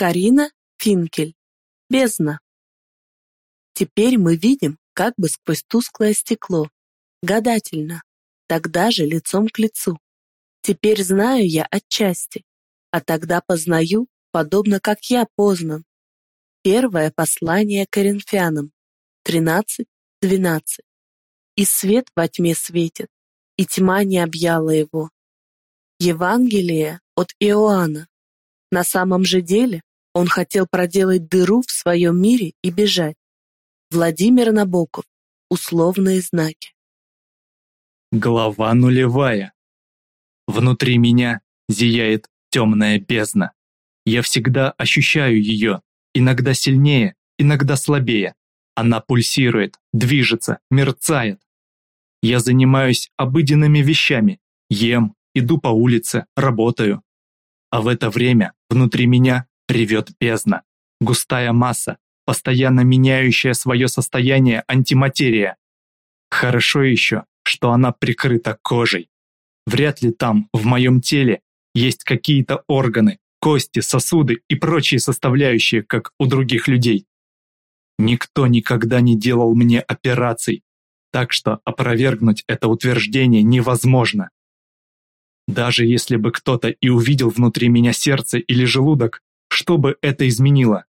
Карина Финкель. Бездна. Теперь мы видим как бы сквозь тусклое стекло. Гадательно. Тогда же лицом к лицу. Теперь знаю я отчасти, а тогда познаю, подобно как я познан. Первое послание Коринфянам. 13.12. И свет во тьме светит, и тьма не объяла его. Евангелие от Иоанна. На самом же деле он хотел проделать дыру в своем мире и бежать. Владимир Набоков. Условные знаки. Глава нулевая. Внутри меня зияет темная бездна. Я всегда ощущаю ее, иногда сильнее, иногда слабее. Она пульсирует, движется, мерцает. Я занимаюсь обыденными вещами, ем, иду по улице, работаю. А в это время внутри меня ревет бездна, густая масса, постоянно меняющая свое состояние антиматерия. Хорошо еще, что она прикрыта кожей. Вряд ли там, в моем теле, есть какие-то органы, кости, сосуды и прочие составляющие, как у других людей. Никто никогда не делал мне операций, так что опровергнуть это утверждение невозможно. Даже если бы кто-то и увидел внутри меня сердце или желудок, что бы это изменило?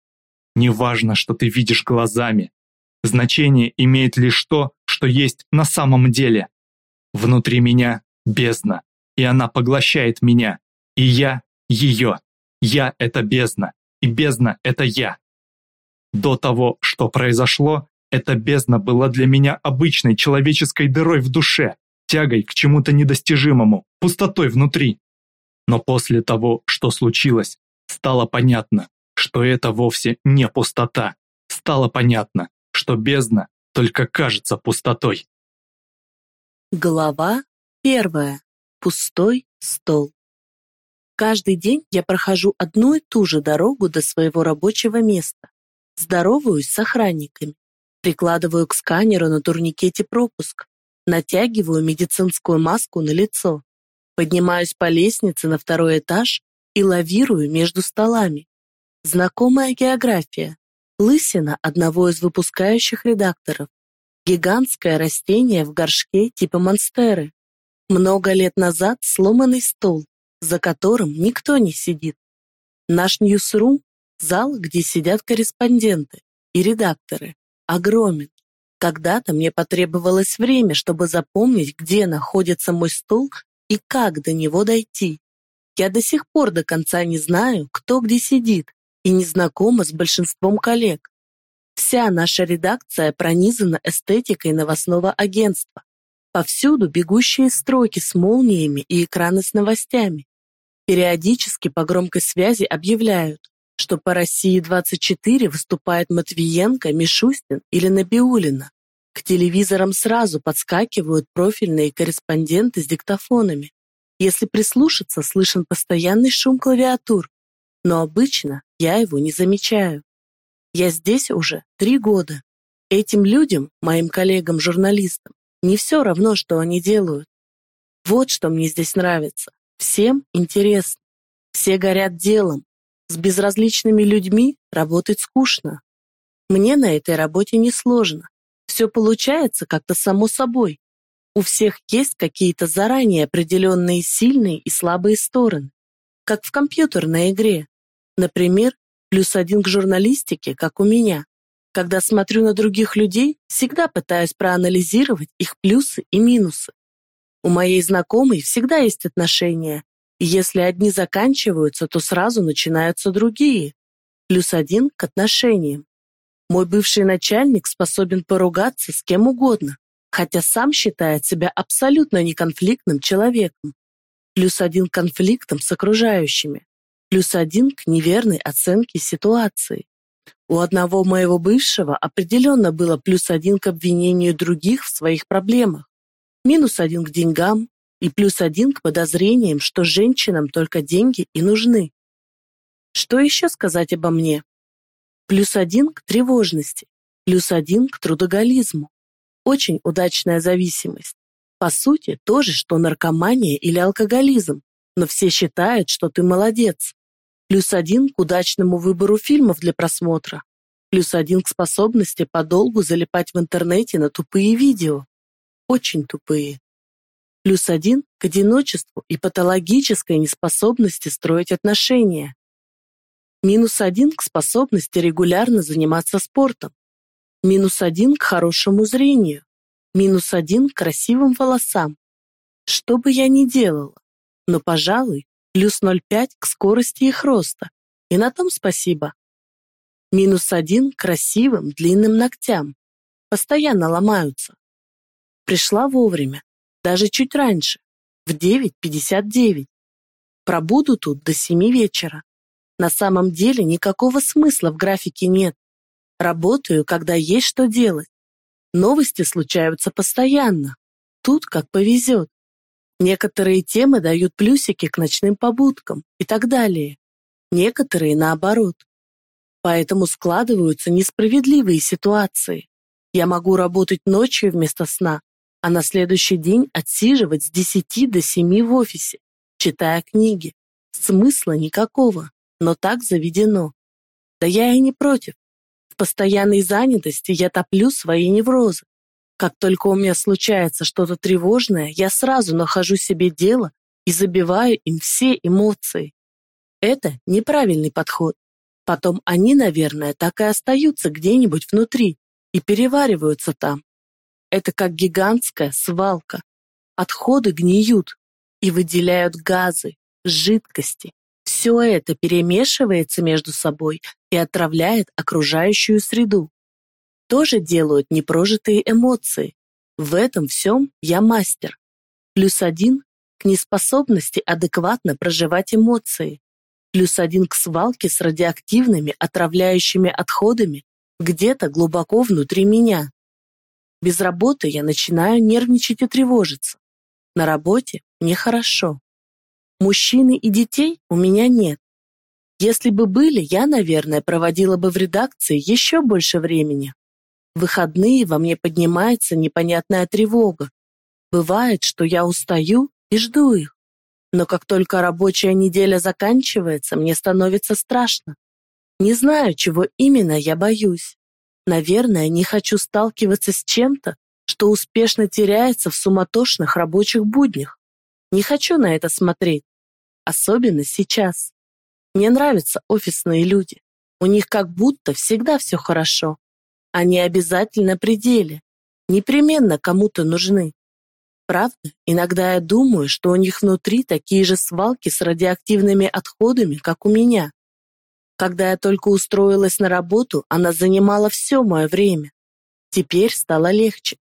Неважно, что ты видишь глазами. Значение имеет лишь то, что есть на самом деле. Внутри меня бездна, и она поглощает меня, и я ее. Я — это бездна, и бездна — это я. До того, что произошло, эта бездна была для меня обычной человеческой дырой в душе, тягой к чему-то недостижимому, пустотой внутри. Но после того, что случилось, стало понятно, что это вовсе не пустота. Стало понятно, что бездна только кажется пустотой. Глава первая. Пустой стол. Каждый день я прохожу одну и ту же дорогу до своего рабочего места. Здороваюсь с охранниками. Прикладываю к сканеру на турникете пропуск. Натягиваю медицинскую маску на лицо. Поднимаюсь по лестнице на второй этаж и лавирую между столами. Знакомая география. Лысина одного из выпускающих редакторов. Гигантское растение в горшке типа монстеры. Много лет назад сломанный стол, за которым никто не сидит. Наш ньюсрум – зал, где сидят корреспонденты и редакторы, огромен. Когда-то мне потребовалось время, чтобы запомнить, где находится мой стол и как до него дойти. Я до сих пор до конца не знаю, кто где сидит, и не знакома с большинством коллег. Вся наша редакция пронизана эстетикой новостного агентства. Повсюду бегущие строки с молниями и экраны с новостями. Периодически по громкой связи объявляют, что по России-24 выступает Матвиенко, Мишустин или Набиулина. К телевизорам сразу подскакивают профильные корреспонденты с диктофонами. Если прислушаться, слышен постоянный шум клавиатур, но обычно я его не замечаю. Я здесь уже три года. Этим людям, моим коллегам-журналистам, не все равно, что они делают. Вот что мне здесь нравится. Всем интересно. Все горят делом. С безразличными людьми работать скучно. Мне на этой работе несложно. Все получается как-то само собой. У всех есть какие-то заранее определенные сильные и слабые стороны. Как в компьютерной игре. Например, плюс один к журналистике, как у меня. Когда смотрю на других людей, всегда пытаюсь проанализировать их плюсы и минусы. У моей знакомой всегда есть отношения, и если одни заканчиваются, то сразу начинаются другие. Плюс один к отношениям. Мой бывший начальник способен поругаться с кем угодно, хотя сам считает себя абсолютно неконфликтным человеком. Плюс один к конфликтам с окружающими. Плюс один к неверной оценке ситуации. У одного моего бывшего определенно было плюс один к обвинению других в своих проблемах минус один к деньгам и плюс один к подозрениям, что женщинам только деньги и нужны. Что еще сказать обо мне? Плюс один к тревожности, плюс один к трудоголизму. Очень удачная зависимость. По сути, то же, что наркомания или алкоголизм, но все считают, что ты молодец. Плюс один к удачному выбору фильмов для просмотра. Плюс один к способности подолгу залипать в интернете на тупые видео. Очень тупые. Плюс один к одиночеству и патологической неспособности строить отношения. Минус один к способности регулярно заниматься спортом. Минус один к хорошему зрению. Минус один к красивым волосам. Что бы я ни делала, но, пожалуй, плюс 0,5 к скорости их роста. И на том спасибо. Минус один к красивым длинным ногтям. Постоянно ломаются. Пришла вовремя, даже чуть раньше, в 9.59. Пробуду тут до 7 вечера. На самом деле никакого смысла в графике нет. Работаю, когда есть что делать. Новости случаются постоянно. Тут как повезет. Некоторые темы дают плюсики к ночным побудкам и так далее. Некоторые наоборот. Поэтому складываются несправедливые ситуации. Я могу работать ночью вместо сна, а на следующий день отсиживать с 10 до 7 в офисе, читая книги. Смысла никакого но так заведено. Да я и не против. В постоянной занятости я топлю свои неврозы. Как только у меня случается что-то тревожное, я сразу нахожу себе дело и забиваю им все эмоции. Это неправильный подход. Потом они, наверное, так и остаются где-нибудь внутри и перевариваются там. Это как гигантская свалка. Отходы гниют и выделяют газы, жидкости, все это перемешивается между собой и отравляет окружающую среду. Тоже делают непрожитые эмоции. В этом всем я мастер. Плюс один к неспособности адекватно проживать эмоции. Плюс один к свалке с радиоактивными отравляющими отходами где-то глубоко внутри меня. Без работы я начинаю нервничать и тревожиться. На работе нехорошо. Мужчины и детей у меня нет. Если бы были, я, наверное, проводила бы в редакции еще больше времени. В выходные во мне поднимается непонятная тревога. Бывает, что я устаю и жду их. Но как только рабочая неделя заканчивается, мне становится страшно. Не знаю, чего именно я боюсь. Наверное, не хочу сталкиваться с чем-то, что успешно теряется в суматошных рабочих буднях. Не хочу на это смотреть. Особенно сейчас. Мне нравятся офисные люди. У них как будто всегда все хорошо. Они обязательно при деле. Непременно кому-то нужны. Правда, иногда я думаю, что у них внутри такие же свалки с радиоактивными отходами, как у меня. Когда я только устроилась на работу, она занимала все мое время. Теперь стало легче.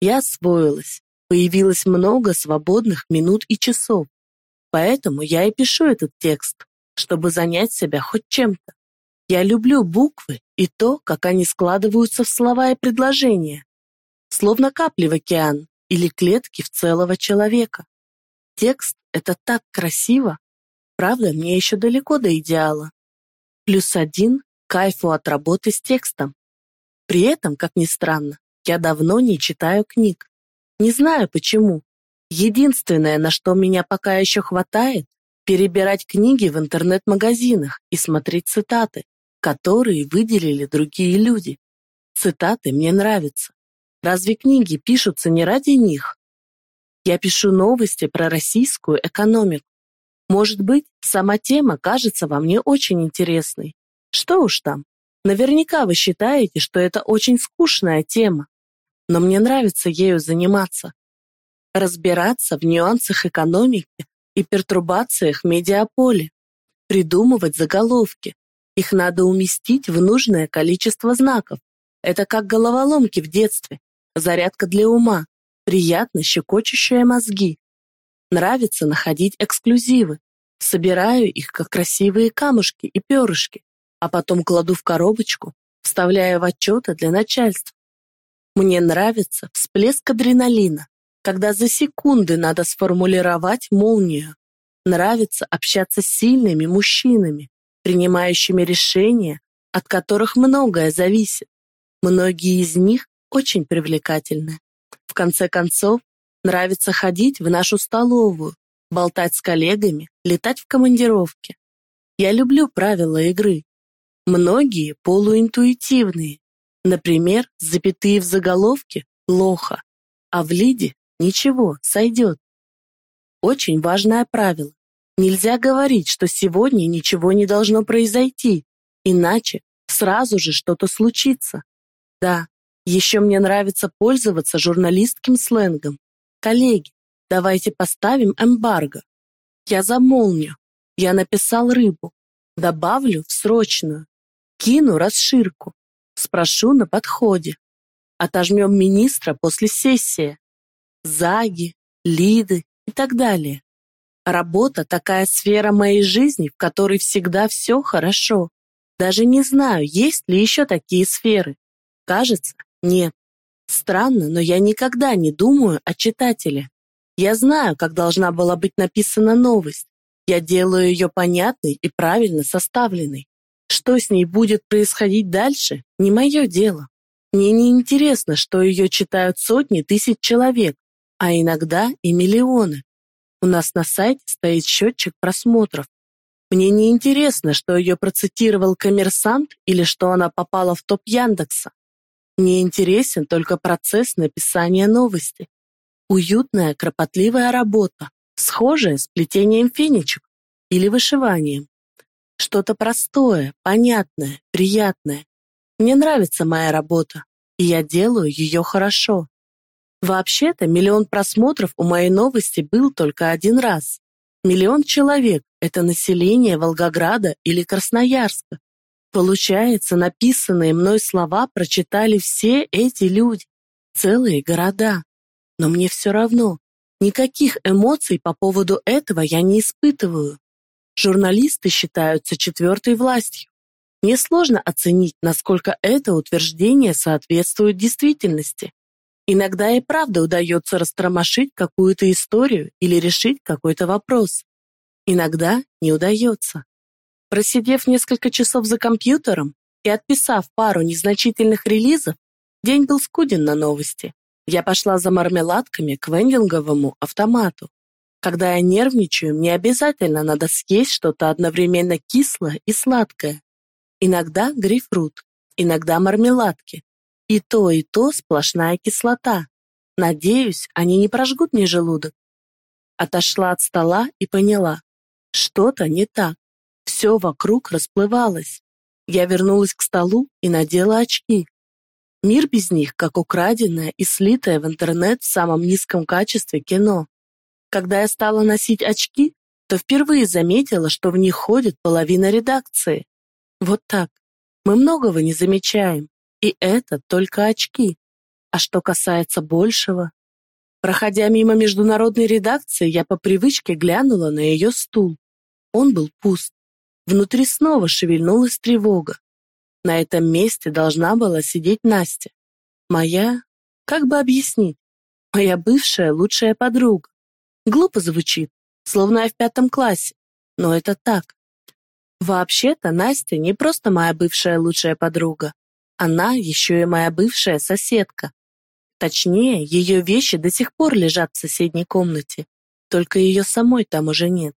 Я освоилась. Появилось много свободных минут и часов. Поэтому я и пишу этот текст, чтобы занять себя хоть чем-то. Я люблю буквы и то, как они складываются в слова и предложения, словно капли в океан или клетки в целого человека. Текст — это так красиво. Правда, мне еще далеко до идеала. Плюс один — кайфу от работы с текстом. При этом, как ни странно, я давно не читаю книг. Не знаю почему, Единственное, на что меня пока еще хватает, перебирать книги в интернет-магазинах и смотреть цитаты, которые выделили другие люди. Цитаты мне нравятся. Разве книги пишутся не ради них? Я пишу новости про российскую экономику. Может быть, сама тема кажется вам не очень интересной. Что уж там. Наверняка вы считаете, что это очень скучная тема. Но мне нравится ею заниматься разбираться в нюансах экономики и пертурбациях медиаполя, придумывать заголовки. Их надо уместить в нужное количество знаков. Это как головоломки в детстве, зарядка для ума, приятно щекочущая мозги. Нравится находить эксклюзивы. Собираю их, как красивые камушки и перышки, а потом кладу в коробочку, вставляю в отчеты для начальства. Мне нравится всплеск адреналина, когда за секунды надо сформулировать молнию. Нравится общаться с сильными мужчинами, принимающими решения, от которых многое зависит. Многие из них очень привлекательны. В конце концов, нравится ходить в нашу столовую, болтать с коллегами, летать в командировки. Я люблю правила игры. Многие полуинтуитивные. Например, запятые в заголовке – плохо, а в лиде – ничего, сойдет. Очень важное правило. Нельзя говорить, что сегодня ничего не должно произойти, иначе сразу же что-то случится. Да, еще мне нравится пользоваться журналистским сленгом. Коллеги, давайте поставим эмбарго. Я замолню. Я написал рыбу. Добавлю в срочную. Кину расширку. Спрошу на подходе. Отожмем министра после сессии. Заги, Лиды и так далее. Работа – такая сфера моей жизни, в которой всегда все хорошо. Даже не знаю, есть ли еще такие сферы. Кажется, нет. Странно, но я никогда не думаю о читателе. Я знаю, как должна была быть написана новость. Я делаю ее понятной и правильно составленной. Что с ней будет происходить дальше, не мое дело. Мне не интересно, что ее читают сотни тысяч человек, а иногда и миллионы. У нас на сайте стоит счетчик просмотров. Мне не интересно, что ее процитировал коммерсант или что она попала в топ Яндекса. Мне интересен только процесс написания новости. Уютная, кропотливая работа, схожая с плетением фенечек или вышиванием. Что-то простое, понятное, приятное. Мне нравится моя работа, и я делаю ее хорошо. Вообще-то миллион просмотров у моей новости был только один раз. Миллион человек – это население Волгограда или Красноярска. Получается, написанные мной слова прочитали все эти люди, целые города. Но мне все равно, никаких эмоций по поводу этого я не испытываю. Журналисты считаются четвертой властью. Мне сложно оценить, насколько это утверждение соответствует действительности. Иногда и правда удается растормошить какую-то историю или решить какой-то вопрос. Иногда не удается. Просидев несколько часов за компьютером и отписав пару незначительных релизов, день был скуден на новости. Я пошла за мармеладками к вендинговому автомату. Когда я нервничаю, мне обязательно надо съесть что-то одновременно кислое и сладкое. Иногда грейпфрут, иногда мармеладки. И то, и то сплошная кислота. Надеюсь, они не прожгут мне желудок. Отошла от стола и поняла, что-то не так. Все вокруг расплывалось. Я вернулась к столу и надела очки. Мир без них, как украденное и слитое в интернет в самом низком качестве кино. Когда я стала носить очки, то впервые заметила, что в них ходит половина редакции. Вот так. Мы многого не замечаем, и это только очки. А что касается большего... Проходя мимо международной редакции, я по привычке глянула на ее стул. Он был пуст. Внутри снова шевельнулась тревога. На этом месте должна была сидеть Настя. Моя, как бы объяснить, моя бывшая лучшая подруга. Глупо звучит, словно я в пятом классе, но это так. Вообще-то Настя не просто моя бывшая лучшая подруга. Она еще и моя бывшая соседка. Точнее, ее вещи до сих пор лежат в соседней комнате, только ее самой там уже нет.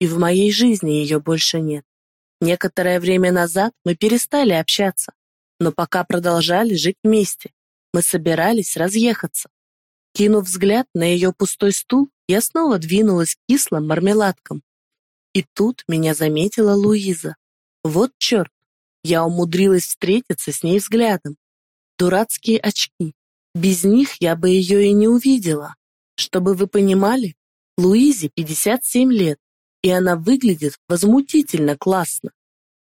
И в моей жизни ее больше нет. Некоторое время назад мы перестали общаться, но пока продолжали жить вместе. Мы собирались разъехаться. Кинув взгляд на ее пустой стул, я снова двинулась к кислым мармеладкам. И тут меня заметила Луиза. Вот черт, я умудрилась встретиться с ней взглядом. Дурацкие очки. Без них я бы ее и не увидела. Чтобы вы понимали, Луизе 57 лет, и она выглядит возмутительно классно.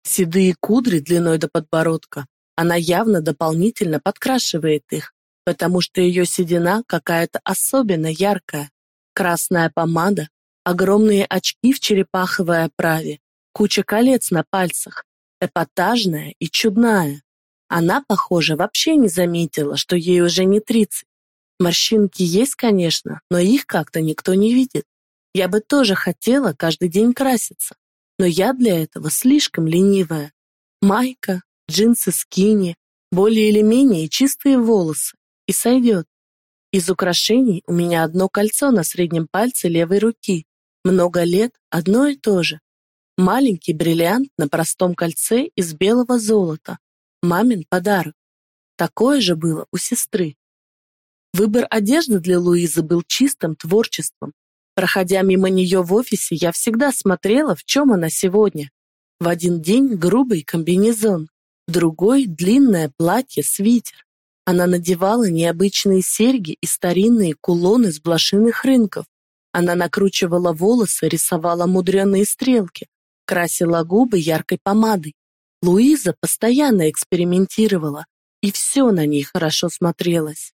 Седые кудри длиной до подбородка, она явно дополнительно подкрашивает их, потому что ее седина какая-то особенно яркая. Красная помада, огромные очки в черепаховой оправе, куча колец на пальцах, эпатажная и чудная. Она, похоже, вообще не заметила, что ей уже не тридцать. Морщинки есть, конечно, но их как-то никто не видит. Я бы тоже хотела каждый день краситься, но я для этого слишком ленивая. Майка, джинсы скини, более или менее чистые волосы, и сойдет. Из украшений у меня одно кольцо на среднем пальце левой руки. Много лет одно и то же. Маленький бриллиант на простом кольце из белого золота. Мамин подарок. Такое же было у сестры. Выбор одежды для Луизы был чистым творчеством. Проходя мимо нее в офисе, я всегда смотрела, в чем она сегодня. В один день грубый комбинезон, в другой – длинное платье-свитер. Она надевала необычные серьги и старинные кулоны с блошиных рынков. Она накручивала волосы, рисовала мудреные стрелки, красила губы яркой помадой. Луиза постоянно экспериментировала, и все на ней хорошо смотрелось.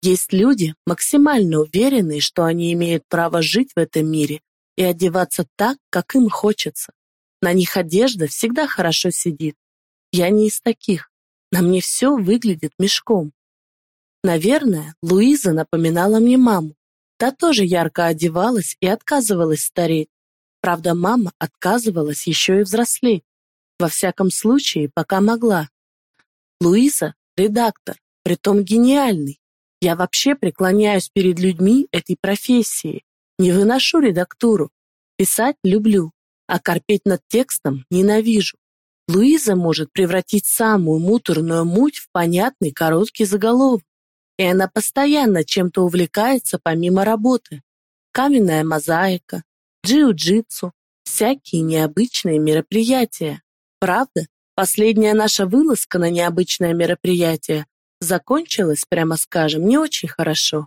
Есть люди, максимально уверенные, что они имеют право жить в этом мире и одеваться так, как им хочется. На них одежда всегда хорошо сидит. Я не из таких. На мне все выглядит мешком. Наверное, Луиза напоминала мне маму. Та тоже ярко одевалась и отказывалась стареть. Правда, мама отказывалась еще и взрослеть. Во всяком случае, пока могла. Луиза – редактор, притом гениальный. Я вообще преклоняюсь перед людьми этой профессии. Не выношу редактуру. Писать люблю, а корпеть над текстом ненавижу. Луиза может превратить самую муторную муть в понятный короткий заголовок. И она постоянно чем-то увлекается помимо работы. Каменная мозаика, джиу-джитсу, всякие необычные мероприятия. Правда, последняя наша вылазка на необычное мероприятие закончилась, прямо скажем, не очень хорошо.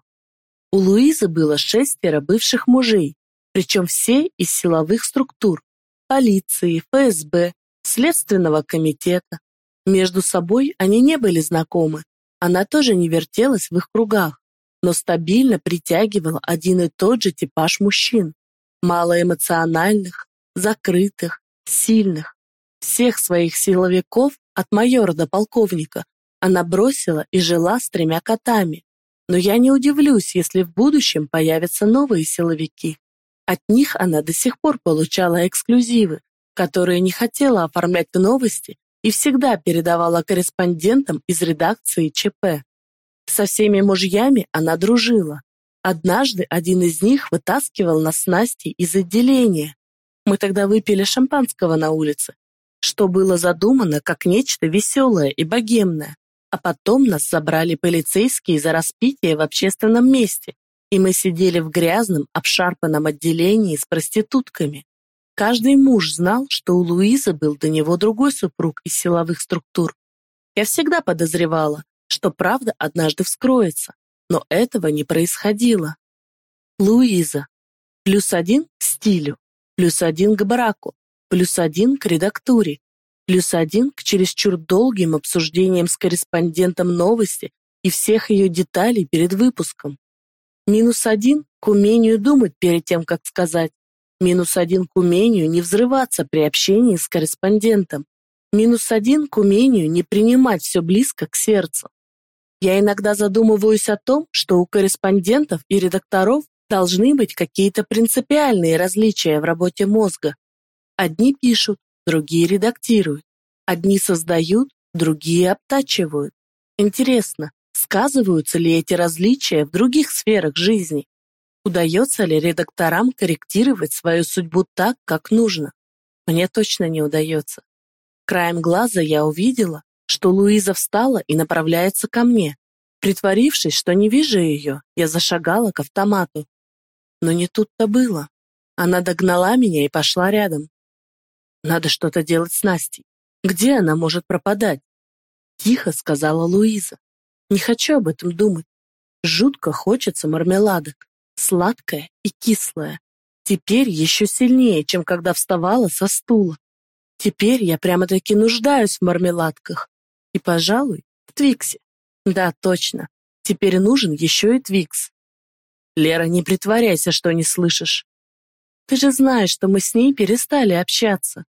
У Луизы было шестеро бывших мужей, причем все из силовых структур – полиции, ФСБ, Следственного комитета. Между собой они не были знакомы, она тоже не вертелась в их кругах, но стабильно притягивала один и тот же типаж мужчин – малоэмоциональных, закрытых, сильных. Всех своих силовиков, от майора до полковника, она бросила и жила с тремя котами. Но я не удивлюсь, если в будущем появятся новые силовики. От них она до сих пор получала эксклюзивы, которые не хотела оформлять в новости и всегда передавала корреспондентам из редакции ЧП. Со всеми мужьями она дружила. Однажды один из них вытаскивал нас с Настей из отделения. Мы тогда выпили шампанского на улице, что было задумано как нечто веселое и богемное. А потом нас забрали полицейские за распитие в общественном месте, и мы сидели в грязном, обшарпанном отделении с проститутками. Каждый муж знал, что у Луизы был до него другой супруг из силовых структур. Я всегда подозревала, что правда однажды вскроется, но этого не происходило. Луиза. Плюс один к стилю, плюс один к браку, плюс один к редактуре, плюс один к чересчур долгим обсуждениям с корреспондентом новости и всех ее деталей перед выпуском. Минус один к умению думать перед тем, как сказать. Минус один к умению не взрываться при общении с корреспондентом. Минус один к умению не принимать все близко к сердцу. Я иногда задумываюсь о том, что у корреспондентов и редакторов должны быть какие-то принципиальные различия в работе мозга. Одни пишут, другие редактируют. Одни создают, другие обтачивают. Интересно, сказываются ли эти различия в других сферах жизни? Удается ли редакторам корректировать свою судьбу так, как нужно? Мне точно не удается. Краем глаза я увидела, что Луиза встала и направляется ко мне. Притворившись, что не вижу ее, я зашагала к автомату. Но не тут-то было. Она догнала меня и пошла рядом. Надо что-то делать с Настей. Где она может пропадать? Тихо сказала Луиза. Не хочу об этом думать. Жутко хочется мармеладок. Сладкое и кислое. Теперь еще сильнее, чем когда вставала со стула. Теперь я прямо-таки нуждаюсь в мармеладках. И, пожалуй, в Твиксе. Да, точно. Теперь нужен еще и Твикс. Лера, не притворяйся, что не слышишь. Ты же знаешь, что мы с ней перестали общаться.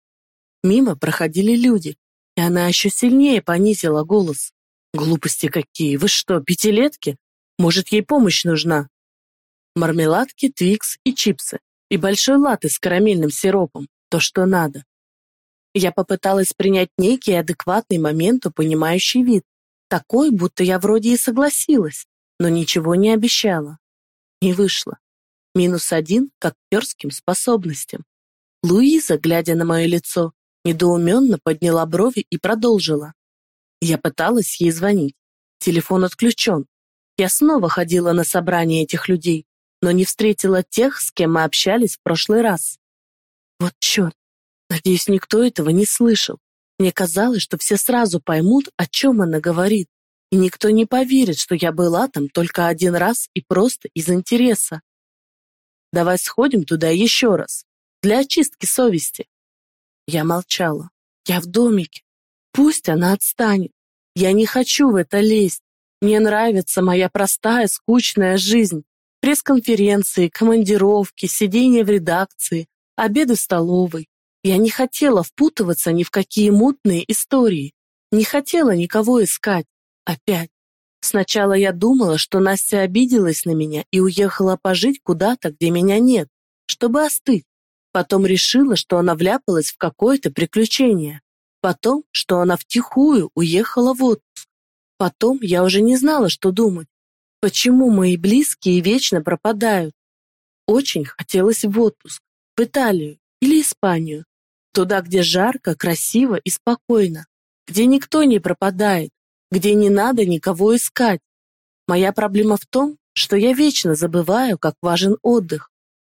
Мимо проходили люди, и она еще сильнее понизила голос. Глупости какие, вы что, пятилетки? Может, ей помощь нужна? Мармеладки, твикс и чипсы. И большой латте с карамельным сиропом. То, что надо. Я попыталась принять некий адекватный моменту понимающий вид. Такой, будто я вроде и согласилась, но ничего не обещала. Не вышло. Минус один к актерским способностям. Луиза, глядя на мое лицо, недоуменно подняла брови и продолжила. Я пыталась ей звонить. Телефон отключен. Я снова ходила на собрание этих людей, но не встретила тех, с кем мы общались в прошлый раз. Вот черт. Надеюсь, никто этого не слышал. Мне казалось, что все сразу поймут, о чем она говорит, и никто не поверит, что я была там только один раз и просто из интереса. Давай сходим туда еще раз, для очистки совести. Я молчала. Я в домике. Пусть она отстанет. Я не хочу в это лезть. Мне нравится моя простая, скучная жизнь. Пресс-конференции, командировки, сидения в редакции, обеды в столовой. Я не хотела впутываться ни в какие мутные истории. Не хотела никого искать. Опять. Сначала я думала, что Настя обиделась на меня и уехала пожить куда-то, где меня нет, чтобы остыть. Потом решила, что она вляпалась в какое-то приключение. Потом, что она втихую уехала в отпуск. Потом я уже не знала, что думать. Почему мои близкие вечно пропадают? Очень хотелось в отпуск, в Италию или Испанию. Туда, где жарко, красиво и спокойно. Где никто не пропадает, где не надо никого искать. Моя проблема в том, что я вечно забываю, как важен отдых.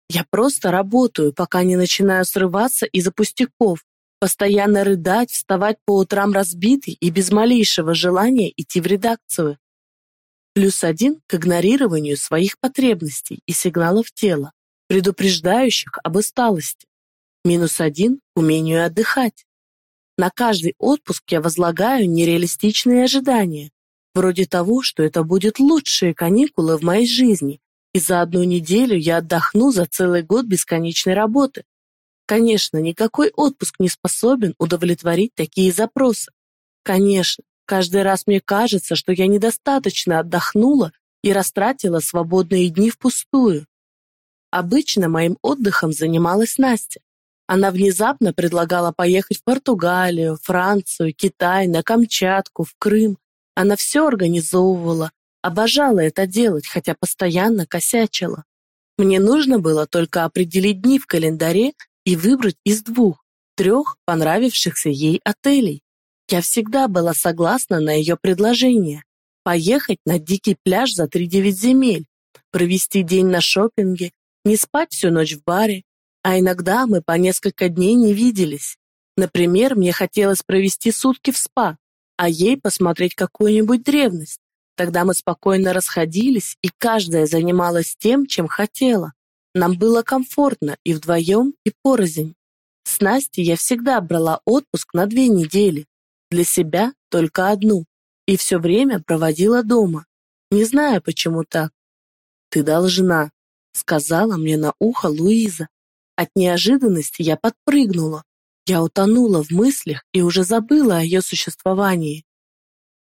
Я просто работаю, пока не начинаю срываться из-за пустяков, постоянно рыдать, вставать по утрам разбитый и без малейшего желания идти в редакцию. Плюс один к игнорированию своих потребностей и сигналов тела, предупреждающих об усталости. Минус один умению отдыхать. На каждый отпуск я возлагаю нереалистичные ожидания, вроде того, что это будут лучшие каникулы в моей жизни, и за одну неделю я отдохну за целый год бесконечной работы. Конечно, никакой отпуск не способен удовлетворить такие запросы. Конечно, каждый раз мне кажется, что я недостаточно отдохнула и растратила свободные дни впустую. Обычно моим отдыхом занималась Настя. Она внезапно предлагала поехать в Португалию, Францию, Китай, на Камчатку, в Крым. Она все организовывала, обожала это делать, хотя постоянно косячила. Мне нужно было только определить дни в календаре и выбрать из двух, трех понравившихся ей отелей. Я всегда была согласна на ее предложение. Поехать на дикий пляж за три-девять земель, провести день на шопинге, не спать всю ночь в баре, а иногда мы по несколько дней не виделись. Например, мне хотелось провести сутки в спа, а ей посмотреть какую-нибудь древность. Тогда мы спокойно расходились, и каждая занималась тем, чем хотела. Нам было комфортно и вдвоем, и порознь. С Настей я всегда брала отпуск на две недели. Для себя только одну. И все время проводила дома. Не знаю, почему так. «Ты должна», — сказала мне на ухо Луиза. От неожиданности я подпрыгнула. Я утонула в мыслях и уже забыла о ее существовании.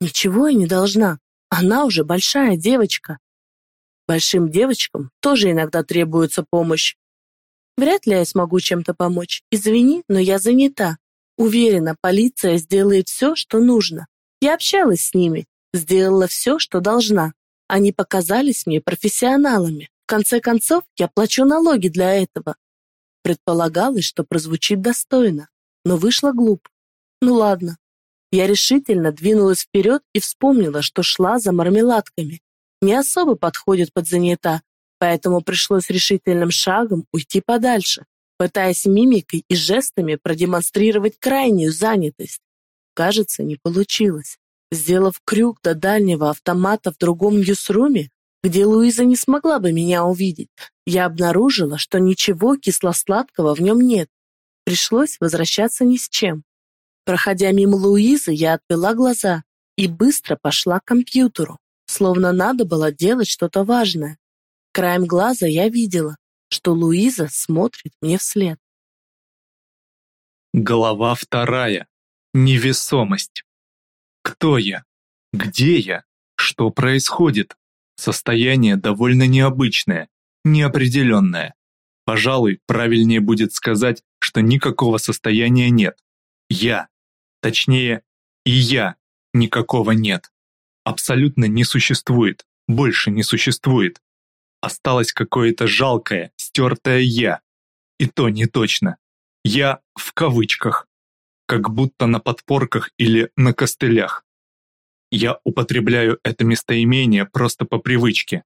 Ничего я не должна. Она уже большая девочка. Большим девочкам тоже иногда требуется помощь. Вряд ли я смогу чем-то помочь. Извини, но я занята. Уверена, полиция сделает все, что нужно. Я общалась с ними, сделала все, что должна. Они показались мне профессионалами. В конце концов, я плачу налоги для этого. Предполагалось, что прозвучит достойно, но вышло глупо. Ну ладно. Я решительно двинулась вперед и вспомнила, что шла за мармеладками. Не особо подходит под занята, поэтому пришлось решительным шагом уйти подальше, пытаясь мимикой и жестами продемонстрировать крайнюю занятость. Кажется, не получилось. Сделав крюк до дальнего автомата в другом ньюсруме, где Луиза не смогла бы меня увидеть, я обнаружила, что ничего кисло-сладкого в нем нет. Пришлось возвращаться ни с чем. Проходя мимо Луизы, я отвела глаза и быстро пошла к компьютеру, словно надо было делать что-то важное. Краем глаза я видела, что Луиза смотрит мне вслед. Глава вторая. Невесомость. Кто я? Где я? Что происходит? Состояние довольно необычное, неопределенное. Пожалуй, правильнее будет сказать, что никакого состояния нет. Я. Точнее, и я никакого нет. Абсолютно не существует, больше не существует. Осталось какое-то жалкое, стертое «я». И то не точно. я в кавычках, как будто на подпорках или на костылях. Я употребляю это местоимение просто по привычке.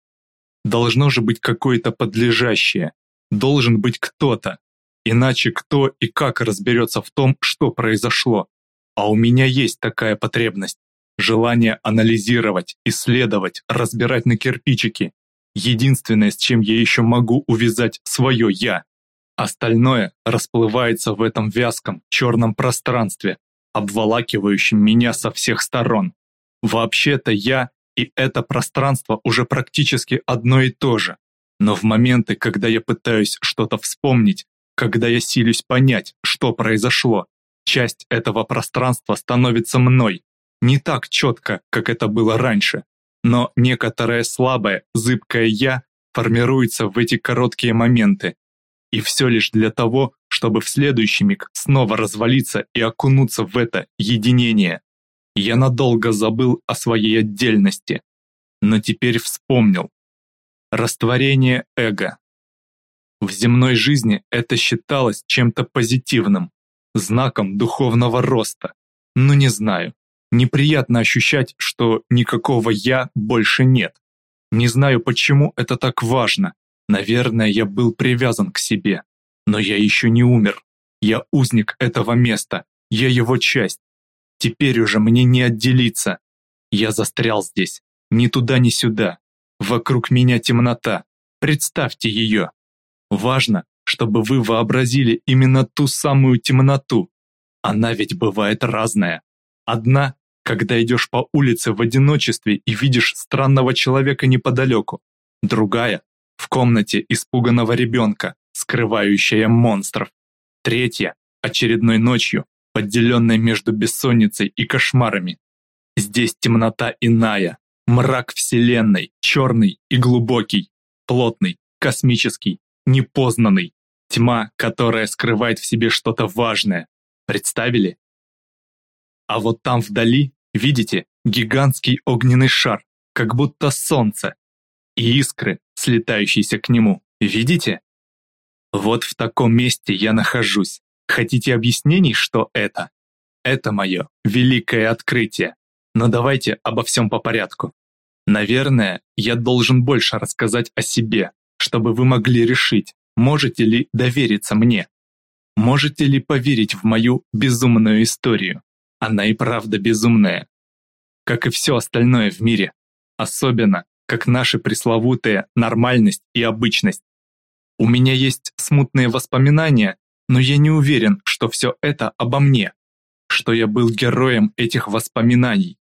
Должно же быть какое-то подлежащее, должен быть кто-то, иначе кто и как разберется в том, что произошло. А у меня есть такая потребность. Желание анализировать, исследовать, разбирать на кирпичики. Единственное, с чем я еще могу увязать свое «я». Остальное расплывается в этом вязком, черном пространстве, обволакивающем меня со всех сторон. Вообще-то я и это пространство уже практически одно и то же. Но в моменты, когда я пытаюсь что-то вспомнить, когда я силюсь понять, что произошло, часть этого пространства становится мной. Не так четко, как это было раньше, но некоторое слабое, зыбкое «я» формируется в эти короткие моменты. И все лишь для того, чтобы в следующий миг снова развалиться и окунуться в это единение. Я надолго забыл о своей отдельности, но теперь вспомнил. Растворение эго. В земной жизни это считалось чем-то позитивным, знаком духовного роста. Но не знаю, неприятно ощущать, что никакого «я» больше нет. Не знаю, почему это так важно. Наверное, я был привязан к себе. Но я еще не умер. Я узник этого места. Я его часть. Теперь уже мне не отделиться. Я застрял здесь. Ни туда, ни сюда. Вокруг меня темнота. Представьте ее. Важно, чтобы вы вообразили именно ту самую темноту. Она ведь бывает разная. Одна, когда идешь по улице в одиночестве и видишь странного человека неподалеку. Другая, в комнате испуганного ребенка, скрывающая монстров. Третья, очередной ночью, поделенной между бессонницей и кошмарами. Здесь темнота иная, мрак вселенной, черный и глубокий, плотный, космический, непознанный, тьма, которая скрывает в себе что-то важное. Представили? А вот там вдали, видите, гигантский огненный шар, как будто солнце, и искры, слетающиеся к нему. Видите? Вот в таком месте я нахожусь. Хотите объяснений, что это? Это мое великое открытие. Но давайте обо всем по порядку. Наверное, я должен больше рассказать о себе, чтобы вы могли решить, можете ли довериться мне. Можете ли поверить в мою безумную историю? Она и правда безумная. Как и все остальное в мире. Особенно, как наши пресловутые нормальность и обычность. У меня есть смутные воспоминания, но я не уверен, что все это обо мне, что я был героем этих воспоминаний.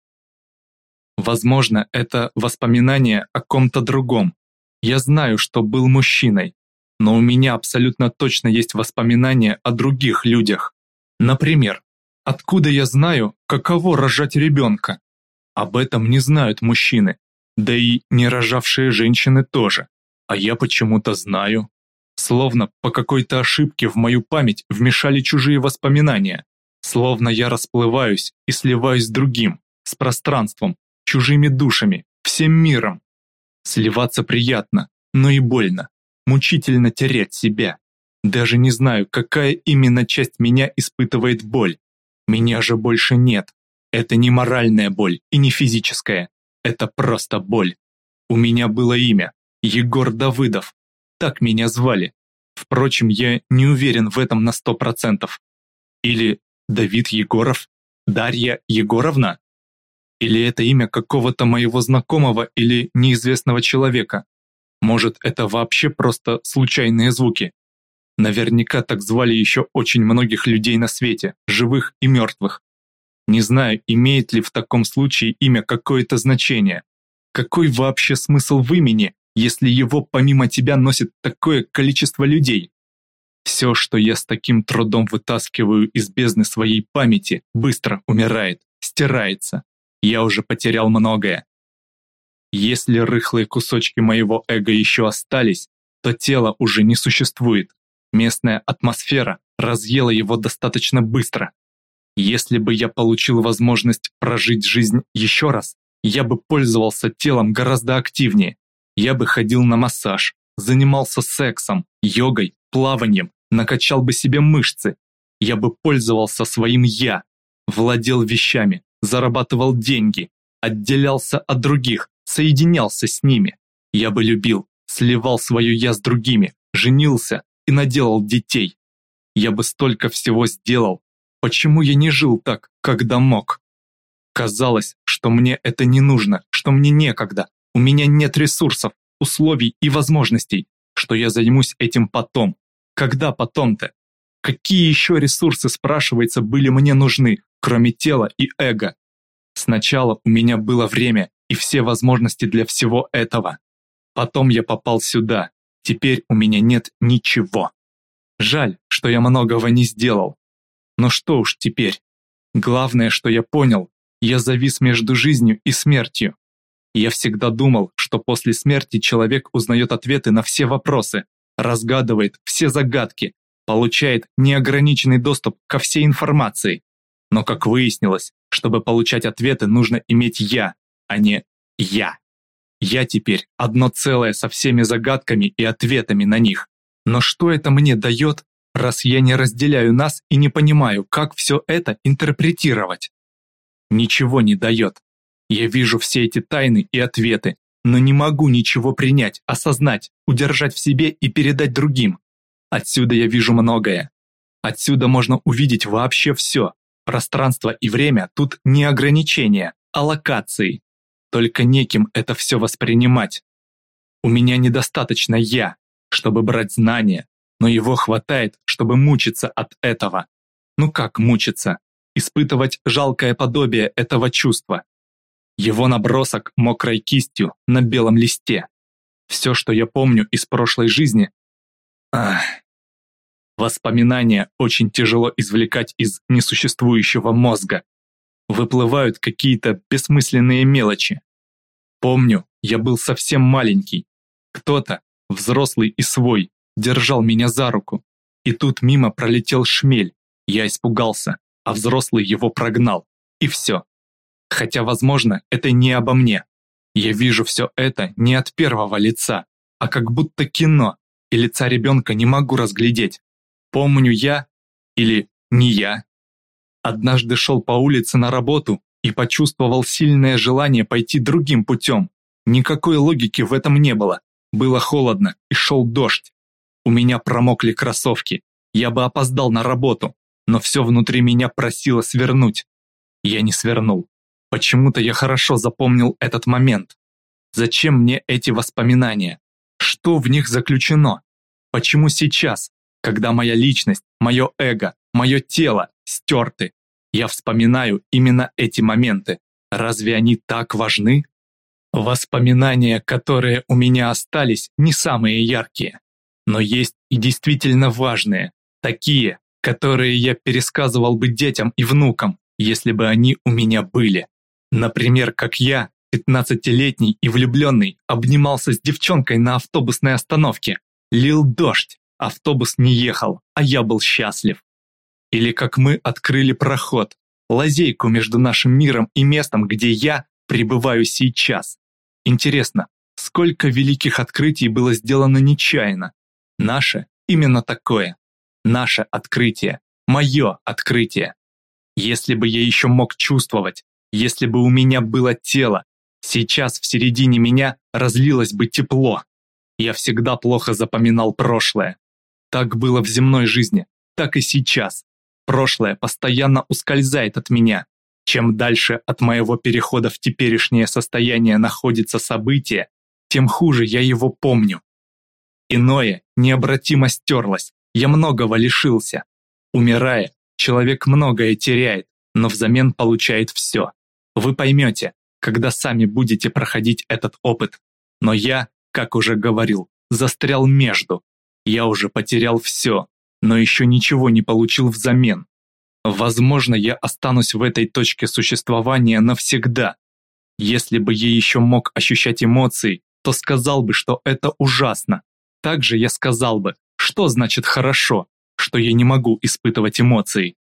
Возможно, это воспоминание о ком-то другом, я знаю, что был мужчиной, но у меня абсолютно точно есть воспоминания о других людях. Например, откуда я знаю, каково рожать ребенка? Об этом не знают мужчины, да и не рожавшие женщины тоже. А я почему-то знаю. Словно по какой-то ошибке в мою память вмешали чужие воспоминания. Словно я расплываюсь и сливаюсь с другим, с пространством, чужими душами, всем миром. Сливаться приятно, но и больно. Мучительно терять себя. Даже не знаю, какая именно часть меня испытывает боль. Меня же больше нет. Это не моральная боль и не физическая. Это просто боль. У меня было имя. Егор Давыдов. Так меня звали. Впрочем, я не уверен в этом на сто процентов. Или Давид Егоров? Дарья Егоровна? Или это имя какого-то моего знакомого или неизвестного человека? Может, это вообще просто случайные звуки? Наверняка так звали еще очень многих людей на свете, живых и мертвых. Не знаю, имеет ли в таком случае имя какое-то значение. Какой вообще смысл в имени, если его помимо тебя носит такое количество людей? Все, что я с таким трудом вытаскиваю из бездны своей памяти, быстро умирает, стирается я уже потерял многое. Если рыхлые кусочки моего эго еще остались, то тело уже не существует. Местная атмосфера разъела его достаточно быстро. Если бы я получил возможность прожить жизнь еще раз, я бы пользовался телом гораздо активнее. Я бы ходил на массаж, занимался сексом, йогой, плаванием, накачал бы себе мышцы. Я бы пользовался своим «я», владел вещами, зарабатывал деньги, отделялся от других, соединялся с ними. Я бы любил, сливал свое «я» с другими, женился и наделал детей. Я бы столько всего сделал. Почему я не жил так, когда мог? Казалось, что мне это не нужно, что мне некогда, у меня нет ресурсов, условий и возможностей, что я займусь этим потом. Когда потом-то? Какие еще ресурсы, спрашивается, были мне нужны, кроме тела и эго? Сначала у меня было время и все возможности для всего этого. Потом я попал сюда. Теперь у меня нет ничего. Жаль, что я многого не сделал. Но что уж теперь. Главное, что я понял, я завис между жизнью и смертью. Я всегда думал, что после смерти человек узнает ответы на все вопросы, разгадывает все загадки, получает неограниченный доступ ко всей информации. Но как выяснилось, чтобы получать ответы, нужно иметь «я», а не «я». Я теперь одно целое со всеми загадками и ответами на них. Но что это мне дает, раз я не разделяю нас и не понимаю, как все это интерпретировать? ничего не дает. Я вижу все эти тайны и ответы, но не могу ничего принять, осознать, удержать в себе и передать другим. Отсюда я вижу многое. Отсюда можно увидеть вообще все. Пространство и время тут не ограничения, а локации. Только неким это все воспринимать. У меня недостаточно «я», чтобы брать знания, но его хватает, чтобы мучиться от этого. Ну как мучиться? испытывать жалкое подобие этого чувства. Его набросок мокрой кистью на белом листе. Все, что я помню из прошлой жизни. Ах. Воспоминания очень тяжело извлекать из несуществующего мозга. Выплывают какие-то бессмысленные мелочи. Помню, я был совсем маленький. Кто-то, взрослый и свой, держал меня за руку. И тут мимо пролетел шмель. Я испугался а взрослый его прогнал. И все. Хотя, возможно, это не обо мне. Я вижу все это не от первого лица, а как будто кино, и лица ребенка не могу разглядеть. Помню я или не я. Однажды шел по улице на работу и почувствовал сильное желание пойти другим путем. Никакой логики в этом не было. Было холодно и шел дождь. У меня промокли кроссовки. Я бы опоздал на работу но все внутри меня просило свернуть. Я не свернул. Почему-то я хорошо запомнил этот момент. Зачем мне эти воспоминания? Что в них заключено? Почему сейчас, когда моя личность, мое эго, мое тело стерты, я вспоминаю именно эти моменты? Разве они так важны? Воспоминания, которые у меня остались, не самые яркие. Но есть и действительно важные, такие, которые я пересказывал бы детям и внукам, если бы они у меня были. Например, как я, пятнадцатилетний и влюбленный, обнимался с девчонкой на автобусной остановке. Лил дождь, автобус не ехал, а я был счастлив. Или как мы открыли проход, лазейку между нашим миром и местом, где я пребываю сейчас. Интересно, сколько великих открытий было сделано нечаянно? Наше именно такое. Наше открытие, мое открытие. Если бы я еще мог чувствовать, если бы у меня было тело, сейчас в середине меня разлилось бы тепло. Я всегда плохо запоминал прошлое. Так было в земной жизни, так и сейчас. Прошлое постоянно ускользает от меня. Чем дальше от моего перехода в теперешнее состояние находится событие, тем хуже я его помню. Иное необратимо стерлось, я многого лишился. Умирая, человек многое теряет, но взамен получает все. Вы поймете, когда сами будете проходить этот опыт. Но я, как уже говорил, застрял между. Я уже потерял все, но еще ничего не получил взамен. Возможно, я останусь в этой точке существования навсегда. Если бы я еще мог ощущать эмоции, то сказал бы, что это ужасно. Также я сказал бы, что значит хорошо, что я не могу испытывать эмоции?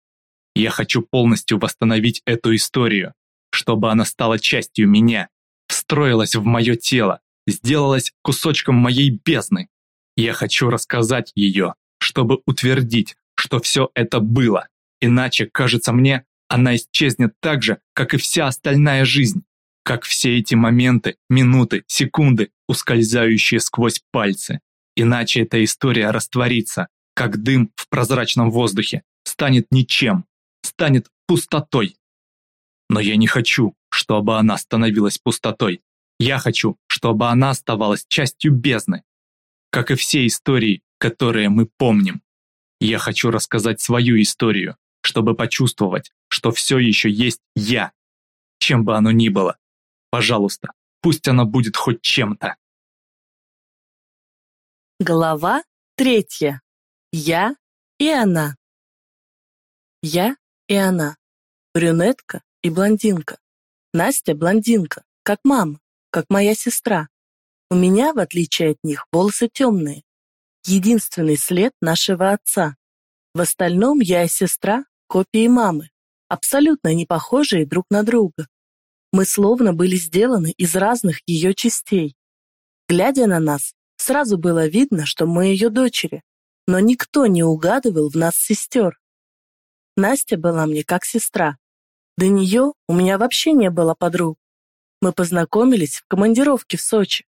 Я хочу полностью восстановить эту историю, чтобы она стала частью меня, встроилась в мое тело, сделалась кусочком моей бездны. Я хочу рассказать ее, чтобы утвердить, что все это было. Иначе, кажется мне, она исчезнет так же, как и вся остальная жизнь. Как все эти моменты, минуты, секунды, ускользающие сквозь пальцы. Иначе эта история растворится, как дым в прозрачном воздухе, станет ничем, станет пустотой. Но я не хочу, чтобы она становилась пустотой. Я хочу, чтобы она оставалась частью бездны. Как и все истории, которые мы помним. Я хочу рассказать свою историю, чтобы почувствовать, что все еще есть я. Чем бы оно ни было. Пожалуйста, пусть она будет хоть чем-то. Глава третья. Я и она. Я и она. Брюнетка и блондинка. Настя блондинка, как мама, как моя сестра. У меня, в отличие от них, волосы темные. Единственный след нашего отца. В остальном я и сестра – копии мамы, абсолютно не похожие друг на друга. Мы словно были сделаны из разных ее частей. Глядя на нас, сразу было видно, что мы ее дочери, но никто не угадывал в нас сестер. Настя была мне как сестра. До нее у меня вообще не было подруг. Мы познакомились в командировке в Сочи,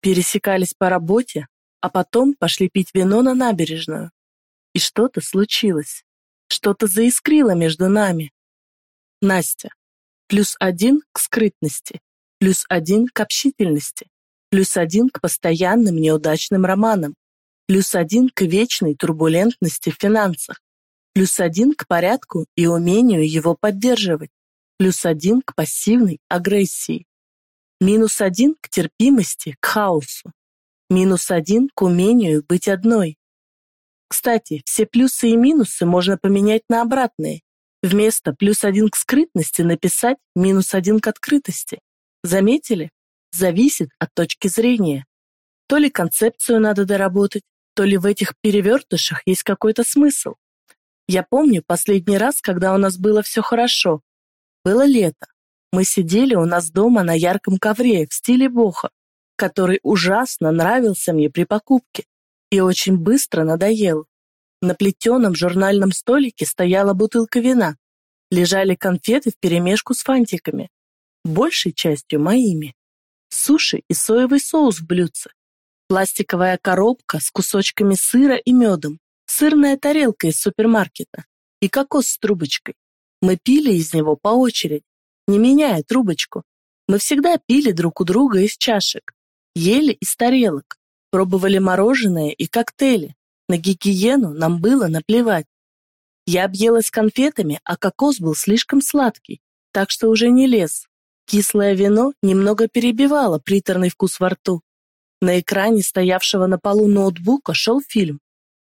пересекались по работе, а потом пошли пить вино на набережную. И что-то случилось. Что-то заискрило между нами. Настя. Плюс один к скрытности, плюс один к общительности, плюс один к постоянным неудачным романам, плюс один к вечной турбулентности в финансах, плюс один к порядку и умению его поддерживать, плюс один к пассивной агрессии, минус один к терпимости, к хаосу, минус один к умению быть одной. Кстати, все плюсы и минусы можно поменять на обратные Вместо плюс один к скрытности написать минус один к открытости. Заметили? Зависит от точки зрения. То ли концепцию надо доработать, то ли в этих перевертышах есть какой-то смысл. Я помню последний раз, когда у нас было все хорошо. Было лето. Мы сидели у нас дома на ярком ковре в стиле боха, который ужасно нравился мне при покупке и очень быстро надоел. На плетеном журнальном столике стояла бутылка вина. Лежали конфеты вперемешку с фантиками. Большей частью моими. Суши и соевый соус в блюдце. Пластиковая коробка с кусочками сыра и медом. Сырная тарелка из супермаркета. И кокос с трубочкой. Мы пили из него по очереди, не меняя трубочку. Мы всегда пили друг у друга из чашек. Ели из тарелок. Пробовали мороженое и коктейли. На гигиену нам было наплевать. Я объелась конфетами, а кокос был слишком сладкий, так что уже не лез. Кислое вино немного перебивало приторный вкус во рту. На экране стоявшего на полу ноутбука шел фильм.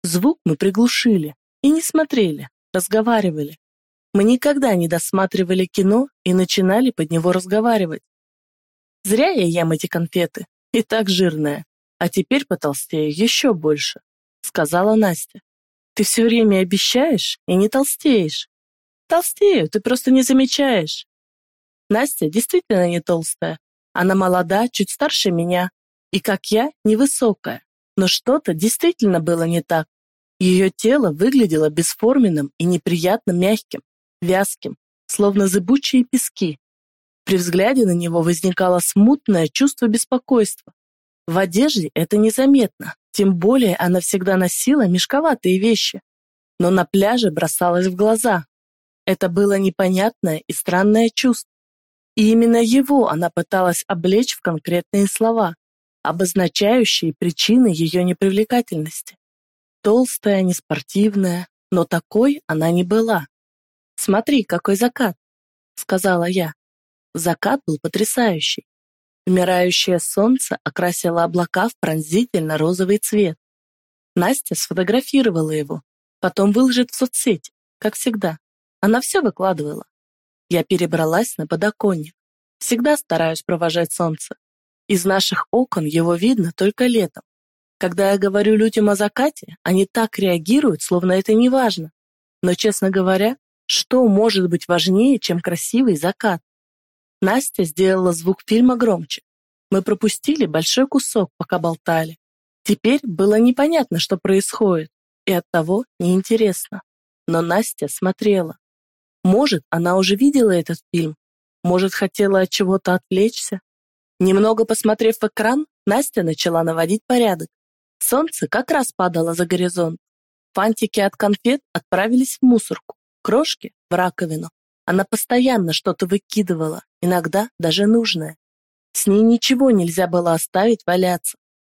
Звук мы приглушили и не смотрели, разговаривали. Мы никогда не досматривали кино и начинали под него разговаривать. Зря я ем эти конфеты, и так жирная, а теперь потолстею еще больше сказала Настя. Ты все время обещаешь и не толстеешь. Толстею, ты просто не замечаешь. Настя действительно не толстая. Она молода, чуть старше меня. И, как я, невысокая. Но что-то действительно было не так. Ее тело выглядело бесформенным и неприятно мягким, вязким, словно зыбучие пески. При взгляде на него возникало смутное чувство беспокойства. В одежде это незаметно, тем более она всегда носила мешковатые вещи. Но на пляже бросалась в глаза. Это было непонятное и странное чувство. И именно его она пыталась облечь в конкретные слова, обозначающие причины ее непривлекательности. Толстая, неспортивная, но такой она не была. «Смотри, какой закат!» — сказала я. Закат был потрясающий. Умирающее солнце окрасило облака в пронзительно-розовый цвет. Настя сфотографировала его, потом выложит в соцсети, как всегда. Она все выкладывала. Я перебралась на подоконник. Всегда стараюсь провожать солнце. Из наших окон его видно только летом. Когда я говорю людям о закате, они так реагируют, словно это не важно. Но, честно говоря, что может быть важнее, чем красивый закат? Настя сделала звук фильма громче. Мы пропустили большой кусок, пока болтали. Теперь было непонятно, что происходит. и оттого неинтересно. Но Настя смотрела. Может, она уже видела этот фильм, может, хотела от чего-то отвлечься. Немного посмотрев в экран, Настя начала наводить порядок. Солнце как раз падало за горизонт. Фантики от конфет отправились в мусорку, крошки — в раковину. Она постоянно что-то выкидывала, иногда даже нужное. С ней ничего нельзя было оставить валяться.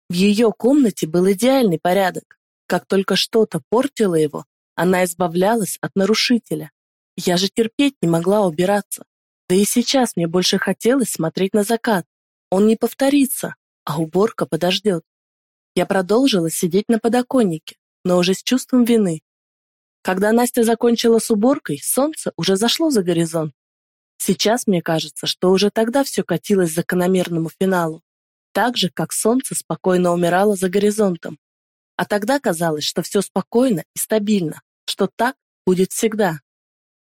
В ее комнате был идеальный порядок. Как только что-то портило его, она избавлялась от нарушителя. Я же терпеть не могла убираться. Да и сейчас мне больше хотелось смотреть на закат. Он не повторится, а уборка подождет. Я продолжила сидеть на подоконнике, но уже с чувством вины. Когда Настя закончила с уборкой, солнце уже зашло за горизонт. Сейчас мне кажется, что уже тогда все катилось к закономерному финалу, так же, как солнце спокойно умирало за горизонтом. А тогда казалось, что все спокойно и стабильно, что так будет всегда.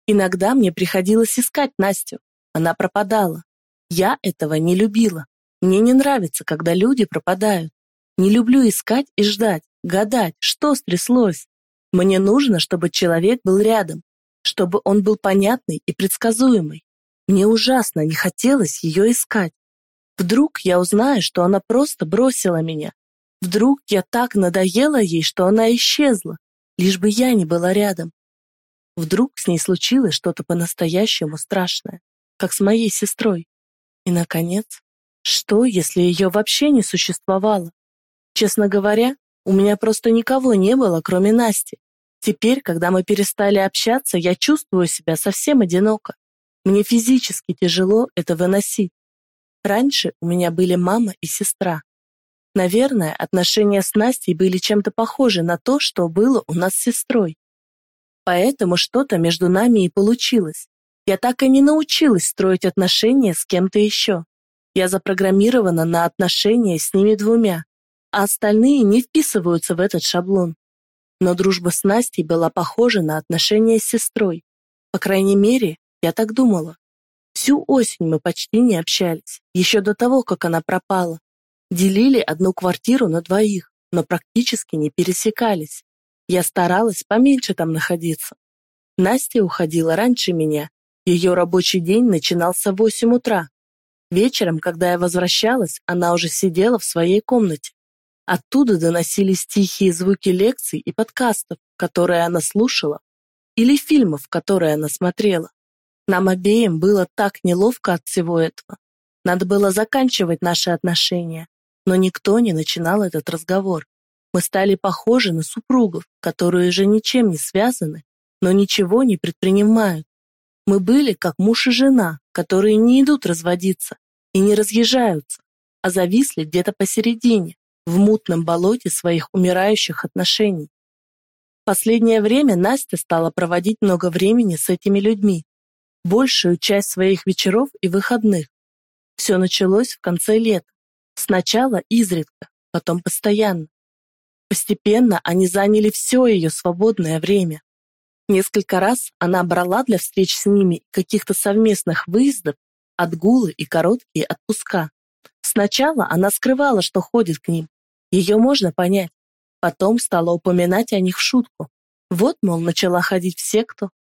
Иногда мне приходилось искать Настю. Она пропадала. Я этого не любила. Мне не нравится, когда люди пропадают. Не люблю искать и ждать, гадать, что стряслось. Мне нужно, чтобы человек был рядом, чтобы он был понятный и предсказуемый. Мне ужасно не хотелось ее искать. Вдруг я узнаю, что она просто бросила меня. Вдруг я так надоела ей, что она исчезла, лишь бы я не была рядом. Вдруг с ней случилось что-то по-настоящему страшное, как с моей сестрой. И, наконец, что, если ее вообще не существовало? Честно говоря, у меня просто никого не было, кроме Насти. Теперь, когда мы перестали общаться, я чувствую себя совсем одиноко. Мне физически тяжело это выносить. Раньше у меня были мама и сестра. Наверное, отношения с Настей были чем-то похожи на то, что было у нас с сестрой. Поэтому что-то между нами и получилось. Я так и не научилась строить отношения с кем-то еще. Я запрограммирована на отношения с ними двумя, а остальные не вписываются в этот шаблон. Но дружба с Настей была похожа на отношения с сестрой. По крайней мере, я так думала. Всю осень мы почти не общались, еще до того, как она пропала. Делили одну квартиру на двоих, но практически не пересекались. Я старалась поменьше там находиться. Настя уходила раньше меня. Ее рабочий день начинался в 8 утра. Вечером, когда я возвращалась, она уже сидела в своей комнате. Оттуда доносились тихие звуки лекций и подкастов, которые она слушала, или фильмов, которые она смотрела. Нам обеим было так неловко от всего этого. Надо было заканчивать наши отношения, но никто не начинал этот разговор. Мы стали похожи на супругов, которые же ничем не связаны, но ничего не предпринимают. Мы были как муж и жена, которые не идут разводиться и не разъезжаются, а зависли где-то посередине, в мутном болоте своих умирающих отношений. Последнее время Настя стала проводить много времени с этими людьми, большую часть своих вечеров и выходных. Все началось в конце лета. Сначала изредка, потом постоянно. Постепенно они заняли все ее свободное время. Несколько раз она брала для встреч с ними каких-то совместных выездов, отгулы и короткие отпуска. Сначала она скрывала, что ходит к ним. Ее можно понять. Потом стала упоминать о них в шутку. Вот, мол, начала ходить в секту,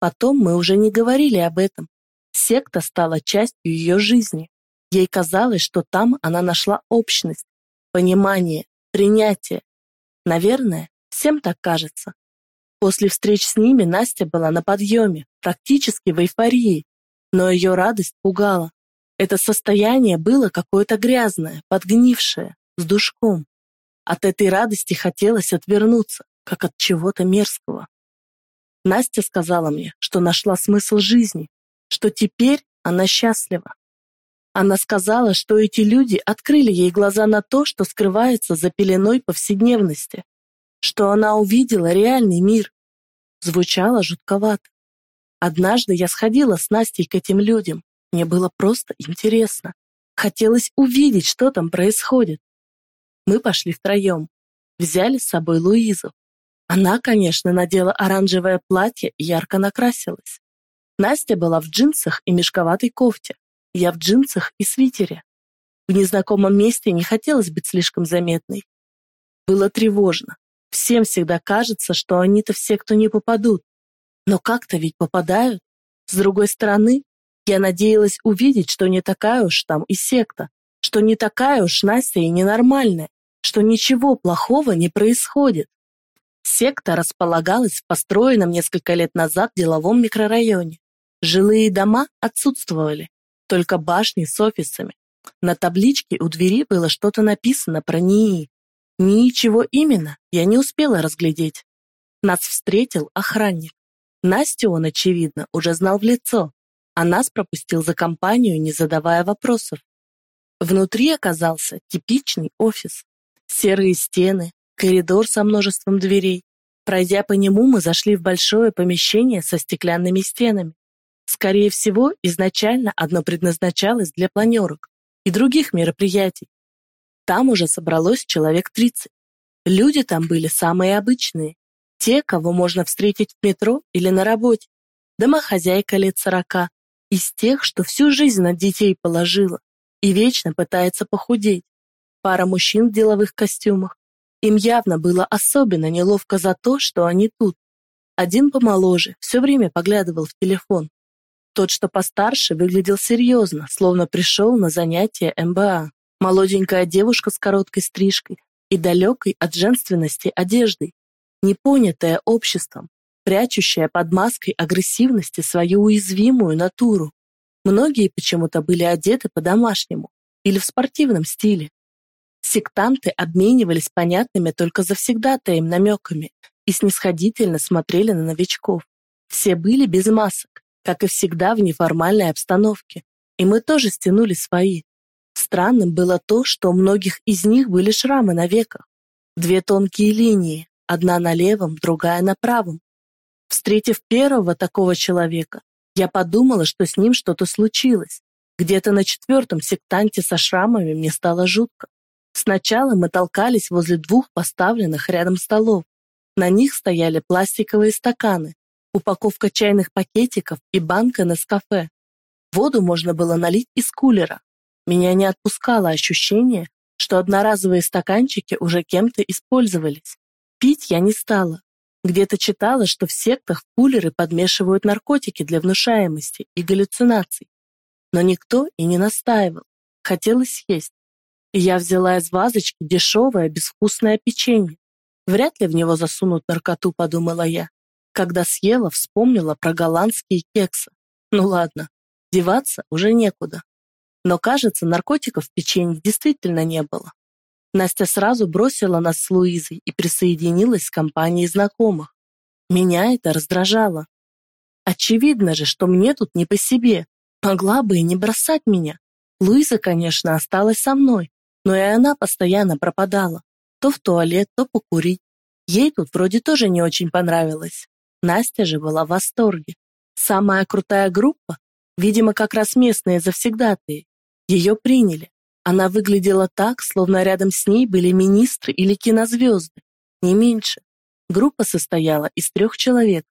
Потом мы уже не говорили об этом. Секта стала частью ее жизни. Ей казалось, что там она нашла общность, понимание, принятие. Наверное, всем так кажется. После встреч с ними Настя была на подъеме, практически в эйфории, но ее радость пугала. Это состояние было какое-то грязное, подгнившее, с душком. От этой радости хотелось отвернуться, как от чего-то мерзкого. Настя сказала мне, что нашла смысл жизни, что теперь она счастлива. Она сказала, что эти люди открыли ей глаза на то, что скрывается за пеленой повседневности, что она увидела реальный мир. Звучало жутковато. Однажды я сходила с Настей к этим людям. Мне было просто интересно. Хотелось увидеть, что там происходит. Мы пошли втроем. Взяли с собой Луизу. Она, конечно, надела оранжевое платье и ярко накрасилась. Настя была в джинсах и мешковатой кофте. Я в джинсах и свитере. В незнакомом месте не хотелось быть слишком заметной. Было тревожно. Всем всегда кажется, что они-то все, кто не попадут. Но как-то ведь попадают. С другой стороны, я надеялась увидеть, что не такая уж там и секта, что не такая уж Настя и ненормальная, что ничего плохого не происходит. Секта располагалась в построенном несколько лет назад деловом микрорайоне. Жилые дома отсутствовали, только башни с офисами. На табличке у двери было что-то написано про НИИ. Ничего именно я не успела разглядеть. Нас встретил охранник. Настю он, очевидно, уже знал в лицо, а нас пропустил за компанию, не задавая вопросов. Внутри оказался типичный офис. Серые стены, коридор со множеством дверей. Пройдя по нему, мы зашли в большое помещение со стеклянными стенами. Скорее всего, изначально одно предназначалось для планерок и других мероприятий. Там уже собралось человек 30. Люди там были самые обычные. Те, кого можно встретить в метро или на работе. Домохозяйка лет сорока. Из тех, что всю жизнь на детей положила и вечно пытается похудеть. Пара мужчин в деловых костюмах. Им явно было особенно неловко за то, что они тут. Один помоложе, все время поглядывал в телефон. Тот, что постарше, выглядел серьезно, словно пришел на занятие МБА. Молоденькая девушка с короткой стрижкой и далекой от женственности одеждой, непонятая обществом, прячущая под маской агрессивности свою уязвимую натуру. Многие почему-то были одеты по-домашнему или в спортивном стиле. Сектанты обменивались понятными только завсегдатаем намеками и снисходительно смотрели на новичков. Все были без масок, как и всегда в неформальной обстановке, и мы тоже стянули свои. Странным было то, что у многих из них были шрамы на веках. Две тонкие линии, одна на левом, другая на правом. Встретив первого такого человека, я подумала, что с ним что-то случилось. Где-то на четвертом сектанте со шрамами мне стало жутко. Сначала мы толкались возле двух поставленных рядом столов. На них стояли пластиковые стаканы, упаковка чайных пакетиков и банка на кафе. Воду можно было налить из кулера. Меня не отпускало ощущение, что одноразовые стаканчики уже кем-то использовались. Пить я не стала. Где-то читала, что в сектах кулеры подмешивают наркотики для внушаемости и галлюцинаций. Но никто и не настаивал. Хотелось есть. Я взяла из вазочки дешевое безвкусное печенье. Вряд ли в него засунут наркоту, подумала я. Когда съела, вспомнила про голландские кексы. Ну ладно, деваться уже некуда. Но, кажется, наркотиков в печенье действительно не было. Настя сразу бросила нас с Луизой и присоединилась к компании знакомых. Меня это раздражало. Очевидно же, что мне тут не по себе. Могла бы и не бросать меня. Луиза, конечно, осталась со мной, но и она постоянно пропадала. То в туалет, то покурить. Ей тут вроде тоже не очень понравилось. Настя же была в восторге. Самая крутая группа, видимо, как раз местные завсегдатые, ее приняли. Она выглядела так, словно рядом с ней были министры или кинозвезды, не меньше. Группа состояла из трех человек.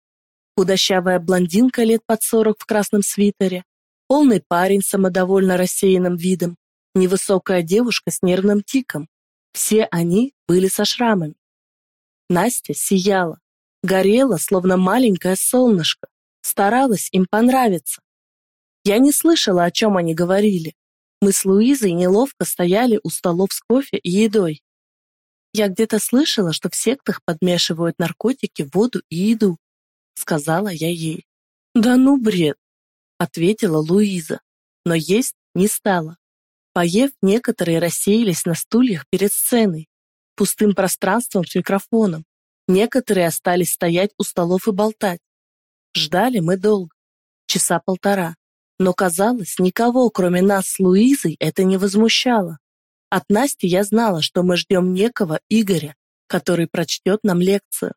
Худощавая блондинка лет под сорок в красном свитере, полный парень с самодовольно рассеянным видом, невысокая девушка с нервным тиком. Все они были со шрамами. Настя сияла, горела, словно маленькое солнышко, старалась им понравиться. Я не слышала, о чем они говорили. Мы с Луизой неловко стояли у столов с кофе и едой. Я где-то слышала, что в сектах подмешивают наркотики воду и еду, сказала я ей. Да ну бред, ответила Луиза, но есть не стала. Поев, некоторые рассеялись на стульях перед сценой, пустым пространством с микрофоном, Некоторые остались стоять у столов и болтать. Ждали мы долго, часа полтора. Но, казалось, никого, кроме нас с Луизой, это не возмущало. От Насти я знала, что мы ждем некого Игоря, который прочтет нам лекцию.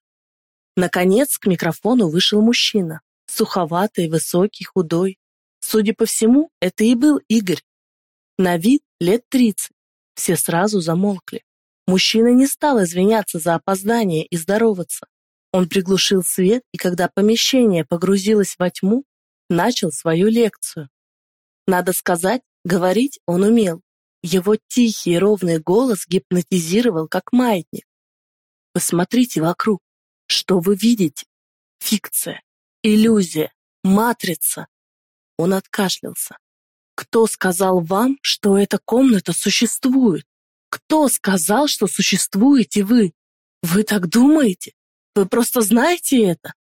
Наконец к микрофону вышел мужчина, суховатый, высокий, худой. Судя по всему, это и был Игорь. На вид лет тридцать. Все сразу замолкли. Мужчина не стал извиняться за опоздание и здороваться. Он приглушил свет, и когда помещение погрузилось во тьму, начал свою лекцию. Надо сказать, говорить он умел. Его тихий ровный голос гипнотизировал, как маятник. Посмотрите вокруг. Что вы видите? Фикция, иллюзия, матрица. Он откашлялся. Кто сказал вам, что эта комната существует? Кто сказал, что существуете вы? Вы так думаете? Вы просто знаете это?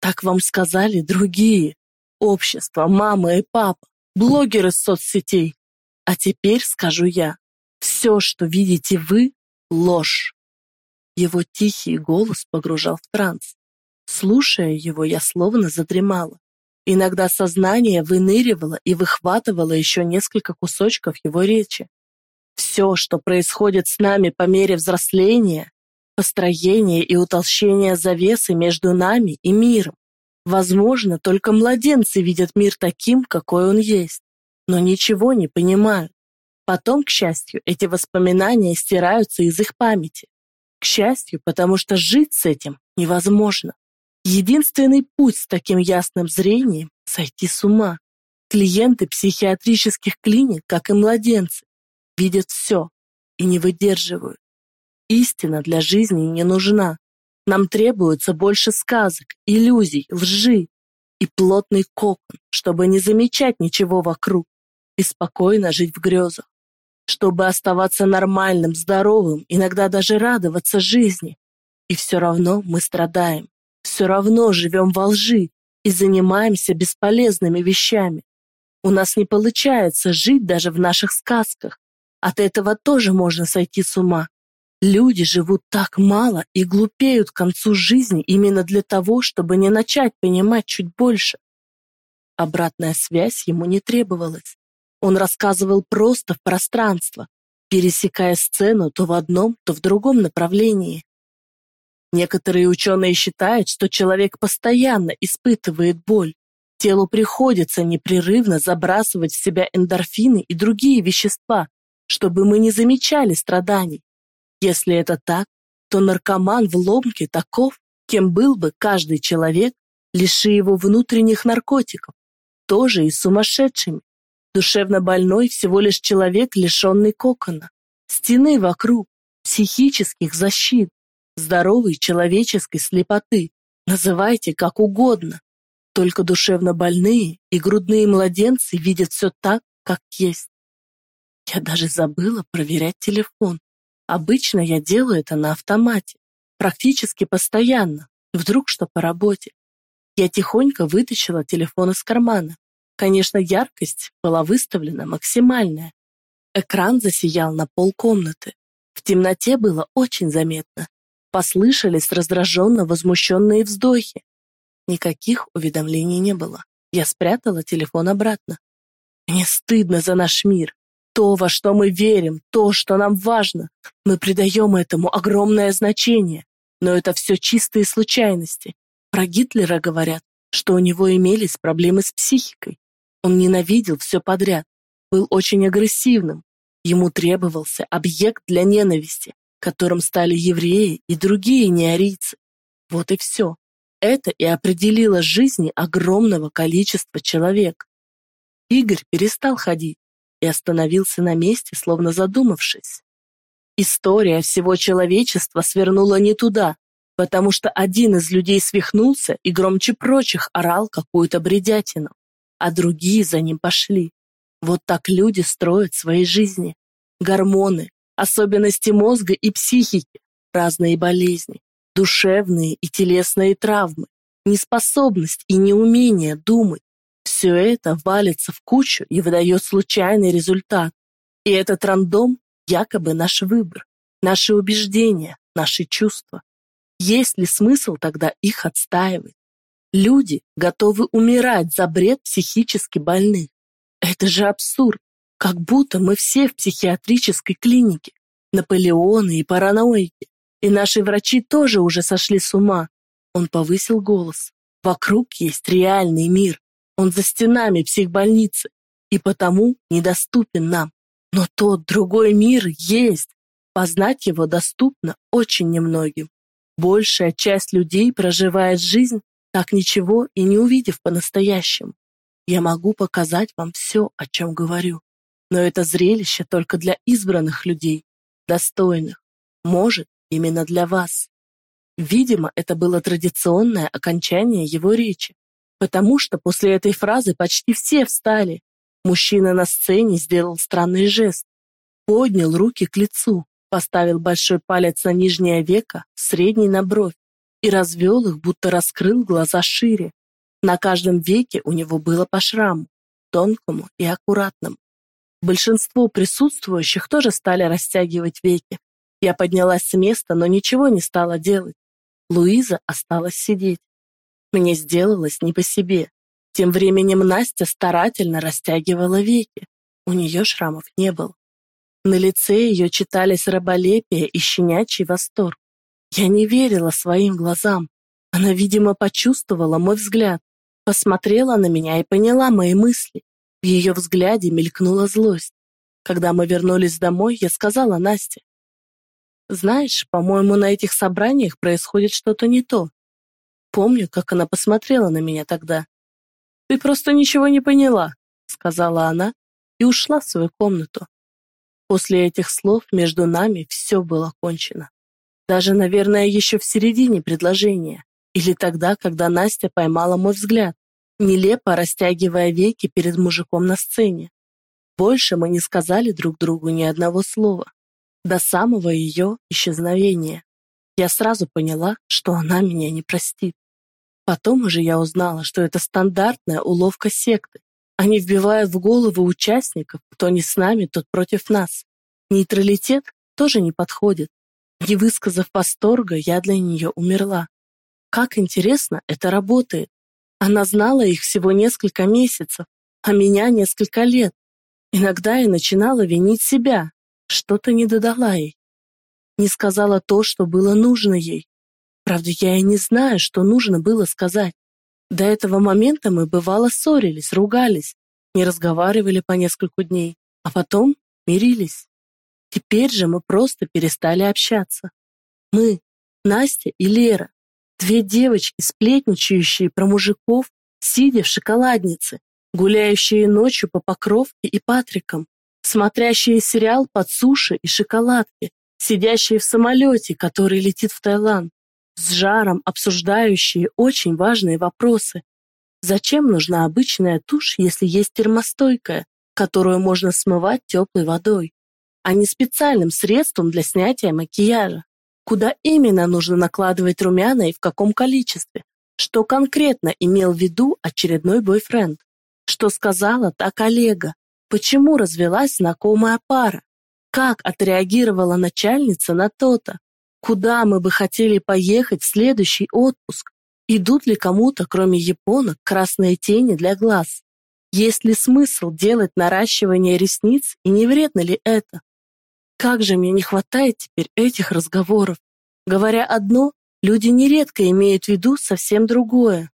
Так вам сказали другие. Общество, мама и папа, блогеры соцсетей. А теперь скажу я. Все, что видите вы, ложь. Его тихий голос погружал в транс. Слушая его, я словно задремала. Иногда сознание выныривало и выхватывало еще несколько кусочков его речи. Все, что происходит с нами по мере взросления, построение и утолщение завесы между нами и миром. Возможно, только младенцы видят мир таким, какой он есть, но ничего не понимают. Потом, к счастью, эти воспоминания стираются из их памяти. К счастью, потому что жить с этим невозможно. Единственный путь с таким ясным зрением – сойти с ума. Клиенты психиатрических клиник, как и младенцы, видят все и не выдерживают. Истина для жизни не нужна. Нам требуется больше сказок, иллюзий, лжи и плотный кокон, чтобы не замечать ничего вокруг и спокойно жить в грезах. Чтобы оставаться нормальным, здоровым, иногда даже радоваться жизни. И все равно мы страдаем. Все равно живем во лжи и занимаемся бесполезными вещами. У нас не получается жить даже в наших сказках. От этого тоже можно сойти с ума. Люди живут так мало и глупеют к концу жизни именно для того, чтобы не начать понимать чуть больше. Обратная связь ему не требовалась. Он рассказывал просто в пространство, пересекая сцену то в одном, то в другом направлении. Некоторые ученые считают, что человек постоянно испытывает боль. Телу приходится непрерывно забрасывать в себя эндорфины и другие вещества, чтобы мы не замечали страданий. Если это так, то наркоман в ломке таков, кем был бы каждый человек, лиши его внутренних наркотиков, тоже и сумасшедшими. Душевно больной всего лишь человек, лишенный кокона, стены вокруг, психических защит, здоровой человеческой слепоты. Называйте как угодно. Только душевно больные и грудные младенцы видят все так, как есть. Я даже забыла проверять телефон. Обычно я делаю это на автомате, практически постоянно, вдруг что по работе. Я тихонько вытащила телефон из кармана. Конечно, яркость была выставлена максимальная. Экран засиял на пол комнаты. В темноте было очень заметно. Послышались раздраженно возмущенные вздохи. Никаких уведомлений не было. Я спрятала телефон обратно. Мне стыдно за наш мир. То, во что мы верим, то, что нам важно. Мы придаем этому огромное значение. Но это все чистые случайности. Про Гитлера говорят, что у него имелись проблемы с психикой. Он ненавидел все подряд, был очень агрессивным. Ему требовался объект для ненависти, которым стали евреи и другие неарийцы. Вот и все. Это и определило жизни огромного количества человек. Игорь перестал ходить и остановился на месте, словно задумавшись. История всего человечества свернула не туда, потому что один из людей свихнулся и громче прочих орал какую-то бредятину, а другие за ним пошли. Вот так люди строят свои жизни. Гормоны, особенности мозга и психики, разные болезни, душевные и телесные травмы, неспособность и неумение думать, все это валится в кучу и выдает случайный результат. И этот рандом якобы наш выбор, наши убеждения, наши чувства. Есть ли смысл тогда их отстаивать? Люди готовы умирать за бред психически больных. Это же абсурд. Как будто мы все в психиатрической клинике. Наполеоны и параноики. И наши врачи тоже уже сошли с ума. Он повысил голос. Вокруг есть реальный мир. Он за стенами психбольницы и потому недоступен нам. Но тот другой мир есть. Познать его доступно очень немногим. Большая часть людей проживает жизнь, так ничего и не увидев по-настоящему. Я могу показать вам все, о чем говорю. Но это зрелище только для избранных людей, достойных. Может, именно для вас. Видимо, это было традиционное окончание его речи, потому что после этой фразы почти все встали. Мужчина на сцене сделал странный жест, поднял руки к лицу, поставил большой палец на нижнее веко, средний на бровь и развел их, будто раскрыл глаза шире. На каждом веке у него было по шраму, тонкому и аккуратному. Большинство присутствующих тоже стали растягивать веки. Я поднялась с места, но ничего не стала делать. Луиза осталась сидеть. Мне сделалось не по себе. Тем временем Настя старательно растягивала веки. У нее шрамов не было. На лице ее читались раболепие и щенячий восторг. Я не верила своим глазам. Она, видимо, почувствовала мой взгляд, посмотрела на меня и поняла мои мысли. В ее взгляде мелькнула злость. Когда мы вернулись домой, я сказала Насте. «Знаешь, по-моему, на этих собраниях происходит что-то не то. Помню, как она посмотрела на меня тогда. «Ты просто ничего не поняла», — сказала она и ушла в свою комнату. После этих слов между нами все было кончено. Даже, наверное, еще в середине предложения, или тогда, когда Настя поймала мой взгляд нелепо растягивая веки перед мужиком на сцене. Больше мы не сказали друг другу ни одного слова. До самого ее исчезновения. Я сразу поняла, что она меня не простит. Потом уже я узнала, что это стандартная уловка секты. Они вбивают в головы участников, кто не с нами, тот против нас. Нейтралитет тоже не подходит. Не высказав восторга, я для нее умерла. Как интересно это работает. Она знала их всего несколько месяцев, а меня несколько лет. Иногда я начинала винить себя. Что-то не додала ей. Не сказала то, что было нужно ей. Правда, я и не знаю, что нужно было сказать. До этого момента мы бывало ссорились, ругались, не разговаривали по несколько дней, а потом мирились. Теперь же мы просто перестали общаться. Мы, Настя и Лера, Две девочки, сплетничающие про мужиков, сидя в шоколаднице, гуляющие ночью по Покровке и Патрикам, смотрящие сериал под суши и шоколадки, сидящие в самолете, который летит в Таиланд, с жаром обсуждающие очень важные вопросы. Зачем нужна обычная тушь, если есть термостойкая, которую можно смывать теплой водой, а не специальным средством для снятия макияжа? Куда именно нужно накладывать румяна и в каком количестве? Что конкретно имел в виду очередной бойфренд? Что сказала та коллега? Почему развелась знакомая пара? Как отреагировала начальница на то-то? Куда мы бы хотели поехать в следующий отпуск? Идут ли кому-то, кроме японок, красные тени для глаз? Есть ли смысл делать наращивание ресниц и не вредно ли это? Как же мне не хватает теперь этих разговоров. Говоря одно, люди нередко имеют в виду совсем другое.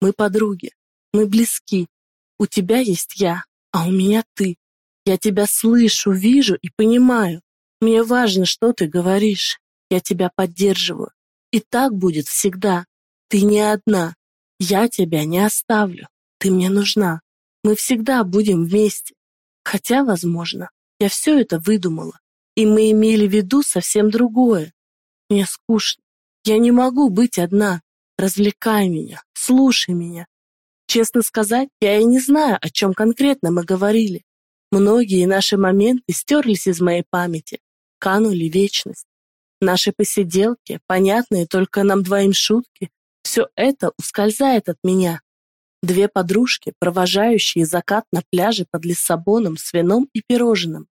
Мы подруги, мы близки. У тебя есть я, а у меня ты. Я тебя слышу, вижу и понимаю. Мне важно, что ты говоришь. Я тебя поддерживаю. И так будет всегда. Ты не одна. Я тебя не оставлю. Ты мне нужна. Мы всегда будем вместе. Хотя, возможно, я все это выдумала, и мы имели в виду совсем другое. Мне скучно. Я не могу быть одна. Развлекай меня, слушай меня. Честно сказать, я и не знаю, о чем конкретно мы говорили. Многие наши моменты стерлись из моей памяти, канули в вечность. Наши посиделки, понятные только нам двоим шутки, все это ускользает от меня. Две подружки, провожающие закат на пляже под Лиссабоном с вином и пирожным.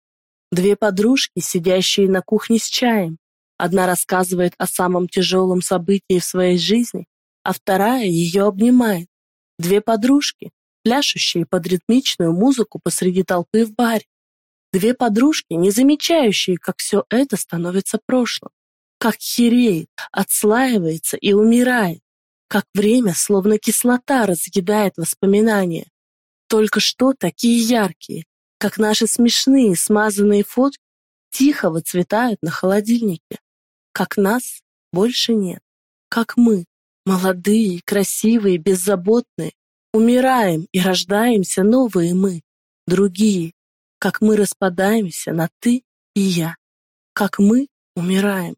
Две подружки, сидящие на кухне с чаем. Одна рассказывает о самом тяжелом событии в своей жизни, а вторая ее обнимает. Две подружки, пляшущие под ритмичную музыку посреди толпы в баре. Две подружки, не замечающие, как все это становится прошлым. Как хереет, отслаивается и умирает. Как время, словно кислота, разъедает воспоминания. Только что такие яркие, как наши смешные смазанные фотки тихо выцветают на холодильнике. Как нас больше нет. Как мы, молодые, красивые, беззаботные, умираем и рождаемся новые мы, другие. Как мы распадаемся на ты и я. Как мы умираем.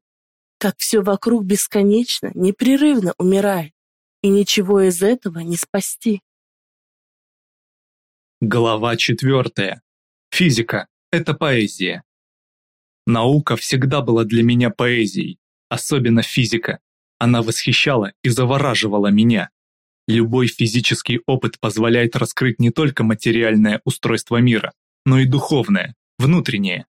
как все вокруг бесконечно, непрерывно умирает, и ничего из этого не спасти. Глава четвертая. Физика – это поэзия. Наука всегда была для меня поэзией, особенно физика. Она восхищала и завораживала меня. Любой физический опыт позволяет раскрыть не только материальное устройство мира, но и духовное, внутреннее.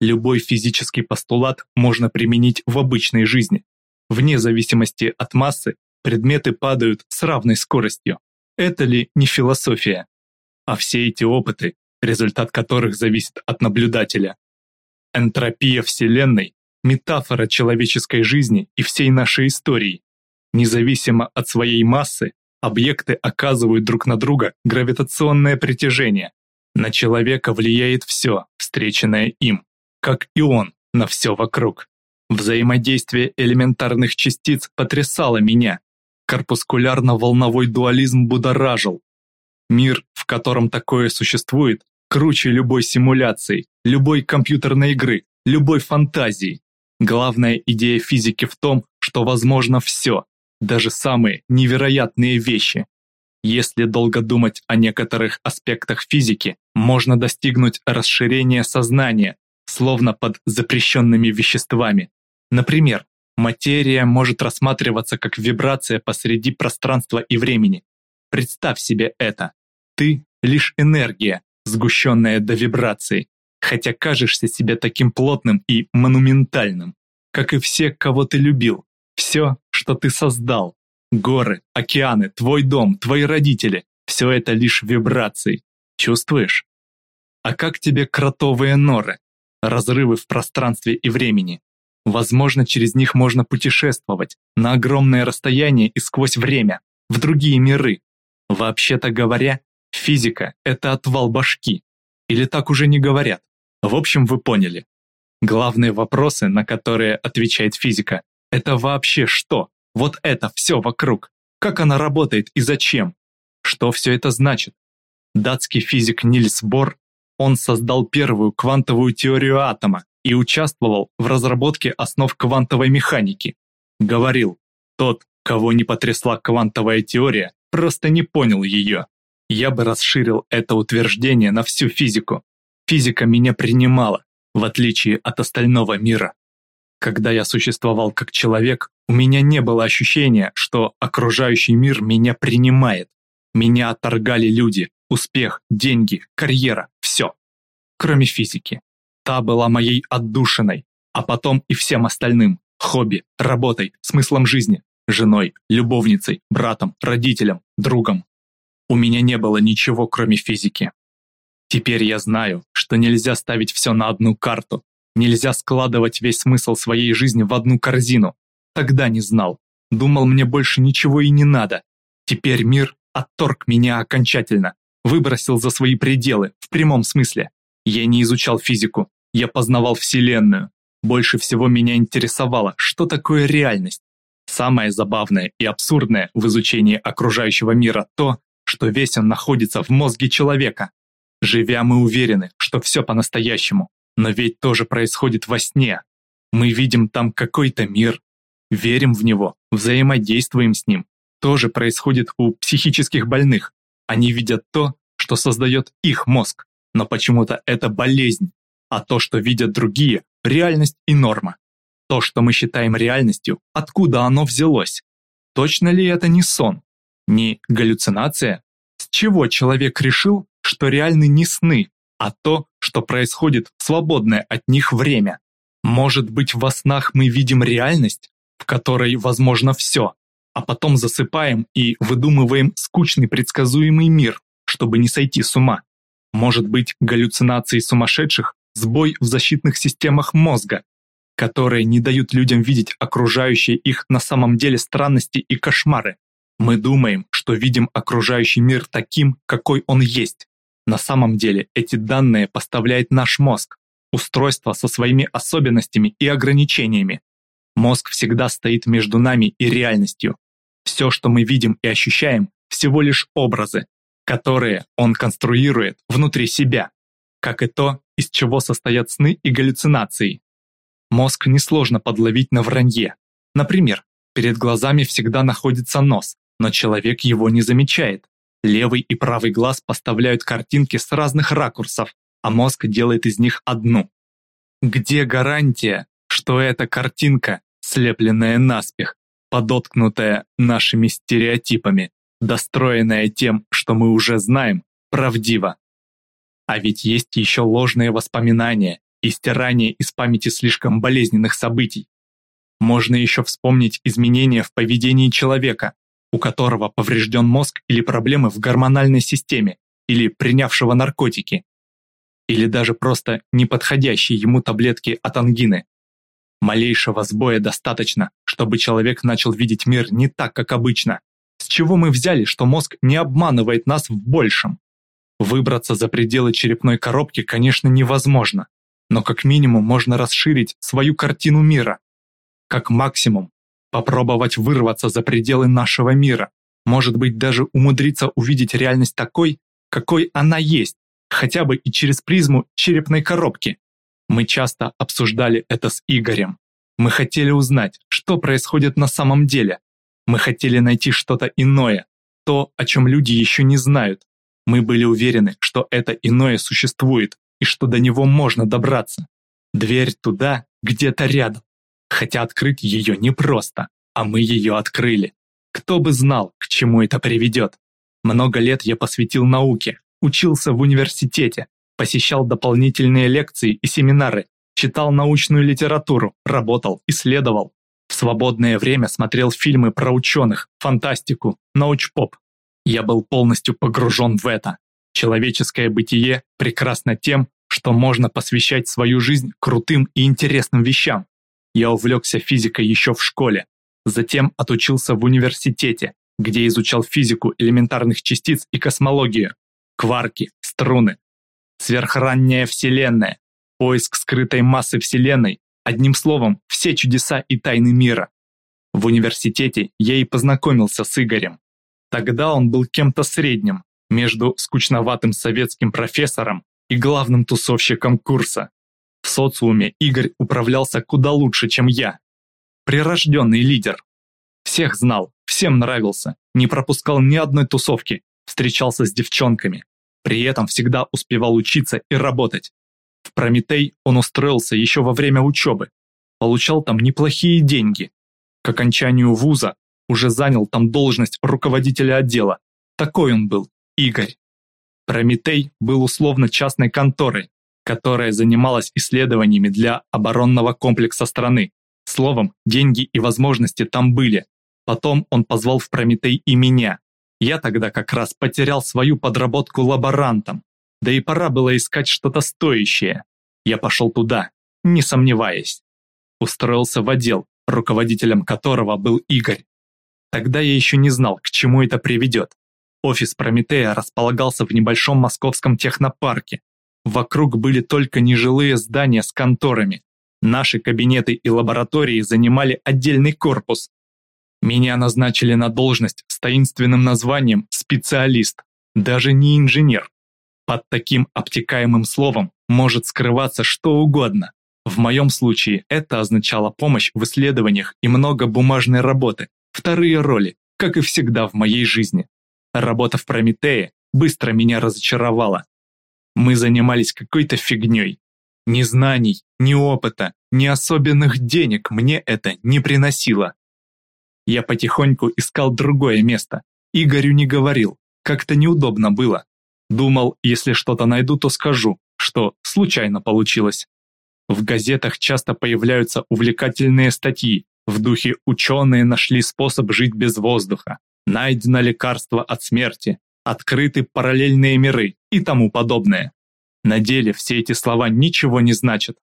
Любой физический постулат можно применить в обычной жизни. Вне зависимости от массы, предметы падают с равной скоростью. Это ли не философия? А все эти опыты, результат которых зависит от наблюдателя. Энтропия Вселенной – метафора человеческой жизни и всей нашей истории. Независимо от своей массы, объекты оказывают друг на друга гравитационное притяжение. На человека влияет все, встреченное им, как и он на все вокруг. Взаимодействие элементарных частиц потрясало меня. Корпускулярно-волновой дуализм будоражил. Мир, в котором такое существует, круче любой симуляции, любой компьютерной игры, любой фантазии. Главная идея физики в том, что возможно все, даже самые невероятные вещи. Если долго думать о некоторых аспектах физики, можно достигнуть расширения сознания, словно под запрещенными веществами. Например, материя может рассматриваться как вибрация посреди пространства и времени. Представь себе это. Ты – лишь энергия, сгущенная до вибрации, хотя кажешься себе таким плотным и монументальным, как и все, кого ты любил, все, что ты создал. Горы, океаны, твой дом, твои родители – все это лишь вибрации. Чувствуешь? А как тебе кротовые норы? Разрывы в пространстве и времени. Возможно, через них можно путешествовать на огромное расстояние и сквозь время, в другие миры. Вообще-то говоря, физика – это отвал башки. Или так уже не говорят. В общем, вы поняли. Главные вопросы, на которые отвечает физика, это вообще что? Вот это все вокруг. Как она работает и зачем? Что все это значит? Датский физик Нильс Бор, он создал первую квантовую теорию атома и участвовал в разработке основ квантовой механики. Говорил, тот, кого не потрясла квантовая теория, просто не понял ее. Я бы расширил это утверждение на всю физику. Физика меня принимала, в отличие от остального мира. Когда я существовал как человек, у меня не было ощущения, что окружающий мир меня принимает. Меня отторгали люди, успех, деньги, карьера, все. Кроме физики. Та была моей отдушиной, а потом и всем остальным. Хобби, работой, смыслом жизни, женой, любовницей, братом, родителем, другом. У меня не было ничего, кроме физики. Теперь я знаю, что нельзя ставить все на одну карту, нельзя складывать весь смысл своей жизни в одну корзину, Тогда не знал. Думал, мне больше ничего и не надо. Теперь мир отторг меня окончательно. Выбросил за свои пределы, в прямом смысле. Я не изучал физику. Я познавал Вселенную. Больше всего меня интересовало, что такое реальность. Самое забавное и абсурдное в изучении окружающего мира то, что весь он находится в мозге человека. Живя, мы уверены, что все по-настоящему, но ведь тоже происходит во сне. Мы видим там какой-то мир, верим в него, взаимодействуем с ним. То же происходит у психических больных. Они видят то, что создает их мозг, но почему-то это болезнь, а то, что видят другие, реальность и норма. То, что мы считаем реальностью, откуда оно взялось? Точно ли это не сон? Не галлюцинация? С чего человек решил, что реальны не сны, а то, что происходит в свободное от них время? Может быть, во снах мы видим реальность, в которой возможно все, а потом засыпаем и выдумываем скучный предсказуемый мир, чтобы не сойти с ума. Может быть, галлюцинации сумасшедших – сбой в защитных системах мозга, которые не дают людям видеть окружающие их на самом деле странности и кошмары. Мы думаем, что видим окружающий мир таким, какой он есть. На самом деле эти данные поставляет наш мозг, устройство со своими особенностями и ограничениями, Мозг всегда стоит между нами и реальностью. Все, что мы видим и ощущаем, всего лишь образы, которые он конструирует внутри себя, как и то, из чего состоят сны и галлюцинации. Мозг несложно подловить на вранье. Например, перед глазами всегда находится нос, но человек его не замечает. Левый и правый глаз поставляют картинки с разных ракурсов, а мозг делает из них одну. Где гарантия, что эта картинка, слепленная наспех, подоткнутая нашими стереотипами, достроенная тем, что мы уже знаем, правдива? А ведь есть еще ложные воспоминания и стирание из памяти слишком болезненных событий. Можно еще вспомнить изменения в поведении человека, у которого поврежден мозг или проблемы в гормональной системе, или принявшего наркотики, или даже просто неподходящие ему таблетки от ангины. Малейшего сбоя достаточно, чтобы человек начал видеть мир не так, как обычно. С чего мы взяли, что мозг не обманывает нас в большем? Выбраться за пределы черепной коробки, конечно, невозможно, но как минимум можно расширить свою картину мира. Как максимум попробовать вырваться за пределы нашего мира, может быть даже умудриться увидеть реальность такой, какой она есть, хотя бы и через призму черепной коробки. Мы часто обсуждали это с Игорем. Мы хотели узнать, что происходит на самом деле. Мы хотели найти что-то иное, то, о чем люди еще не знают. Мы были уверены, что это иное существует и что до него можно добраться. Дверь туда где-то рядом хотя открыть ее непросто, а мы ее открыли. Кто бы знал, к чему это приведет. Много лет я посвятил науке, учился в университете, посещал дополнительные лекции и семинары, читал научную литературу, работал, исследовал. В свободное время смотрел фильмы про ученых, фантастику, научпоп. Я был полностью погружен в это. Человеческое бытие прекрасно тем, что можно посвящать свою жизнь крутым и интересным вещам, я увлекся физикой еще в школе, затем отучился в университете, где изучал физику элементарных частиц и космологию, кварки, струны, сверхранняя Вселенная, поиск скрытой массы Вселенной, одним словом, все чудеса и тайны мира. В университете я и познакомился с Игорем. Тогда он был кем-то средним между скучноватым советским профессором и главным тусовщиком курса. В социуме Игорь управлялся куда лучше, чем я. Прирожденный лидер. Всех знал, всем нравился, не пропускал ни одной тусовки, встречался с девчонками. При этом всегда успевал учиться и работать. В Прометей он устроился еще во время учебы. Получал там неплохие деньги. К окончанию вуза уже занял там должность руководителя отдела. Такой он был, Игорь. Прометей был условно частной конторой, которая занималась исследованиями для оборонного комплекса страны. Словом, деньги и возможности там были. Потом он позвал в Прометей и меня. Я тогда как раз потерял свою подработку лаборантом. Да и пора было искать что-то стоящее. Я пошел туда, не сомневаясь. Устроился в отдел, руководителем которого был Игорь. Тогда я еще не знал, к чему это приведет. Офис Прометея располагался в небольшом московском технопарке, Вокруг были только нежилые здания с конторами. Наши кабинеты и лаборатории занимали отдельный корпус. Меня назначили на должность с таинственным названием «специалист», даже не инженер. Под таким обтекаемым словом может скрываться что угодно. В моем случае это означало помощь в исследованиях и много бумажной работы, вторые роли, как и всегда в моей жизни. Работа в Прометее быстро меня разочаровала. Мы занимались какой-то фигней. Ни знаний, ни опыта, ни особенных денег мне это не приносило. Я потихоньку искал другое место. Игорю не говорил, как-то неудобно было. Думал, если что-то найду, то скажу, что случайно получилось. В газетах часто появляются увлекательные статьи в духе «Ученые нашли способ жить без воздуха», «Найдено лекарство от смерти», открыты параллельные миры и тому подобное. На деле все эти слова ничего не значат.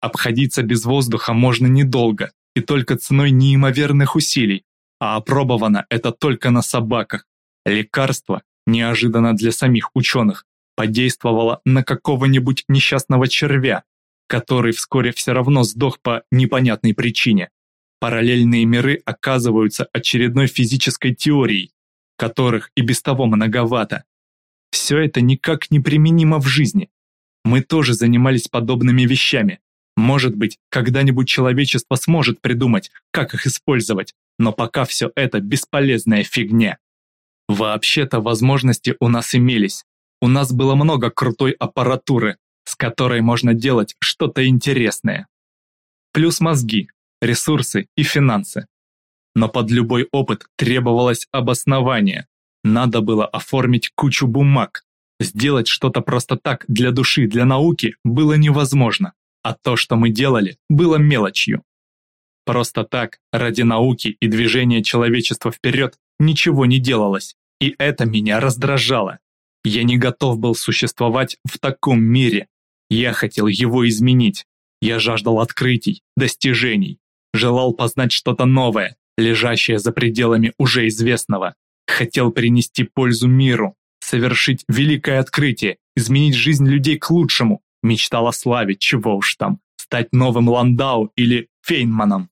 Обходиться без воздуха можно недолго и только ценой неимоверных усилий, а опробовано это только на собаках. Лекарство, неожиданно для самих ученых, подействовало на какого-нибудь несчастного червя, который вскоре все равно сдох по непонятной причине. Параллельные миры оказываются очередной физической теорией, которых и без того многовато. Все это никак не применимо в жизни. Мы тоже занимались подобными вещами, Может быть, когда-нибудь человечество сможет придумать, как их использовать, но пока все это бесполезная фигня. Вообще-то возможности у нас имелись. У нас было много крутой аппаратуры, с которой можно делать что-то интересное. Плюс мозги, ресурсы и финансы. Но под любой опыт требовалось обоснование. Надо было оформить кучу бумаг. Сделать что-то просто так для души, для науки было невозможно, а то, что мы делали, было мелочью. Просто так, ради науки и движения человечества вперед, ничего не делалось, и это меня раздражало. Я не готов был существовать в таком мире. Я хотел его изменить. Я жаждал открытий, достижений, желал познать что-то новое, лежащее за пределами уже известного. Хотел принести пользу миру, совершить великое открытие, изменить жизнь людей к лучшему. Мечтал о славе, чего уж там, стать новым Ландау или Фейнманом.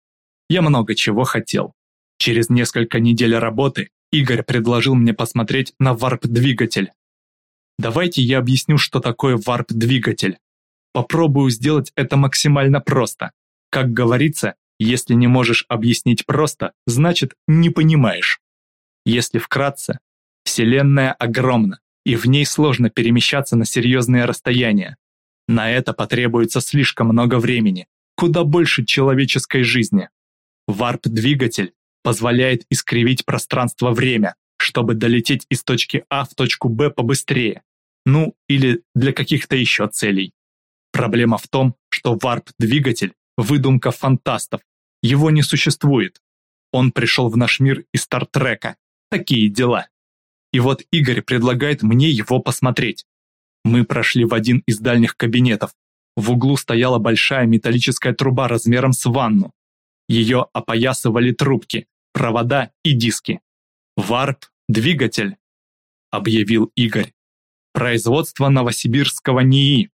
Я много чего хотел. Через несколько недель работы Игорь предложил мне посмотреть на варп-двигатель. Давайте я объясню, что такое варп-двигатель. Попробую сделать это максимально просто. Как говорится, если не можешь объяснить просто, значит не понимаешь. Если вкратце, Вселенная огромна, и в ней сложно перемещаться на серьезные расстояния. На это потребуется слишком много времени, куда больше человеческой жизни. Варп-двигатель позволяет искривить пространство-время, чтобы долететь из точки А в точку Б побыстрее. Ну, или для каких-то еще целей. Проблема в том, что варп-двигатель – выдумка фантастов. Его не существует. Он пришел в наш мир из Стартрека. Такие дела. И вот Игорь предлагает мне его посмотреть. Мы прошли в один из дальних кабинетов. В углу стояла большая металлическая труба размером с ванну. Ее опоясывали трубки, провода и диски. «Варп – двигатель», – объявил Игорь. «Производство новосибирского НИИ.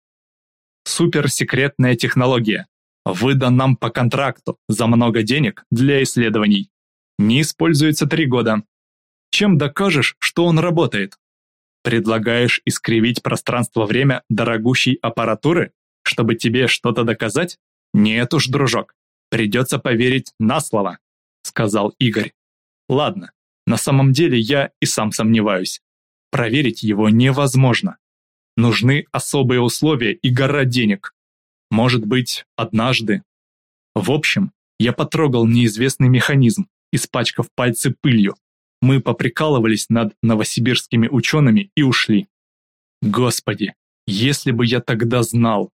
Суперсекретная технология. Выдан нам по контракту за много денег для исследований. Не используется три года. Чем докажешь, что он работает? Предлагаешь искривить пространство-время дорогущей аппаратуры, чтобы тебе что-то доказать? Нет уж, дружок, придется поверить на слово, сказал Игорь. Ладно, на самом деле я и сам сомневаюсь. Проверить его невозможно. Нужны особые условия и гора денег. Может быть, однажды. В общем, я потрогал неизвестный механизм, испачкав пальцы пылью. Мы поприкалывались над новосибирскими учеными и ушли. Господи, если бы я тогда знал,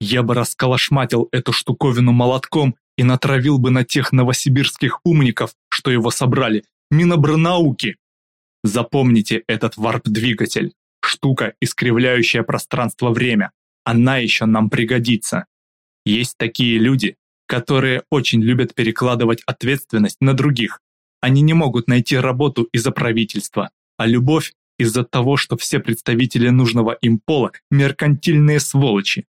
я бы расколошматил эту штуковину молотком и натравил бы на тех новосибирских умников, что его собрали, Минобрнауки. Запомните этот варп-двигатель. Штука, искривляющая пространство-время. Она еще нам пригодится. Есть такие люди, которые очень любят перекладывать ответственность на других. Они не могут найти работу из-за правительства, а любовь из-за того, что все представители нужного им пола – меркантильные сволочи.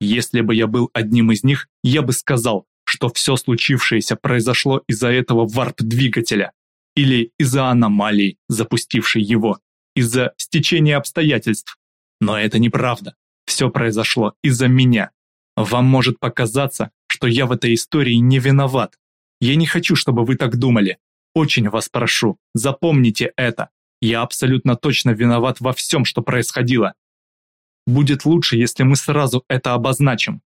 Если бы я был одним из них, я бы сказал, что все случившееся произошло из-за этого варп-двигателя или из-за аномалии, запустившей его, из-за стечения обстоятельств. Но это неправда. Все произошло из-за меня. Вам может показаться, что я в этой истории не виноват. Я не хочу, чтобы вы так думали. Очень вас прошу, запомните это. Я абсолютно точно виноват во всем, что происходило. Будет лучше, если мы сразу это обозначим.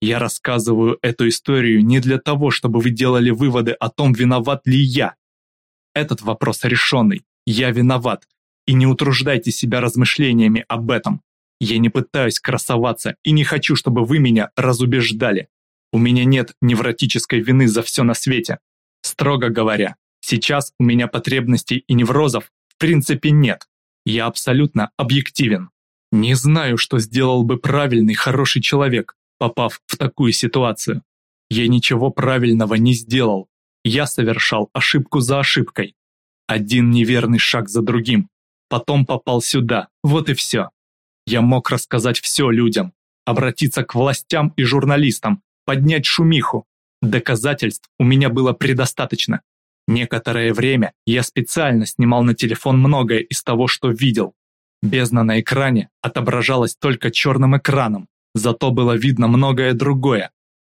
Я рассказываю эту историю не для того, чтобы вы делали выводы о том, виноват ли я. Этот вопрос решенный. Я виноват. И не утруждайте себя размышлениями об этом. Я не пытаюсь красоваться и не хочу, чтобы вы меня разубеждали. У меня нет невротической вины за все на свете. Строго говоря, сейчас у меня потребностей и неврозов в принципе нет. Я абсолютно объективен. Не знаю, что сделал бы правильный, хороший человек, попав в такую ситуацию. Я ничего правильного не сделал. Я совершал ошибку за ошибкой. Один неверный шаг за другим. Потом попал сюда. Вот и все. Я мог рассказать все людям. Обратиться к властям и журналистам. Поднять шумиху. Доказательств у меня было предостаточно. Некоторое время я специально снимал на телефон многое из того, что видел. Бездна на экране отображалась только черным экраном, зато было видно многое другое.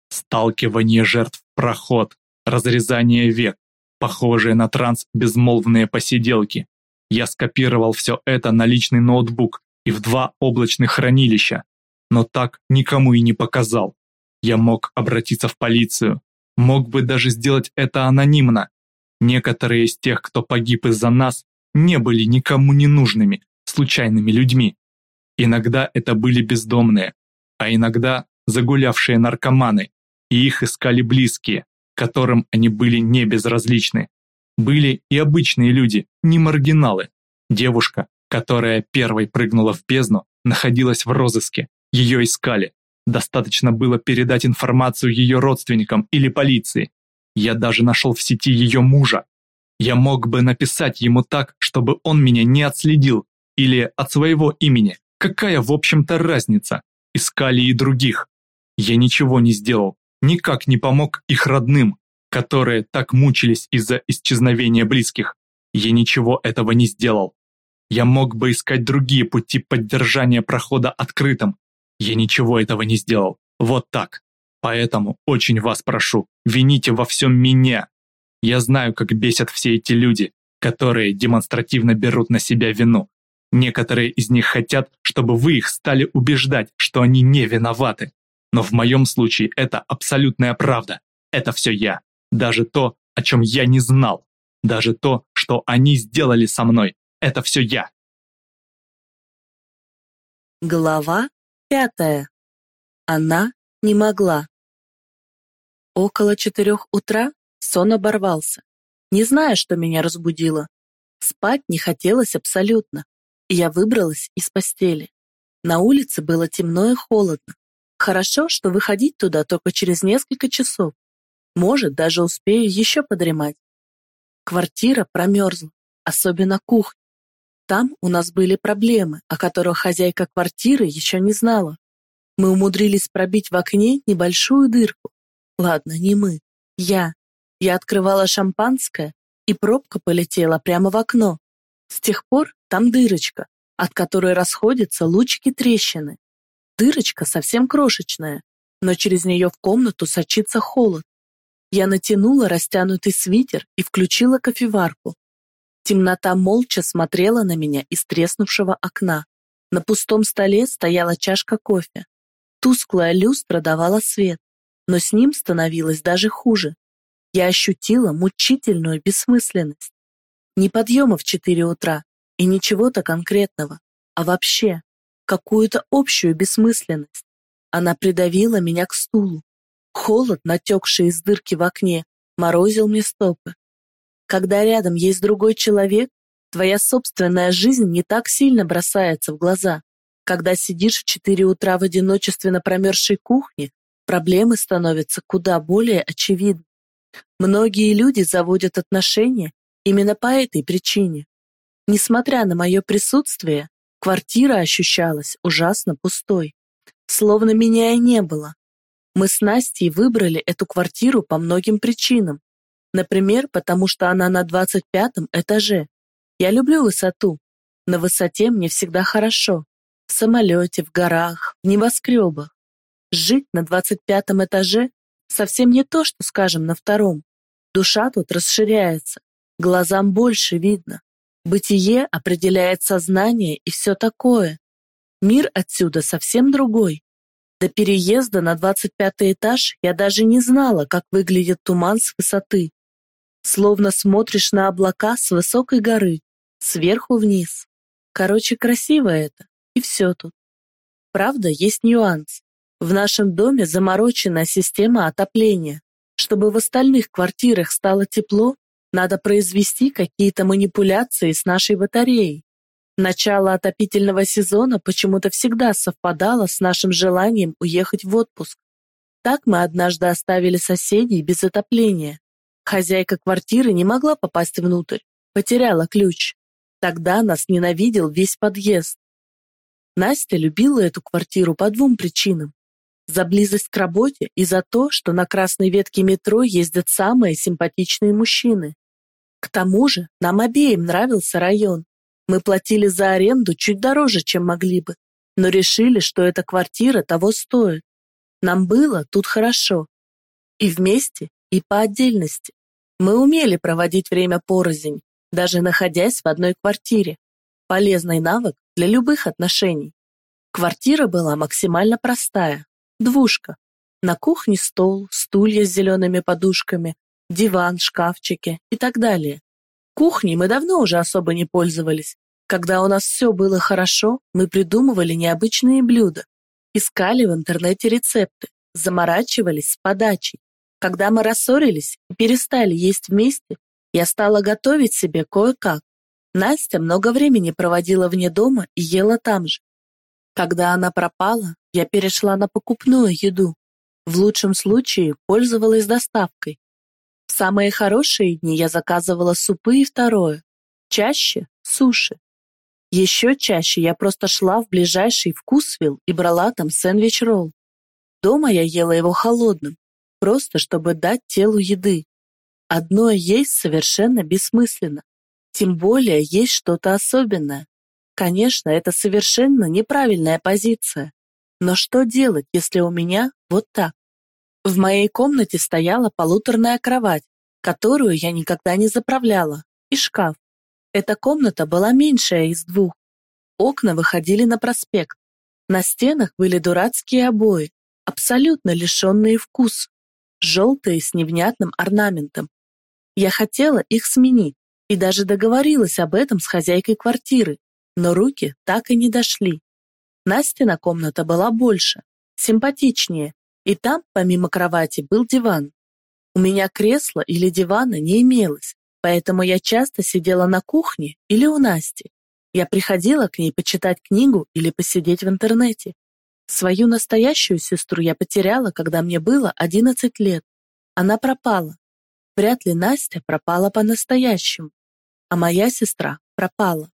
Сталкивание жертв проход, разрезание век, похожие на транс безмолвные посиделки. Я скопировал все это на личный ноутбук и в два облачных хранилища, но так никому и не показал. Я мог обратиться в полицию, мог бы даже сделать это анонимно. Некоторые из тех, кто погиб из-за нас, не были никому не нужными, случайными людьми. Иногда это были бездомные, а иногда загулявшие наркоманы, и их искали близкие, которым они были не безразличны. Были и обычные люди, не маргиналы. Девушка, которая первой прыгнула в бездну, находилась в розыске, ее искали. Достаточно было передать информацию ее родственникам или полиции. Я даже нашел в сети ее мужа. Я мог бы написать ему так, чтобы он меня не отследил, или от своего имени. Какая, в общем-то, разница? Искали и других. Я ничего не сделал, никак не помог их родным, которые так мучились из-за исчезновения близких. Я ничего этого не сделал. Я мог бы искать другие пути поддержания прохода открытым. Я ничего этого не сделал. Вот так. Поэтому очень вас прошу, вините во всем меня. Я знаю, как бесят все эти люди, которые демонстративно берут на себя вину. Некоторые из них хотят, чтобы вы их стали убеждать, что они не виноваты. Но в моем случае это абсолютная правда. Это все я. Даже то, о чем я не знал. Даже то, что они сделали со мной. Это все я. Глава пятая. Она не могла. Около четырех утра сон оборвался. Не знаю, что меня разбудило. Спать не хотелось абсолютно я выбралась из постели. На улице было темно и холодно. Хорошо, что выходить туда только через несколько часов. Может, даже успею еще подремать. Квартира промерзла, особенно кухня. Там у нас были проблемы, о которых хозяйка квартиры еще не знала. Мы умудрились пробить в окне небольшую дырку. Ладно, не мы. Я. Я открывала шампанское, и пробка полетела прямо в окно. С тех пор там дырочка, от которой расходятся лучики трещины. Дырочка совсем крошечная, но через нее в комнату сочится холод. Я натянула растянутый свитер и включила кофеварку. Темнота молча смотрела на меня из треснувшего окна. На пустом столе стояла чашка кофе. Тусклая люстра давала свет, но с ним становилось даже хуже. Я ощутила мучительную бессмысленность. Не подъема в четыре утра, и не чего-то конкретного, а вообще какую-то общую бессмысленность. Она придавила меня к стулу. Холод, натекший из дырки в окне, морозил мне стопы. Когда рядом есть другой человек, твоя собственная жизнь не так сильно бросается в глаза. Когда сидишь в четыре утра в одиночестве на промерзшей кухне, проблемы становятся куда более очевидны. Многие люди заводят отношения именно по этой причине. Несмотря на мое присутствие, квартира ощущалась ужасно пустой. Словно меня и не было. Мы с Настей выбрали эту квартиру по многим причинам. Например, потому что она на 25 этаже. Я люблю высоту. На высоте мне всегда хорошо. В самолете, в горах, в небоскребах. Жить на 25 этаже совсем не то, что, скажем, на втором. Душа тут расширяется, глазам больше видно. Бытие определяет сознание и все такое. Мир отсюда совсем другой. До переезда на 25 этаж я даже не знала, как выглядит туман с высоты. Словно смотришь на облака с высокой горы, сверху вниз. Короче, красиво это, и все тут. Правда, есть нюанс. В нашем доме замороченная система отопления. Чтобы в остальных квартирах стало тепло, надо произвести какие-то манипуляции с нашей батареей. Начало отопительного сезона почему-то всегда совпадало с нашим желанием уехать в отпуск. Так мы однажды оставили соседей без отопления. Хозяйка квартиры не могла попасть внутрь, потеряла ключ. Тогда нас ненавидел весь подъезд. Настя любила эту квартиру по двум причинам. За близость к работе и за то, что на красной ветке метро ездят самые симпатичные мужчины. К тому же нам обеим нравился район. Мы платили за аренду чуть дороже, чем могли бы, но решили, что эта квартира того стоит. Нам было тут хорошо, И вместе, и по отдельности. Мы умели проводить время порознь, даже находясь в одной квартире. Полезный навык для любых отношений. Квартира была максимально простая. Двушка. На кухне стол, стулья с зелеными подушками, диван, шкафчики и так далее. Кухней мы давно уже особо не пользовались. Когда у нас все было хорошо, мы придумывали необычные блюда, искали в интернете рецепты, заморачивались с подачей. Когда мы рассорились и перестали есть вместе, я стала готовить себе кое-как. Настя много времени проводила вне дома и ела там же. Когда она пропала, я перешла на покупную еду. В лучшем случае пользовалась доставкой. В самые хорошие дни я заказывала супы и второе. Чаще – суши. Еще чаще я просто шла в ближайший вкусвилл и брала там сэндвич-ролл. Дома я ела его холодным, просто чтобы дать телу еды. Одно есть совершенно бессмысленно. Тем более есть что-то особенное. Конечно, это совершенно неправильная позиция. Но что делать, если у меня вот так? В моей комнате стояла полуторная кровать, которую я никогда не заправляла, и шкаф. Эта комната была меньшая из двух. Окна выходили на проспект. На стенах были дурацкие обои, абсолютно лишенные вкуса, желтые с невнятным орнаментом. Я хотела их сменить и даже договорилась об этом с хозяйкой квартиры, но руки так и не дошли. Настина комната была больше, симпатичнее, и там, помимо кровати, был диван. У меня кресла или дивана не имелось, поэтому я часто сидела на кухне или у Насти. Я приходила к ней почитать книгу или посидеть в интернете. Свою настоящую сестру я потеряла, когда мне было 11 лет. Она пропала. Вряд ли Настя пропала по-настоящему, а моя сестра пропала.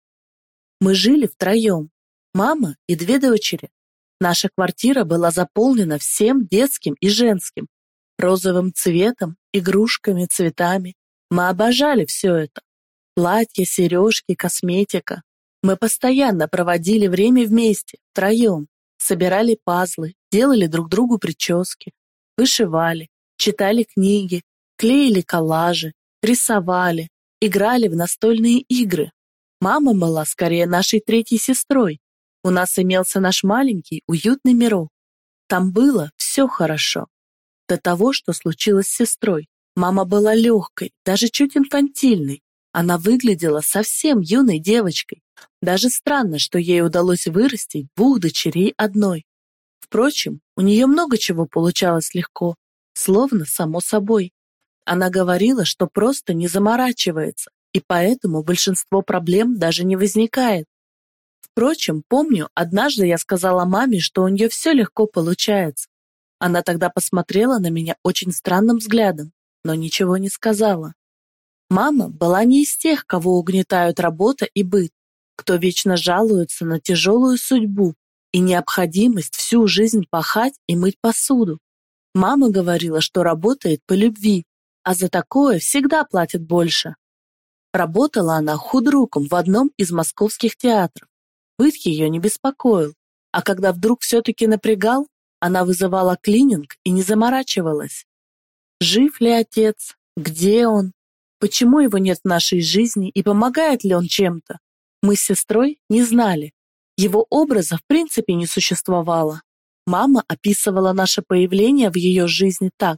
Мы жили втроем, мама и две дочери. Наша квартира была заполнена всем детским и женским, розовым цветом, игрушками, цветами. Мы обожали все это. Платья, сережки, косметика. Мы постоянно проводили время вместе, втроем, собирали пазлы, делали друг другу прически, вышивали, читали книги, клеили коллажи, рисовали, играли в настольные игры, Мама была скорее нашей третьей сестрой. У нас имелся наш маленький, уютный мирок. Там было все хорошо. До того, что случилось с сестрой. Мама была легкой, даже чуть инфантильной. Она выглядела совсем юной девочкой. Даже странно, что ей удалось вырастить двух дочерей одной. Впрочем, у нее много чего получалось легко, словно само собой. Она говорила, что просто не заморачивается, и поэтому большинство проблем даже не возникает. Впрочем, помню, однажды я сказала маме, что у нее все легко получается. Она тогда посмотрела на меня очень странным взглядом, но ничего не сказала. Мама была не из тех, кого угнетают работа и быт, кто вечно жалуется на тяжелую судьбу и необходимость всю жизнь пахать и мыть посуду. Мама говорила, что работает по любви, а за такое всегда платят больше. Работала она худруком в одном из московских театров. Быт ее не беспокоил, а когда вдруг все-таки напрягал, она вызывала клининг и не заморачивалась. Жив ли отец? Где он? Почему его нет в нашей жизни и помогает ли он чем-то? Мы с сестрой не знали. Его образа в принципе не существовало. Мама описывала наше появление в ее жизни так.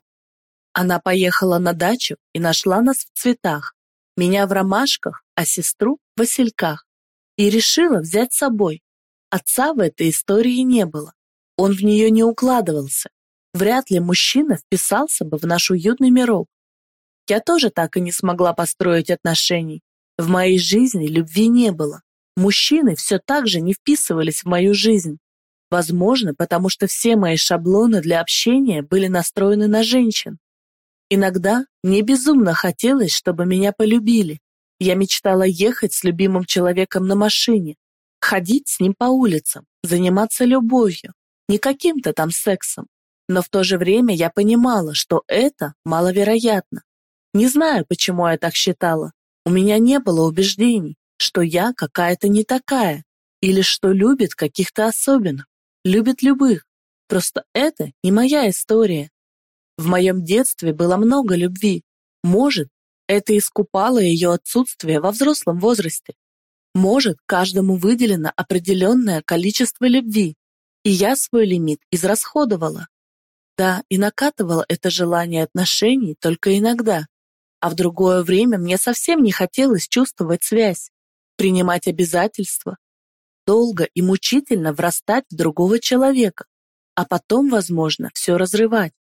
Она поехала на дачу и нашла нас в цветах. Меня в ромашках, а сестру в васильках. И решила взять с собой. Отца в этой истории не было. Он в нее не укладывался. Вряд ли мужчина вписался бы в наш уютный мирок. Я тоже так и не смогла построить отношений. В моей жизни любви не было. Мужчины все так же не вписывались в мою жизнь. Возможно, потому что все мои шаблоны для общения были настроены на женщин. Иногда мне безумно хотелось, чтобы меня полюбили. Я мечтала ехать с любимым человеком на машине, ходить с ним по улицам, заниматься любовью, не каким-то там сексом. Но в то же время я понимала, что это маловероятно. Не знаю, почему я так считала. У меня не было убеждений, что я какая-то не такая, или что любит каких-то особенных, любит любых. Просто это не моя история. В моем детстве было много любви. Может, это искупало ее отсутствие во взрослом возрасте. Может, каждому выделено определенное количество любви, и я свой лимит израсходовала. Да, и накатывало это желание отношений только иногда, а в другое время мне совсем не хотелось чувствовать связь, принимать обязательства, долго и мучительно врастать в другого человека, а потом, возможно, все разрывать.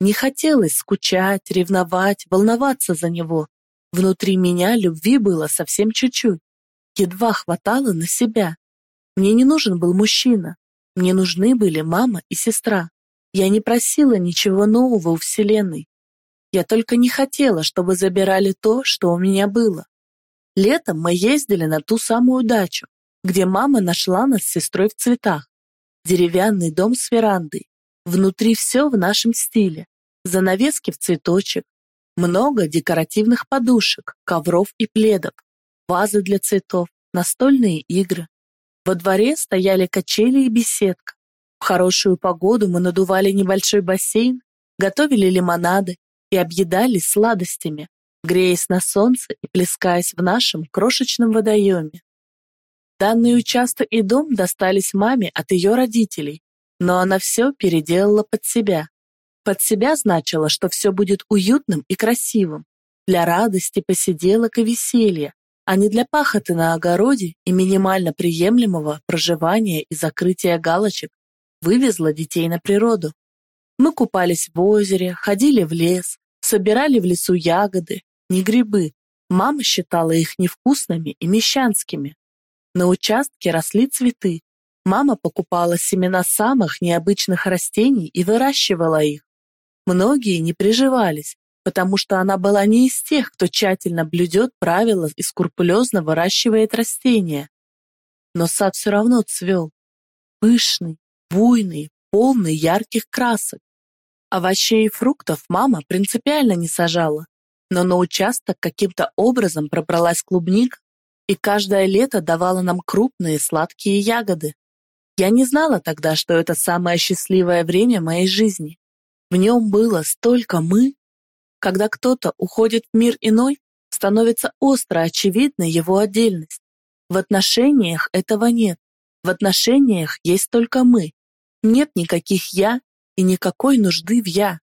Не хотелось скучать, ревновать, волноваться за него. Внутри меня любви было совсем чуть-чуть. Едва хватало на себя. Мне не нужен был мужчина. Мне нужны были мама и сестра. Я не просила ничего нового у Вселенной. Я только не хотела, чтобы забирали то, что у меня было. Летом мы ездили на ту самую дачу, где мама нашла нас с сестрой в цветах. Деревянный дом с верандой. Внутри все в нашем стиле. Занавески в цветочек. Много декоративных подушек, ковров и пледов. Вазы для цветов, настольные игры. Во дворе стояли качели и беседка. В хорошую погоду мы надували небольшой бассейн, готовили лимонады и объедались сладостями, греясь на солнце и плескаясь в нашем крошечном водоеме. Данный участок и дом достались маме от ее родителей, но она все переделала под себя. Под себя значило, что все будет уютным и красивым, для радости, посиделок и веселья, а не для пахоты на огороде и минимально приемлемого проживания и закрытия галочек, вывезла детей на природу. Мы купались в озере, ходили в лес, собирали в лесу ягоды, не грибы. Мама считала их невкусными и мещанскими. На участке росли цветы. Мама покупала семена самых необычных растений и выращивала их. Многие не приживались, потому что она была не из тех, кто тщательно блюдет правила и скрупулезно выращивает растения. Но сад все равно цвел. Пышный, буйный, полный ярких красок. Овощей и фруктов мама принципиально не сажала, но на участок каким-то образом пробралась клубника и каждое лето давала нам крупные сладкие ягоды. Я не знала тогда, что это самое счастливое время моей жизни. В нем было столько «мы». Когда кто-то уходит в мир иной, становится остро очевидна его отдельность. В отношениях этого нет. В отношениях есть только мы. Нет никаких «я» и никакой нужды в «я».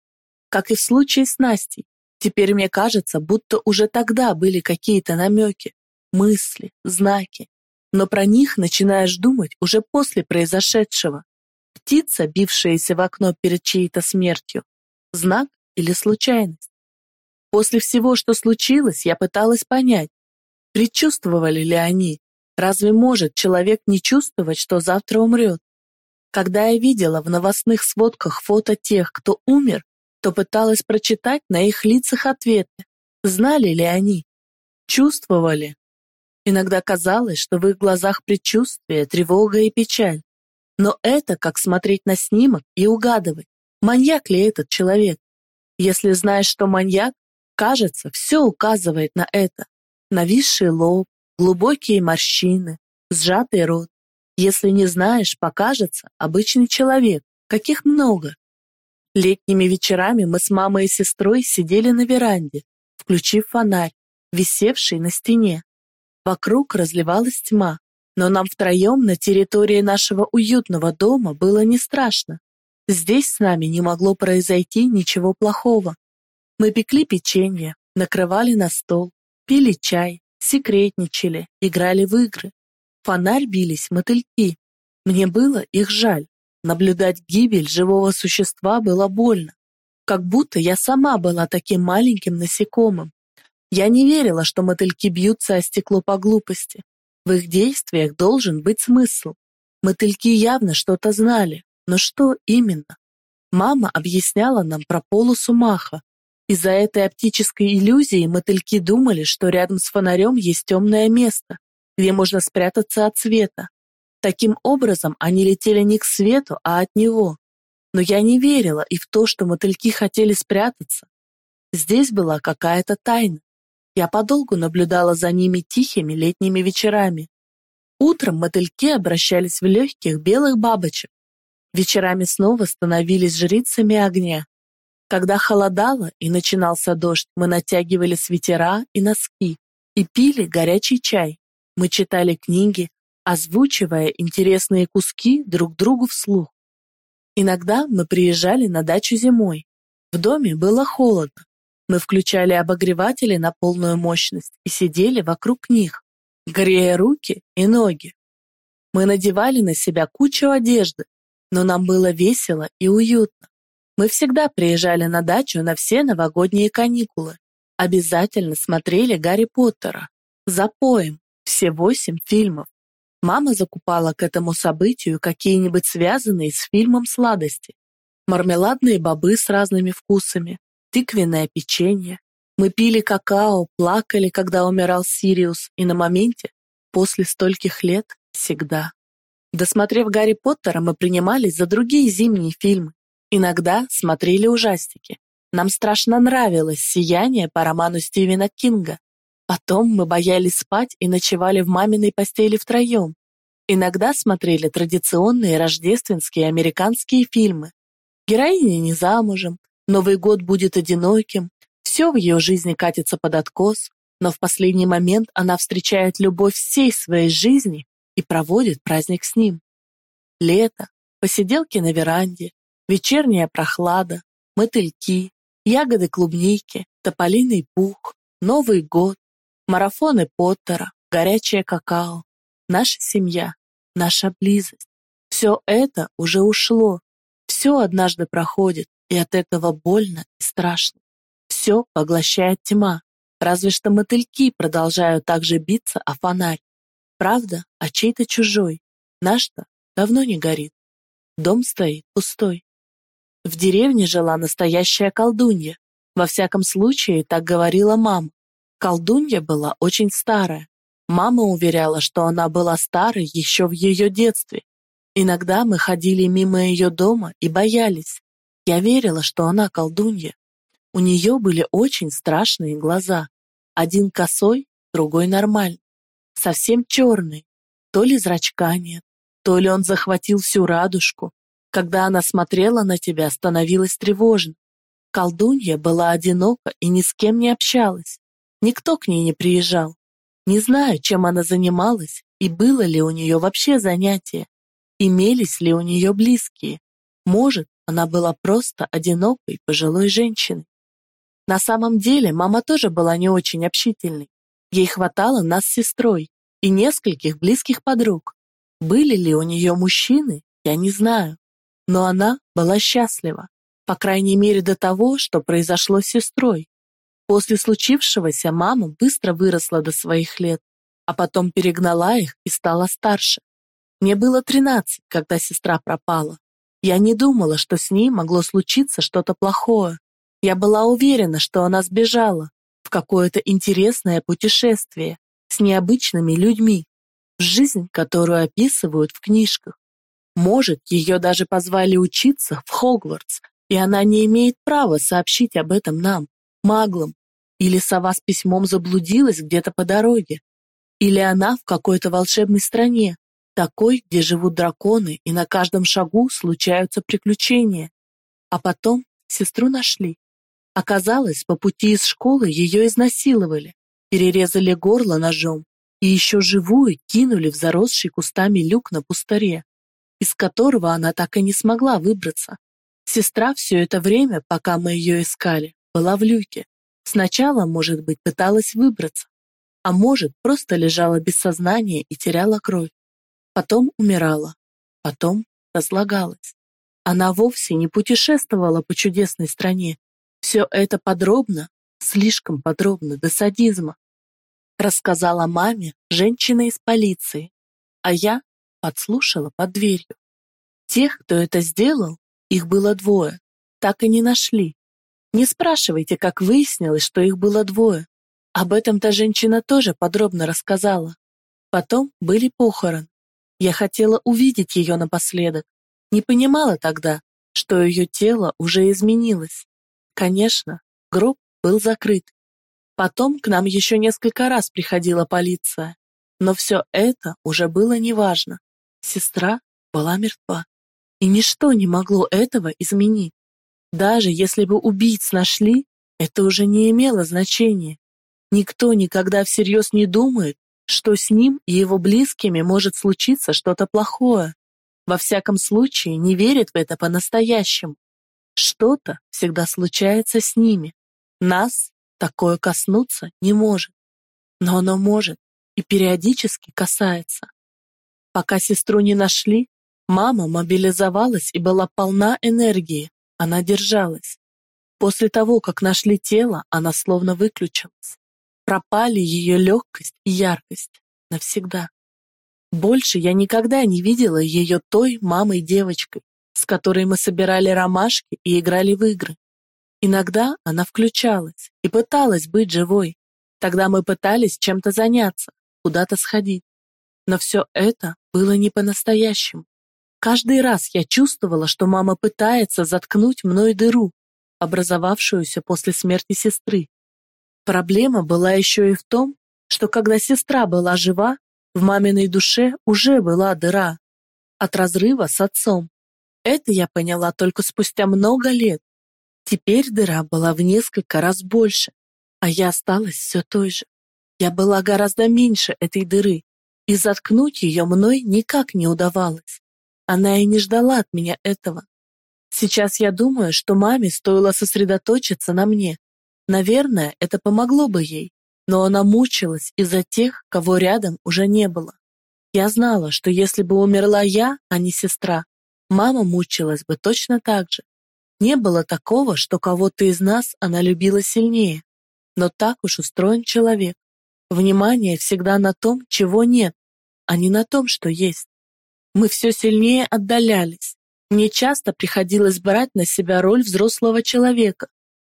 Как и в случае с Настей, теперь мне кажется, будто уже тогда были какие-то намеки, мысли, знаки, но про них начинаешь думать уже после произошедшего. Птица, бившаяся в окно перед чьей-то смертью, знак или случайность. После всего, что случилось, я пыталась понять, предчувствовали ли они, разве может человек не чувствовать, что завтра умрет? Когда я видела в новостных сводках фото тех, кто умер, то пыталась прочитать на их лицах ответы. Знали ли они? Чувствовали? Иногда казалось, что в их глазах предчувствие, тревога и печаль. Но это как смотреть на снимок и угадывать, маньяк ли этот человек. Если знаешь, что маньяк, кажется, все указывает на это. Нависший лоб, глубокие морщины, сжатый рот, если не знаешь, покажется обычный человек, каких много. Летними вечерами мы с мамой и сестрой сидели на веранде, включив фонарь, висевший на стене. Вокруг разливалась тьма, но нам втроем на территории нашего уютного дома было не страшно. Здесь с нами не могло произойти ничего плохого. Мы пекли печенье, накрывали на стол, пили чай, секретничали, играли в игры. Фонарь бились мотыльки. Мне было их жаль. Наблюдать гибель живого существа было больно. Как будто я сама была таким маленьким насекомым. Я не верила, что мотыльки бьются о стекло по глупости. В их действиях должен быть смысл. Мотыльки явно что-то знали, но что именно? Мама объясняла нам про полосу маха. Из-за этой оптической иллюзии мотыльки думали, что рядом с фонарем есть темное место, где можно спрятаться от света. Таким образом, они летели не к свету, а от него. Но я не верила и в то, что мотыльки хотели спрятаться. Здесь была какая-то тайна. Я подолгу наблюдала за ними тихими летними вечерами. Утром мотыльки обращались в легких белых бабочек. Вечерами снова становились жрицами огня. Когда холодало и начинался дождь, мы натягивали свитера и носки и пили горячий чай. Мы читали книги, озвучивая интересные куски друг другу вслух. Иногда мы приезжали на дачу зимой. В доме было холодно. Мы включали обогреватели на полную мощность и сидели вокруг них, грея руки и ноги. Мы надевали на себя кучу одежды, но нам было весело и уютно. Мы всегда приезжали на дачу на все новогодние каникулы. Обязательно смотрели Гарри Поттера. Запоем. Все восемь фильмов. Мама закупала к этому событию какие-нибудь связанные с фильмом сладости. Мармеладные бобы с разными вкусами, тыквенное печенье. Мы пили какао, плакали, когда умирал Сириус, и на моменте, после стольких лет, всегда. Досмотрев Гарри Поттера, мы принимались за другие зимние фильмы. Иногда смотрели ужастики. Нам страшно нравилось «Сияние» по роману Стивена Кинга. Потом мы боялись спать и ночевали в маминой постели втроем. Иногда смотрели традиционные рождественские американские фильмы. Героиня не замужем, Новый год будет одиноким, все в ее жизни катится под откос, но в последний момент она встречает любовь всей своей жизни и проводит праздник с ним. Лето, посиделки на веранде, вечерняя прохлада, мотыльки, ягоды клубники, тополиный пух, Новый год, марафоны Поттера, горячее какао, наша семья, наша близость. Все это уже ушло, все однажды проходит, и от этого больно и страшно. Все поглощает тьма, разве что мотыльки продолжают также биться о фонарь. Правда, а чей-то чужой, наш-то давно не горит. Дом стоит пустой. В деревне жила настоящая колдунья. Во всяком случае, так говорила мама. Колдунья была очень старая. Мама уверяла, что она была старой еще в ее детстве. Иногда мы ходили мимо ее дома и боялись. Я верила, что она колдунья. У нее были очень страшные глаза. Один косой, другой нормальный. Совсем черный. То ли зрачка нет, то ли он захватил всю радужку. Когда она смотрела на тебя, становилось тревожно. Колдунья была одинока и ни с кем не общалась. Никто к ней не приезжал. Не знаю, чем она занималась и было ли у нее вообще занятие. Имелись ли у нее близкие. Может, она была просто одинокой пожилой женщиной. На самом деле, мама тоже была не очень общительной. Ей хватало нас с сестрой и нескольких близких подруг. Были ли у нее мужчины, я не знаю. Но она была счастлива, по крайней мере до того, что произошло с сестрой. После случившегося мама быстро выросла до своих лет, а потом перегнала их и стала старше. Мне было 13, когда сестра пропала. Я не думала, что с ней могло случиться что-то плохое. Я была уверена, что она сбежала в какое-то интересное путешествие с необычными людьми, в жизнь, которую описывают в книжках. Может, ее даже позвали учиться в Хогвартс, и она не имеет права сообщить об этом нам, маглам, или сова с письмом заблудилась где-то по дороге. Или она в какой-то волшебной стране, такой, где живут драконы, и на каждом шагу случаются приключения. А потом сестру нашли. Оказалось, по пути из школы ее изнасиловали, перерезали горло ножом и еще живую кинули в заросший кустами люк на пустыре, из которого она так и не смогла выбраться. Сестра все это время, пока мы ее искали, была в люке, Сначала, может быть, пыталась выбраться, а может, просто лежала без сознания и теряла кровь. Потом умирала, потом разлагалась. Она вовсе не путешествовала по чудесной стране. Все это подробно, слишком подробно, до садизма. Рассказала маме женщина из полиции, а я подслушала под дверью. Тех, кто это сделал, их было двое, так и не нашли. Не спрашивайте, как выяснилось, что их было двое. Об этом та женщина тоже подробно рассказала. Потом были похороны. Я хотела увидеть ее напоследок. Не понимала тогда, что ее тело уже изменилось. Конечно, гроб был закрыт. Потом к нам еще несколько раз приходила полиция. Но все это уже было неважно. Сестра была мертва. И ничто не могло этого изменить. Даже если бы убийц нашли, это уже не имело значения. Никто никогда всерьез не думает, что с ним и его близкими может случиться что-то плохое. Во всяком случае, не верит в это по-настоящему. Что-то всегда случается с ними. Нас такое коснуться не может. Но оно может и периодически касается. Пока сестру не нашли, мама мобилизовалась и была полна энергии. Она держалась. После того, как нашли тело, она словно выключилась. Пропали ее легкость и яркость. Навсегда. Больше я никогда не видела ее той мамой-девочкой, с которой мы собирали ромашки и играли в игры. Иногда она включалась и пыталась быть живой. Тогда мы пытались чем-то заняться, куда-то сходить. Но все это было не по-настоящему. Каждый раз я чувствовала, что мама пытается заткнуть мной дыру, образовавшуюся после смерти сестры. Проблема была еще и в том, что когда сестра была жива, в маминой душе уже была дыра от разрыва с отцом. Это я поняла только спустя много лет. Теперь дыра была в несколько раз больше, а я осталась все той же. Я была гораздо меньше этой дыры, и заткнуть ее мной никак не удавалось. Она и не ждала от меня этого. Сейчас я думаю, что маме стоило сосредоточиться на мне. Наверное, это помогло бы ей, но она мучилась из-за тех, кого рядом уже не было. Я знала, что если бы умерла я, а не сестра, мама мучилась бы точно так же. Не было такого, что кого-то из нас она любила сильнее. Но так уж устроен человек. Внимание всегда на том, чего нет, а не на том, что есть. Мы все сильнее отдалялись. Мне часто приходилось брать на себя роль взрослого человека,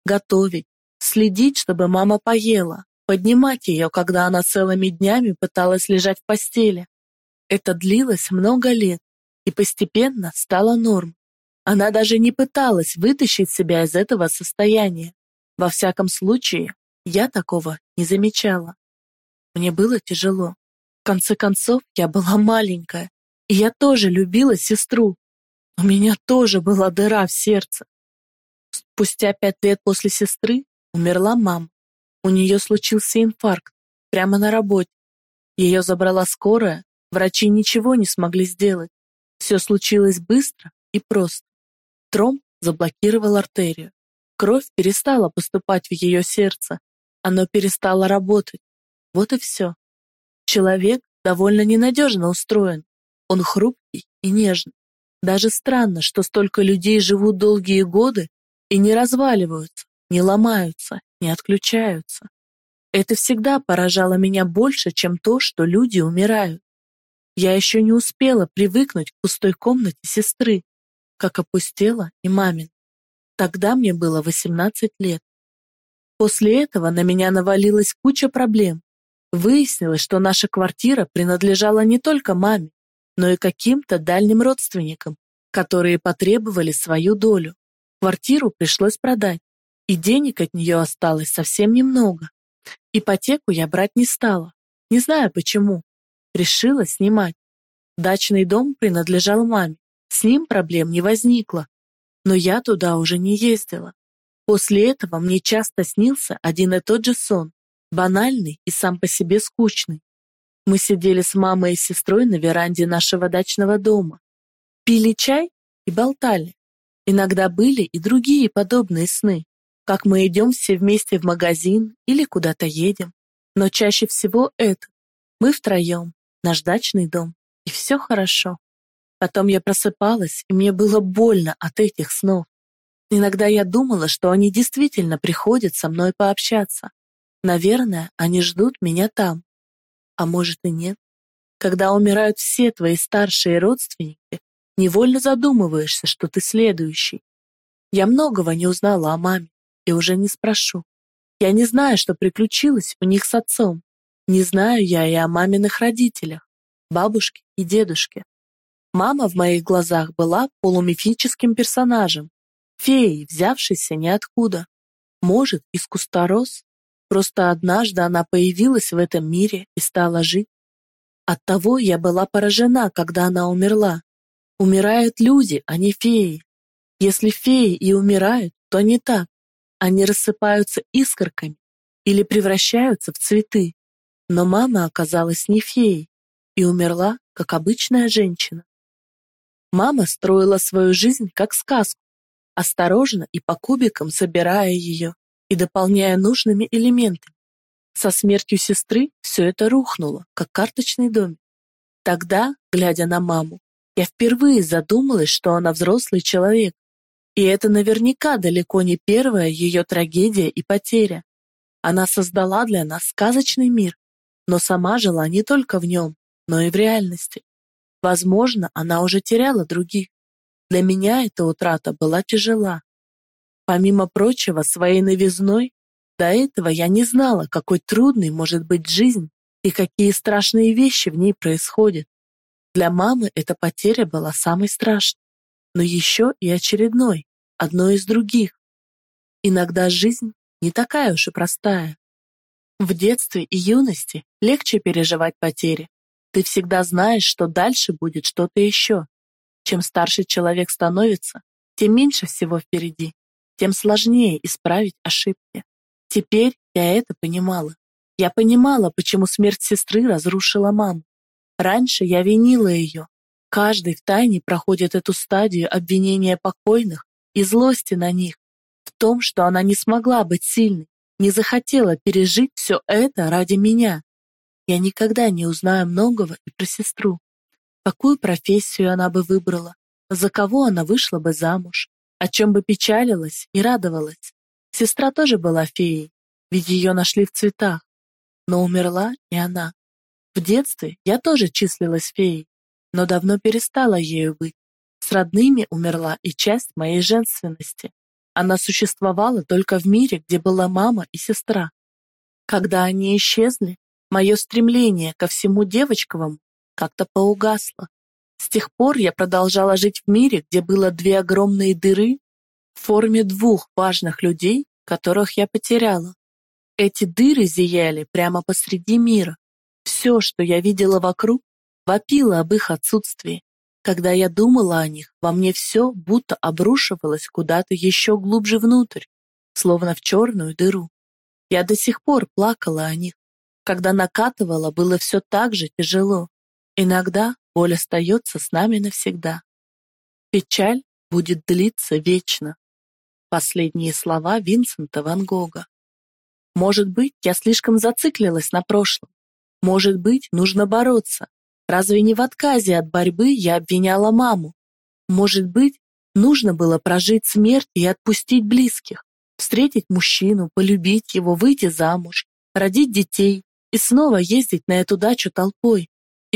готовить, следить, чтобы мама поела, поднимать ее, когда она целыми днями пыталась лежать в постели. Это длилось много лет и постепенно стало норм. Она даже не пыталась вытащить себя из этого состояния. Во всяком случае, я такого не замечала. Мне было тяжело. В конце концов, я была маленькая, и я тоже любила сестру. У меня тоже была дыра в сердце. Спустя пять лет после сестры умерла мама. У нее случился инфаркт прямо на работе. Ее забрала скорая, врачи ничего не смогли сделать. Все случилось быстро и просто. Тромб заблокировал артерию. Кровь перестала поступать в ее сердце. Оно перестало работать. Вот и все. Человек довольно ненадежно устроен. Он хрупкий и нежный. Даже странно, что столько людей живут долгие годы и не разваливаются, не ломаются, не отключаются. Это всегда поражало меня больше, чем то, что люди умирают. Я еще не успела привыкнуть к пустой комнате сестры, как опустела и мамин. Тогда мне было 18 лет. После этого на меня навалилась куча проблем. Выяснилось, что наша квартира принадлежала не только маме, но и каким-то дальним родственникам, которые потребовали свою долю. Квартиру пришлось продать, и денег от нее осталось совсем немного. Ипотеку я брать не стала, не знаю почему. Решила снимать. Дачный дом принадлежал маме, с ним проблем не возникло, но я туда уже не ездила. После этого мне часто снился один и тот же сон, банальный и сам по себе скучный. Мы сидели с мамой и сестрой на веранде нашего дачного дома, пили чай и болтали. Иногда были и другие подобные сны, как мы идем все вместе в магазин или куда-то едем. Но чаще всего это. Мы втроем, наш дачный дом, и все хорошо. Потом я просыпалась, и мне было больно от этих снов. Иногда я думала, что они действительно приходят со мной пообщаться. Наверное, они ждут меня там. А может и нет. Когда умирают все твои старшие родственники, невольно задумываешься, что ты следующий. Я многого не узнала о маме и уже не спрошу. Я не знаю, что приключилось у них с отцом. Не знаю я и о маминых родителях, бабушке и дедушке. Мама в моих глазах была полумифическим персонажем, феей, взявшейся ниоткуда. Может, из куста роз? Просто однажды она появилась в этом мире и стала жить. Оттого я была поражена, когда она умерла. Умирают люди, а не феи. Если феи и умирают, то не так. Они рассыпаются искорками или превращаются в цветы. Но мама оказалась не феей и умерла, как обычная женщина. Мама строила свою жизнь как сказку, осторожно и по кубикам собирая ее и дополняя нужными элементами. Со смертью сестры все это рухнуло, как карточный домик. Тогда, глядя на маму, я впервые задумалась, что она взрослый человек. И это наверняка далеко не первая ее трагедия и потеря. Она создала для нас сказочный мир, но сама жила не только в нем, но и в реальности. Возможно, она уже теряла других. Для меня эта утрата была тяжела. Помимо прочего, своей новизной, до этого я не знала, какой трудной может быть жизнь и какие страшные вещи в ней происходят. Для мамы эта потеря была самой страшной, но еще и очередной, одной из других. Иногда жизнь не такая уж и простая. В детстве и юности легче переживать потери. Ты всегда знаешь, что дальше будет что-то еще. Чем старше человек становится, тем меньше всего впереди, тем сложнее исправить ошибки. Теперь я это понимала. Я понимала, почему смерть сестры разрушила маму. Раньше я винила ее. Каждый втайне проходит эту стадию обвинения покойных и злости на них, в том, что она не смогла быть сильной, не захотела пережить все это ради меня. Я никогда не узнаю многого и про сестру. Какую профессию она бы выбрала, за кого она вышла бы замуж, о чем бы печалилась и радовалась. Сестра тоже была феей, ведь ее нашли в цветах. Но умерла и она. В детстве я тоже числилась феей, но давно перестала ею быть. С родными умерла и часть моей женственности. Она существовала только в мире, где была мама и сестра. Когда они исчезли, мое стремление ко всему девочковому как-то поугасло. С тех пор я продолжала жить в мире, где было две огромные дыры в форме двух важных людей, которых я потеряла. Эти дыры зияли прямо посреди мира, все, что я видела вокруг, вопило об их отсутствии. Когда я думала о них, во мне все будто обрушивалось куда-то еще глубже внутрь, словно в черную дыру. Я до сих пор плакала о них. Когда накатывала, было все так же тяжело. Иногда боль остается с нами навсегда. Печаль будет длиться вечно. Последние слова Винсента Ван Гога. Может быть, я слишком зациклилась на прошлом, может быть, нужно бороться. Разве не в отказе от борьбы я обвиняла маму? Может быть, нужно было прожить смерть и отпустить близких, встретить мужчину, полюбить его, выйти замуж, родить детей и снова ездить на эту дачу толпой,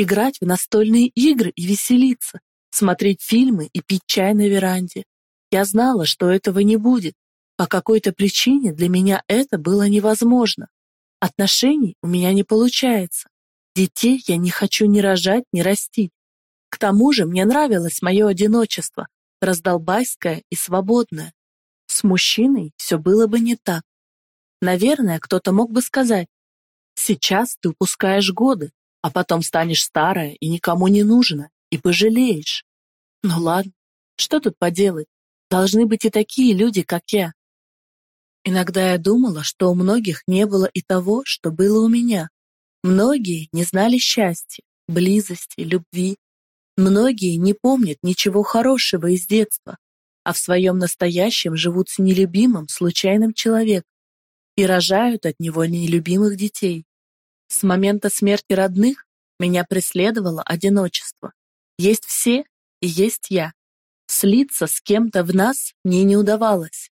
играть в настольные игры и веселиться, смотреть фильмы и пить чай на веранде. Я знала, что этого не будет. По какой-то причине для меня это было невозможно. Отношений у меня не получается. Детей я не хочу ни рожать, ни растить. К тому же мне нравилось мое одиночество, раздолбайское и свободное. С мужчиной все было бы не так. Наверное, кто-то мог бы сказать, сейчас ты упускаешь годы, а потом станешь старая и никому не нужна, и пожалеешь. Ну ладно, что тут поделать? Должны быть и такие люди, как я. Иногда я думала, что у многих не было и того, что было у меня. Многие не знали счастья, близости, любви. Многие не помнят ничего хорошего из детства, а в своем настоящем живут с нелюбимым, случайным человеком и рожают от него нелюбимых детей. С момента смерти родных меня преследовало одиночество. Есть все и есть я. Слиться с кем-то в нас мне не удавалось.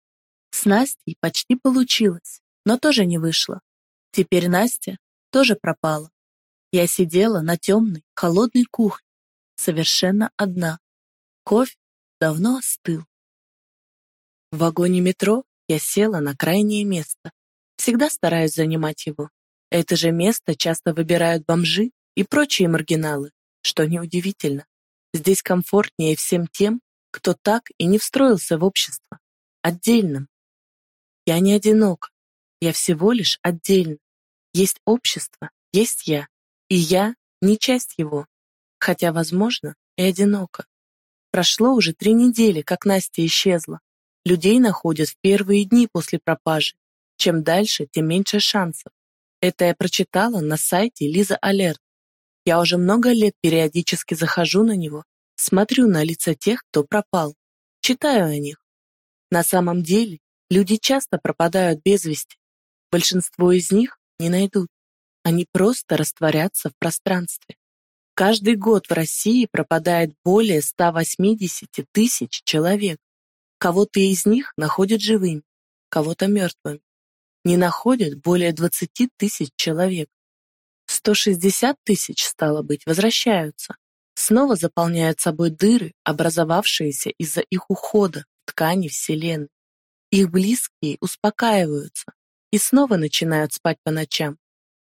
С Настей почти получилось, но тоже не вышло. Теперь Настя тоже пропала. Я сидела на темной, холодной кухне, совершенно одна. Кофе давно остыл. В вагоне метро я села на крайнее место. Всегда стараюсь занимать его. Это же место часто выбирают бомжи и прочие маргиналы, что неудивительно. Здесь комфортнее всем тем, кто так и не встроился в общество. Отдельным, я не одинок. Я всего лишь отдельно. Есть общество, есть я. И я не часть его. Хотя, возможно, и одиноко. Прошло уже три недели, как Настя исчезла. Людей находят в первые дни после пропажи. Чем дальше, тем меньше шансов. Это я прочитала на сайте Лиза Алерт. Я уже много лет периодически захожу на него, смотрю на лица тех, кто пропал, читаю о них. На самом деле, люди часто пропадают без вести. Большинство из них не найдут. Они просто растворятся в пространстве. Каждый год в России пропадает более 180 тысяч человек. Кого-то из них находят живыми, кого-то мертвым. Не находят более 20 тысяч человек. 160 тысяч, стало быть, возвращаются. Снова заполняют собой дыры, образовавшиеся из-за их ухода в ткани Вселенной. Их близкие успокаиваются и снова начинают спать по ночам.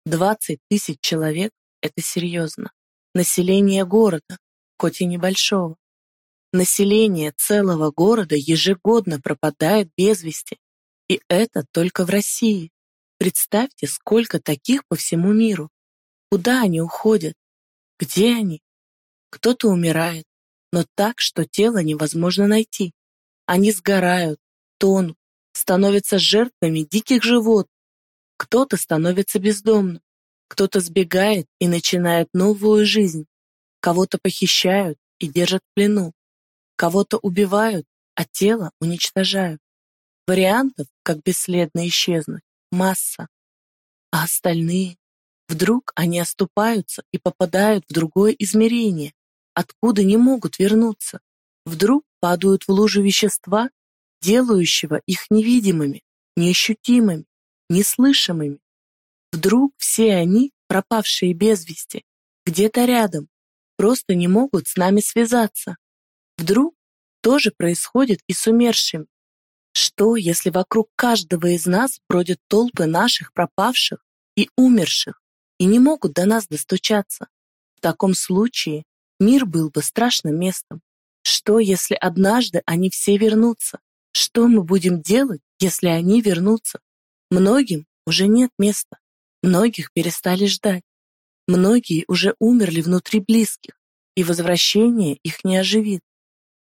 20 тысяч человек – это серьезно. Население города, хоть и небольшого. Население целого города ежегодно пропадает без вести. И это только в России. Представьте, сколько таких по всему миру. Куда они уходят? Где они? Кто-то умирает, но так, что тело невозможно найти. Они сгорают, тонут, становятся жертвами диких животных. Кто-то становится бездомным, кто-то сбегает и начинает новую жизнь. Кого-то похищают и держат в плену. Кого-то убивают, а тело уничтожают. Вариантов, как бесследно исчезнуть, масса. А остальные? Вдруг они оступаются и попадают в другое измерение, откуда не могут вернуться. Вдруг падают в лужу вещества, делающего их невидимыми, неощутимыми, неслышимыми. Вдруг все они, пропавшие без вести, где-то рядом, просто не могут с нами связаться. Вдруг тоже происходит и с умершими. Что, если вокруг каждого из нас бродят толпы наших пропавших и умерших, и не могут до нас достучаться. В таком случае мир был бы страшным местом. Что, если однажды они все вернутся? Что мы будем делать, если они вернутся? Многим уже нет места. Многих перестали ждать. Многие уже умерли внутри близких, и возвращение их не оживит.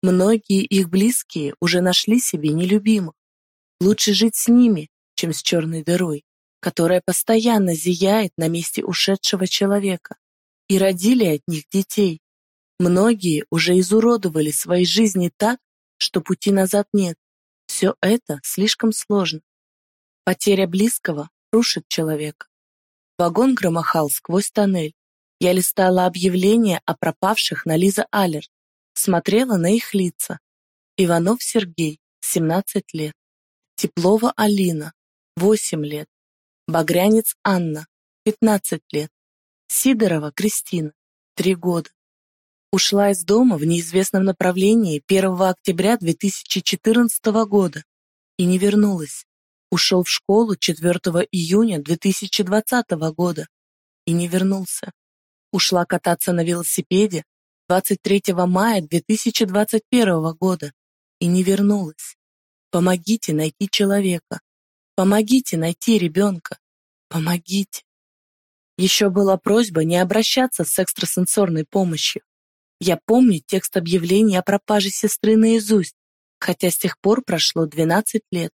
Многие их близкие уже нашли себе нелюбимых. Лучше жить с ними, чем с черной дырой которая постоянно зияет на месте ушедшего человека, и родили от них детей. Многие уже изуродовали свои жизни так, что пути назад нет. Все это слишком сложно. Потеря близкого рушит человека. Вагон громыхал сквозь тоннель. Я листала объявления о пропавших на Лиза Аллер, смотрела на их лица. Иванов Сергей, 17 лет. Теплова Алина, 8 лет. Багрянец Анна, 15 лет. Сидорова Кристина, 3 года. Ушла из дома в неизвестном направлении 1 октября 2014 года и не вернулась. Ушел в школу 4 июня 2020 года и не вернулся. Ушла кататься на велосипеде 23 мая 2021 года и не вернулась. Помогите найти человека. Помогите найти ребенка. Помогите. Еще была просьба не обращаться с экстрасенсорной помощью. Я помню текст объявления о пропаже сестры наизусть, хотя с тех пор прошло 12 лет.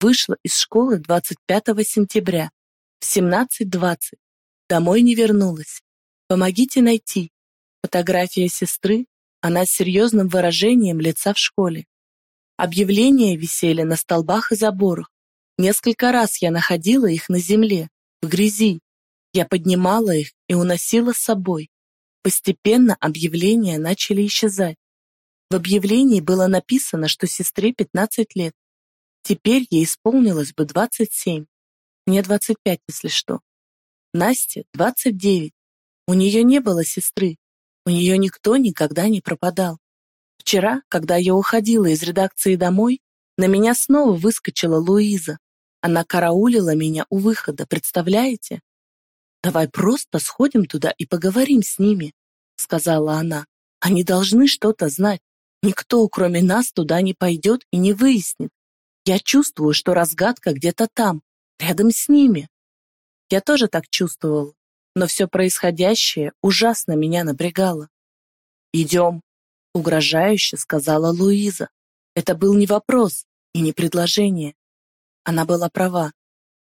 Вышла из школы 25 сентября в 17.20. Домой не вернулась. Помогите найти. Фотография сестры, она с серьезным выражением лица в школе. Объявления висели на столбах и заборах. Несколько раз я находила их на земле, в грязи. Я поднимала их и уносила с собой. Постепенно объявления начали исчезать. В объявлении было написано, что сестре 15 лет. Теперь ей исполнилось бы 27. Мне 25, если что. Насте 29. У нее не было сестры. У нее никто никогда не пропадал. Вчера, когда я уходила из редакции домой, на меня снова выскочила Луиза. Она караулила меня у выхода, представляете? «Давай просто сходим туда и поговорим с ними», — сказала она. «Они должны что-то знать. Никто, кроме нас, туда не пойдет и не выяснит. Я чувствую, что разгадка где-то там, рядом с ними». Я тоже так чувствовала, но все происходящее ужасно меня напрягало. «Идем», Угрожающе сказала Луиза. Это был не вопрос и не предложение. Она была права.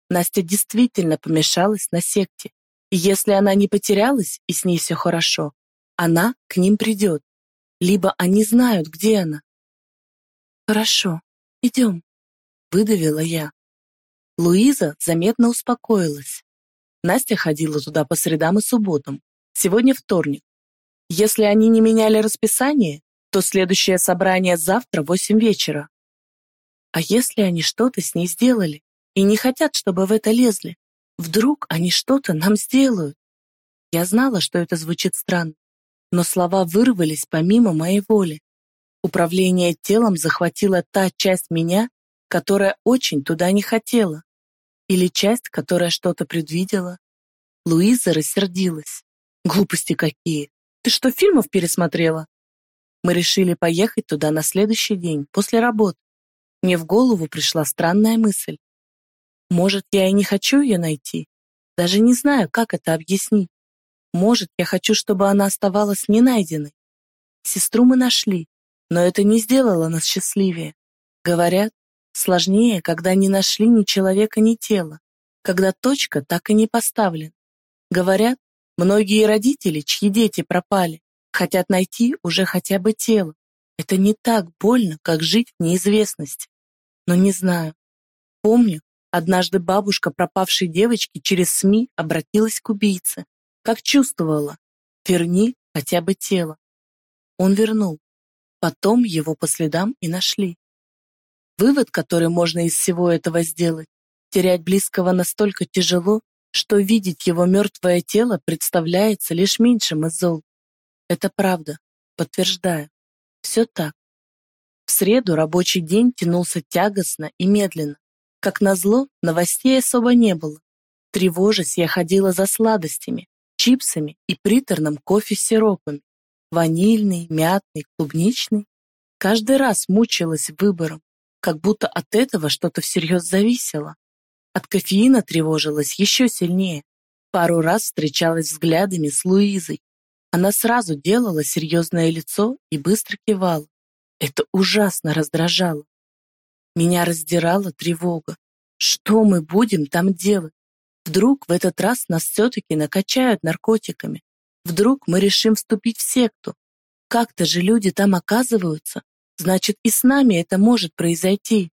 Настя действительно помешалась на секте. И если она не потерялась и с ней все хорошо, она к ним придет. Либо они знают, где она. Хорошо, идем, выдавила я. Луиза заметно успокоилась. Настя ходила туда по средам и субботам. Сегодня вторник. Если они не меняли расписание, то следующее собрание завтра в восемь вечера. А если они что-то с ней сделали и не хотят, чтобы в это лезли? Вдруг они что-то нам сделают? Я знала, что это звучит странно, но слова вырвались помимо моей воли. Управление телом захватила та часть меня, которая очень туда не хотела. Или часть, которая что-то предвидела. Луиза рассердилась. Глупости какие. Ты что, фильмов пересмотрела? Мы решили поехать туда на следующий день, после работы. Мне в голову пришла странная мысль. Может, я и не хочу ее найти. Даже не знаю, как это объяснить. Может, я хочу, чтобы она оставалась не найденной. Сестру мы нашли, но это не сделало нас счастливее. Говорят, сложнее, когда не нашли ни человека, ни тела, когда точка так и не поставлена. Говорят, многие родители, чьи дети пропали, хотят найти уже хотя бы тело. Это не так больно, как жить в неизвестности. Но не знаю. Помню, однажды бабушка пропавшей девочки через СМИ обратилась к убийце. Как чувствовала. Верни хотя бы тело. Он вернул. Потом его по следам и нашли. Вывод, который можно из всего этого сделать, терять близкого настолько тяжело, что видеть его мертвое тело представляется лишь меньшим из зол. Это правда, подтверждаю. Все так. В среду рабочий день тянулся тягостно и медленно. Как назло, новостей особо не было. Тревожась, я ходила за сладостями, чипсами и приторным кофе с сиропами. Ванильный, мятный, клубничный. Каждый раз мучилась выбором, как будто от этого что-то всерьез зависело. От кофеина тревожилась еще сильнее. Пару раз встречалась взглядами с Луизой. Она сразу делала серьезное лицо и быстро кивала. Это ужасно раздражало. Меня раздирала тревога. Что мы будем там делать? Вдруг в этот раз нас все-таки накачают наркотиками. Вдруг мы решим вступить в секту. Как-то же люди там оказываются. Значит, и с нами это может произойти.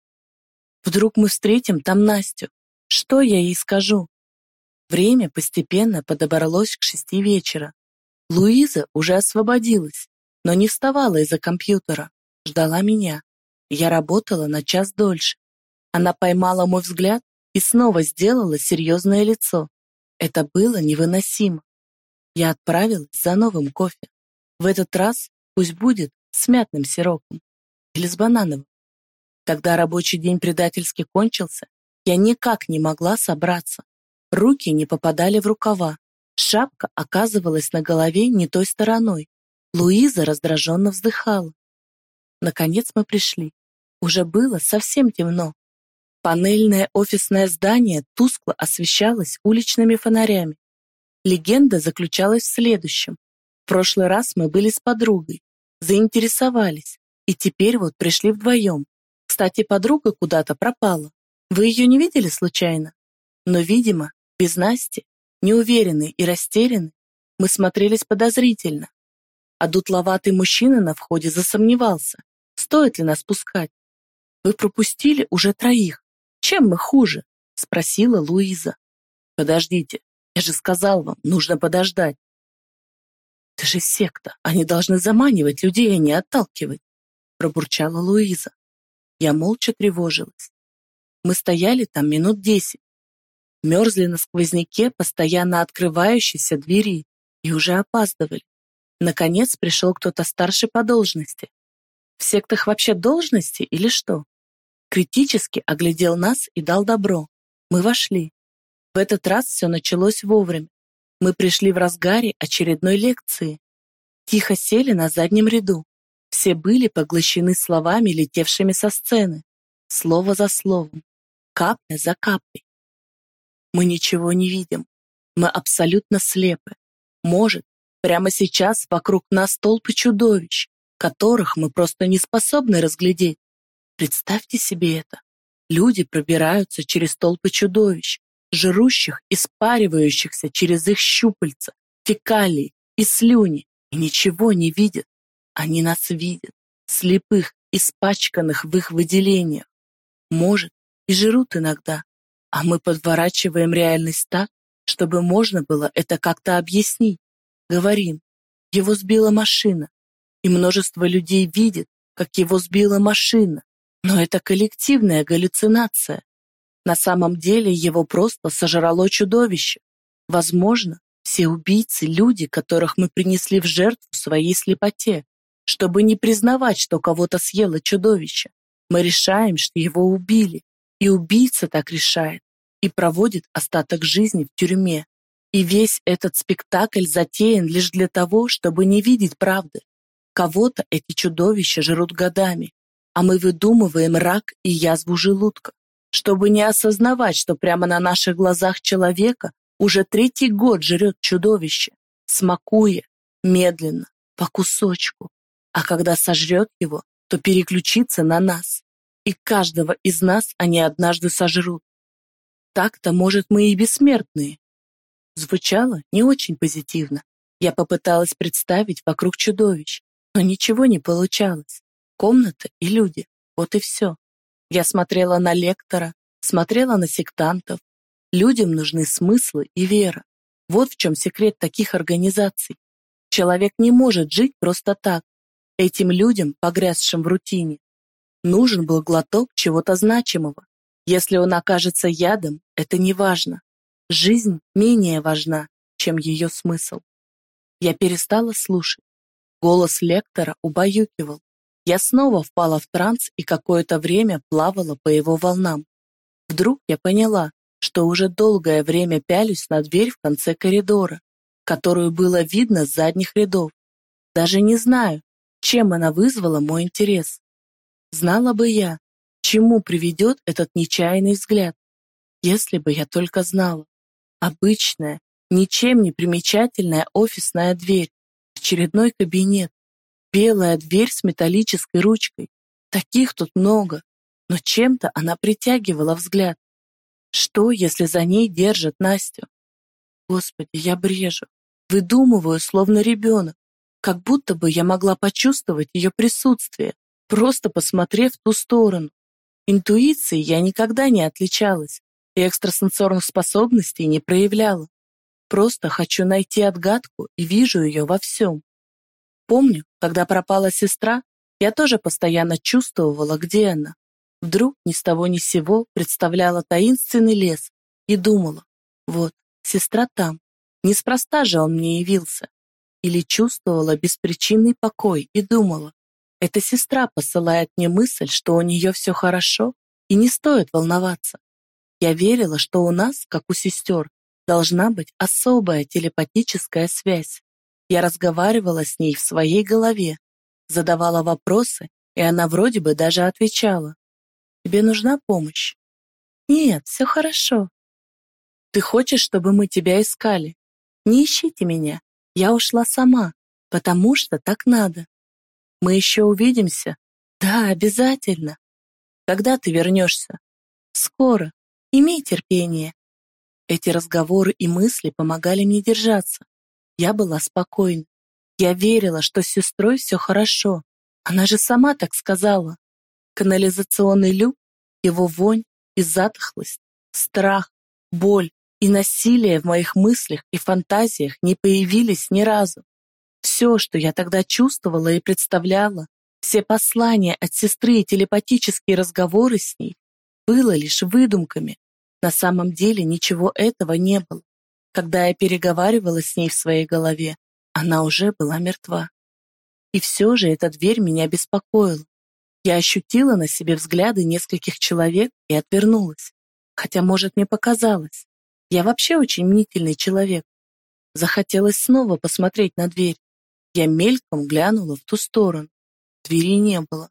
Вдруг мы встретим там Настю. Что я ей скажу? Время постепенно подобралось к шести вечера. Луиза уже освободилась, но не вставала из-за компьютера, ждала меня. Я работала на час дольше. Она поймала мой взгляд и снова сделала серьезное лицо. Это было невыносимо. Я отправилась за новым кофе. В этот раз пусть будет с мятным сиропом или с банановым. Когда рабочий день предательски кончился, я никак не могла собраться. Руки не попадали в рукава. Шапка оказывалась на голове не той стороной. Луиза раздраженно вздыхала. Наконец мы пришли. Уже было совсем темно. Панельное офисное здание тускло освещалось уличными фонарями. Легенда заключалась в следующем. В прошлый раз мы были с подругой, заинтересовались, и теперь вот пришли вдвоем. Кстати, подруга куда-то пропала. Вы ее не видели случайно? Но, видимо, без Насти, неуверенный и растерянный, мы смотрелись подозрительно. А дутловатый мужчина на входе засомневался, стоит ли нас пускать. Вы пропустили уже троих. Чем мы хуже? Спросила Луиза. Подождите, я же сказал вам, нужно подождать. Это же секта, они должны заманивать людей, а не отталкивать, пробурчала Луиза. Я молча тревожилась. Мы стояли там минут десять. Мерзли на сквозняке постоянно открывающейся двери и уже опаздывали. Наконец пришел кто-то старший по должности. В сектах вообще должности или что? критически оглядел нас и дал добро. Мы вошли. В этот раз все началось вовремя. Мы пришли в разгаре очередной лекции. Тихо сели на заднем ряду. Все были поглощены словами, летевшими со сцены. Слово за словом. Капля за каплей. Мы ничего не видим. Мы абсолютно слепы. Может, прямо сейчас вокруг нас толпы чудовищ, которых мы просто не способны разглядеть. Представьте себе это. Люди пробираются через толпы чудовищ, жрущих и спаривающихся через их щупальца, фекалии и слюни, и ничего не видят. Они нас видят, слепых, испачканных в их выделениях. Может, и жрут иногда, а мы подворачиваем реальность так, чтобы можно было это как-то объяснить. Говорим, его сбила машина, и множество людей видит, как его сбила машина, но это коллективная галлюцинация. На самом деле его просто сожрало чудовище. Возможно, все убийцы – люди, которых мы принесли в жертву своей слепоте, чтобы не признавать, что кого-то съело чудовище. Мы решаем, что его убили, и убийца так решает, и проводит остаток жизни в тюрьме. И весь этот спектакль затеян лишь для того, чтобы не видеть правды. Кого-то эти чудовища жрут годами, а мы выдумываем рак и язву желудка, чтобы не осознавать, что прямо на наших глазах человека уже третий год жрет чудовище, смакуя, медленно, по кусочку, а когда сожрет его, то переключится на нас, и каждого из нас они однажды сожрут. Так-то, может, мы и бессмертные. Звучало не очень позитивно. Я попыталась представить вокруг чудовищ, но ничего не получалось. Комната и люди, вот и все. Я смотрела на лектора, смотрела на сектантов. Людям нужны смыслы и вера. Вот в чем секрет таких организаций. Человек не может жить просто так. Этим людям, погрязшим в рутине, нужен был глоток чего-то значимого. Если он окажется ядом, это не важно. Жизнь менее важна, чем ее смысл. Я перестала слушать. Голос лектора убаюкивал. Я снова впала в транс и какое-то время плавала по его волнам. Вдруг я поняла, что уже долгое время пялюсь на дверь в конце коридора, которую было видно с задних рядов. Даже не знаю, чем она вызвала мой интерес. Знала бы я, чему приведет этот нечаянный взгляд, если бы я только знала. Обычная, ничем не примечательная офисная дверь, очередной кабинет, Белая дверь с металлической ручкой. Таких тут много, но чем-то она притягивала взгляд. Что, если за ней держат Настю? Господи, я брежу, выдумываю, словно ребенок, как будто бы я могла почувствовать ее присутствие, просто посмотрев в ту сторону. Интуицией я никогда не отличалась и экстрасенсорных способностей не проявляла. Просто хочу найти отгадку и вижу ее во всем. Помню, когда пропала сестра, я тоже постоянно чувствовала, где она. Вдруг ни с того ни с сего представляла таинственный лес и думала, вот, сестра там, неспроста же он мне явился. Или чувствовала беспричинный покой и думала, эта сестра посылает мне мысль, что у нее все хорошо и не стоит волноваться. Я верила, что у нас, как у сестер, должна быть особая телепатическая связь. Я разговаривала с ней в своей голове, задавала вопросы, и она вроде бы даже отвечала. «Тебе нужна помощь?» «Нет, все хорошо». «Ты хочешь, чтобы мы тебя искали?» «Не ищите меня, я ушла сама, потому что так надо». «Мы еще увидимся?» «Да, обязательно». «Когда ты вернешься?» «Скоро. Имей терпение». Эти разговоры и мысли помогали мне держаться. Я была спокойна. Я верила, что с сестрой все хорошо. Она же сама так сказала. Канализационный люк, его вонь и затхлость, страх, боль и насилие в моих мыслях и фантазиях не появились ни разу. Все, что я тогда чувствовала и представляла, все послания от сестры и телепатические разговоры с ней, было лишь выдумками. На самом деле ничего этого не было. Когда я переговаривала с ней в своей голове, она уже была мертва. И все же эта дверь меня беспокоила. Я ощутила на себе взгляды нескольких человек и отвернулась. Хотя, может, мне показалось. Я вообще очень мнительный человек. Захотелось снова посмотреть на дверь. Я мельком глянула в ту сторону. Двери не было.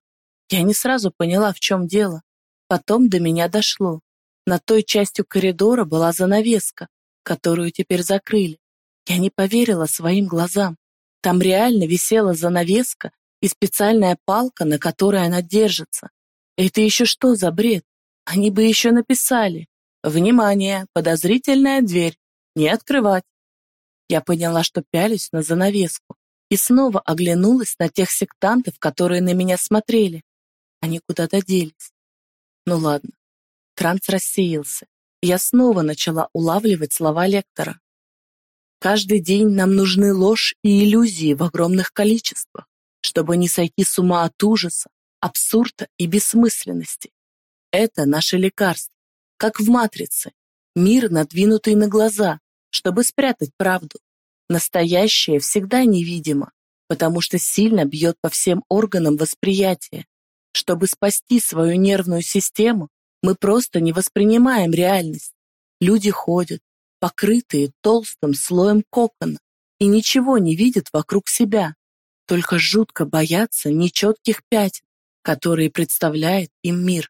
Я не сразу поняла, в чем дело. Потом до меня дошло. На той частью коридора была занавеска, которую теперь закрыли. Я не поверила своим глазам. Там реально висела занавеска, и специальная палка, на которой она держится. Это еще что за бред? Они бы еще написали. «Внимание! Подозрительная дверь! Не открывать!» Я поняла, что пялюсь на занавеску, и снова оглянулась на тех сектантов, которые на меня смотрели. Они куда-то делись. Ну ладно. Транс рассеялся. Я снова начала улавливать слова лектора. Каждый день нам нужны ложь и иллюзии в огромных количествах, чтобы не сойти с ума от ужаса, абсурда и бессмысленности. Это наше лекарство, как в «Матрице», мир, надвинутый на глаза, чтобы спрятать правду. Настоящее всегда невидимо, потому что сильно бьет по всем органам восприятия. Чтобы спасти свою нервную систему, мы просто не воспринимаем реальность. Люди ходят, покрытые толстым слоем кокона, и ничего не видят вокруг себя, только жутко боятся нечетких пятен, которые представляет им мир.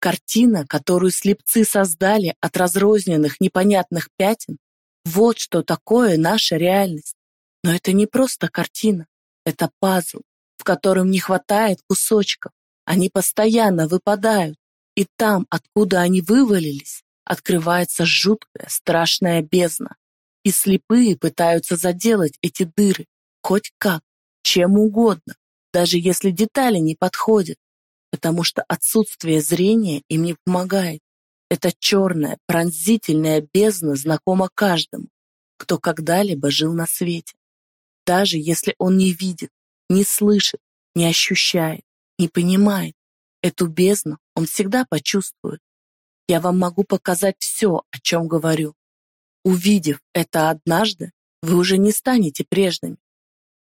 Картина, которую слепцы создали от разрозненных непонятных пятен, вот что такое наша реальность. Но это не просто картина, это пазл, в котором не хватает кусочков. Они постоянно выпадают, и там, откуда они вывалились, открывается жуткая, страшная бездна. И слепые пытаются заделать эти дыры, хоть как, чем угодно, даже если детали не подходят, потому что отсутствие зрения им не помогает. Эта черная, пронзительная бездна знакома каждому, кто когда-либо жил на свете. Даже если он не видит, не слышит, не ощущает, не понимает, эту бездну он всегда почувствует. Я вам могу показать все, о чем говорю. Увидев это однажды, вы уже не станете прежними.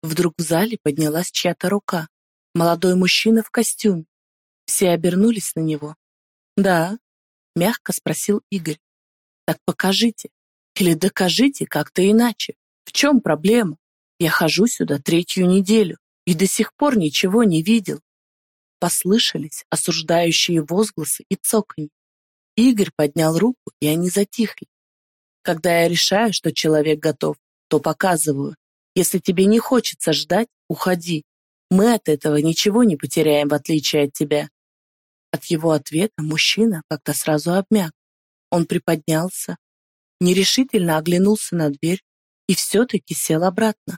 Вдруг в зале поднялась чья-то рука. Молодой мужчина в костюме. Все обернулись на него. «Да?» — мягко спросил Игорь. «Так покажите. Или докажите как-то иначе. В чем проблема? Я хожу сюда третью неделю и до сих пор ничего не видел». Послышались осуждающие возгласы и цоканье. Игорь поднял руку, и они затихли. Когда я решаю, что человек готов, то показываю. Если тебе не хочется ждать, уходи. Мы от этого ничего не потеряем, в отличие от тебя. От его ответа мужчина как-то сразу обмяк. Он приподнялся, нерешительно оглянулся на дверь и все-таки сел обратно.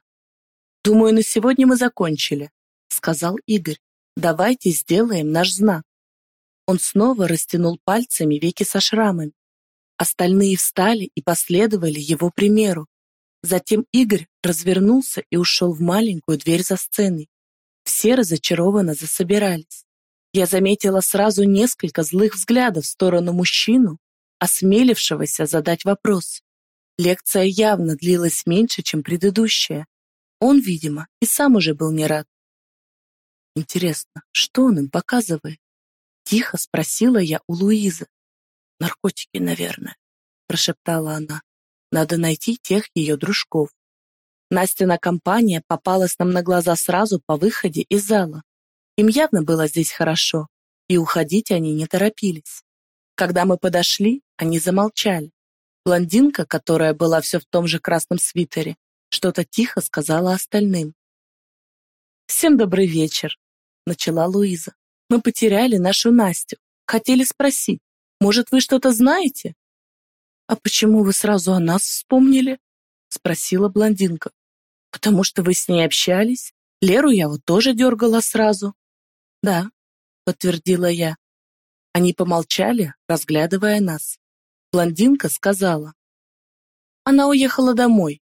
«Думаю, на сегодня мы закончили», — сказал Игорь. «Давайте сделаем наш знак». Он снова растянул пальцами веки со шрамами. Остальные встали и последовали его примеру. Затем Игорь развернулся и ушел в маленькую дверь за сценой. Все разочарованно засобирались. Я заметила сразу несколько злых взглядов в сторону мужчину, осмелившегося задать вопрос. Лекция явно длилась меньше, чем предыдущая. Он, видимо, и сам уже был не рад. Интересно, что он им показывает? Тихо спросила я у Луизы. Наркотики, наверное, прошептала она. Надо найти тех ее дружков. Настина компания попалась нам на глаза сразу по выходе из зала. Им явно было здесь хорошо, и уходить они не торопились. Когда мы подошли, они замолчали. Блондинка, которая была все в том же красном свитере, что-то тихо сказала остальным. «Всем добрый вечер», — начала Луиза. «Мы потеряли нашу Настю. Хотели спросить, может, вы что-то знаете?» «А почему вы сразу о нас вспомнили?» — спросила блондинка. «Потому что вы с ней общались. Леру я вот тоже дергала сразу». «Да», — подтвердила я. Они помолчали, разглядывая нас. Блондинка сказала. Она уехала домой.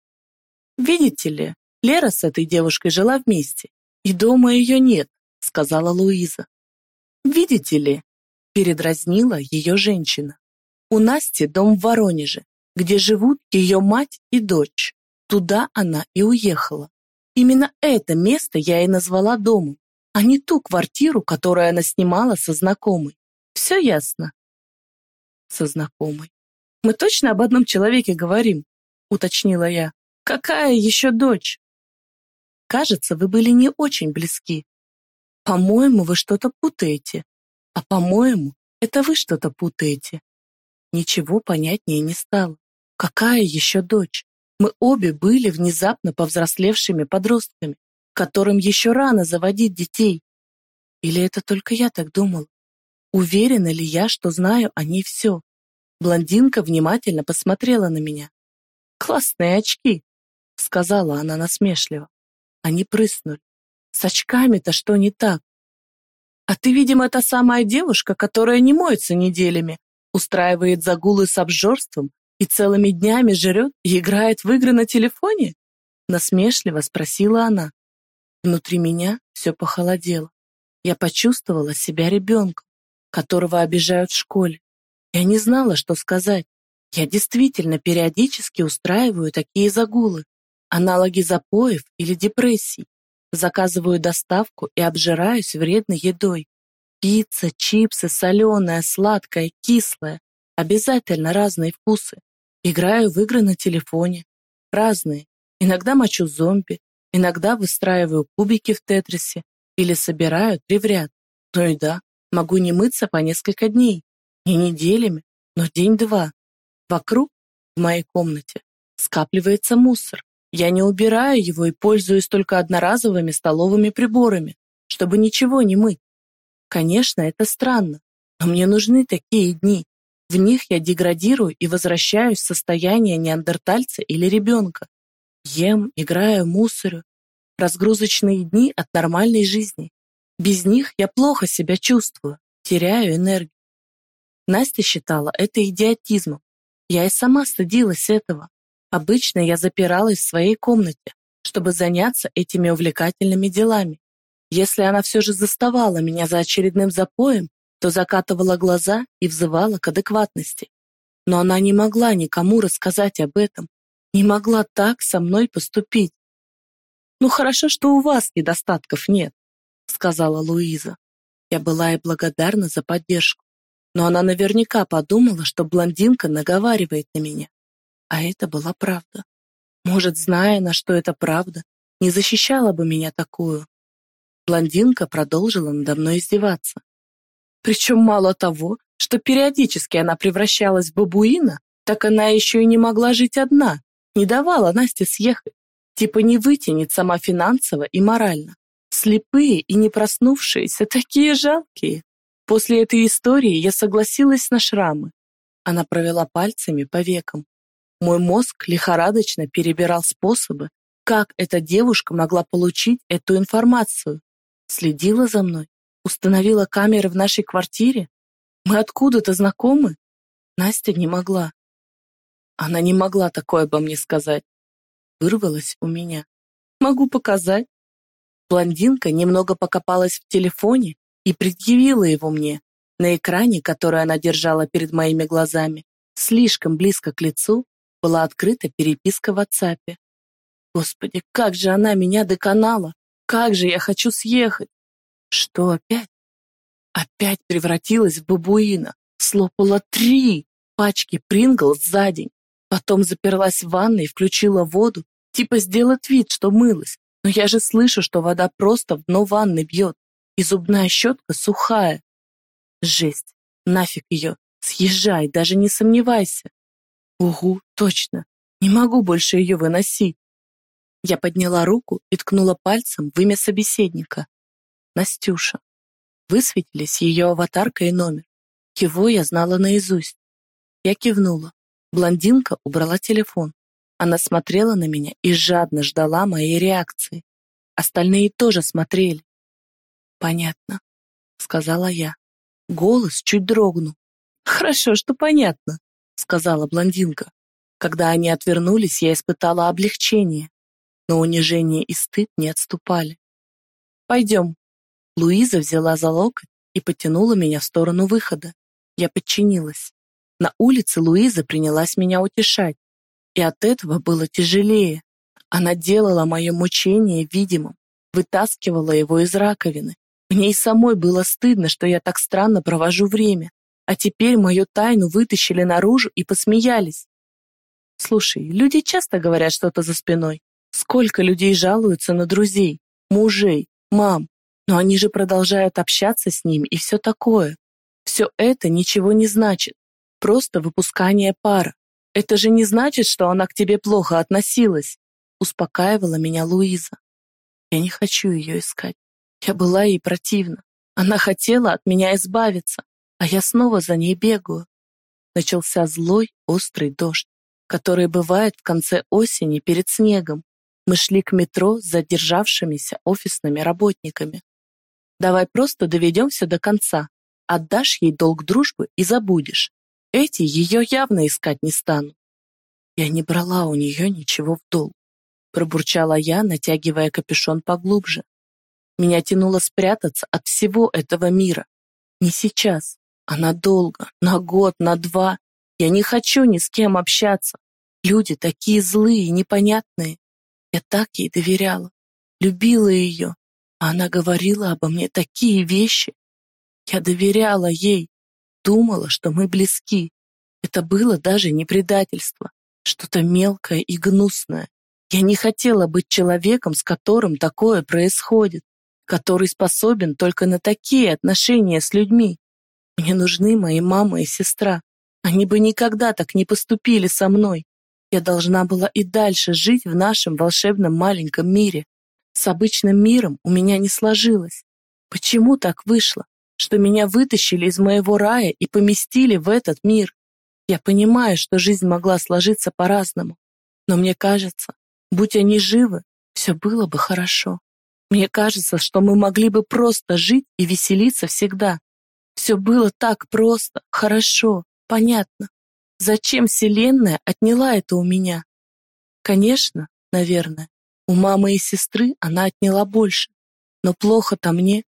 «Видите ли, Лера с этой девушкой жила вместе, и дома ее нет», — сказала Луиза. «Видите ли», — передразнила ее женщина. У Насти дом в Воронеже, где живут ее мать и дочь. Туда она и уехала. Именно это место я и назвала домом, а не ту квартиру, которую она снимала со знакомой. Все ясно? Со знакомой. Мы точно об одном человеке говорим, уточнила я. Какая еще дочь? Кажется, вы были не очень близки. По-моему, вы что-то путаете. А по-моему, это вы что-то путаете. Ничего понятнее не стало. Какая еще дочь? Мы обе были внезапно повзрослевшими подростками. которым еще рано заводить детей. Или это только я так думал? Уверена ли я, что знаю о ней все? Блондинка внимательно посмотрела на меня. «Классные очки», — сказала она насмешливо. Они прыснули. «С очками-то что не так?» «А ты, видимо, та самая девушка, которая не моется неделями, устраивает загулы с обжорством и целыми днями жрет и играет в игры на телефоне?» Насмешливо спросила она. Внутри меня все похолодело. Я почувствовала себя ребенком, которого обижают в школе. Я не знала, что сказать. Я действительно периодически устраиваю такие загулы, аналоги запоев или депрессий. Заказываю доставку и обжираюсь вредной едой. Пицца, чипсы, соленая, сладкая, кислая. Обязательно разные вкусы. Играю в игры на телефоне. Разные. Иногда мочу зомби, иногда выстраиваю кубики в тетрисе или собираю три в ряд. Ну и да, могу не мыться по несколько дней. Не неделями, но день-два. Вокруг, в моей комнате, скапливается мусор. Я не убираю его и пользуюсь только одноразовыми столовыми приборами, чтобы ничего не мыть. Конечно, это странно, но мне нужны такие дни. В них я деградирую и возвращаюсь в состояние неандертальца или ребенка. Ем, играю, мусорю. Разгрузочные дни от нормальной жизни. Без них я плохо себя чувствую, теряю энергию. Настя считала это идиотизмом. Я и сама стыдилась этого. Обычно я запиралась в своей комнате, чтобы заняться этими увлекательными делами. Если она все же заставала меня за очередным запоем, то закатывала глаза и взывала к адекватности. Но она не могла никому рассказать об этом, не могла так со мной поступить. «Ну хорошо, что у вас недостатков нет», — сказала Луиза. Я была ей благодарна за поддержку, но она наверняка подумала, что блондинка наговаривает на меня. А это была правда. Может, зная, на что это правда, не защищала бы меня такую. Блондинка продолжила надо мной издеваться. Причем мало того, что периодически она превращалась в бабуина, так она еще и не могла жить одна, не давала Насте съехать. Типа не вытянет сама финансово и морально. Слепые и не проснувшиеся, такие жалкие. После этой истории я согласилась на шрамы. Она провела пальцами по векам. Мой мозг лихорадочно перебирал способы, как эта девушка могла получить эту информацию. Следила за мной, Установила камеры в нашей квартире? Мы откуда-то знакомы? Настя не могла. Она не могла такое обо мне сказать. Вырвалась у меня. Могу показать. Блондинка немного покопалась в телефоне и предъявила его мне. На экране, который она держала перед моими глазами, слишком близко к лицу, была открыта переписка в WhatsApp. Господи, как же она меня доконала! Как же я хочу съехать! Что опять? Опять превратилась в бабуина. Слопала три пачки Принглс за день. Потом заперлась в ванной и включила воду, типа сделать вид, что мылась. Но я же слышу, что вода просто в дно ванны бьет, и зубная щетка сухая. Жесть, нафиг ее, съезжай, даже не сомневайся. Угу, точно, не могу больше ее выносить. Я подняла руку и ткнула пальцем в имя собеседника. Настюша. Высветились ее аватарка и номер. Его я знала наизусть. Я кивнула. Блондинка убрала телефон. Она смотрела на меня и жадно ждала моей реакции. Остальные тоже смотрели. «Понятно», — сказала я. Голос чуть дрогнул. «Хорошо, что понятно», — сказала блондинка. Когда они отвернулись, я испытала облегчение, но унижение и стыд не отступали. «Пойдем», Луиза взяла за локоть и потянула меня в сторону выхода. Я подчинилась. На улице Луиза принялась меня утешать. И от этого было тяжелее. Она делала мое мучение видимым, вытаскивала его из раковины. Мне и самой было стыдно, что я так странно провожу время. А теперь мою тайну вытащили наружу и посмеялись. Слушай, люди часто говорят что-то за спиной. Сколько людей жалуются на друзей, мужей, мам, но они же продолжают общаться с ним и все такое. Все это ничего не значит. Просто выпускание пара. Это же не значит, что она к тебе плохо относилась. Успокаивала меня Луиза. Я не хочу ее искать. Я была ей противна. Она хотела от меня избавиться, а я снова за ней бегаю. Начался злой, острый дождь, который бывает в конце осени перед снегом. Мы шли к метро с задержавшимися офисными работниками. Давай просто доведем все до конца. Отдашь ей долг дружбы и забудешь. Эти ее явно искать не станут. Я не брала у нее ничего в долг. Пробурчала я, натягивая капюшон поглубже. Меня тянуло спрятаться от всего этого мира. Не сейчас, а надолго, на год, на два. Я не хочу ни с кем общаться. Люди такие злые и непонятные. Я так ей доверяла, любила ее, она говорила обо мне такие вещи. Я доверяла ей, думала, что мы близки. Это было даже не предательство, что-то мелкое и гнусное. Я не хотела быть человеком, с которым такое происходит который способен только на такие отношения с людьми. Мне нужны мои мама и сестра. Они бы никогда так не поступили со мной. Я должна была и дальше жить в нашем волшебном маленьком мире. С обычным миром у меня не сложилось. Почему так вышло, что меня вытащили из моего рая и поместили в этот мир? Я понимаю, что жизнь могла сложиться по-разному, но мне кажется, будь они живы, все было бы хорошо. Мне кажется, что мы могли бы просто жить и веселиться всегда. Все было так просто, хорошо, понятно. Зачем Вселенная отняла это у меня? Конечно, наверное, у мамы и сестры она отняла больше. Но плохо-то мне.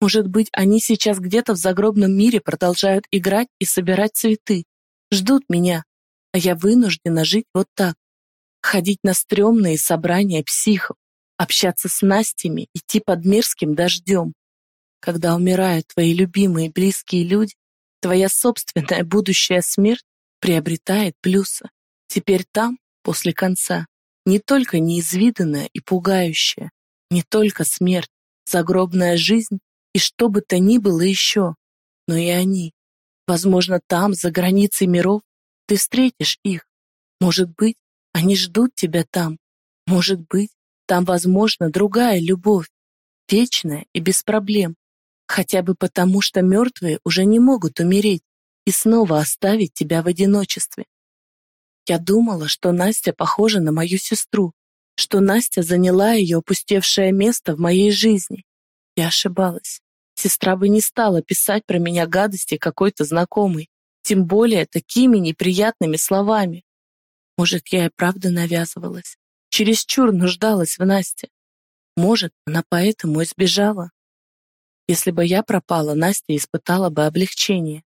Может быть, они сейчас где-то в загробном мире продолжают играть и собирать цветы. Ждут меня, а я вынуждена жить вот так. Ходить на стрёмные собрания психов, общаться с Настями, идти под мерзким дождем. Когда умирают твои любимые близкие люди, твоя собственная будущая смерть приобретает плюсы. Теперь там, после конца, не только неизвиданная и пугающая, не только смерть, загробная жизнь и что бы то ни было еще, но и они. Возможно, там, за границей миров, ты встретишь их. Может быть, они ждут тебя там. Может быть, там, возможно, другая любовь, вечная и без проблем, хотя бы потому, что мертвые уже не могут умереть и снова оставить тебя в одиночестве. Я думала, что Настя похожа на мою сестру, что Настя заняла ее опустевшее место в моей жизни. Я ошибалась. Сестра бы не стала писать про меня гадости какой-то знакомой, тем более такими неприятными словами. Может, я и правда навязывалась чересчур нуждалась в Насте. Может, она поэтому и сбежала. Если бы я пропала, Настя испытала бы облегчение.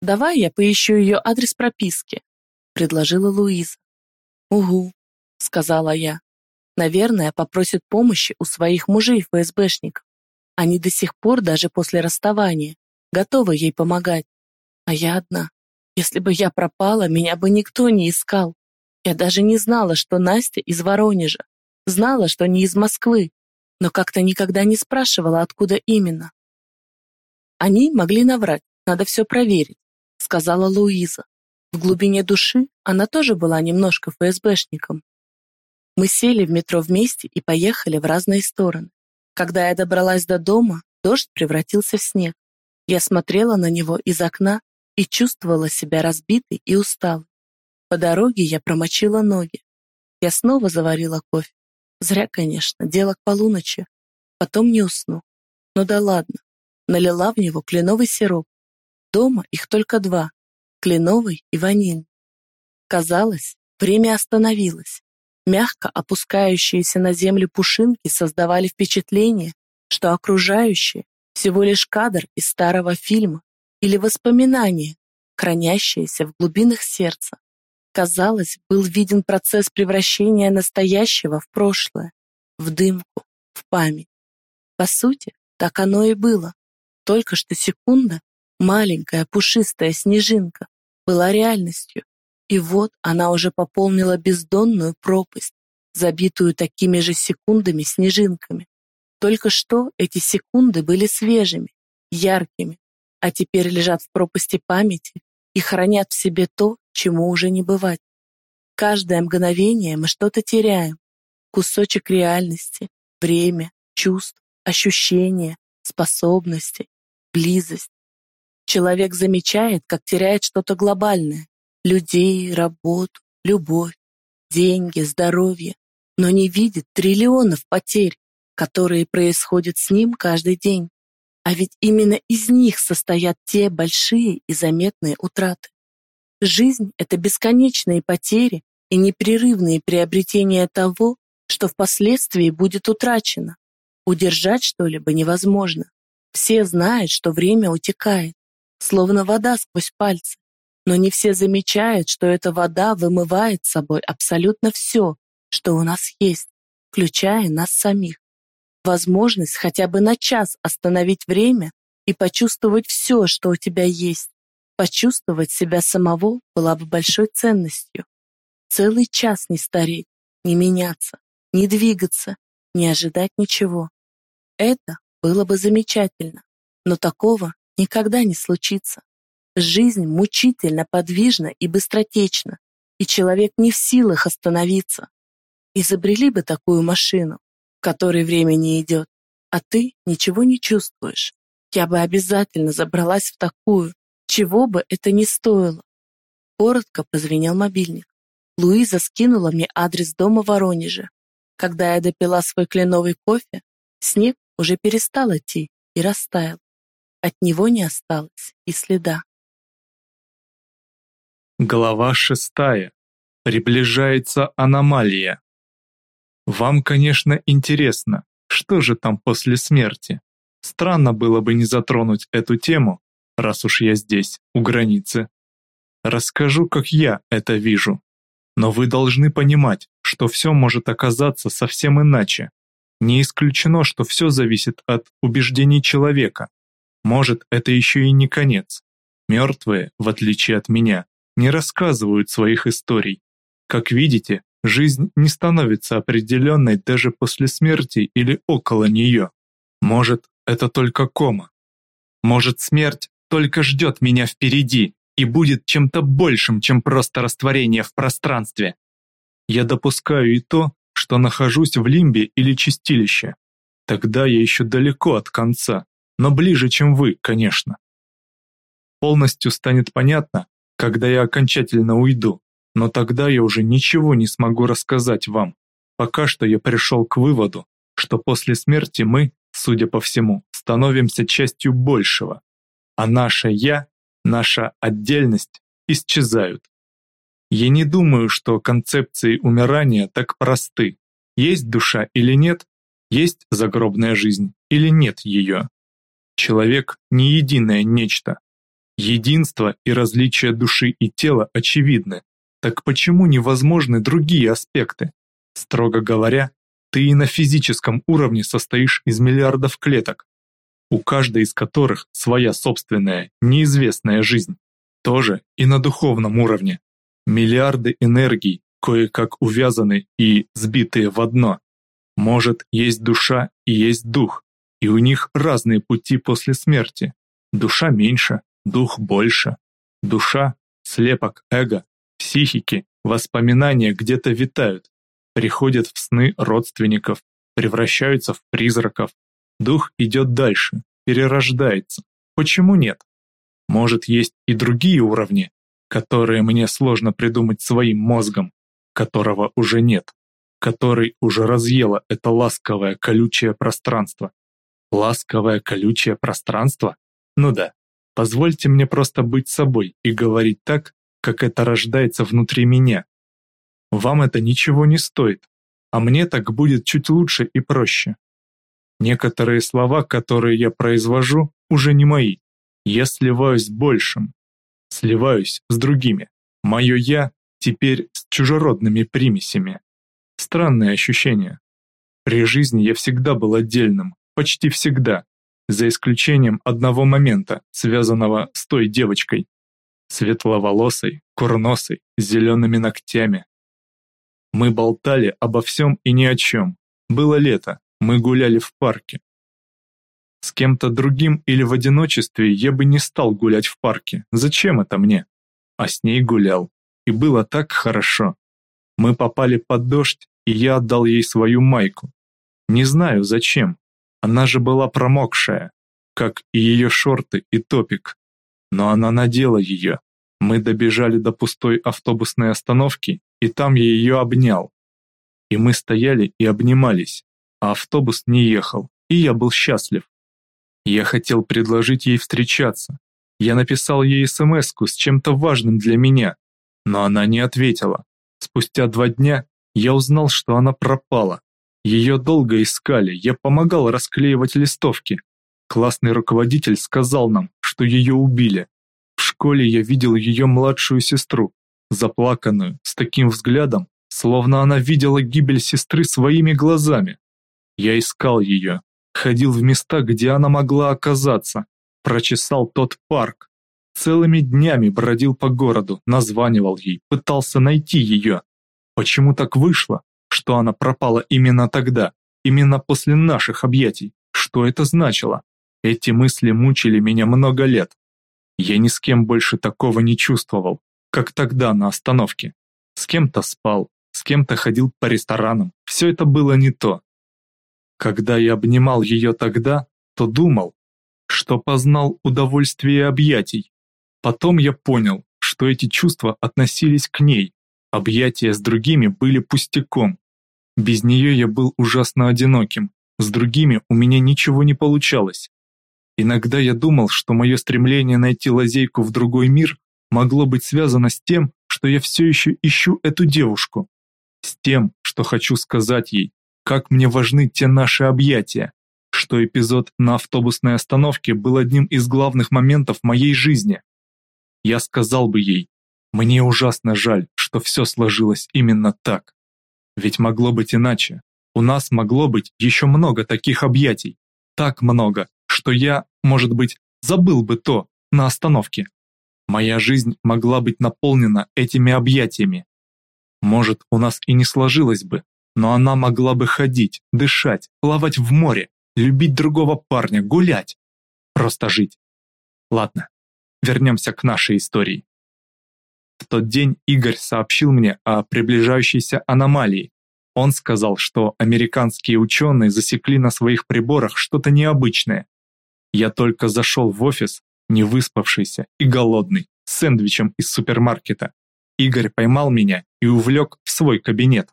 «Давай я поищу ее адрес прописки», — предложила Луиза. «Угу», — сказала я. «Наверное, попросит помощи у своих мужей-ФСБшников. Они до сих пор, даже после расставания, готовы ей помогать. А я одна. Если бы я пропала, меня бы никто не искал. Я даже не знала, что Настя из Воронежа. Знала, что не из Москвы, но как-то никогда не спрашивала, откуда именно. Они могли наврать, надо все проверить, сказала Луиза. В глубине души она тоже была немножко ФСБшником. Мы сели в метро вместе и поехали в разные стороны. Когда я добралась до дома, дождь превратился в снег. Я смотрела на него из окна и чувствовала себя разбитой и усталой. По дороге я промочила ноги. Я снова заварила кофе. Зря, конечно, дело к полуночи. Потом не усну. Ну да ладно. Налила в него кленовый сироп. Дома их только два. Кленовый и ванильный. Казалось, время остановилось. Мягко опускающиеся на землю пушинки создавали впечатление, что окружающее всего лишь кадр из старого фильма или воспоминание, хранящееся в глубинах сердца. Казалось, был виден процесс превращения настоящего в прошлое, в дымку, в память. По сути, так оно и было. Только что секунда, маленькая пушистая снежинка, была реальностью. И вот она уже пополнила бездонную пропасть, забитую такими же секундами-снежинками. Только что эти секунды были свежими, яркими, а теперь лежат в пропасти памяти и хранят в себе то, чему уже не бывать. Каждое мгновение мы что-то теряем, кусочек реальности, время, чувств, ощущения, способности, близость. Человек замечает, как теряет что-то глобальное – людей, работу, любовь, деньги, здоровье, но не видит триллионов потерь, которые происходят с ним каждый день. А ведь именно из них состоят те большие и заметные утраты. Жизнь — это бесконечные потери и непрерывные приобретения того, что впоследствии будет утрачено. Удержать что-либо невозможно. Все знают, что время утекает, словно вода сквозь пальцы. Но не все замечают, что эта вода вымывает с собой абсолютно все, что у нас есть, включая нас самих возможность хотя бы на час остановить время и почувствовать все, что у тебя есть. Почувствовать себя самого была бы большой ценностью. Целый час не стареть, не меняться, не двигаться, не ожидать ничего. Это было бы замечательно, но такого никогда не случится. Жизнь мучительно подвижна и быстротечна, и человек не в силах остановиться. Изобрели бы такую машину, которой время не идет, а ты ничего не чувствуешь. Я бы обязательно забралась в такую, чего бы это ни стоило. Коротко позвенел мобильник. Луиза скинула мне адрес дома в Воронеже. Когда я допила свой кленовый кофе, снег уже перестал идти и растаял. От него не осталось и следа. Глава шестая. Приближается аномалия. Вам, конечно, интересно, что же там после смерти? Странно было бы не затронуть эту тему, раз уж я здесь, у границы. Расскажу, как я это вижу. Но вы должны понимать, что все может оказаться совсем иначе. Не исключено, что все зависит от убеждений человека. Может, это еще и не конец. Мертвые, в отличие от меня, не рассказывают своих историй. Как видите, Жизнь не становится определенной даже после смерти или около нее. Может, это только кома. Может, смерть только ждет меня впереди и будет чем-то большим, чем просто растворение в пространстве. Я допускаю и то, что нахожусь в лимбе или чистилище. Тогда я еще далеко от конца, но ближе, чем вы, конечно. Полностью станет понятно, когда я окончательно уйду, но тогда я уже ничего не смогу рассказать вам. Пока что я пришел к выводу, что после смерти мы, судя по всему, становимся частью большего, а наше «я», наша отдельность исчезают. Я не думаю, что концепции умирания так просты. Есть душа или нет, есть загробная жизнь или нет ее. Человек не единое нечто. Единство и различие души и тела очевидны, так почему невозможны другие аспекты? Строго говоря, ты и на физическом уровне состоишь из миллиардов клеток, у каждой из которых своя собственная, неизвестная жизнь. Тоже и на духовном уровне. Миллиарды энергий, кое-как увязаны и сбитые в одно. Может, есть душа и есть дух, и у них разные пути после смерти. Душа меньше, дух больше. Душа – слепок эго, психики воспоминания где-то витают, приходят в сны родственников, превращаются в призраков. Дух идет дальше, перерождается. Почему нет? Может, есть и другие уровни, которые мне сложно придумать своим мозгом, которого уже нет, который уже разъело это ласковое колючее пространство. Ласковое колючее пространство? Ну да, позвольте мне просто быть собой и говорить так, как это рождается внутри меня. Вам это ничего не стоит, а мне так будет чуть лучше и проще. Некоторые слова, которые я произвожу, уже не мои. Я сливаюсь с большим, сливаюсь с другими. Мое «я» теперь с чужеродными примесями. Странное ощущение. При жизни я всегда был отдельным, почти всегда, за исключением одного момента, связанного с той девочкой, светловолосой, курносой, с зелеными ногтями. Мы болтали обо всем и ни о чем. Было лето, мы гуляли в парке. С кем-то другим или в одиночестве я бы не стал гулять в парке. Зачем это мне? А с ней гулял. И было так хорошо. Мы попали под дождь, и я отдал ей свою майку. Не знаю зачем. Она же была промокшая, как и ее шорты и топик. Но она надела ее. Мы добежали до пустой автобусной остановки, и там я ее обнял. И мы стояли и обнимались, а автобус не ехал, и я был счастлив. Я хотел предложить ей встречаться. Я написал ей смс с чем-то важным для меня, но она не ответила. Спустя два дня я узнал, что она пропала. Ее долго искали, я помогал расклеивать листовки. Классный руководитель сказал нам, что ее убили. В школе я видел ее младшую сестру, заплаканную, с таким взглядом, словно она видела гибель сестры своими глазами. Я искал ее, ходил в места, где она могла оказаться, прочесал тот парк, целыми днями бродил по городу, названивал ей, пытался найти ее. Почему так вышло, что она пропала именно тогда, именно после наших объятий? Что это значило? Эти мысли мучили меня много лет. Я ни с кем больше такого не чувствовал, как тогда на остановке. С кем-то спал, с кем-то ходил по ресторанам. Все это было не то. Когда я обнимал ее тогда, то думал, что познал удовольствие объятий. Потом я понял, что эти чувства относились к ней. Объятия с другими были пустяком. Без нее я был ужасно одиноким. С другими у меня ничего не получалось. Иногда я думал, что мое стремление найти лазейку в другой мир могло быть связано с тем, что я все еще ищу эту девушку. С тем, что хочу сказать ей, как мне важны те наши объятия, что эпизод на автобусной остановке был одним из главных моментов моей жизни. Я сказал бы ей, мне ужасно жаль, что все сложилось именно так. Ведь могло быть иначе. У нас могло быть еще много таких объятий. Так много, что я, может быть, забыл бы то на остановке. Моя жизнь могла быть наполнена этими объятиями. Может, у нас и не сложилось бы, но она могла бы ходить, дышать, плавать в море, любить другого парня, гулять. Просто жить. Ладно, вернемся к нашей истории. В тот день Игорь сообщил мне о приближающейся аномалии. Он сказал, что американские ученые засекли на своих приборах что-то необычное. Я только зашел в офис, не выспавшийся и голодный, с сэндвичем из супермаркета. Игорь поймал меня и увлек в свой кабинет.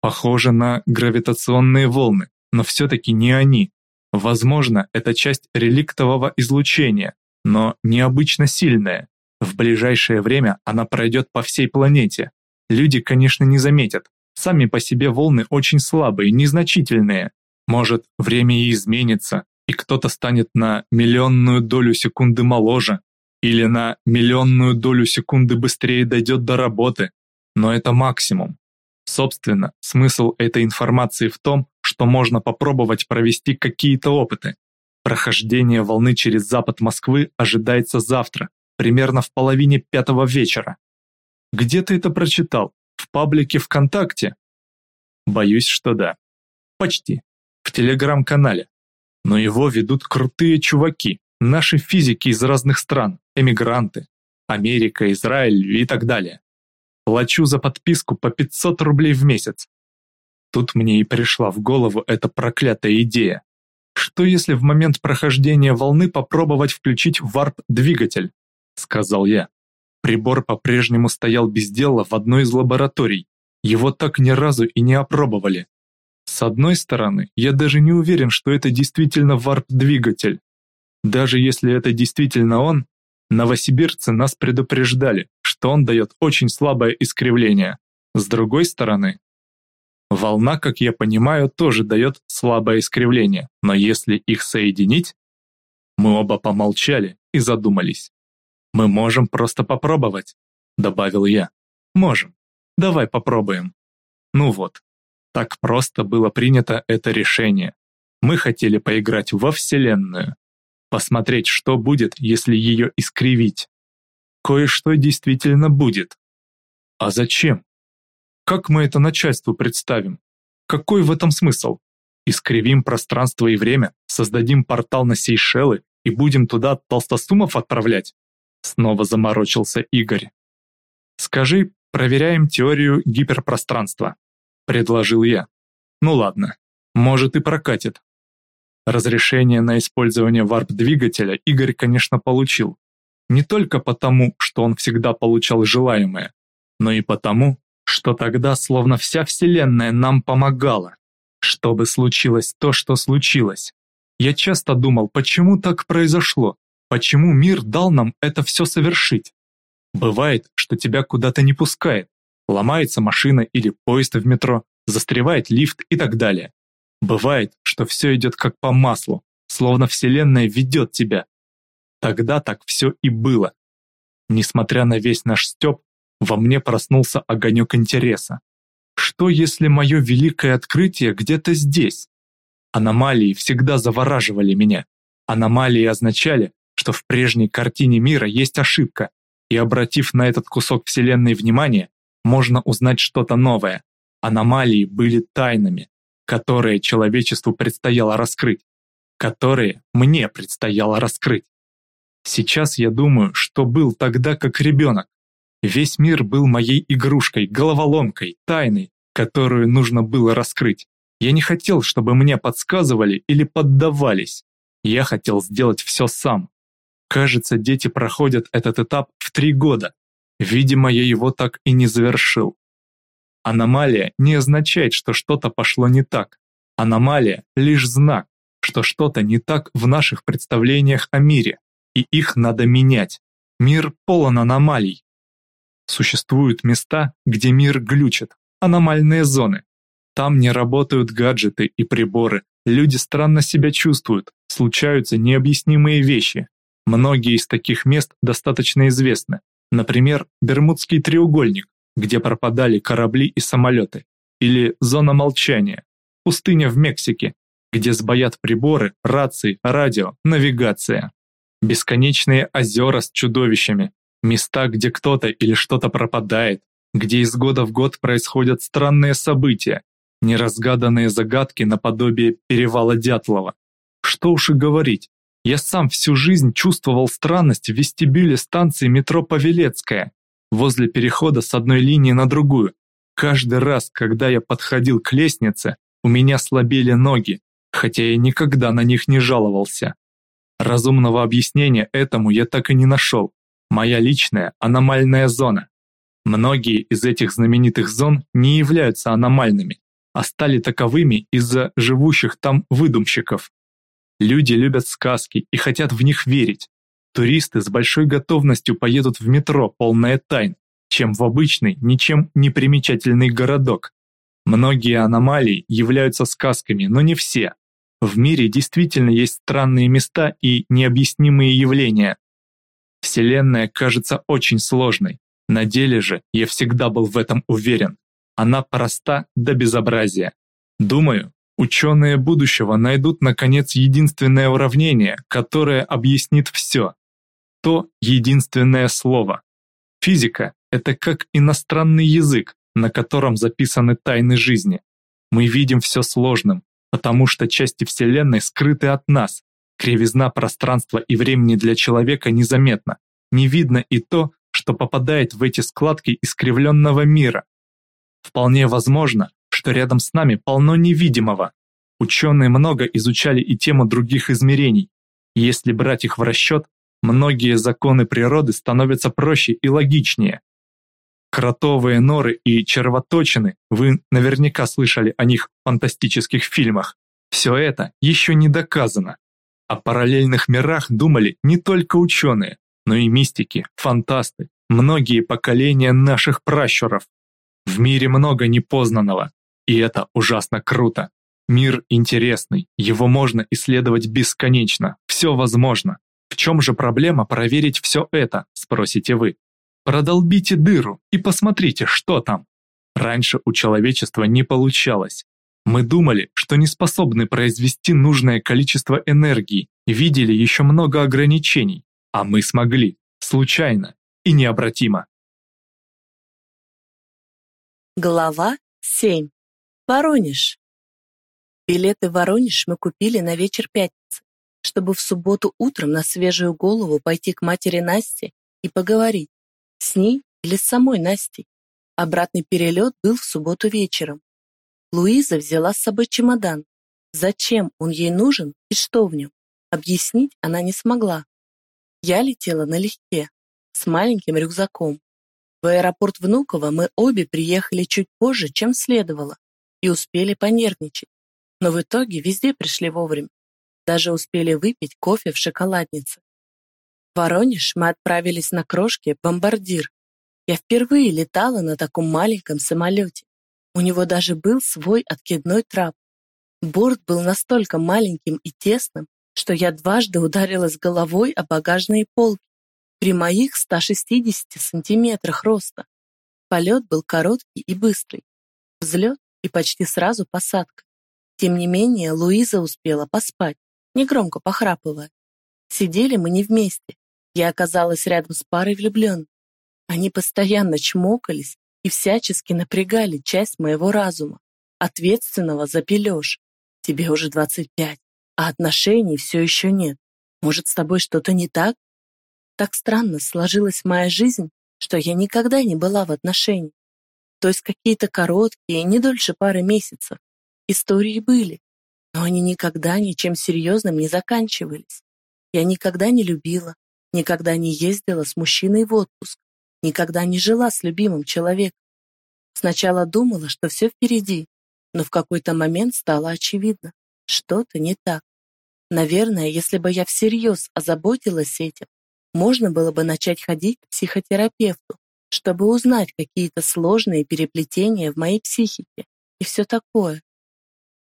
Похоже на гравитационные волны, но все-таки не они. Возможно, это часть реликтового излучения, но необычно сильная. В ближайшее время она пройдет по всей планете. Люди, конечно, не заметят. Сами по себе волны очень слабые, незначительные. Может, время и изменится, и кто-то станет на миллионную долю секунды моложе, или на миллионную долю секунды быстрее дойдет до работы. Но это максимум. Собственно, смысл этой информации в том, что можно попробовать провести какие-то опыты. Прохождение волны через запад Москвы ожидается завтра, примерно в половине пятого вечера. Где ты это прочитал? В паблике ВКонтакте? Боюсь, что да. Почти. В телеграм-канале. Но его ведут крутые чуваки, наши физики из разных стран, эмигранты. Америка, Израиль и так далее. Плачу за подписку по 500 рублей в месяц. Тут мне и пришла в голову эта проклятая идея. Что если в момент прохождения волны попробовать включить варп-двигатель? Сказал я. Прибор по-прежнему стоял без дела в одной из лабораторий. Его так ни разу и не опробовали. С одной стороны, я даже не уверен, что это действительно варп-двигатель. Даже если это действительно он, новосибирцы нас предупреждали, что он дает очень слабое искривление. С другой стороны, волна, как я понимаю, тоже дает слабое искривление, но если их соединить... Мы оба помолчали и задумались. «Мы можем просто попробовать», — добавил я. «Можем. Давай попробуем». Ну вот, так просто было принято это решение. Мы хотели поиграть во Вселенную, посмотреть, что будет, если ее искривить кое-что действительно будет. А зачем? Как мы это начальству представим? Какой в этом смысл? Искривим пространство и время, создадим портал на Сейшелы и будем туда толстосумов отправлять? Снова заморочился Игорь. Скажи, проверяем теорию гиперпространства, предложил я. Ну ладно, может и прокатит. Разрешение на использование варп-двигателя Игорь, конечно, получил. Не только потому, что он всегда получал желаемое, но и потому, что тогда словно вся Вселенная нам помогала. Чтобы случилось то, что случилось. Я часто думал, почему так произошло, почему мир дал нам это все совершить. Бывает, что тебя куда-то не пускает, ломается машина или поезд в метро, застревает лифт и так далее. Бывает, что все идет как по маслу, словно Вселенная ведет тебя. Тогда так все и было. Несмотря на весь наш стёб, во мне проснулся огонек интереса. Что если мое великое открытие где-то здесь? Аномалии всегда завораживали меня. Аномалии означали, что в прежней картине мира есть ошибка, и обратив на этот кусок Вселенной внимание, можно узнать что-то новое. Аномалии были тайнами, которые человечеству предстояло раскрыть, которые мне предстояло раскрыть. Сейчас я думаю, что был тогда как ребенок. Весь мир был моей игрушкой, головоломкой, тайной, которую нужно было раскрыть. Я не хотел, чтобы мне подсказывали или поддавались. Я хотел сделать все сам. Кажется, дети проходят этот этап в три года. Видимо, я его так и не завершил. Аномалия не означает, что что-то пошло не так. Аномалия – лишь знак, что что-то не так в наших представлениях о мире, и их надо менять. Мир полон аномалий. Существуют места, где мир глючит, аномальные зоны. Там не работают гаджеты и приборы, люди странно себя чувствуют, случаются необъяснимые вещи. Многие из таких мест достаточно известны. Например, Бермудский треугольник, где пропадали корабли и самолеты, или зона молчания, пустыня в Мексике, где сбоят приборы, рации, радио, навигация. Бесконечные озера с чудовищами, места, где кто-то или что-то пропадает, где из года в год происходят странные события, неразгаданные загадки наподобие перевала Дятлова. Что уж и говорить, я сам всю жизнь чувствовал странность в вестибюле станции метро Павелецкая, возле перехода с одной линии на другую. Каждый раз, когда я подходил к лестнице, у меня слабели ноги, хотя я никогда на них не жаловался. Разумного объяснения этому я так и не нашел. Моя личная аномальная зона. Многие из этих знаменитых зон не являются аномальными, а стали таковыми из-за живущих там выдумщиков. Люди любят сказки и хотят в них верить, Туристы с большой готовностью поедут в метро, полное тайн, чем в обычный, ничем не примечательный городок. Многие аномалии являются сказками, но не все. В мире действительно есть странные места и необъяснимые явления. Вселенная кажется очень сложной. На деле же я всегда был в этом уверен. Она проста до безобразия. Думаю, ученые будущего найдут наконец единственное уравнение, которое объяснит все то единственное слово. Физика – это как иностранный язык, на котором записаны тайны жизни. Мы видим все сложным, потому что части Вселенной скрыты от нас. Кривизна пространства и времени для человека незаметна. Не видно и то, что попадает в эти складки искривленного мира. Вполне возможно, что рядом с нами полно невидимого. Ученые много изучали и тему других измерений. Если брать их в расчет, многие законы природы становятся проще и логичнее. Кротовые норы и червоточины, вы наверняка слышали о них в фантастических фильмах. Все это еще не доказано. О параллельных мирах думали не только ученые, но и мистики, фантасты, многие поколения наших пращуров. В мире много непознанного, и это ужасно круто. Мир интересный, его можно исследовать бесконечно, все возможно. В чем же проблема проверить все это, спросите вы. Продолбите дыру и посмотрите, что там. Раньше у человечества не получалось. Мы думали, что не способны произвести нужное количество энергии видели еще много ограничений, а мы смогли, случайно и необратимо. Глава 7. Воронеж. Билеты в Воронеж мы купили на вечер пятницы чтобы в субботу утром на свежую голову пойти к матери Насте и поговорить. С ней или с самой Настей. Обратный перелет был в субботу вечером. Луиза взяла с собой чемодан. Зачем он ей нужен и что в нем? Объяснить она не смогла. Я летела налегке, с маленьким рюкзаком. В аэропорт Внуково мы обе приехали чуть позже, чем следовало, и успели понервничать. Но в итоге везде пришли вовремя. Даже успели выпить кофе в шоколаднице. В Воронеж мы отправились на крошке «Бомбардир». Я впервые летала на таком маленьком самолете. У него даже был свой откидной трап. Борт был настолько маленьким и тесным, что я дважды ударилась головой о багажные полки при моих 160 сантиметрах роста. Полет был короткий и быстрый. Взлет и почти сразу посадка. Тем не менее, Луиза успела поспать, негромко похрапывая. Сидели мы не вместе. Я оказалась рядом с парой влюбленных. Они постоянно чмокались и всячески напрягали часть моего разума, ответственного за пележ. Тебе уже 25, а отношений все еще нет. Может, с тобой что-то не так? Так странно сложилась моя жизнь, что я никогда не была в отношениях. То есть какие-то короткие, не дольше пары месяцев. Истории были, но они никогда ничем серьезным не заканчивались. Я никогда не любила, никогда не ездила с мужчиной в отпуск, никогда не жила с любимым человеком. Сначала думала, что все впереди, но в какой-то момент стало очевидно, что-то не так. Наверное, если бы я всерьез озаботилась этим, можно было бы начать ходить к психотерапевту, чтобы узнать какие-то сложные переплетения в моей психике и все такое.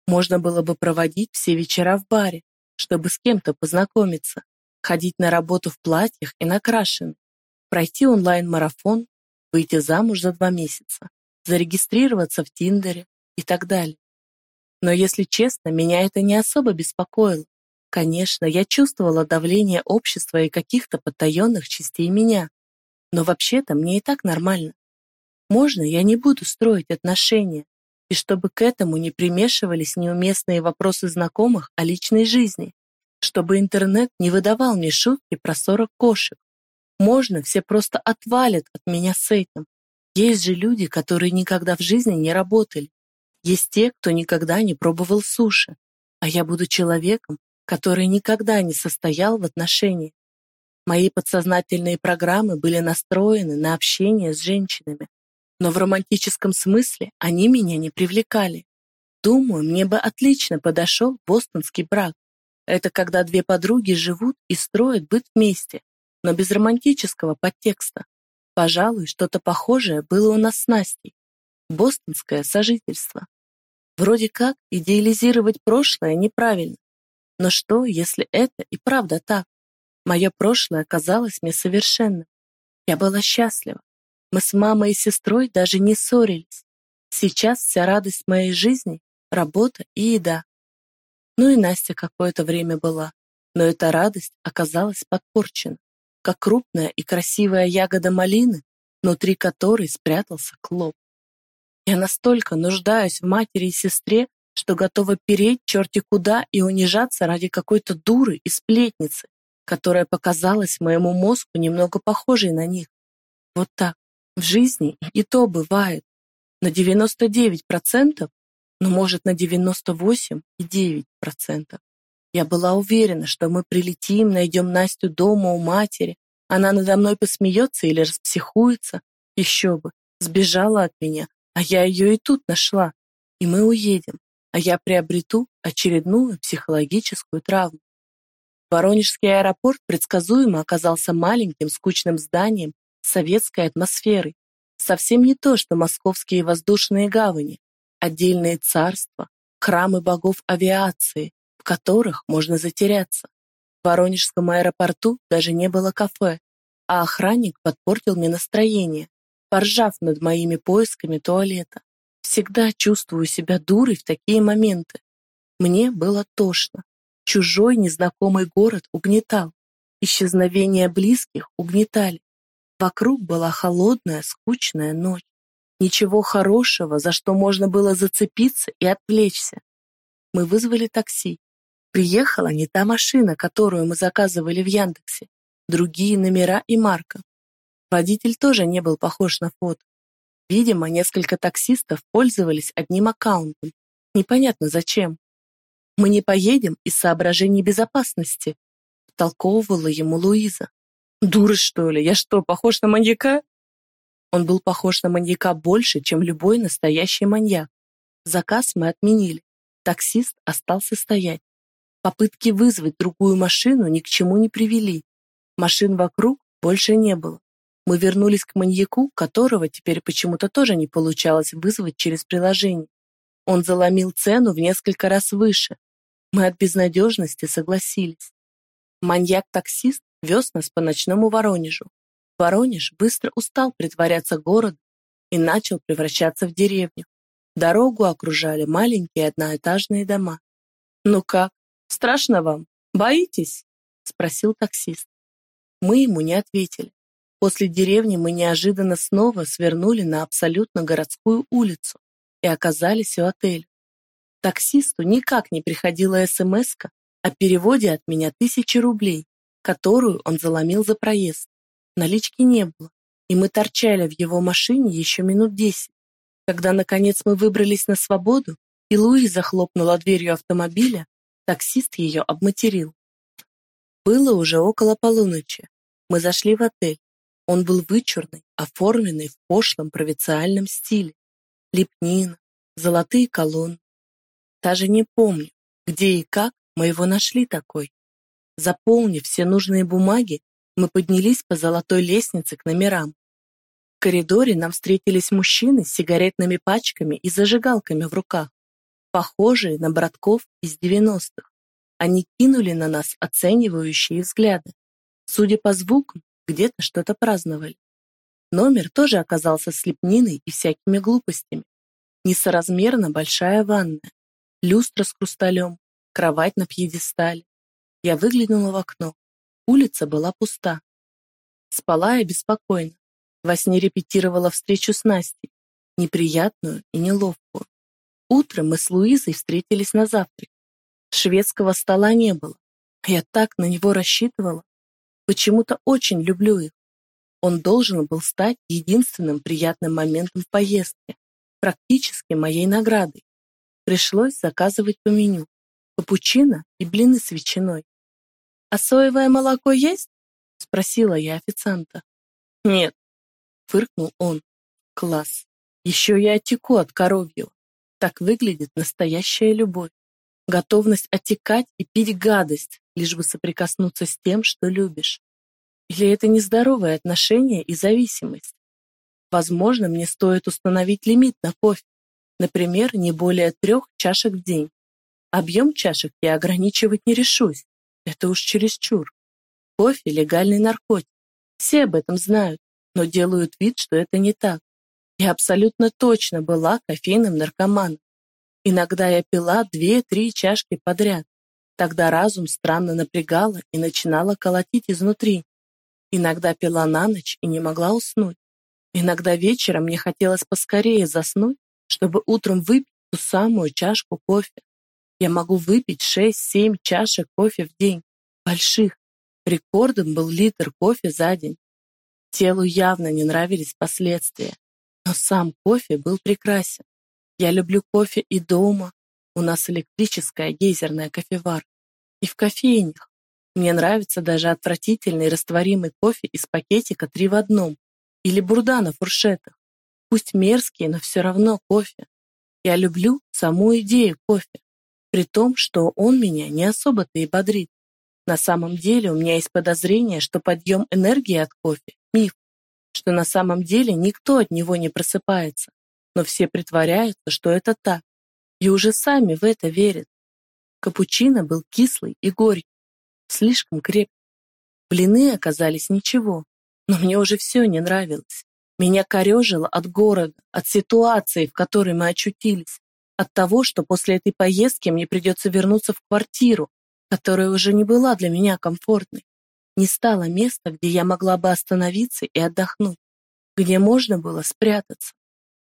Можно было бы проводить все вечера в баре, чтобы с кем-то познакомиться, ходить на работу в платьях и накрашенных, пройти онлайн-марафон, выйти замуж за два месяца, зарегистрироваться в Тиндере и так далее. Но если честно, меня это не особо беспокоило. Конечно, я чувствовала давление общества и каких-то потаенных частей меня. Но вообще-то мне и так нормально. Можно я не буду строить отношения, и чтобы к этому не примешивались неуместные вопросы знакомых о личной жизни, чтобы интернет не выдавал мне шутки про 40 кошек. Можно, все просто отвалят от меня с этим. Есть же люди, которые никогда в жизни не работали. Есть те, кто никогда не пробовал суши. А я буду человеком, который никогда не состоял в отношениях. Мои подсознательные программы были настроены на общение с женщинами, но в романтическом смысле они меня не привлекали. Думаю, мне бы отлично подошел бостонский брак. Это когда две подруги живут и строят быт вместе, но без романтического подтекста. Пожалуй, что-то похожее было у нас с Настей. Бостонское сожительство. Вроде как идеализировать прошлое неправильно. Но что, если это и правда так? Мое прошлое казалось мне совершенным. Я была счастлива. Мы с мамой и сестрой даже не ссорились. Сейчас вся радость моей жизни — работа и еда. Ну и Настя какое-то время была, но эта радость оказалась подпорчена, как крупная и красивая ягода малины, внутри которой спрятался клоп. Я настолько нуждаюсь в матери и сестре, что готова переть черти куда и унижаться ради какой-то дуры и сплетницы, которая показалась моему мозгу немного похожей на них. Вот так. В жизни и то бывает. На 99%, но может на 98,9%. Я была уверена, что мы прилетим, найдем Настю дома у матери, она надо мной посмеется или распсихуется. Еще бы, сбежала от меня, а я ее и тут нашла. И мы уедем а я приобрету очередную психологическую травму. Воронежский аэропорт предсказуемо оказался маленьким скучным зданием советской атмосферой. Совсем не то, что московские воздушные гавани, отдельные царства, храмы богов авиации, в которых можно затеряться. В Воронежском аэропорту даже не было кафе, а охранник подпортил мне настроение, поржав над моими поисками туалета. Всегда чувствую себя дурой в такие моменты. Мне было тошно. Чужой незнакомый город угнетал. Исчезновение близких угнетали. Вокруг была холодная, скучная ночь. Ничего хорошего, за что можно было зацепиться и отвлечься. Мы вызвали такси. Приехала не та машина, которую мы заказывали в Яндексе. Другие номера и марка. Водитель тоже не был похож на фото. Видимо, несколько таксистов пользовались одним аккаунтом Непонятно зачем. Мы не поедем из соображений безопасности, втолковывала ему Луиза. Дура, что ли? Я что, похож на маньяка? Он был похож на маньяка больше, чем любой настоящий маньяк. Заказ мы отменили. Таксист остался стоять. Попытки вызвать другую машину ни к чему не привели. Машин вокруг больше не было. Мы вернулись к маньяку, которого теперь почему-то тоже не получалось вызвать через приложение. Он заломил цену в несколько раз выше. Мы от безнадежности согласились. Маньяк-таксист вез нас по ночному Воронежу. Воронеж быстро устал притворяться городом и начал превращаться в деревню. Дорогу окружали маленькие одноэтажные дома. «Ну как, страшно вам? Боитесь?» — спросил таксист. Мы ему не ответили. После деревни мы неожиданно снова свернули на абсолютно городскую улицу и оказались у отеля. Таксисту никак не приходила смс о переводе от меня тысячи рублей, которую он заломил за проезд. Налички не было, и мы торчали в его машине еще минут десять. Когда, наконец, мы выбрались на свободу, и Луи захлопнула дверью автомобиля, таксист ее обматерил. Было уже около полуночи. Мы зашли в отель. Он был вычурный, оформленный в пошлом провинциальном стиле. Лепнина, золотые колонны. Даже не помню, где и как мы его нашли такой. Заполнив все нужные бумаги, мы поднялись по золотой лестнице к номерам. В коридоре нам встретились мужчины с сигаретными пачками и зажигалками в руках, похожие на братков из 90-х. Они кинули на нас оценивающие взгляды. Судя по звукам, где-то что-то праздновали. Номер тоже оказался слепниной и всякими глупостями. Несоразмерно большая ванная, люстра с хрусталем, кровать на пьедестале. Я выглянула в окно. Улица была пуста. Спала я беспокойно. Во сне репетировала встречу с Настей, неприятную и неловкую. Утром мы с Луизой встретились на завтрак. Шведского стола не было. Я так на него рассчитывала. Почему-то очень люблю их. Он должен был стать единственным приятным моментом в поездке, практически моей наградой. Пришлось заказывать по меню. Капучино и блины с ветчиной. «А соевое молоко есть?» — спросила я официанта. «Нет», — фыркнул он. «Класс. Еще я отеку от коровьего. Так выглядит настоящая любовь. Готовность отекать и пить гадость, лишь бы соприкоснуться с тем, что любишь. Или это нездоровое отношение и зависимость? Возможно, мне стоит установить лимит на кофе. Например, не более трех чашек в день. Объем чашек я ограничивать не решусь. Это уж чересчур. Кофе – легальный наркотик. Все об этом знают, но делают вид, что это не так. Я абсолютно точно была кофейным наркоманом. Иногда я пила две-три чашки подряд. Тогда разум странно напрягала и начинала колотить изнутри. Иногда пила на ночь и не могла уснуть. Иногда вечером мне хотелось поскорее заснуть, чтобы утром выпить ту самую чашку кофе. Я могу выпить 6-7 чашек кофе в день. Больших. Рекордом был литр кофе за день. Телу явно не нравились последствия. Но сам кофе был прекрасен. Я люблю кофе и дома. У нас электрическая гейзерная кофеварка. И в кофейнях. Мне нравится даже отвратительный растворимый кофе из пакетика три в одном. Или бурда на фуршетах. Пусть мерзкий, но все равно кофе. Я люблю саму идею кофе при том, что он меня не особо-то и бодрит. На самом деле у меня есть подозрение, что подъем энергии от кофе – миф, что на самом деле никто от него не просыпается, но все притворяются, что это так, и уже сами в это верят. Капучино был кислый и горький, слишком крепкий. Блины оказались ничего, но мне уже все не нравилось. Меня корежило от города, от ситуации, в которой мы очутились от того, что после этой поездки мне придется вернуться в квартиру, которая уже не была для меня комфортной. Не стало места, где я могла бы остановиться и отдохнуть, где можно было спрятаться.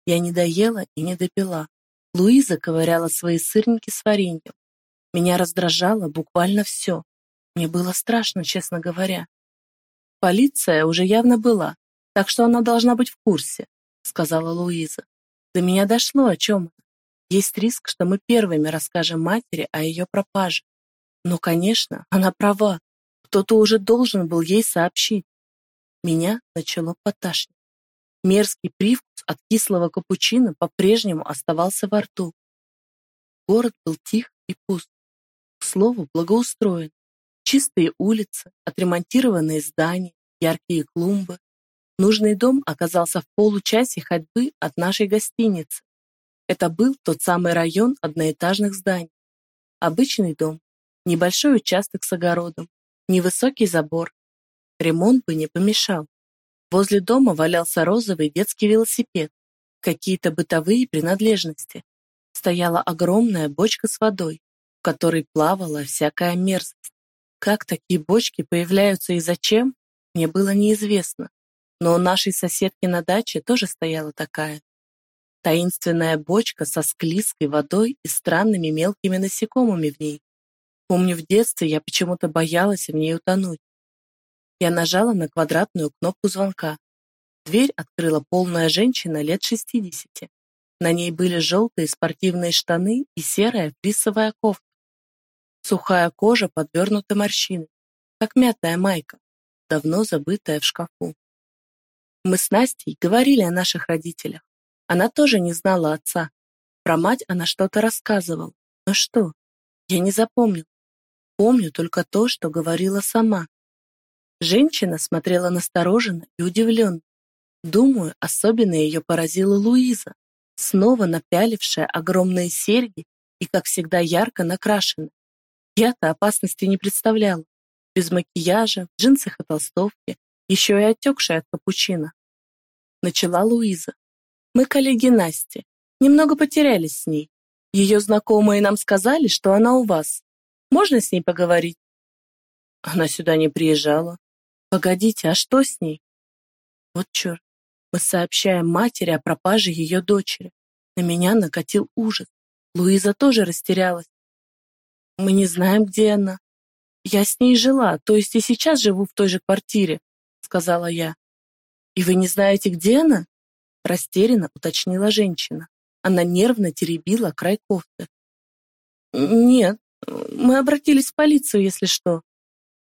Я не доела и не допила. Луиза ковыряла свои сырники с вареньем. Меня раздражало буквально все. Мне было страшно, честно говоря. Полиция уже явно была, так что она должна быть в курсе, сказала Луиза. До меня дошло, о чем Есть риск, что мы первыми расскажем матери о ее пропаже. Но, конечно, она права. Кто-то уже должен был ей сообщить. Меня начало поташнить. Мерзкий привкус от кислого капучино по-прежнему оставался во рту. Город был тих и пуст. К слову, благоустроен. Чистые улицы, отремонтированные здания, яркие клумбы. Нужный дом оказался в получасе ходьбы от нашей гостиницы. Это был тот самый район одноэтажных зданий. Обычный дом, небольшой участок с огородом, невысокий забор. Ремонт бы не помешал. Возле дома валялся розовый детский велосипед, какие-то бытовые принадлежности. Стояла огромная бочка с водой, в которой плавала всякая мерзость. Как такие бочки появляются и зачем, мне было неизвестно. Но у нашей соседки на даче тоже стояла такая. Таинственная бочка со склизкой водой и странными мелкими насекомыми в ней. Помню, в детстве я почему-то боялась в ней утонуть. Я нажала на квадратную кнопку звонка. Дверь открыла полная женщина лет 60. На ней были желтые спортивные штаны и серая флисовая кофта. Сухая кожа подвернута морщиной, как мятая майка, давно забытая в шкафу. Мы с Настей говорили о наших родителях. Она тоже не знала отца. Про мать она что-то рассказывала. Но что? Я не запомнил. Помню только то, что говорила сама. Женщина смотрела настороженно и удивленно. Думаю, особенно ее поразила Луиза, снова напялившая огромные серьги и, как всегда, ярко накрашенная. Я-то опасности не представляла. Без макияжа, в джинсах и толстовке, еще и отекшая от капучино. Начала Луиза. Мы коллеги Насти. Немного потерялись с ней. Ее знакомые нам сказали, что она у вас. Можно с ней поговорить? Она сюда не приезжала. Погодите, а что с ней? Вот черт. Мы сообщаем матери о пропаже ее дочери. На меня накатил ужас. Луиза тоже растерялась. Мы не знаем, где она. Я с ней жила, то есть и сейчас живу в той же квартире, сказала я. И вы не знаете, где она? Растерянно уточнила женщина. Она нервно теребила край кофты. Нет, мы обратились в полицию, если что.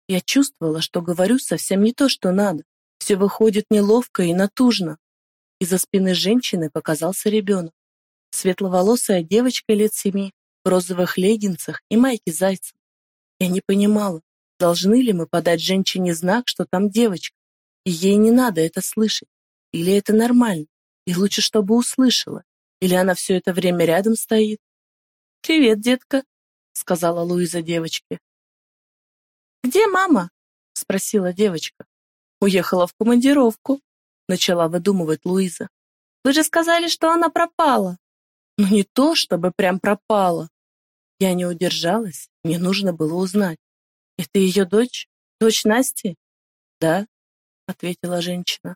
Я чувствовала, что говорю совсем не то, что надо. Все выходит неловко и натужно. Из-за спины женщины показался ребенок. Светловолосая девочка лет семи, в розовых леггинсах и майке зайца. Я не понимала, должны ли мы подать женщине знак, что там девочка, и ей не надо это слышать. Или это нормально, и лучше, чтобы услышала. Или она все это время рядом стоит. «Привет, детка», — сказала Луиза девочке. «Где мама?» — спросила девочка. «Уехала в командировку», — начала выдумывать Луиза. «Вы же сказали, что она пропала». «Ну не то, чтобы прям пропала». Я не удержалась, мне нужно было узнать. «Это ее дочь? Дочь Насти?» «Да», — ответила женщина.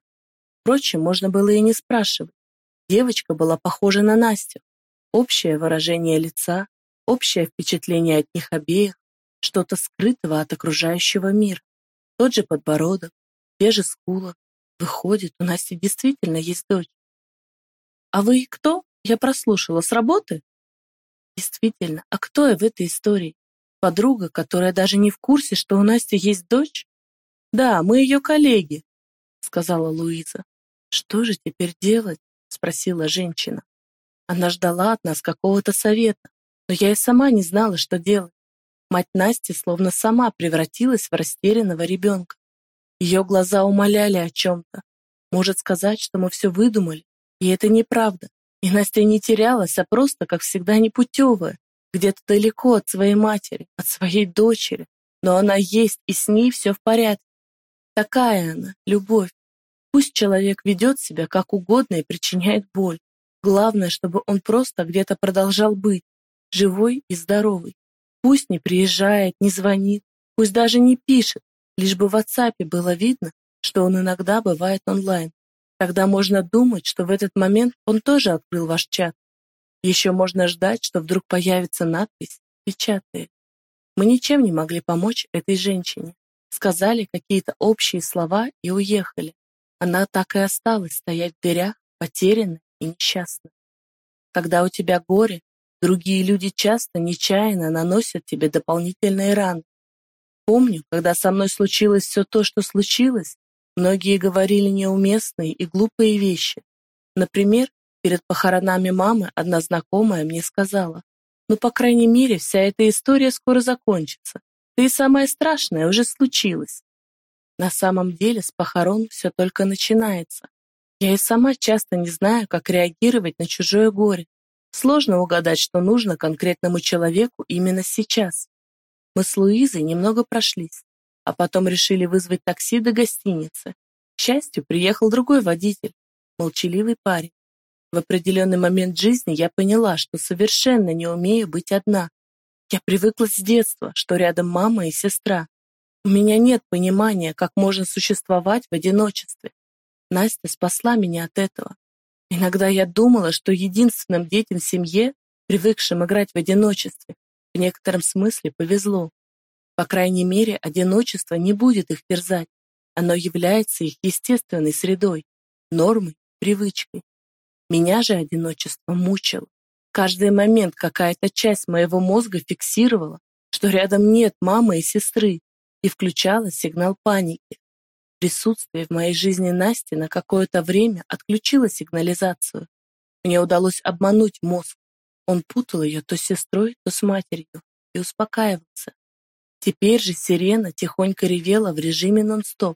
Впрочем, можно было и не спрашивать. Девочка была похожа на Настю. Общее выражение лица, общее впечатление от них обеих, что-то скрытого от окружающего мира. Тот же подбородок, те же скулы. Выходит, у Насти действительно есть дочь. А вы кто? Я прослушала. С работы? Действительно, а кто я в этой истории? Подруга, которая даже не в курсе, что у Насти есть дочь? Да, мы ее коллеги, сказала Луиза. Что же теперь делать? Спросила женщина. Она ждала от нас какого-то совета, но я и сама не знала, что делать. Мать Насти словно сама превратилась в растерянного ребенка. Ее глаза умоляли о чем-то. Может сказать, что мы все выдумали, и это неправда. И Настя не терялась, а просто, как всегда, непутевая, где-то далеко от своей матери, от своей дочери. Но она есть, и с ней все в порядке. Такая она, любовь. Пусть человек ведет себя как угодно и причиняет боль. Главное, чтобы он просто где-то продолжал быть, живой и здоровый. Пусть не приезжает, не звонит, пусть даже не пишет, лишь бы в WhatsApp было видно, что он иногда бывает онлайн. Тогда можно думать, что в этот момент он тоже открыл ваш чат. Еще можно ждать, что вдруг появится надпись «Печатает». Мы ничем не могли помочь этой женщине. Сказали какие-то общие слова и уехали. Она так и осталась стоять в дверях, потерянная и несчастная. Когда у тебя горе, Другие люди часто нечаянно наносят тебе дополнительные раны. Помню, когда со мной случилось все то, что случилось, многие говорили неуместные и глупые вещи. Например, перед похоронами мамы одна знакомая мне сказала, «Ну, по крайней мере, вся эта история скоро закончится. И самое страшное уже случилось». На самом деле с похорон все только начинается. Я и сама часто не знаю, как реагировать на чужое горе. Сложно угадать, что нужно конкретному человеку именно сейчас. Мы с Луизой немного прошлись, а потом решили вызвать такси до гостиницы. К счастью, приехал другой водитель, молчаливый парень. В определенный момент жизни я поняла, что совершенно не умею быть одна. Я привыкла с детства, что рядом мама и сестра. У меня нет понимания, как можно существовать в одиночестве. Настя спасла меня от этого. Иногда я думала, что единственным детям в семье, привыкшим играть в одиночестве, в некотором смысле повезло. По крайней мере, одиночество не будет их терзать. Оно является их естественной средой, нормой, привычкой. Меня же одиночество мучило. Каждый момент какая-то часть моего мозга фиксировала, что рядом нет мамы и сестры, и включала сигнал паники. Присутствие в моей жизни Насти на какое-то время отключило сигнализацию. Мне удалось обмануть мозг. Он путал ее то с сестрой, то с матерью и успокаивался. Теперь же сирена тихонько ревела в режиме нон-стоп.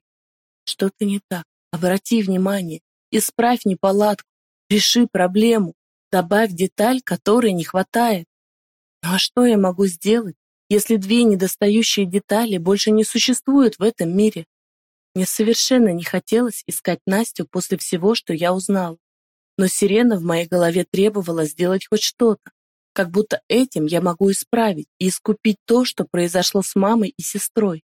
Что-то не так. Обрати внимание, исправь неполадку, реши проблему, добавь деталь, которой не хватает. Ну а что я могу сделать, если две недостающие детали больше не существуют в этом мире? Мне совершенно не хотелось искать Настю после всего, что я узнала. Но сирена в моей голове требовала сделать хоть что-то, как будто этим я могу исправить и искупить то, что произошло с мамой и сестрой.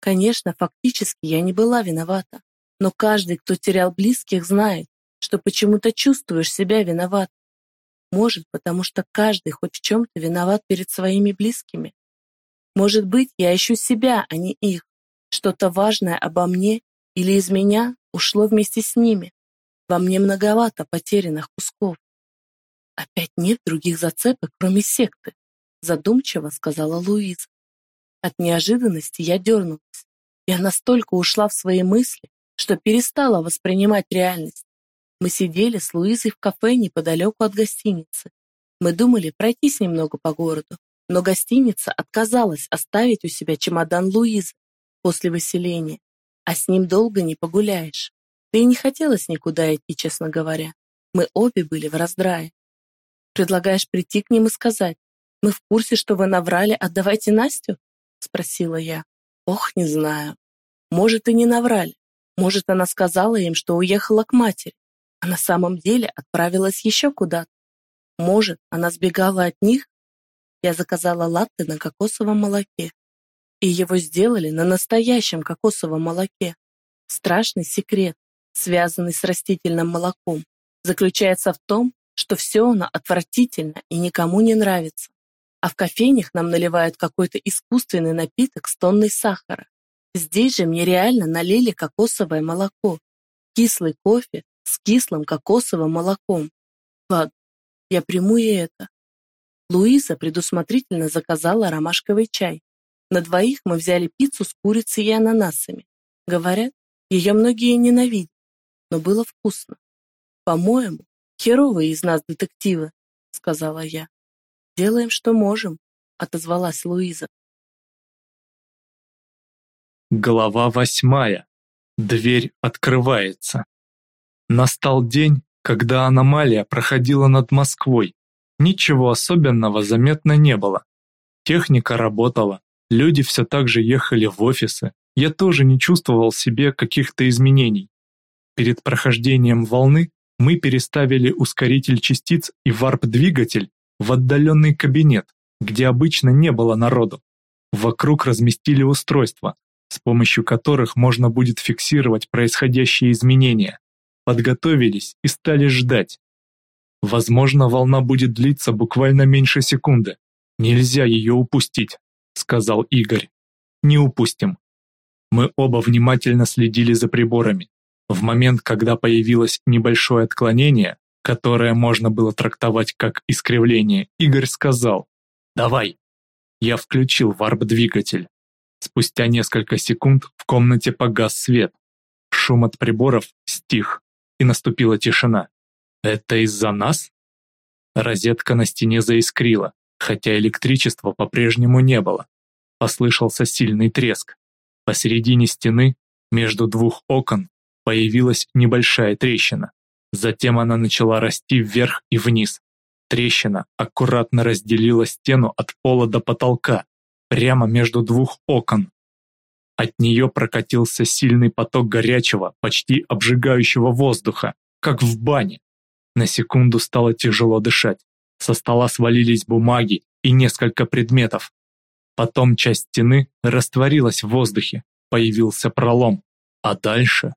Конечно, фактически я не была виновата, но каждый, кто терял близких, знает, что почему-то чувствуешь себя виноват. Может, потому что каждый хоть в чем-то виноват перед своими близкими. Может быть, я ищу себя, а не их. Что-то важное обо мне или из меня ушло вместе с ними. Во мне многовато потерянных кусков. Опять нет других зацепок, кроме секты, задумчиво сказала Луиза. От неожиданности я дернулась. Я настолько ушла в свои мысли, что перестала воспринимать реальность. Мы сидели с Луизой в кафе неподалеку от гостиницы. Мы думали пройтись немного по городу, но гостиница отказалась оставить у себя чемодан Луизы после выселения, а с ним долго не погуляешь. Да и не хотелось никуда идти, честно говоря. Мы обе были в раздрае. Предлагаешь прийти к ним и сказать, «Мы в курсе, что вы наврали, отдавайте Настю?» — спросила я. «Ох, не знаю. Может, и не наврали. Может, она сказала им, что уехала к матери, а на самом деле отправилась еще куда-то. Может, она сбегала от них?» Я заказала латте на кокосовом молоке. И его сделали на настоящем кокосовом молоке. Страшный секрет, связанный с растительным молоком, заключается в том, что все оно отвратительно и никому не нравится. А в кофейнях нам наливают какой-то искусственный напиток с тонной сахара. Здесь же мне реально налили кокосовое молоко. Кислый кофе с кислым кокосовым молоком. Ладно, я приму и это. Луиза предусмотрительно заказала ромашковый чай. На двоих мы взяли пиццу с курицей и ананасами. Говорят, ее многие ненавидят, но было вкусно. По-моему, «Херовые из нас детективы», — сказала я. «Делаем, что можем», — отозвалась Луиза. Глава восьмая. Дверь открывается. Настал день, когда аномалия проходила над Москвой. Ничего особенного заметно не было. Техника работала, люди все так же ехали в офисы. Я тоже не чувствовал себе каких-то изменений. Перед прохождением волны мы переставили ускоритель частиц и варп-двигатель в отдаленный кабинет, где обычно не было народу. Вокруг разместили устройства, с помощью которых можно будет фиксировать происходящие изменения. Подготовились и стали ждать. Возможно, волна будет длиться буквально меньше секунды. Нельзя ее упустить, сказал Игорь. Не упустим. Мы оба внимательно следили за приборами. В момент, когда появилось небольшое отклонение, которое можно было трактовать как искривление, Игорь сказал «Давай». Я включил варп-двигатель. Спустя несколько секунд в комнате погас свет. Шум от приборов стих, и наступила тишина. «Это из-за нас?» Розетка на стене заискрила, хотя электричества по-прежнему не было. Послышался сильный треск. Посередине стены, между двух окон, появилась небольшая трещина. Затем она начала расти вверх и вниз. Трещина аккуратно разделила стену от пола до потолка, прямо между двух окон. От нее прокатился сильный поток горячего, почти обжигающего воздуха, как в бане. На секунду стало тяжело дышать. Со стола свалились бумаги и несколько предметов. Потом часть стены растворилась в воздухе, появился пролом. А дальше?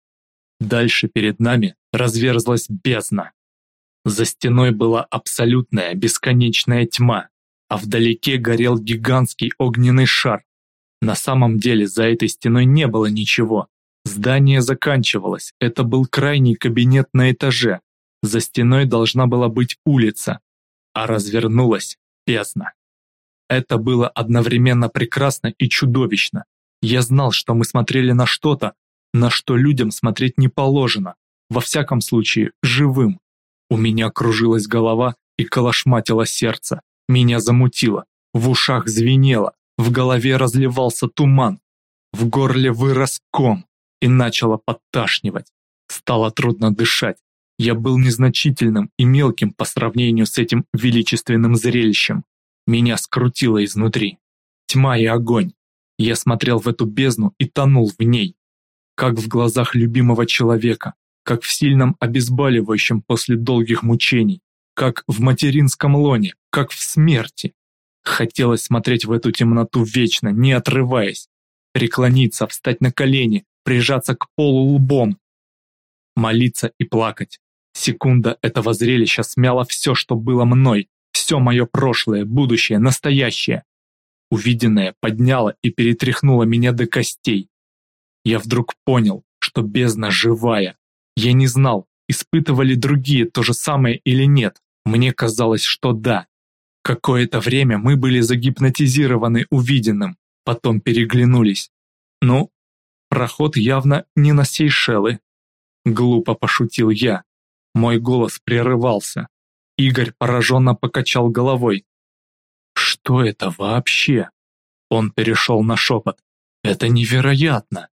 Дальше перед нами разверзлась бездна. За стеной была абсолютная бесконечная тьма, а вдалеке горел гигантский огненный шар. На самом деле за этой стеной не было ничего. Здание заканчивалось, это был крайний кабинет на этаже. За стеной должна была быть улица, а развернулась бездна. Это было одновременно прекрасно и чудовищно. Я знал, что мы смотрели на что-то, на что людям смотреть не положено, во всяком случае, живым. У меня кружилась голова и колошматило сердце. Меня замутило, в ушах звенело, в голове разливался туман, в горле вырос ком и начало подташнивать. Стало трудно дышать. Я был незначительным и мелким по сравнению с этим величественным зрелищем. Меня скрутило изнутри. Тьма и огонь. Я смотрел в эту бездну и тонул в ней. Как в глазах любимого человека, как в сильном обезболивающем после долгих мучений, как в материнском лоне, как в смерти. Хотелось смотреть в эту темноту вечно, не отрываясь, преклониться, встать на колени, прижаться к полу лбом, молиться и плакать. Секунда этого зрелища смяла все, что было мной, все мое прошлое, будущее, настоящее. Увиденное подняло и перетряхнуло меня до костей. Я вдруг понял, что бездна живая. Я не знал, испытывали другие то же самое или нет. Мне казалось, что да. Какое-то время мы были загипнотизированы увиденным, потом переглянулись. Ну, проход явно не на Сейшелы. Глупо пошутил я. Мой голос прерывался. Игорь пораженно покачал головой. «Что это вообще?» Он перешел на шепот. «Это невероятно!»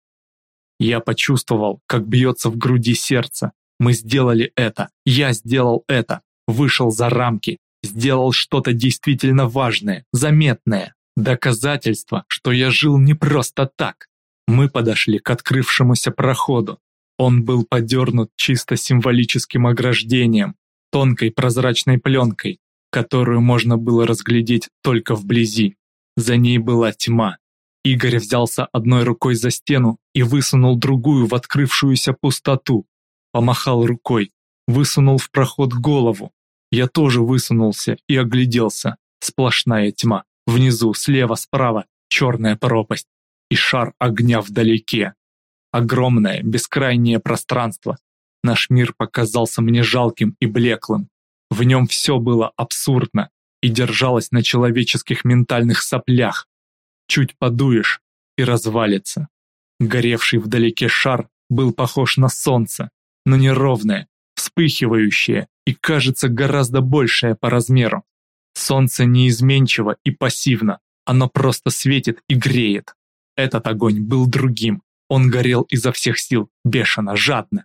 Я почувствовал, как бьется в груди сердце. Мы сделали это. Я сделал это вышел за рамки, сделал что-то действительно важное, заметное, доказательство, что я жил не просто так. Мы подошли к открывшемуся проходу. Он был подернут чисто символическим ограждением, тонкой прозрачной пленкой, которую можно было разглядеть только вблизи. За ней была тьма. Игорь взялся одной рукой за стену и высунул другую в открывшуюся пустоту. Помахал рукой, высунул в проход голову, я тоже высунулся и огляделся. Сплошная тьма. Внизу, слева, справа черная пропасть и шар огня вдалеке. Огромное, бескрайнее пространство. Наш мир показался мне жалким и блеклым. В нем все было абсурдно и держалось на человеческих ментальных соплях. Чуть подуешь и развалится. Горевший вдалеке шар был похож на солнце, но неровное, вспыхивающее и кажется гораздо большее по размеру. Солнце неизменчиво и пассивно, оно просто светит и греет. Этот огонь был другим, он горел изо всех сил, бешено, жадно.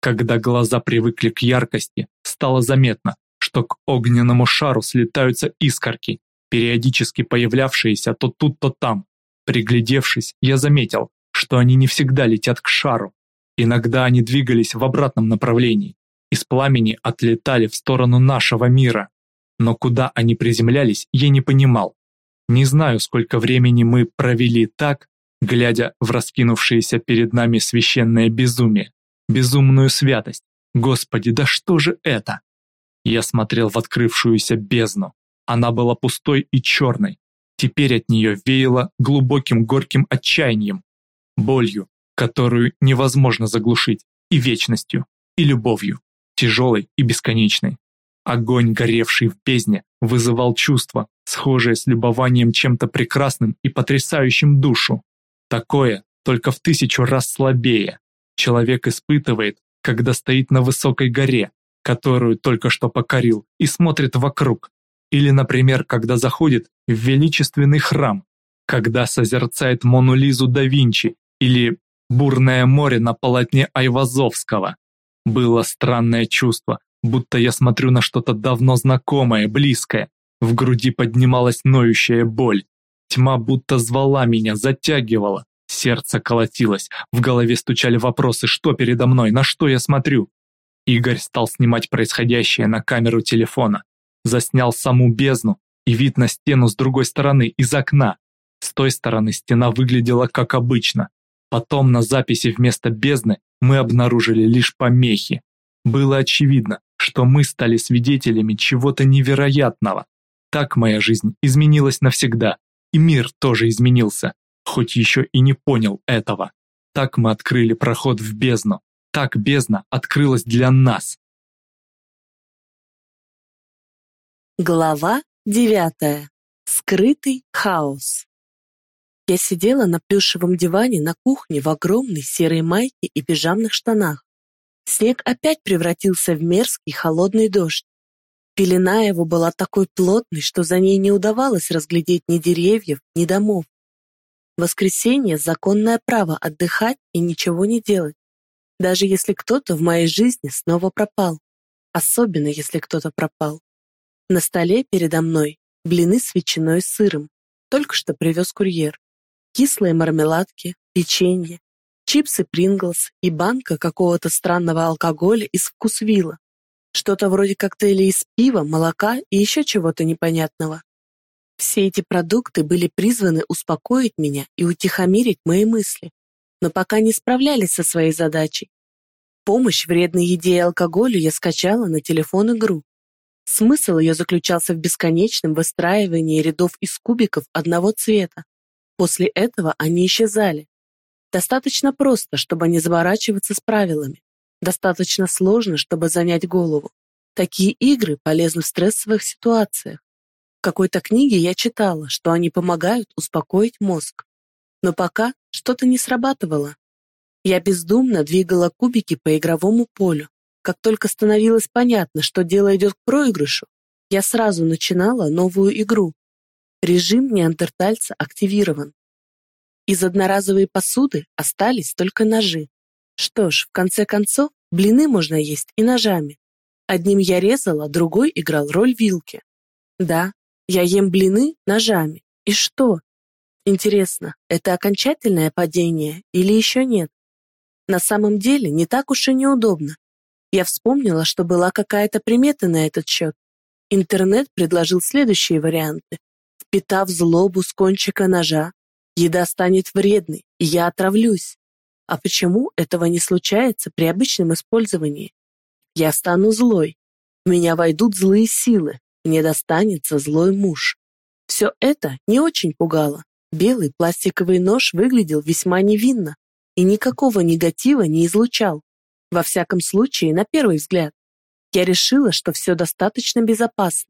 Когда глаза привыкли к яркости, стало заметно, что к огненному шару слетаются искорки, периодически появлявшиеся то тут, то там. Приглядевшись, я заметил, что они не всегда летят к шару. Иногда они двигались в обратном направлении, из пламени отлетали в сторону нашего мира. Но куда они приземлялись, я не понимал. Не знаю, сколько времени мы провели так, глядя в раскинувшееся перед нами священное безумие, безумную святость. Господи, да что же это? Я смотрел в открывшуюся бездну. Она была пустой и черной. Теперь от нее веяло глубоким горьким отчаянием, болью, которую невозможно заглушить, и вечностью, и любовью тяжелой и бесконечной. Огонь, горевший в бездне, вызывал чувство, схожее с любованием чем-то прекрасным и потрясающим душу. Такое, только в тысячу раз слабее, человек испытывает, когда стоит на высокой горе, которую только что покорил, и смотрит вокруг. Или, например, когда заходит в величественный храм, когда созерцает Мону Лизу да Винчи или бурное море на полотне Айвазовского. Было странное чувство, будто я смотрю на что-то давно знакомое, близкое. В груди поднималась ноющая боль. Тьма будто звала меня, затягивала. Сердце колотилось, в голове стучали вопросы, что передо мной, на что я смотрю. Игорь стал снимать происходящее на камеру телефона. Заснял саму бездну и вид на стену с другой стороны, из окна. С той стороны стена выглядела как обычно. Потом на записи вместо бездны мы обнаружили лишь помехи. Было очевидно, что мы стали свидетелями чего-то невероятного. Так моя жизнь изменилась навсегда, и мир тоже изменился, хоть еще и не понял этого. Так мы открыли проход в бездну. Так бездна открылась для нас. Глава девятая. Скрытый хаос. Я сидела на плюшевом диване на кухне в огромной серой майке и пижамных штанах. Снег опять превратился в мерзкий холодный дождь. Пелена его была такой плотной, что за ней не удавалось разглядеть ни деревьев, ни домов. Воскресенье – законное право отдыхать и ничего не делать, даже если кто-то в моей жизни снова пропал. Особенно, если кто-то пропал. На столе передо мной блины с ветчиной и сыром, только что привез курьер кислые мармеладки, печенье, чипсы Принглс и банка какого-то странного алкоголя из вкусвилла. Что-то вроде коктейля из пива, молока и еще чего-то непонятного. Все эти продукты были призваны успокоить меня и утихомирить мои мысли, но пока не справлялись со своей задачей. Помощь вредной еде и алкоголю я скачала на телефон игру. Смысл ее заключался в бесконечном выстраивании рядов из кубиков одного цвета, После этого они исчезали. Достаточно просто, чтобы не заворачиваться с правилами. Достаточно сложно, чтобы занять голову. Такие игры полезны в стрессовых ситуациях. В какой-то книге я читала, что они помогают успокоить мозг. Но пока что-то не срабатывало. Я бездумно двигала кубики по игровому полю. Как только становилось понятно, что дело идет к проигрышу, я сразу начинала новую игру, Режим неандертальца активирован. Из одноразовой посуды остались только ножи. Что ж, в конце концов, блины можно есть и ножами. Одним я резала, другой играл роль вилки. Да, я ем блины ножами. И что? Интересно, это окончательное падение или еще нет? На самом деле не так уж и неудобно. Я вспомнила, что была какая-то примета на этот счет. Интернет предложил следующие варианты впитав злобу с кончика ножа, еда станет вредной, и я отравлюсь. А почему этого не случается при обычном использовании? Я стану злой, в меня войдут злые силы, мне достанется злой муж. Все это не очень пугало. Белый пластиковый нож выглядел весьма невинно и никакого негатива не излучал. Во всяком случае, на первый взгляд. Я решила, что все достаточно безопасно.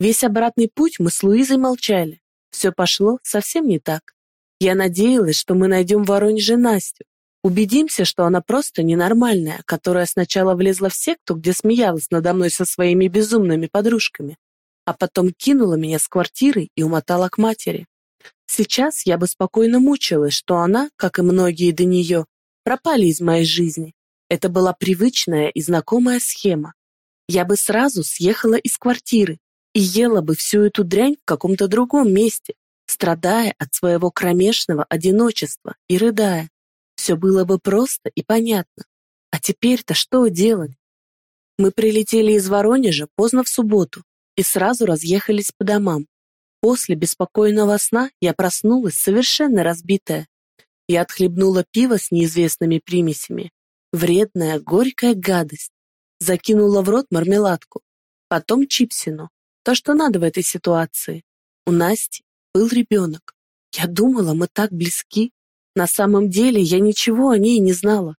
Весь обратный путь мы с Луизой молчали. Все пошло совсем не так. Я надеялась, что мы найдем в Воронеже Настю. Убедимся, что она просто ненормальная, которая сначала влезла в секту, где смеялась надо мной со своими безумными подружками, а потом кинула меня с квартиры и умотала к матери. Сейчас я бы спокойно мучилась, что она, как и многие до нее, пропали из моей жизни. Это была привычная и знакомая схема. Я бы сразу съехала из квартиры, и ела бы всю эту дрянь в каком-то другом месте, страдая от своего кромешного одиночества и рыдая. Все было бы просто и понятно. А теперь-то что делать? Мы прилетели из Воронежа поздно в субботу и сразу разъехались по домам. После беспокойного сна я проснулась совершенно разбитая. Я отхлебнула пиво с неизвестными примесями. Вредная, горькая гадость. Закинула в рот мармеладку. Потом чипсину. То, что надо в этой ситуации. У Насти был ребенок. Я думала, мы так близки. На самом деле я ничего о ней не знала.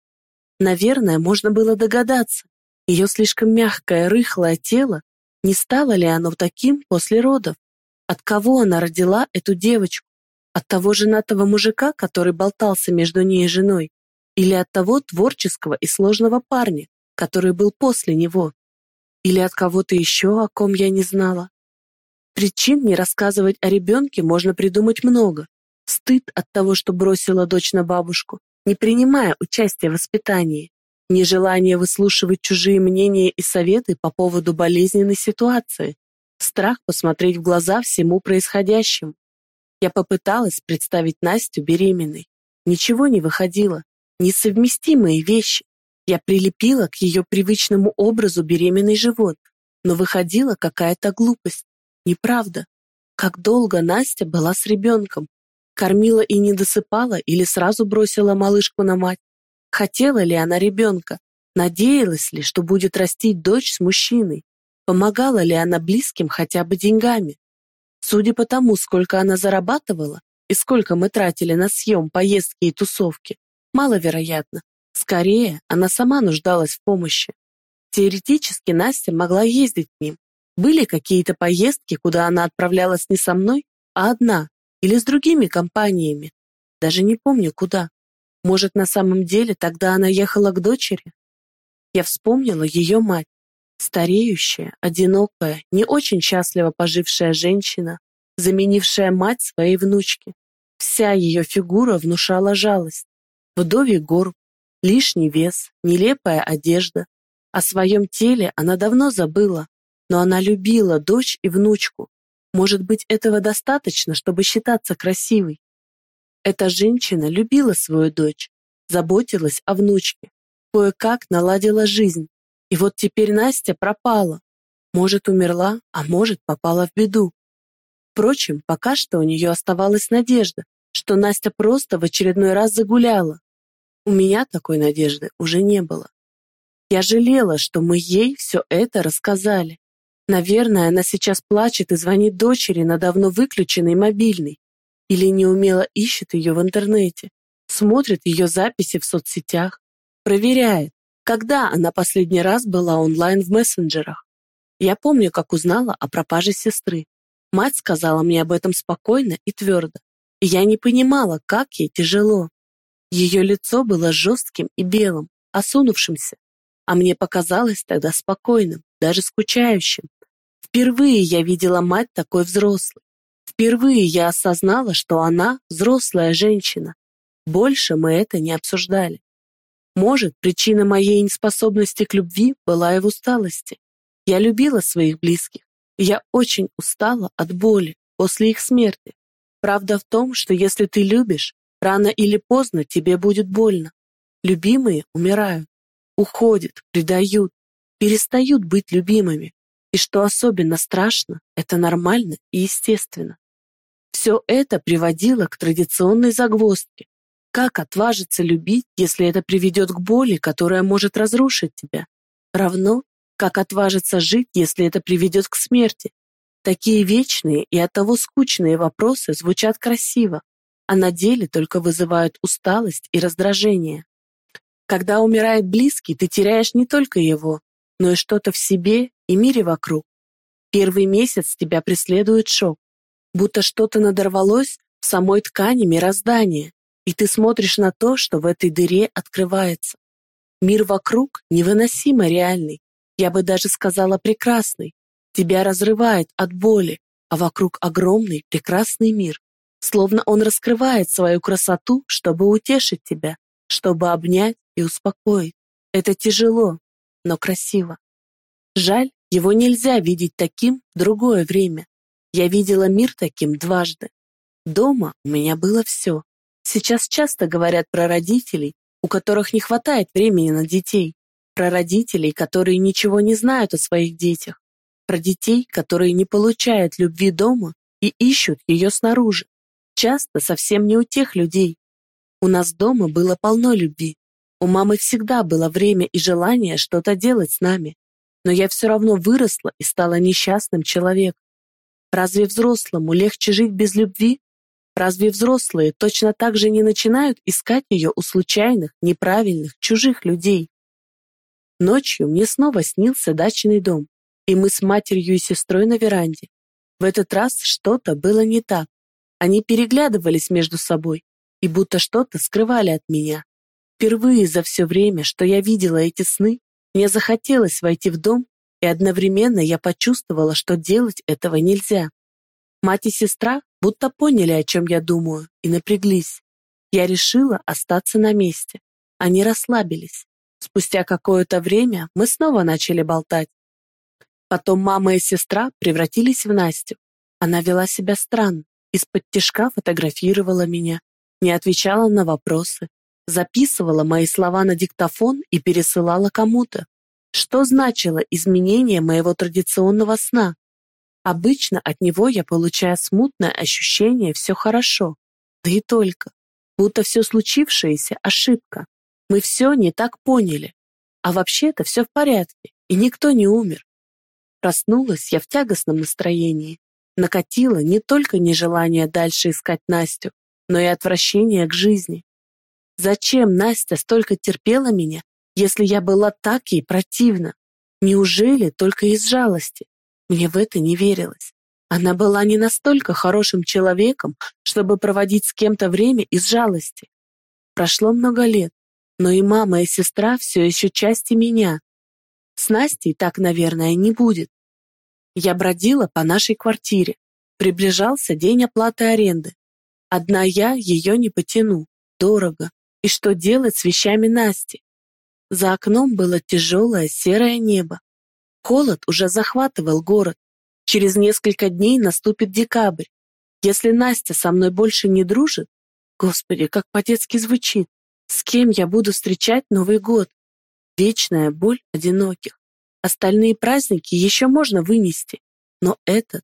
Наверное, можно было догадаться. Ее слишком мягкое, рыхлое тело, не стало ли оно таким после родов? От кого она родила эту девочку? От того женатого мужика, который болтался между ней и женой? Или от того творческого и сложного парня, который был после него? Или от кого-то еще, о ком я не знала? Причин не рассказывать о ребенке можно придумать много. Стыд от того, что бросила дочь на бабушку, не принимая участия в воспитании. Нежелание выслушивать чужие мнения и советы по поводу болезненной ситуации. Страх посмотреть в глаза всему происходящему. Я попыталась представить Настю беременной. Ничего не выходило. Несовместимые вещи. Я прилепила к ее привычному образу беременный живот. Но выходила какая-то глупость. Неправда. Как долго Настя была с ребенком? Кормила и не досыпала или сразу бросила малышку на мать? Хотела ли она ребенка? Надеялась ли, что будет растить дочь с мужчиной? Помогала ли она близким хотя бы деньгами? Судя по тому, сколько она зарабатывала и сколько мы тратили на съем, поездки и тусовки, маловероятно. Скорее, она сама нуждалась в помощи. Теоретически Настя могла ездить к ним. Были какие-то поездки, куда она отправлялась не со мной, а одна или с другими компаниями. Даже не помню, куда. Может, на самом деле тогда она ехала к дочери? Я вспомнила ее мать. Стареющая, одинокая, не очень счастливо пожившая женщина, заменившая мать своей внучки. Вся ее фигура внушала жалость. Вдовий горб, лишний вес, нелепая одежда. О своем теле она давно забыла, но она любила дочь и внучку. Может быть, этого достаточно, чтобы считаться красивой? Эта женщина любила свою дочь, заботилась о внучке, кое-как наладила жизнь. И вот теперь Настя пропала. Может, умерла, а может, попала в беду. Впрочем, пока что у нее оставалась надежда, что Настя просто в очередной раз загуляла. У меня такой надежды уже не было. Я жалела, что мы ей все это рассказали. Наверное, она сейчас плачет и звонит дочери на давно выключенный мобильный или неумело ищет ее в интернете, смотрит ее записи в соцсетях, проверяет, когда она последний раз была онлайн в мессенджерах. Я помню, как узнала о пропаже сестры. Мать сказала мне об этом спокойно и твердо. И я не понимала, как ей тяжело. Ее лицо было жестким и белым, осунувшимся, а мне показалось тогда спокойным, даже скучающим. Впервые я видела мать такой взрослой. Впервые я осознала, что она взрослая женщина. Больше мы это не обсуждали. Может, причина моей неспособности к любви была и в усталости. Я любила своих близких, я очень устала от боли после их смерти. Правда в том, что если ты любишь, рано или поздно тебе будет больно. Любимые умирают, уходят, предают, перестают быть любимыми. И что особенно страшно, это нормально и естественно. Все это приводило к традиционной загвоздке. Как отважиться любить, если это приведет к боли, которая может разрушить тебя? Равно, как отважиться жить, если это приведет к смерти? Такие вечные и оттого скучные вопросы звучат красиво, а на деле только вызывают усталость и раздражение. Когда умирает близкий, ты теряешь не только его, но и что-то в себе и мире вокруг. Первый месяц тебя преследует шок, будто что-то надорвалось в самой ткани мироздания, и ты смотришь на то, что в этой дыре открывается. Мир вокруг невыносимо реальный, я бы даже сказала прекрасный. Тебя разрывает от боли, а вокруг огромный прекрасный мир. Словно он раскрывает свою красоту, чтобы утешить тебя, чтобы обнять и успокоить. Это тяжело, но красиво. Жаль, его нельзя видеть таким в другое время. Я видела мир таким дважды. Дома у меня было все. Сейчас часто говорят про родителей, у которых не хватает времени на детей, про родителей, которые ничего не знают о своих детях, про детей, которые не получают любви дома и ищут ее снаружи. Часто совсем не у тех людей. У нас дома было полно любви. У мамы всегда было время и желание что-то делать с нами. Но я все равно выросла и стала несчастным человеком. Разве взрослому легче жить без любви? Разве взрослые точно так же не начинают искать ее у случайных, неправильных, чужих людей? Ночью мне снова снился дачный дом, и мы с матерью и сестрой на веранде. В этот раз что-то было не так. Они переглядывались между собой и будто что-то скрывали от меня. Впервые за все время, что я видела эти сны, мне захотелось войти в дом, и одновременно я почувствовала, что делать этого нельзя. Мать и сестра будто поняли, о чем я думаю, и напряглись. Я решила остаться на месте. Они расслабились. Спустя какое-то время мы снова начали болтать. Потом мама и сестра превратились в Настю. Она вела себя странно, из-под тишка фотографировала меня, не отвечала на вопросы, записывала мои слова на диктофон и пересылала кому-то. Что значило изменение моего традиционного сна? Обычно от него я получаю смутное ощущение «все хорошо», да и только, будто все случившееся – ошибка. Мы все не так поняли. А вообще-то все в порядке, и никто не умер. Проснулась я в тягостном настроении. Накатило не только нежелание дальше искать Настю, но и отвращение к жизни. Зачем Настя столько терпела меня, если я была так ей противна? Неужели только из жалости? Мне в это не верилось. Она была не настолько хорошим человеком, чтобы проводить с кем-то время из жалости. Прошло много лет, но и мама, и сестра все еще части меня. С Настей так, наверное, не будет. Я бродила по нашей квартире. Приближался день оплаты аренды. Одна я ее не потяну. Дорого. И что делать с вещами Насти? За окном было тяжелое серое небо. Холод уже захватывал город. Через несколько дней наступит декабрь. Если Настя со мной больше не дружит, Господи, как по-детски звучит, с кем я буду встречать Новый год? Вечная боль одиноких. Остальные праздники еще можно вынести, но этот,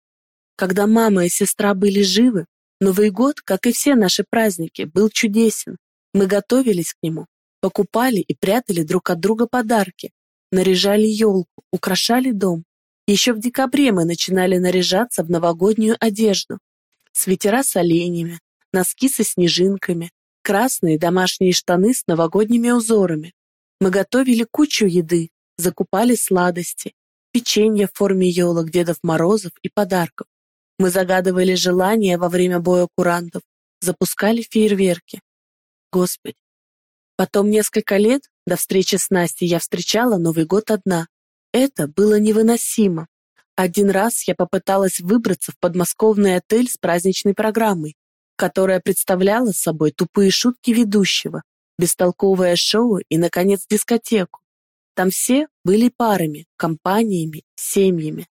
когда мама и сестра были живы, Новый год, как и все наши праздники, был чудесен. Мы готовились к нему, покупали и прятали друг от друга подарки, наряжали елку, украшали дом. Еще в декабре мы начинали наряжаться в новогоднюю одежду. Свитера с оленями, носки со снежинками, красные домашние штаны с новогодними узорами. Мы готовили кучу еды, закупали сладости, печенье в форме елок Дедов Морозов и подарков. Мы загадывали желания во время боя курантов, запускали фейерверки. Господи. Потом несколько лет, до встречи с Настей, я встречала Новый год одна. Это было невыносимо. Один раз я попыталась выбраться в подмосковный отель с праздничной программой, которая представляла собой тупые шутки ведущего, бестолковое шоу и, наконец, дискотеку. Там все были парами, компаниями, семьями.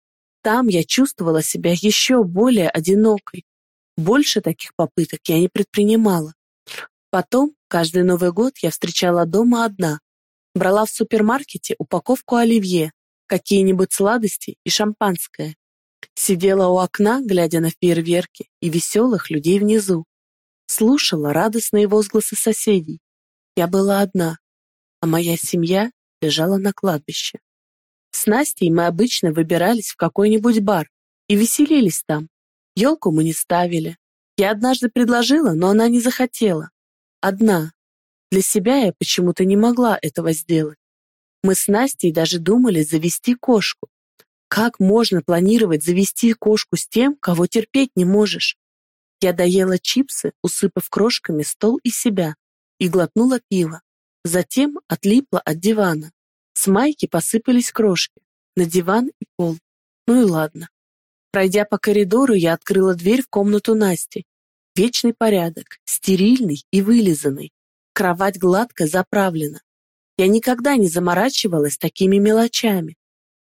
Там я чувствовала себя еще более одинокой. Больше таких попыток я не предпринимала. Потом, каждый Новый год я встречала дома одна. Брала в супермаркете упаковку оливье, какие-нибудь сладости и шампанское. Сидела у окна, глядя на фейерверки и веселых людей внизу. Слушала радостные возгласы соседей. Я была одна, а моя семья лежала на кладбище. С Настей мы обычно выбирались в какой-нибудь бар и веселились там. Елку мы не ставили. Я однажды предложила, но она не захотела. Одна. Для себя я почему-то не могла этого сделать. Мы с Настей даже думали завести кошку. Как можно планировать завести кошку с тем, кого терпеть не можешь? Я доела чипсы, усыпав крошками стол и себя, и глотнула пиво. Затем отлипла от дивана. С майки посыпались крошки. На диван и пол. Ну и ладно. Пройдя по коридору, я открыла дверь в комнату Насти. Вечный порядок, стерильный и вылизанный. Кровать гладко заправлена. Я никогда не заморачивалась такими мелочами.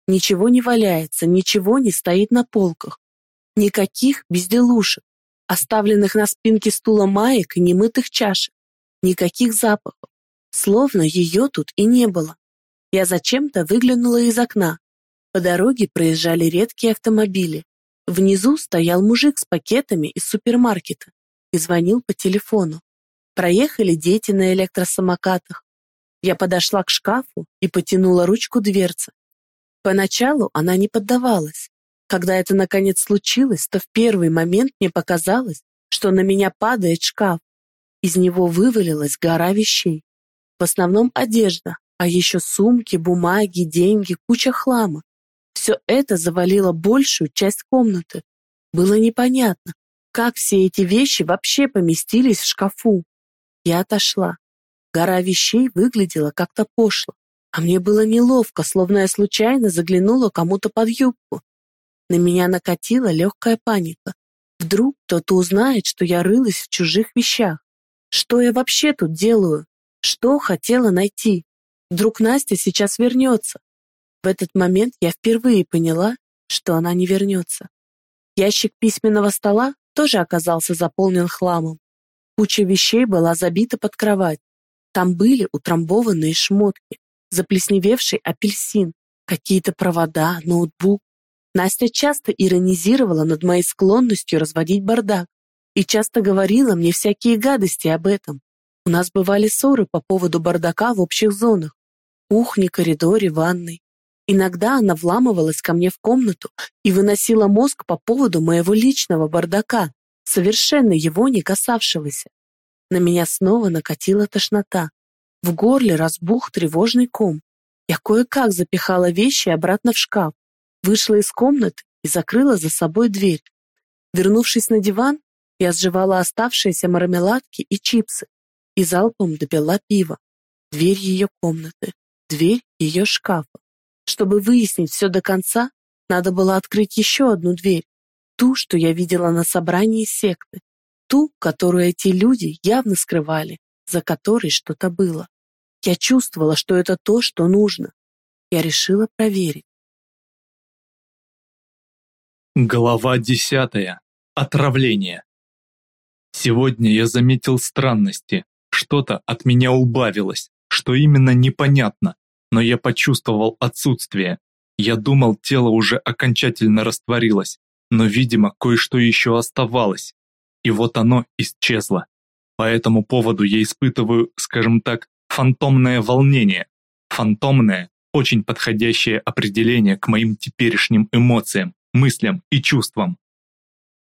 Ничего не валяется, ничего не стоит на полках. Никаких безделушек, оставленных на спинке стула маек и немытых чашек. Никаких запахов. Словно ее тут и не было. Я зачем-то выглянула из окна. По дороге проезжали редкие автомобили. Внизу стоял мужик с пакетами из супермаркета и звонил по телефону. Проехали дети на электросамокатах. Я подошла к шкафу и потянула ручку дверцы. Поначалу она не поддавалась. Когда это наконец случилось, то в первый момент мне показалось, что на меня падает шкаф. Из него вывалилась гора вещей. В основном одежда, А еще сумки, бумаги, деньги, куча хлама. Все это завалило большую часть комнаты. Было непонятно, как все эти вещи вообще поместились в шкафу. Я отошла. Гора вещей выглядела как-то пошло, а мне было неловко, словно я случайно заглянула кому-то под юбку. На меня накатила легкая паника. Вдруг кто-то узнает, что я рылась в чужих вещах. Что я вообще тут делаю? Что хотела найти? Вдруг Настя сейчас вернется? В этот момент я впервые поняла, что она не вернется. Ящик письменного стола тоже оказался заполнен хламом. Куча вещей была забита под кровать. Там были утрамбованные шмотки, заплесневевший апельсин, какие-то провода, ноутбук. Настя часто иронизировала над моей склонностью разводить бардак и часто говорила мне всякие гадости об этом. У нас бывали ссоры по поводу бардака в общих зонах. Кухне, коридоре, ванной. Иногда она вламывалась ко мне в комнату и выносила мозг по поводу моего личного бардака, совершенно его не касавшегося. На меня снова накатила тошнота. В горле разбух тревожный ком. Я кое-как запихала вещи обратно в шкаф, вышла из комнаты и закрыла за собой дверь. Вернувшись на диван, я сживала оставшиеся мармеладки и чипсы и залпом допила пиво. Дверь ее комнаты, дверь ее шкафа. Чтобы выяснить все до конца, надо было открыть еще одну дверь, ту, что я видела на собрании секты, ту, которую эти люди явно скрывали, за которой что-то было. Я чувствовала, что это то, что нужно. Я решила проверить. Глава десятая. Отравление. Сегодня я заметил странности. Что-то от меня убавилось. Что именно непонятно, но я почувствовал отсутствие. Я думал, тело уже окончательно растворилось, но, видимо, кое-что еще оставалось. И вот оно исчезло. По этому поводу я испытываю, скажем так, фантомное волнение. Фантомное – очень подходящее определение к моим теперешним эмоциям, мыслям и чувствам.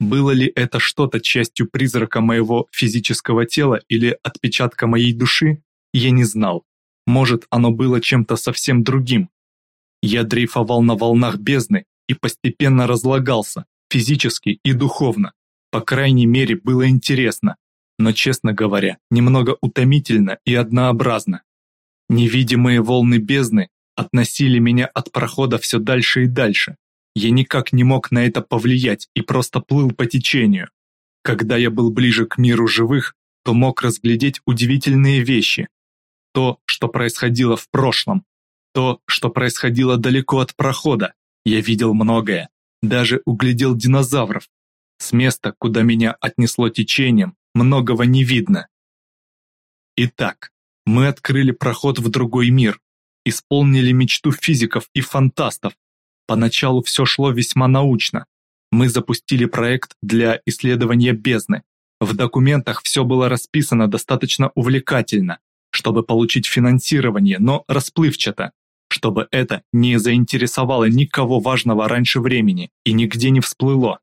Было ли это что-то частью призрака моего физического тела или отпечатка моей души, я не знал. Может, оно было чем-то совсем другим. Я дрейфовал на волнах бездны и постепенно разлагался, физически и духовно. По крайней мере, было интересно, но, честно говоря, немного утомительно и однообразно. Невидимые волны бездны относили меня от прохода все дальше и дальше. Я никак не мог на это повлиять и просто плыл по течению. Когда я был ближе к миру живых, то мог разглядеть удивительные вещи, то, что происходило в прошлом, то, что происходило далеко от прохода. Я видел многое, даже углядел динозавров. С места, куда меня отнесло течением, многого не видно. Итак, мы открыли проход в другой мир, исполнили мечту физиков и фантастов. Поначалу все шло весьма научно. Мы запустили проект для исследования бездны. В документах все было расписано достаточно увлекательно, чтобы получить финансирование, но расплывчато, чтобы это не заинтересовало никого важного раньше времени и нигде не всплыло.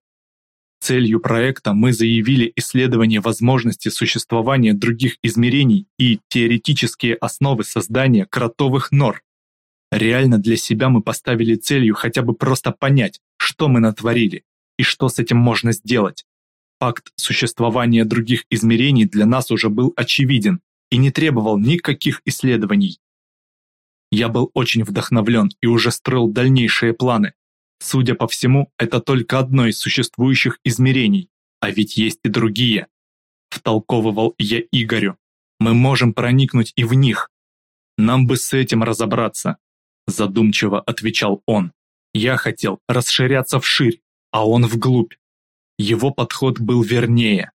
Целью проекта мы заявили исследование возможности существования других измерений и теоретические основы создания кротовых нор. Реально для себя мы поставили целью хотя бы просто понять, что мы натворили и что с этим можно сделать. Факт существования других измерений для нас уже был очевиден, и не требовал никаких исследований. Я был очень вдохновлен и уже строил дальнейшие планы. Судя по всему, это только одно из существующих измерений, а ведь есть и другие. Втолковывал я Игорю. Мы можем проникнуть и в них. Нам бы с этим разобраться, задумчиво отвечал он. Я хотел расширяться вширь, а он вглубь. Его подход был вернее.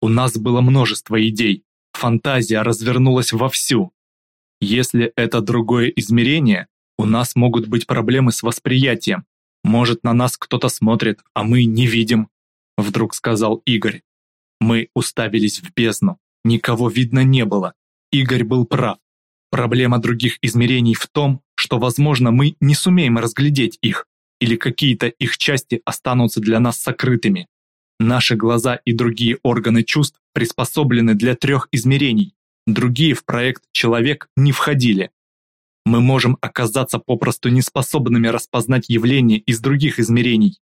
У нас было множество идей, Фантазия развернулась вовсю. Если это другое измерение, у нас могут быть проблемы с восприятием. Может, на нас кто-то смотрит, а мы не видим, вдруг сказал Игорь. Мы уставились в бездну. Никого видно не было. Игорь был прав. Проблема других измерений в том, что, возможно, мы не сумеем разглядеть их, или какие-то их части останутся для нас сокрытыми. Наши глаза и другие органы чувств приспособлены для трех измерений, другие в проект «Человек» не входили. Мы можем оказаться попросту неспособными распознать явления из других измерений.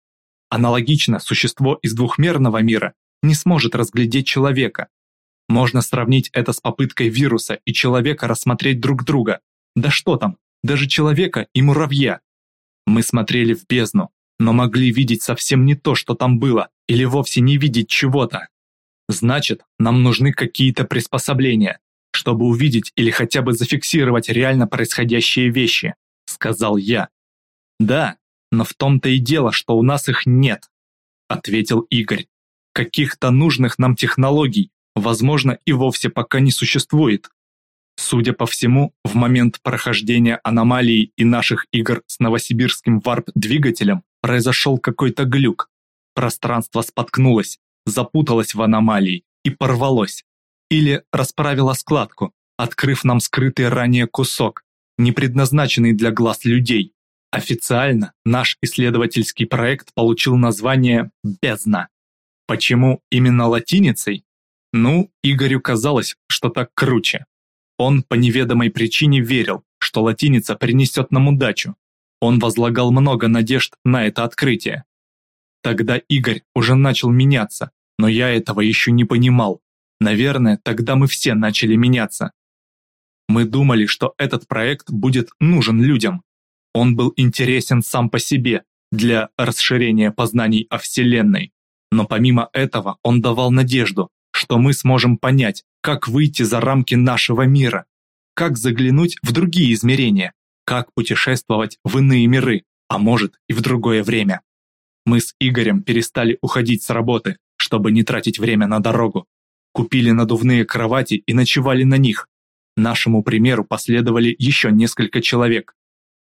Аналогично, существо из двухмерного мира не сможет разглядеть человека. Можно сравнить это с попыткой вируса и человека рассмотреть друг друга. Да что там, даже человека и муравья. Мы смотрели в бездну, но могли видеть совсем не то, что там было, или вовсе не видеть чего-то. Значит, нам нужны какие-то приспособления, чтобы увидеть или хотя бы зафиксировать реально происходящие вещи, сказал я. Да, но в том-то и дело, что у нас их нет, ответил Игорь. Каких-то нужных нам технологий, возможно, и вовсе пока не существует. Судя по всему, в момент прохождения аномалии и наших игр с новосибирским варп-двигателем произошел какой-то глюк. Пространство споткнулось, запуталось в аномалии и порвалось. Или расправило складку, открыв нам скрытый ранее кусок, не предназначенный для глаз людей. Официально наш исследовательский проект получил название «Бездна». Почему именно латиницей? Ну, Игорю казалось, что так круче. Он по неведомой причине верил, что латиница принесет нам удачу. Он возлагал много надежд на это открытие. Тогда Игорь уже начал меняться, но я этого еще не понимал. Наверное, тогда мы все начали меняться. Мы думали, что этот проект будет нужен людям. Он был интересен сам по себе для расширения познаний о Вселенной. Но помимо этого он давал надежду, что мы сможем понять, как выйти за рамки нашего мира, как заглянуть в другие измерения, как путешествовать в иные миры, а может и в другое время. Мы с Игорем перестали уходить с работы, чтобы не тратить время на дорогу. Купили надувные кровати и ночевали на них. Нашему примеру последовали еще несколько человек.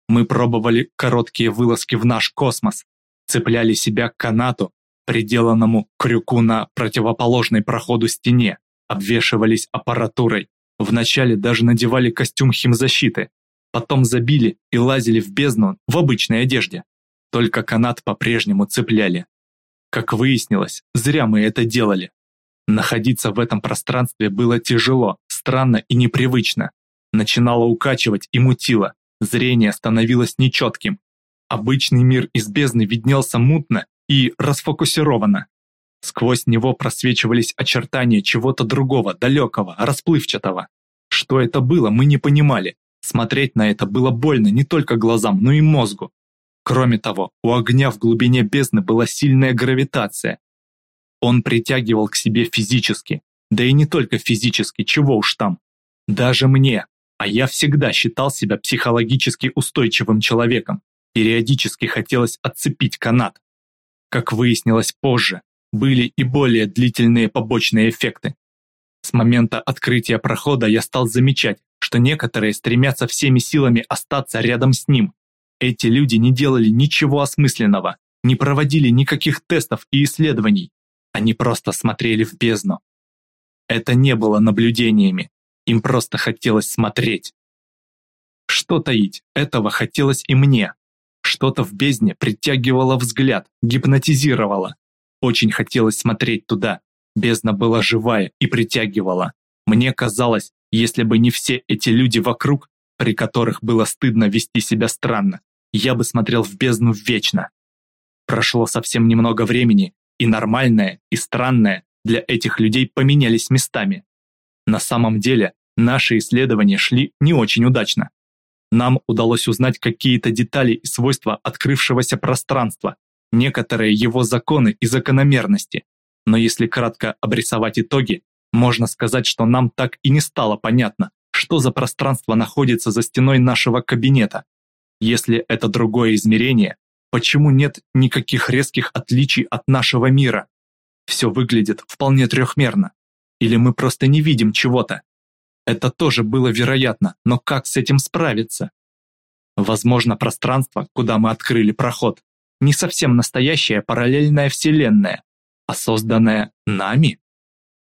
Мы пробовали короткие вылазки в наш космос, цепляли себя к канату, приделанному крюку на противоположной проходу стене, обвешивались аппаратурой. Вначале даже надевали костюм химзащиты, потом забили и лазили в бездну в обычной одежде. Только канат по-прежнему цепляли. Как выяснилось, зря мы это делали. Находиться в этом пространстве было тяжело, странно и непривычно. Начинало укачивать и мутило, зрение становилось нечетким. Обычный мир из бездны виднелся мутно и расфокусированно. Сквозь него просвечивались очертания чего-то другого, далекого, расплывчатого. Что это было, мы не понимали. Смотреть на это было больно не только глазам, но и мозгу. Кроме того, у огня в глубине бездны была сильная гравитация. Он притягивал к себе физически, да и не только физически, чего уж там. Даже мне, а я всегда считал себя психологически устойчивым человеком, периодически хотелось отцепить канат. Как выяснилось позже, были и более длительные побочные эффекты. С момента открытия прохода я стал замечать, что некоторые стремятся всеми силами остаться рядом с ним. Эти люди не делали ничего осмысленного, не проводили никаких тестов и исследований. Они просто смотрели в бездну. Это не было наблюдениями, им просто хотелось смотреть. Что таить, этого хотелось и мне. Что-то в бездне притягивало взгляд, гипнотизировало. Очень хотелось смотреть туда. Бездна была живая и притягивала. Мне казалось, если бы не все эти люди вокруг, при которых было стыдно вести себя странно, я бы смотрел в бездну вечно. Прошло совсем немного времени, и нормальное, и странное для этих людей поменялись местами. На самом деле, наши исследования шли не очень удачно. Нам удалось узнать какие-то детали и свойства открывшегося пространства, некоторые его законы и закономерности. Но если кратко обрисовать итоги, можно сказать, что нам так и не стало понятно, что за пространство находится за стеной нашего кабинета. Если это другое измерение, почему нет никаких резких отличий от нашего мира? Все выглядит вполне трехмерно. Или мы просто не видим чего-то? Это тоже было вероятно, но как с этим справиться? Возможно, пространство, куда мы открыли проход, не совсем настоящая параллельная вселенная, а созданная нами?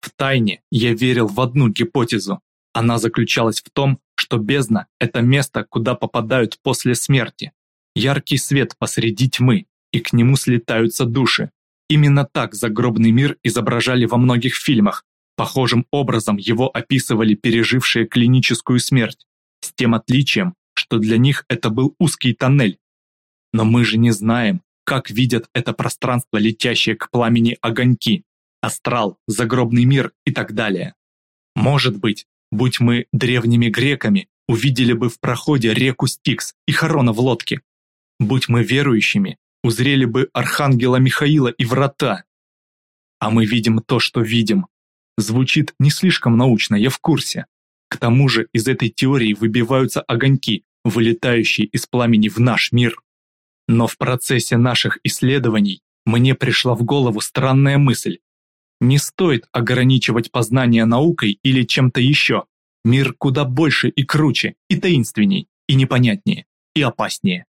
В тайне я верил в одну гипотезу. Она заключалась в том, что бездна – это место, куда попадают после смерти. Яркий свет посреди тьмы, и к нему слетаются души. Именно так загробный мир изображали во многих фильмах. Похожим образом его описывали пережившие клиническую смерть, с тем отличием, что для них это был узкий тоннель. Но мы же не знаем, как видят это пространство, летящее к пламени огоньки, астрал, загробный мир и так далее. Может быть, будь мы древними греками, увидели бы в проходе реку Стикс и Харона в лодке. Будь мы верующими, узрели бы архангела Михаила и врата. А мы видим то, что видим. Звучит не слишком научно, я в курсе. К тому же из этой теории выбиваются огоньки, вылетающие из пламени в наш мир. Но в процессе наших исследований мне пришла в голову странная мысль. Не стоит ограничивать познание наукой или чем-то еще. Мир куда больше и круче, и таинственней, и непонятнее, и опаснее.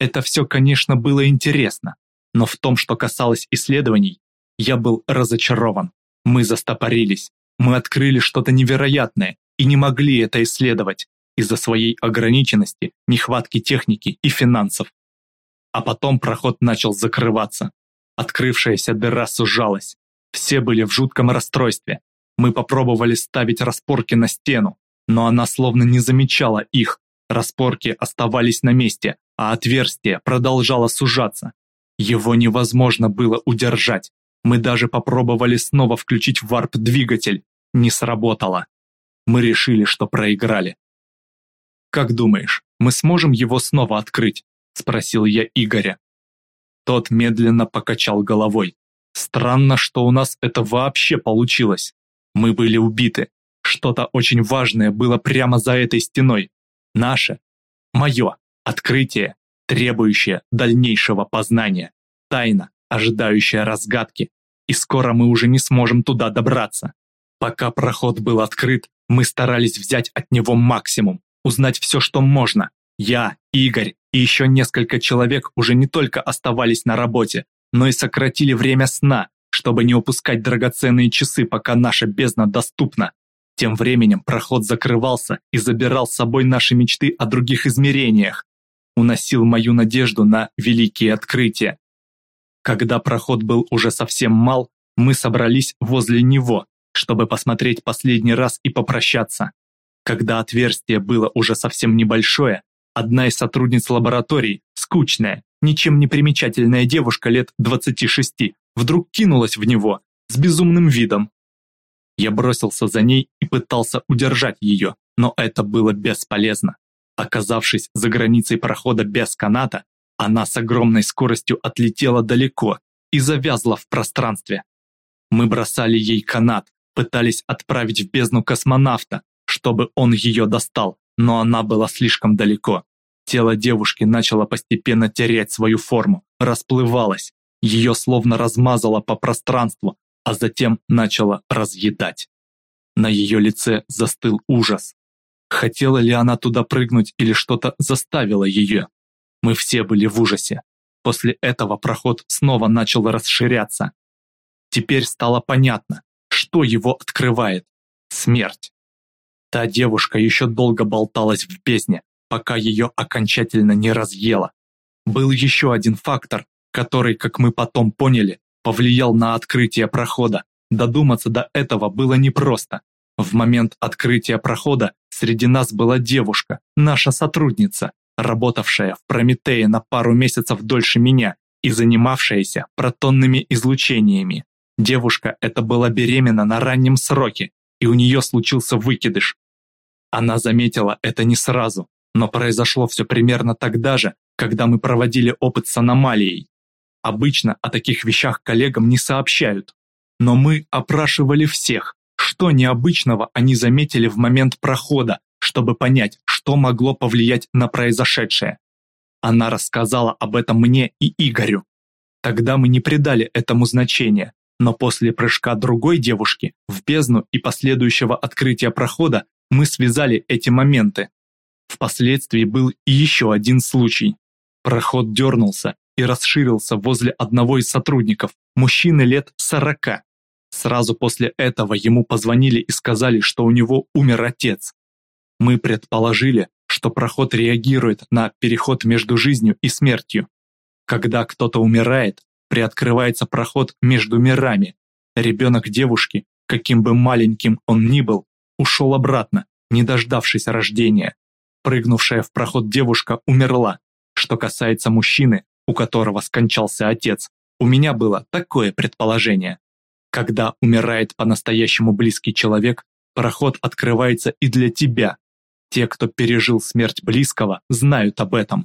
Это все, конечно, было интересно, но в том, что касалось исследований, я был разочарован. Мы застопорились, мы открыли что-то невероятное и не могли это исследовать из-за своей ограниченности, нехватки техники и финансов. А потом проход начал закрываться. Открывшаяся дыра сужалась. Все были в жутком расстройстве. Мы попробовали ставить распорки на стену, но она словно не замечала их. Распорки оставались на месте, а отверстие продолжало сужаться. Его невозможно было удержать. Мы даже попробовали снова включить варп-двигатель. Не сработало. Мы решили, что проиграли. «Как думаешь, мы сможем его снова открыть?» – спросил я Игоря. Тот медленно покачал головой. Странно, что у нас это вообще получилось. Мы были убиты. Что-то очень важное было прямо за этой стеной. Наше, мое открытие, требующее дальнейшего познания. Тайна, ожидающая разгадки. И скоро мы уже не сможем туда добраться. Пока проход был открыт, мы старались взять от него максимум, узнать все, что можно, я, Игорь и еще несколько человек уже не только оставались на работе, но и сократили время сна, чтобы не упускать драгоценные часы, пока наша бездна доступна. Тем временем проход закрывался и забирал с собой наши мечты о других измерениях, уносил мою надежду на великие открытия. Когда проход был уже совсем мал, мы собрались возле него, чтобы посмотреть последний раз и попрощаться. Когда отверстие было уже совсем небольшое, Одна из сотрудниц лаборатории, скучная, ничем не примечательная девушка лет 26, вдруг кинулась в него с безумным видом. Я бросился за ней и пытался удержать ее, но это было бесполезно. Оказавшись за границей прохода без каната, она с огромной скоростью отлетела далеко и завязла в пространстве. Мы бросали ей канат, пытались отправить в бездну космонавта, чтобы он ее достал, но она была слишком далеко. Тело девушки начало постепенно терять свою форму, расплывалось, ее словно размазало по пространству, а затем начало разъедать. На ее лице застыл ужас. Хотела ли она туда прыгнуть или что-то заставило ее? Мы все были в ужасе. После этого проход снова начал расширяться. Теперь стало понятно, что его открывает. Смерть. Та девушка еще долго болталась в бездне, пока ее окончательно не разъело. Был еще один фактор, который, как мы потом поняли, повлиял на открытие прохода. Додуматься до этого было непросто. В момент открытия прохода среди нас была девушка, наша сотрудница, работавшая в Прометее на пару месяцев дольше меня и занимавшаяся протонными излучениями. Девушка эта была беременна на раннем сроке, и у нее случился выкидыш. Она заметила это не сразу, но произошло все примерно тогда же, когда мы проводили опыт с аномалией. Обычно о таких вещах коллегам не сообщают. Но мы опрашивали всех, что необычного они заметили в момент прохода, чтобы понять, что могло повлиять на произошедшее. Она рассказала об этом мне и Игорю. Тогда мы не придали этому значения, но после прыжка другой девушки в бездну и последующего открытия прохода мы связали эти моменты. Впоследствии был и еще один случай. Проход дернулся и расширился возле одного из сотрудников, мужчины лет сорока. Сразу после этого ему позвонили и сказали, что у него умер отец. Мы предположили, что проход реагирует на переход между жизнью и смертью. Когда кто-то умирает, приоткрывается проход между мирами. Ребенок девушки, каким бы маленьким он ни был, ушел обратно, не дождавшись рождения. Прыгнувшая в проход девушка умерла. Что касается мужчины, у которого скончался отец, у меня было такое предположение. Когда умирает по-настоящему близкий человек, проход открывается и для тебя. Те, кто пережил смерть близкого, знают об этом.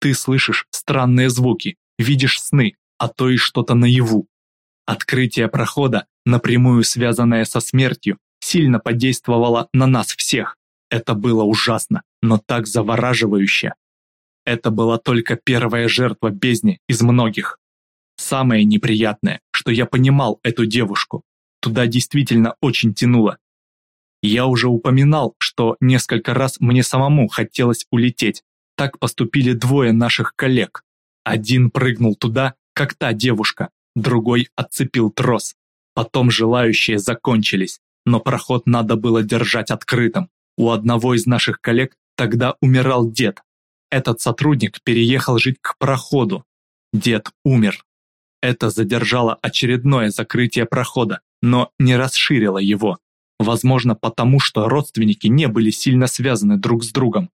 Ты слышишь странные звуки, видишь сны, а то и что-то наяву. Открытие прохода, напрямую связанное со смертью, сильно подействовало на нас всех. Это было ужасно, но так завораживающе. Это была только первая жертва бездни из многих. Самое неприятное, что я понимал эту девушку. Туда действительно очень тянуло. Я уже упоминал, что несколько раз мне самому хотелось улететь. Так поступили двое наших коллег. Один прыгнул туда, как та девушка, другой отцепил трос. Потом желающие закончились, но проход надо было держать открытым. У одного из наших коллег тогда умирал дед. Этот сотрудник переехал жить к проходу. Дед умер. Это задержало очередное закрытие прохода, но не расширило его. Возможно, потому что родственники не были сильно связаны друг с другом.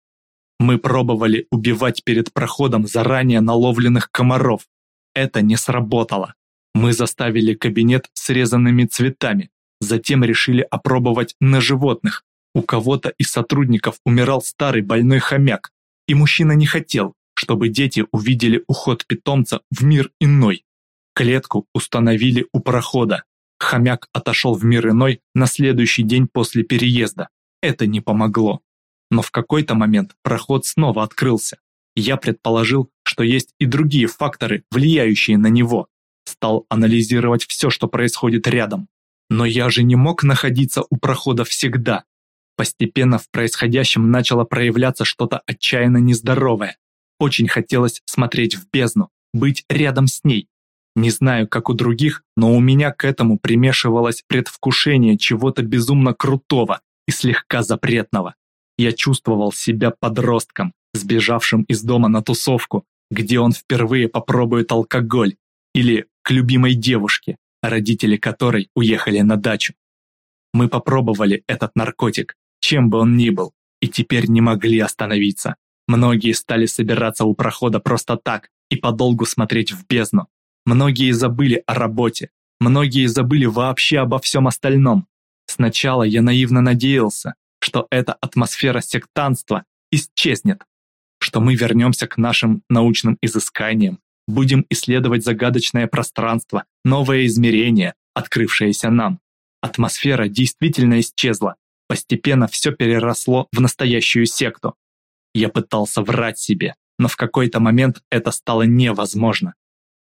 Мы пробовали убивать перед проходом заранее наловленных комаров. Это не сработало. Мы заставили кабинет срезанными цветами, затем решили опробовать на животных, у кого-то из сотрудников умирал старый больной хомяк, и мужчина не хотел, чтобы дети увидели уход питомца в мир иной. Клетку установили у прохода. Хомяк отошел в мир иной на следующий день после переезда. Это не помогло. Но в какой-то момент проход снова открылся. Я предположил, что есть и другие факторы, влияющие на него. Стал анализировать все, что происходит рядом. Но я же не мог находиться у прохода всегда. Постепенно в происходящем начало проявляться что-то отчаянно нездоровое. Очень хотелось смотреть в бездну, быть рядом с ней. Не знаю, как у других, но у меня к этому примешивалось предвкушение чего-то безумно крутого и слегка запретного. Я чувствовал себя подростком, сбежавшим из дома на тусовку, где он впервые попробует алкоголь, или к любимой девушке, родители которой уехали на дачу. Мы попробовали этот наркотик, чем бы он ни был, и теперь не могли остановиться. Многие стали собираться у прохода просто так и подолгу смотреть в бездну. Многие забыли о работе, многие забыли вообще обо всем остальном. Сначала я наивно надеялся, что эта атмосфера сектанства исчезнет, что мы вернемся к нашим научным изысканиям, будем исследовать загадочное пространство, новое измерение, открывшееся нам. Атмосфера действительно исчезла, Постепенно все переросло в настоящую секту. Я пытался врать себе, но в какой-то момент это стало невозможно.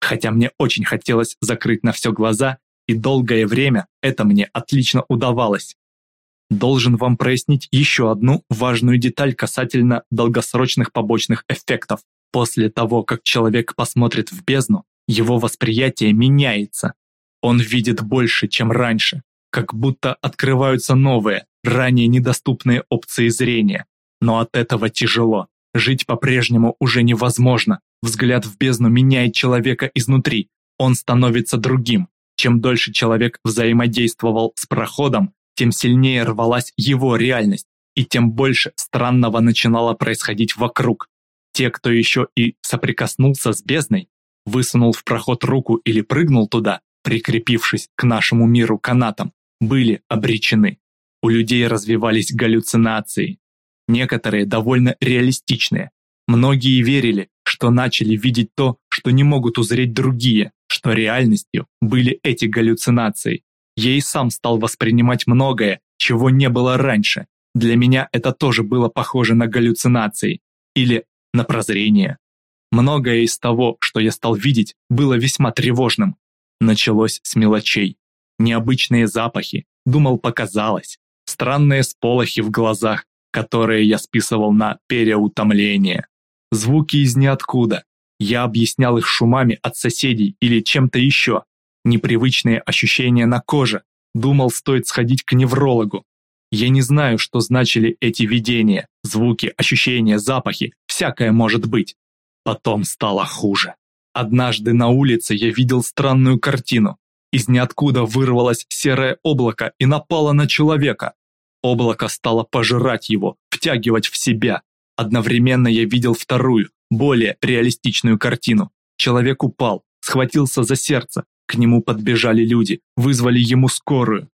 Хотя мне очень хотелось закрыть на все глаза, и долгое время это мне отлично удавалось. Должен вам прояснить еще одну важную деталь касательно долгосрочных побочных эффектов. После того, как человек посмотрит в бездну, его восприятие меняется. Он видит больше, чем раньше, как будто открываются новые, ранее недоступные опции зрения. Но от этого тяжело. Жить по-прежнему уже невозможно. Взгляд в бездну меняет человека изнутри. Он становится другим. Чем дольше человек взаимодействовал с проходом, тем сильнее рвалась его реальность, и тем больше странного начинало происходить вокруг. Те, кто еще и соприкоснулся с бездной, высунул в проход руку или прыгнул туда, прикрепившись к нашему миру канатом, были обречены у людей развивались галлюцинации, некоторые довольно реалистичные. Многие верили, что начали видеть то, что не могут узреть другие, что реальностью были эти галлюцинации. Я и сам стал воспринимать многое, чего не было раньше. Для меня это тоже было похоже на галлюцинации или на прозрение. Многое из того, что я стал видеть, было весьма тревожным. Началось с мелочей. Необычные запахи, думал, показалось странные сполохи в глазах, которые я списывал на переутомление. Звуки из ниоткуда. Я объяснял их шумами от соседей или чем-то еще. Непривычные ощущения на коже. Думал, стоит сходить к неврологу. Я не знаю, что значили эти видения, звуки, ощущения, запахи, всякое может быть. Потом стало хуже. Однажды на улице я видел странную картину. Из ниоткуда вырвалось серое облако и напало на человека. Облако стало пожирать его, втягивать в себя. Одновременно я видел вторую, более реалистичную картину. Человек упал, схватился за сердце, к нему подбежали люди, вызвали ему скорую.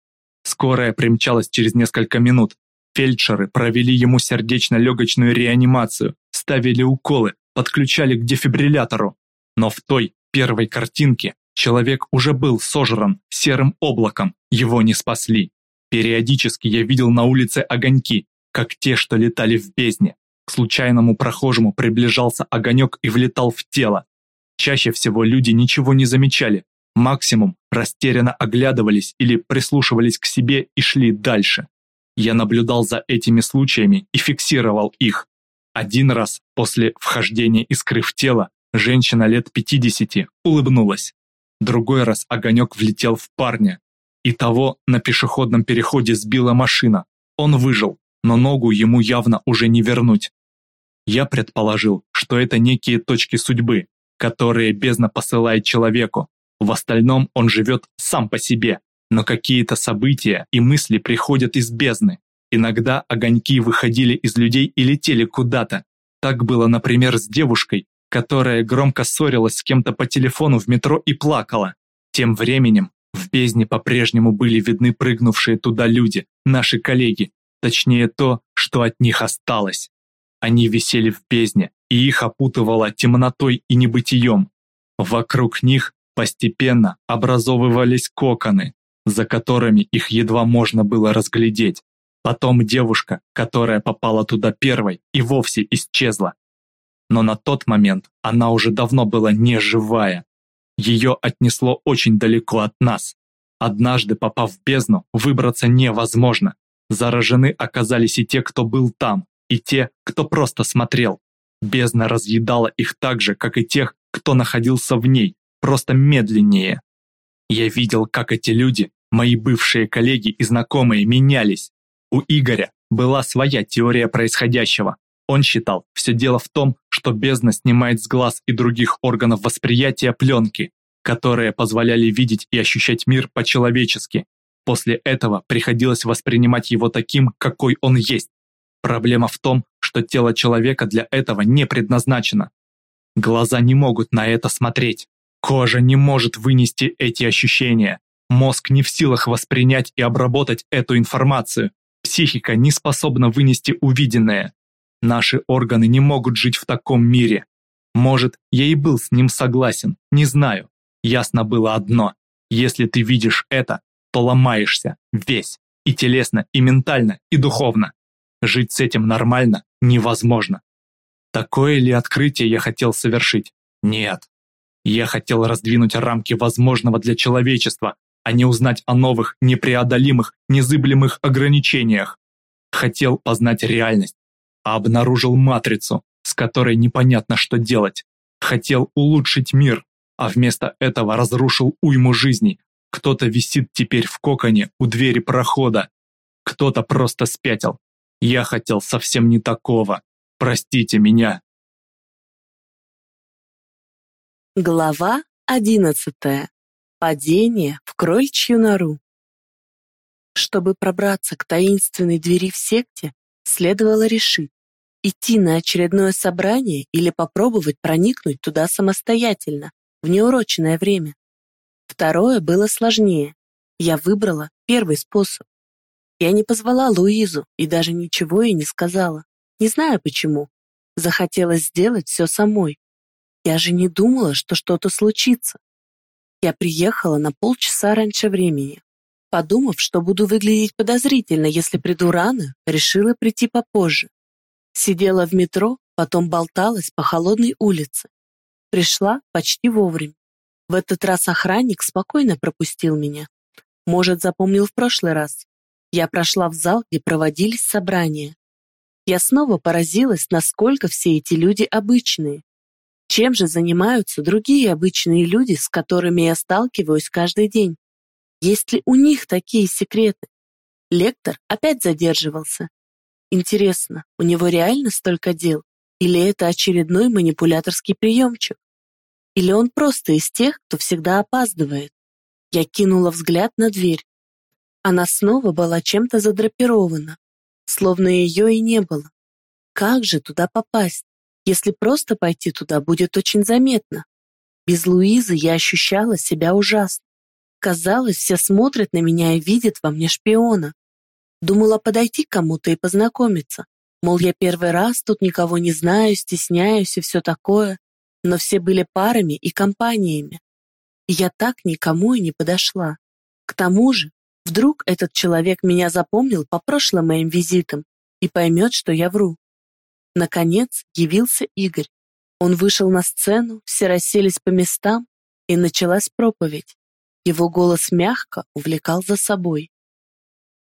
Скорая примчалась через несколько минут. Фельдшеры провели ему сердечно-легочную реанимацию, ставили уколы, подключали к дефибриллятору. Но в той первой картинке человек уже был сожран серым облаком, его не спасли. Периодически я видел на улице огоньки, как те, что летали в бездне. К случайному прохожему приближался огонек и влетал в тело. Чаще всего люди ничего не замечали, максимум растерянно оглядывались или прислушивались к себе и шли дальше. Я наблюдал за этими случаями и фиксировал их. Один раз после вхождения искры в тело женщина лет 50 улыбнулась. Другой раз огонек влетел в парня. И того на пешеходном переходе сбила машина. Он выжил, но ногу ему явно уже не вернуть. Я предположил, что это некие точки судьбы, которые бездна посылает человеку. В остальном он живет сам по себе, но какие-то события и мысли приходят из бездны. Иногда огоньки выходили из людей и летели куда-то. Так было, например, с девушкой, которая громко ссорилась с кем-то по телефону в метро и плакала. Тем временем в бездне по-прежнему были видны прыгнувшие туда люди, наши коллеги, точнее то, что от них осталось. Они висели в бездне, и их опутывало темнотой и небытием. Вокруг них постепенно образовывались коконы, за которыми их едва можно было разглядеть. Потом девушка, которая попала туда первой, и вовсе исчезла. Но на тот момент она уже давно была не живая. Ее отнесло очень далеко от нас. Однажды, попав в бездну, выбраться невозможно. Заражены оказались и те, кто был там, и те, кто просто смотрел. Бездна разъедала их так же, как и тех, кто находился в ней, просто медленнее. Я видел, как эти люди, мои бывшие коллеги и знакомые, менялись. У Игоря была своя теория происходящего. Он считал, все дело в том, что бездна снимает с глаз и других органов восприятия пленки, которые позволяли видеть и ощущать мир по-человечески. После этого приходилось воспринимать его таким, какой он есть, Проблема в том, что тело человека для этого не предназначено. Глаза не могут на это смотреть. Кожа не может вынести эти ощущения. Мозг не в силах воспринять и обработать эту информацию. Психика не способна вынести увиденное. Наши органы не могут жить в таком мире. Может, я и был с ним согласен, не знаю. Ясно было одно. Если ты видишь это, то ломаешься весь. И телесно, и ментально, и духовно. Жить с этим нормально невозможно. Такое ли открытие я хотел совершить? Нет. Я хотел раздвинуть рамки возможного для человечества, а не узнать о новых, непреодолимых, незыблемых ограничениях. Хотел познать реальность, а обнаружил матрицу, с которой непонятно что делать. Хотел улучшить мир, а вместо этого разрушил уйму жизней. Кто-то висит теперь в коконе у двери прохода, кто-то просто спятил, я хотел совсем не такого. Простите меня. Глава одиннадцатая. Падение в крольчью нору. Чтобы пробраться к таинственной двери в секте, следовало решить, идти на очередное собрание или попробовать проникнуть туда самостоятельно, в неуроченное время. Второе было сложнее. Я выбрала первый способ. Я не позвала Луизу и даже ничего ей не сказала. Не знаю почему. Захотелось сделать все самой. Я же не думала, что что-то случится. Я приехала на полчаса раньше времени. Подумав, что буду выглядеть подозрительно, если приду рано, решила прийти попозже. Сидела в метро, потом болталась по холодной улице. Пришла почти вовремя. В этот раз охранник спокойно пропустил меня. Может, запомнил в прошлый раз. Я прошла в зал, где проводились собрания. Я снова поразилась, насколько все эти люди обычные. Чем же занимаются другие обычные люди, с которыми я сталкиваюсь каждый день? Есть ли у них такие секреты? Лектор опять задерживался. Интересно, у него реально столько дел? Или это очередной манипуляторский приемчик? Или он просто из тех, кто всегда опаздывает? Я кинула взгляд на дверь. Она снова была чем-то задрапирована, словно ее и не было. как же туда попасть? Если просто пойти туда, будет очень заметно. Без Луизы я ощущала себя ужасно. Казалось, все смотрят на меня и видят во мне шпиона. Думала подойти к кому-то и познакомиться. Мол, я первый раз тут никого не знаю, стесняюсь и все такое. Но все были парами и компаниями. И я так никому и не подошла. К тому же, вдруг этот человек меня запомнил по прошлым моим визитам и поймет, что я вру. Наконец явился Игорь. Он вышел на сцену, все расселись по местам, и началась проповедь. Его голос мягко увлекал за собой.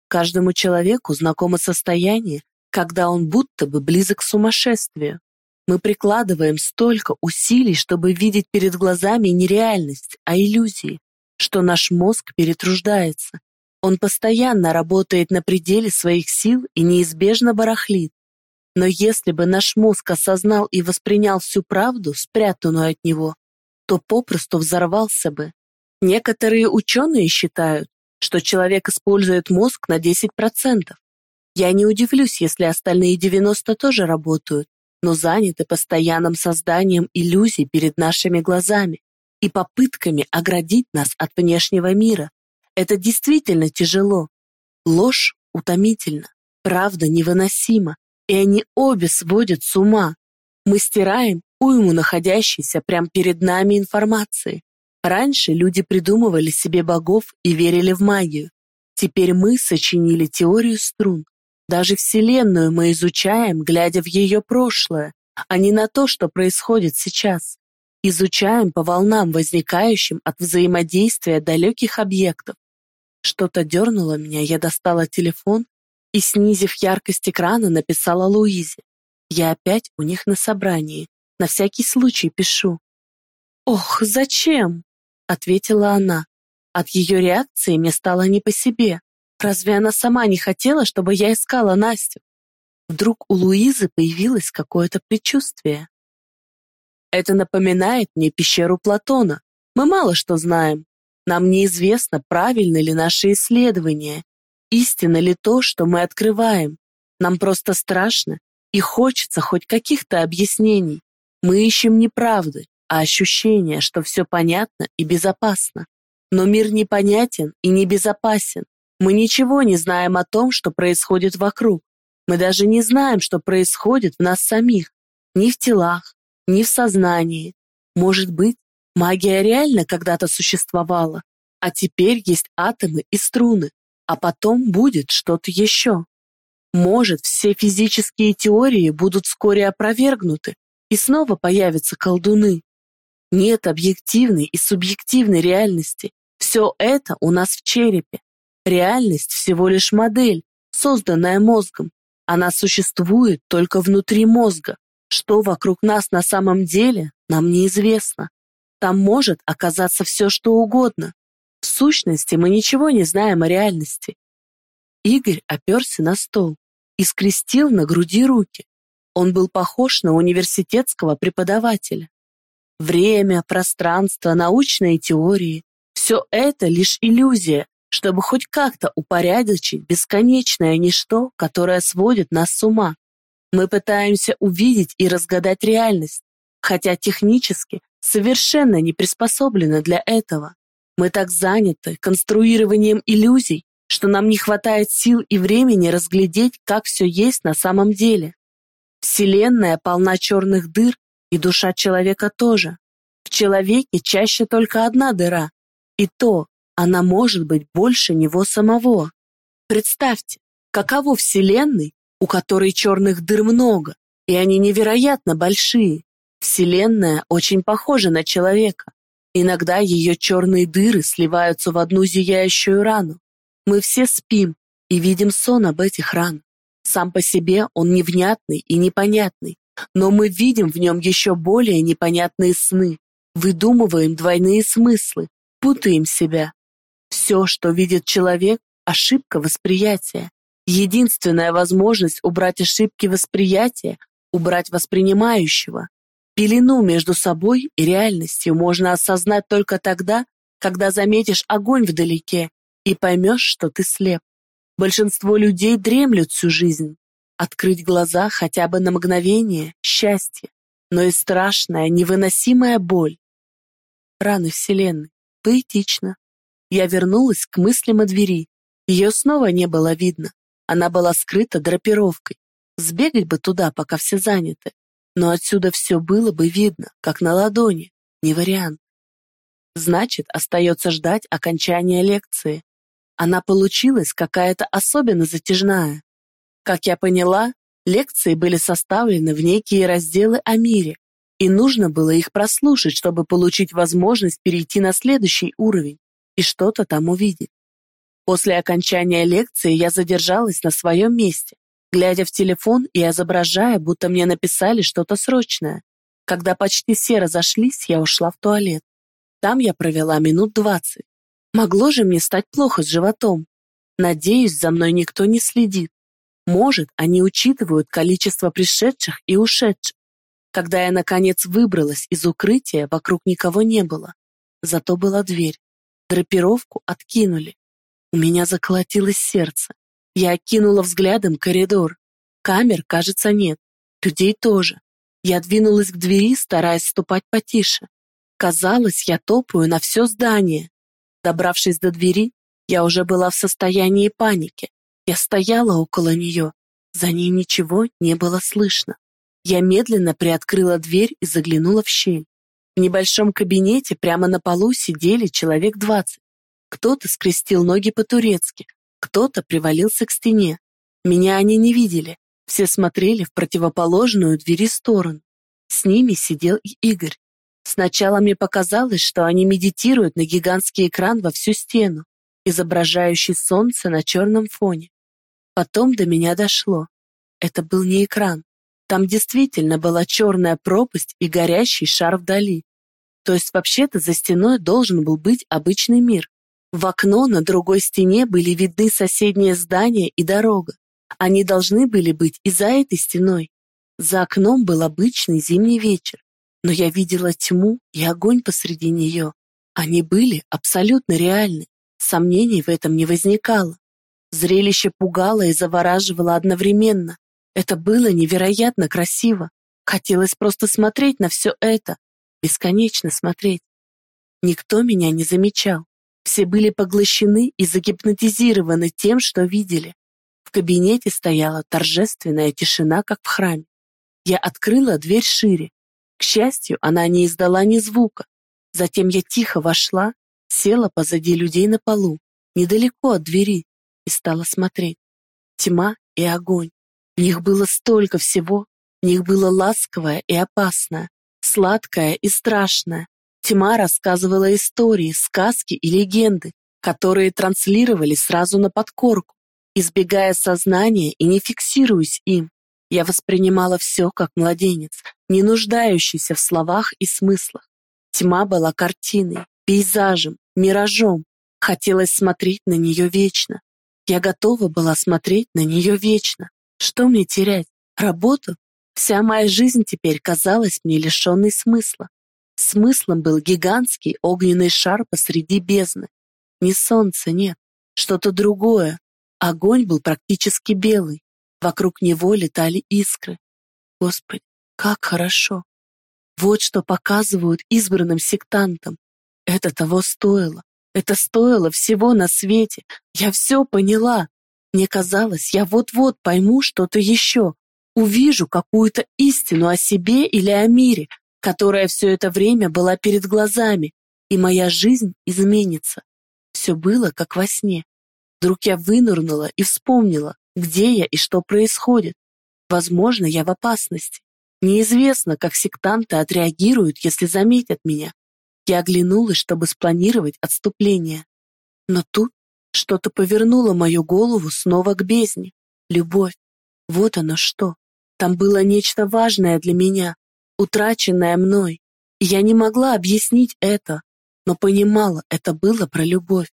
Каждому человеку знакомо состояние, когда он будто бы близок к сумасшествию. Мы прикладываем столько усилий, чтобы видеть перед глазами не реальность, а иллюзии, что наш мозг перетруждается. Он постоянно работает на пределе своих сил и неизбежно барахлит. Но если бы наш мозг осознал и воспринял всю правду, спрятанную от него, то попросту взорвался бы. Некоторые ученые считают, что человек использует мозг на 10%. Я не удивлюсь, если остальные 90% тоже работают, но заняты постоянным созданием иллюзий перед нашими глазами и попытками оградить нас от внешнего мира. Это действительно тяжело. Ложь утомительна, правда невыносима, и они обе сводят с ума. Мы стираем уйму находящейся прямо перед нами информации. Раньше люди придумывали себе богов и верили в магию. Теперь мы сочинили теорию струн. Даже Вселенную мы изучаем, глядя в ее прошлое, а не на то, что происходит сейчас. Изучаем по волнам, возникающим от взаимодействия далеких объектов. Что-то дернуло меня, я достала телефон и, снизив яркость экрана, написала Луизе. Я опять у них на собрании. На всякий случай пишу. «Ох, зачем?» — ответила она. От ее реакции мне стало не по себе. Разве она сама не хотела, чтобы я искала Настю? Вдруг у Луизы появилось какое-то предчувствие. Это напоминает мне пещеру Платона. Мы мало что знаем. Нам неизвестно, правильны ли наши исследования, Истина ли то, что мы открываем? Нам просто страшно и хочется хоть каких-то объяснений. Мы ищем не правды, а ощущения, что все понятно и безопасно. Но мир непонятен и небезопасен. Мы ничего не знаем о том, что происходит вокруг. Мы даже не знаем, что происходит в нас самих. Ни в телах, ни в сознании. Может быть, магия реально когда-то существовала, а теперь есть атомы и струны, а потом будет что-то еще. Может, все физические теории будут вскоре опровергнуты, и снова появятся колдуны. Нет объективной и субъективной реальности. Все это у нас в черепе. Реальность всего лишь модель, созданная мозгом. Она существует только внутри мозга. Что вокруг нас на самом деле, нам неизвестно. Там может оказаться все, что угодно. В сущности, мы ничего не знаем о реальности. Игорь оперся на стол и скрестил на груди руки. Он был похож на университетского преподавателя. Время, пространство, научные теории – все это лишь иллюзия, чтобы хоть как-то упорядочить бесконечное ничто, которое сводит нас с ума. Мы пытаемся увидеть и разгадать реальность, хотя технически совершенно не приспособлены для этого. Мы так заняты конструированием иллюзий, что нам не хватает сил и времени разглядеть, как все есть на самом деле. Вселенная полна черных дыр, и душа человека тоже. В человеке чаще только одна дыра, и то она может быть больше него самого. Представьте, каково Вселенной, у которой черных дыр много, и они невероятно большие. Вселенная очень похожа на человека. Иногда ее черные дыры сливаются в одну зияющую рану. Мы все спим и видим сон об этих ранах. Сам по себе он невнятный и непонятный, но мы видим в нем еще более непонятные сны, выдумываем двойные смыслы, путаем себя. Все, что видит человек, ошибка восприятия. Единственная возможность убрать ошибки восприятия – убрать воспринимающего. Пелену между собой и реальностью можно осознать только тогда, когда заметишь огонь вдалеке и поймешь, что ты слеп. Большинство людей дремлют всю жизнь. Открыть глаза хотя бы на мгновение — счастье, но и страшная, невыносимая боль. Раны Вселенной. Поэтично. Я вернулась к мыслям о двери. Ее снова не было видно. Она была скрыта драпировкой. Сбегать бы туда, пока все заняты. Но отсюда все было бы видно, как на ладони. Не вариант. Значит, остается ждать окончания лекции. Она получилась какая-то особенно затяжная. Как я поняла, лекции были составлены в некие разделы о мире, и нужно было их прослушать, чтобы получить возможность перейти на следующий уровень и что-то там увидеть. После окончания лекции я задержалась на своем месте, глядя в телефон и изображая, будто мне написали что-то срочное. Когда почти все разошлись, я ушла в туалет. Там я провела минут двадцать. Могло же мне стать плохо с животом. Надеюсь, за мной никто не следит. Может, они учитывают количество пришедших и ушедших. Когда я, наконец, выбралась из укрытия, вокруг никого не было. Зато была дверь. Драпировку откинули. У меня заколотилось сердце. Я окинула взглядом коридор. Камер, кажется, нет. Людей тоже. Я двинулась к двери, стараясь ступать потише. Казалось, я топаю на все здание. Добравшись до двери, я уже была в состоянии паники. Я стояла около нее. За ней ничего не было слышно. Я медленно приоткрыла дверь и заглянула в щель. В небольшом кабинете прямо на полу сидели человек двадцать. Кто-то скрестил ноги по-турецки, кто-то привалился к стене. Меня они не видели, все смотрели в противоположную двери сторону. С ними сидел и Игорь. Сначала мне показалось, что они медитируют на гигантский экран во всю стену, изображающий солнце на черном фоне. Потом до меня дошло. Это был не экран. Там действительно была черная пропасть и горящий шар вдали. То есть вообще-то за стеной должен был быть обычный мир. В окно на другой стене были видны соседние здания и дорога. Они должны были быть и за этой стеной. За окном был обычный зимний вечер но я видела тьму и огонь посреди нее. Они были абсолютно реальны, сомнений в этом не возникало. Зрелище пугало и завораживало одновременно. Это было невероятно красиво. Хотелось просто смотреть на все это, бесконечно смотреть. Никто меня не замечал. Все были поглощены и загипнотизированы тем, что видели. В кабинете стояла торжественная тишина, как в храме. Я открыла дверь шире, к счастью, она не издала ни звука. Затем я тихо вошла, села позади людей на полу, недалеко от двери, и стала смотреть. Тьма и огонь. В них было столько всего. В них было ласковое и опасное, сладкое и страшное. Тьма рассказывала истории, сказки и легенды, которые транслировали сразу на подкорку, избегая сознания и не фиксируясь им. Я воспринимала все как младенец, не нуждающийся в словах и смыслах. Тьма была картиной, пейзажем, миражом. Хотелось смотреть на нее вечно. Я готова была смотреть на нее вечно. Что мне терять? Работу? Вся моя жизнь теперь казалась мне лишенной смысла. Смыслом был гигантский огненный шар посреди бездны. Не солнце, нет, что-то другое. Огонь был практически белый. Вокруг него летали искры. Господи, как хорошо! Вот что показывают избранным сектантам. Это того стоило. Это стоило всего на свете. Я все поняла. Мне казалось, я вот-вот пойму что-то еще. Увижу какую-то истину о себе или о мире, которая все это время была перед глазами, и моя жизнь изменится. Все было как во сне. Вдруг я вынырнула и вспомнила, где я и что происходит. Возможно, я в опасности. Неизвестно, как сектанты отреагируют, если заметят меня. Я оглянулась, чтобы спланировать отступление. Но тут что-то повернуло мою голову снова к бездне. Любовь. Вот оно что. Там было нечто важное для меня, утраченное мной. Я не могла объяснить это, но понимала, это было про любовь.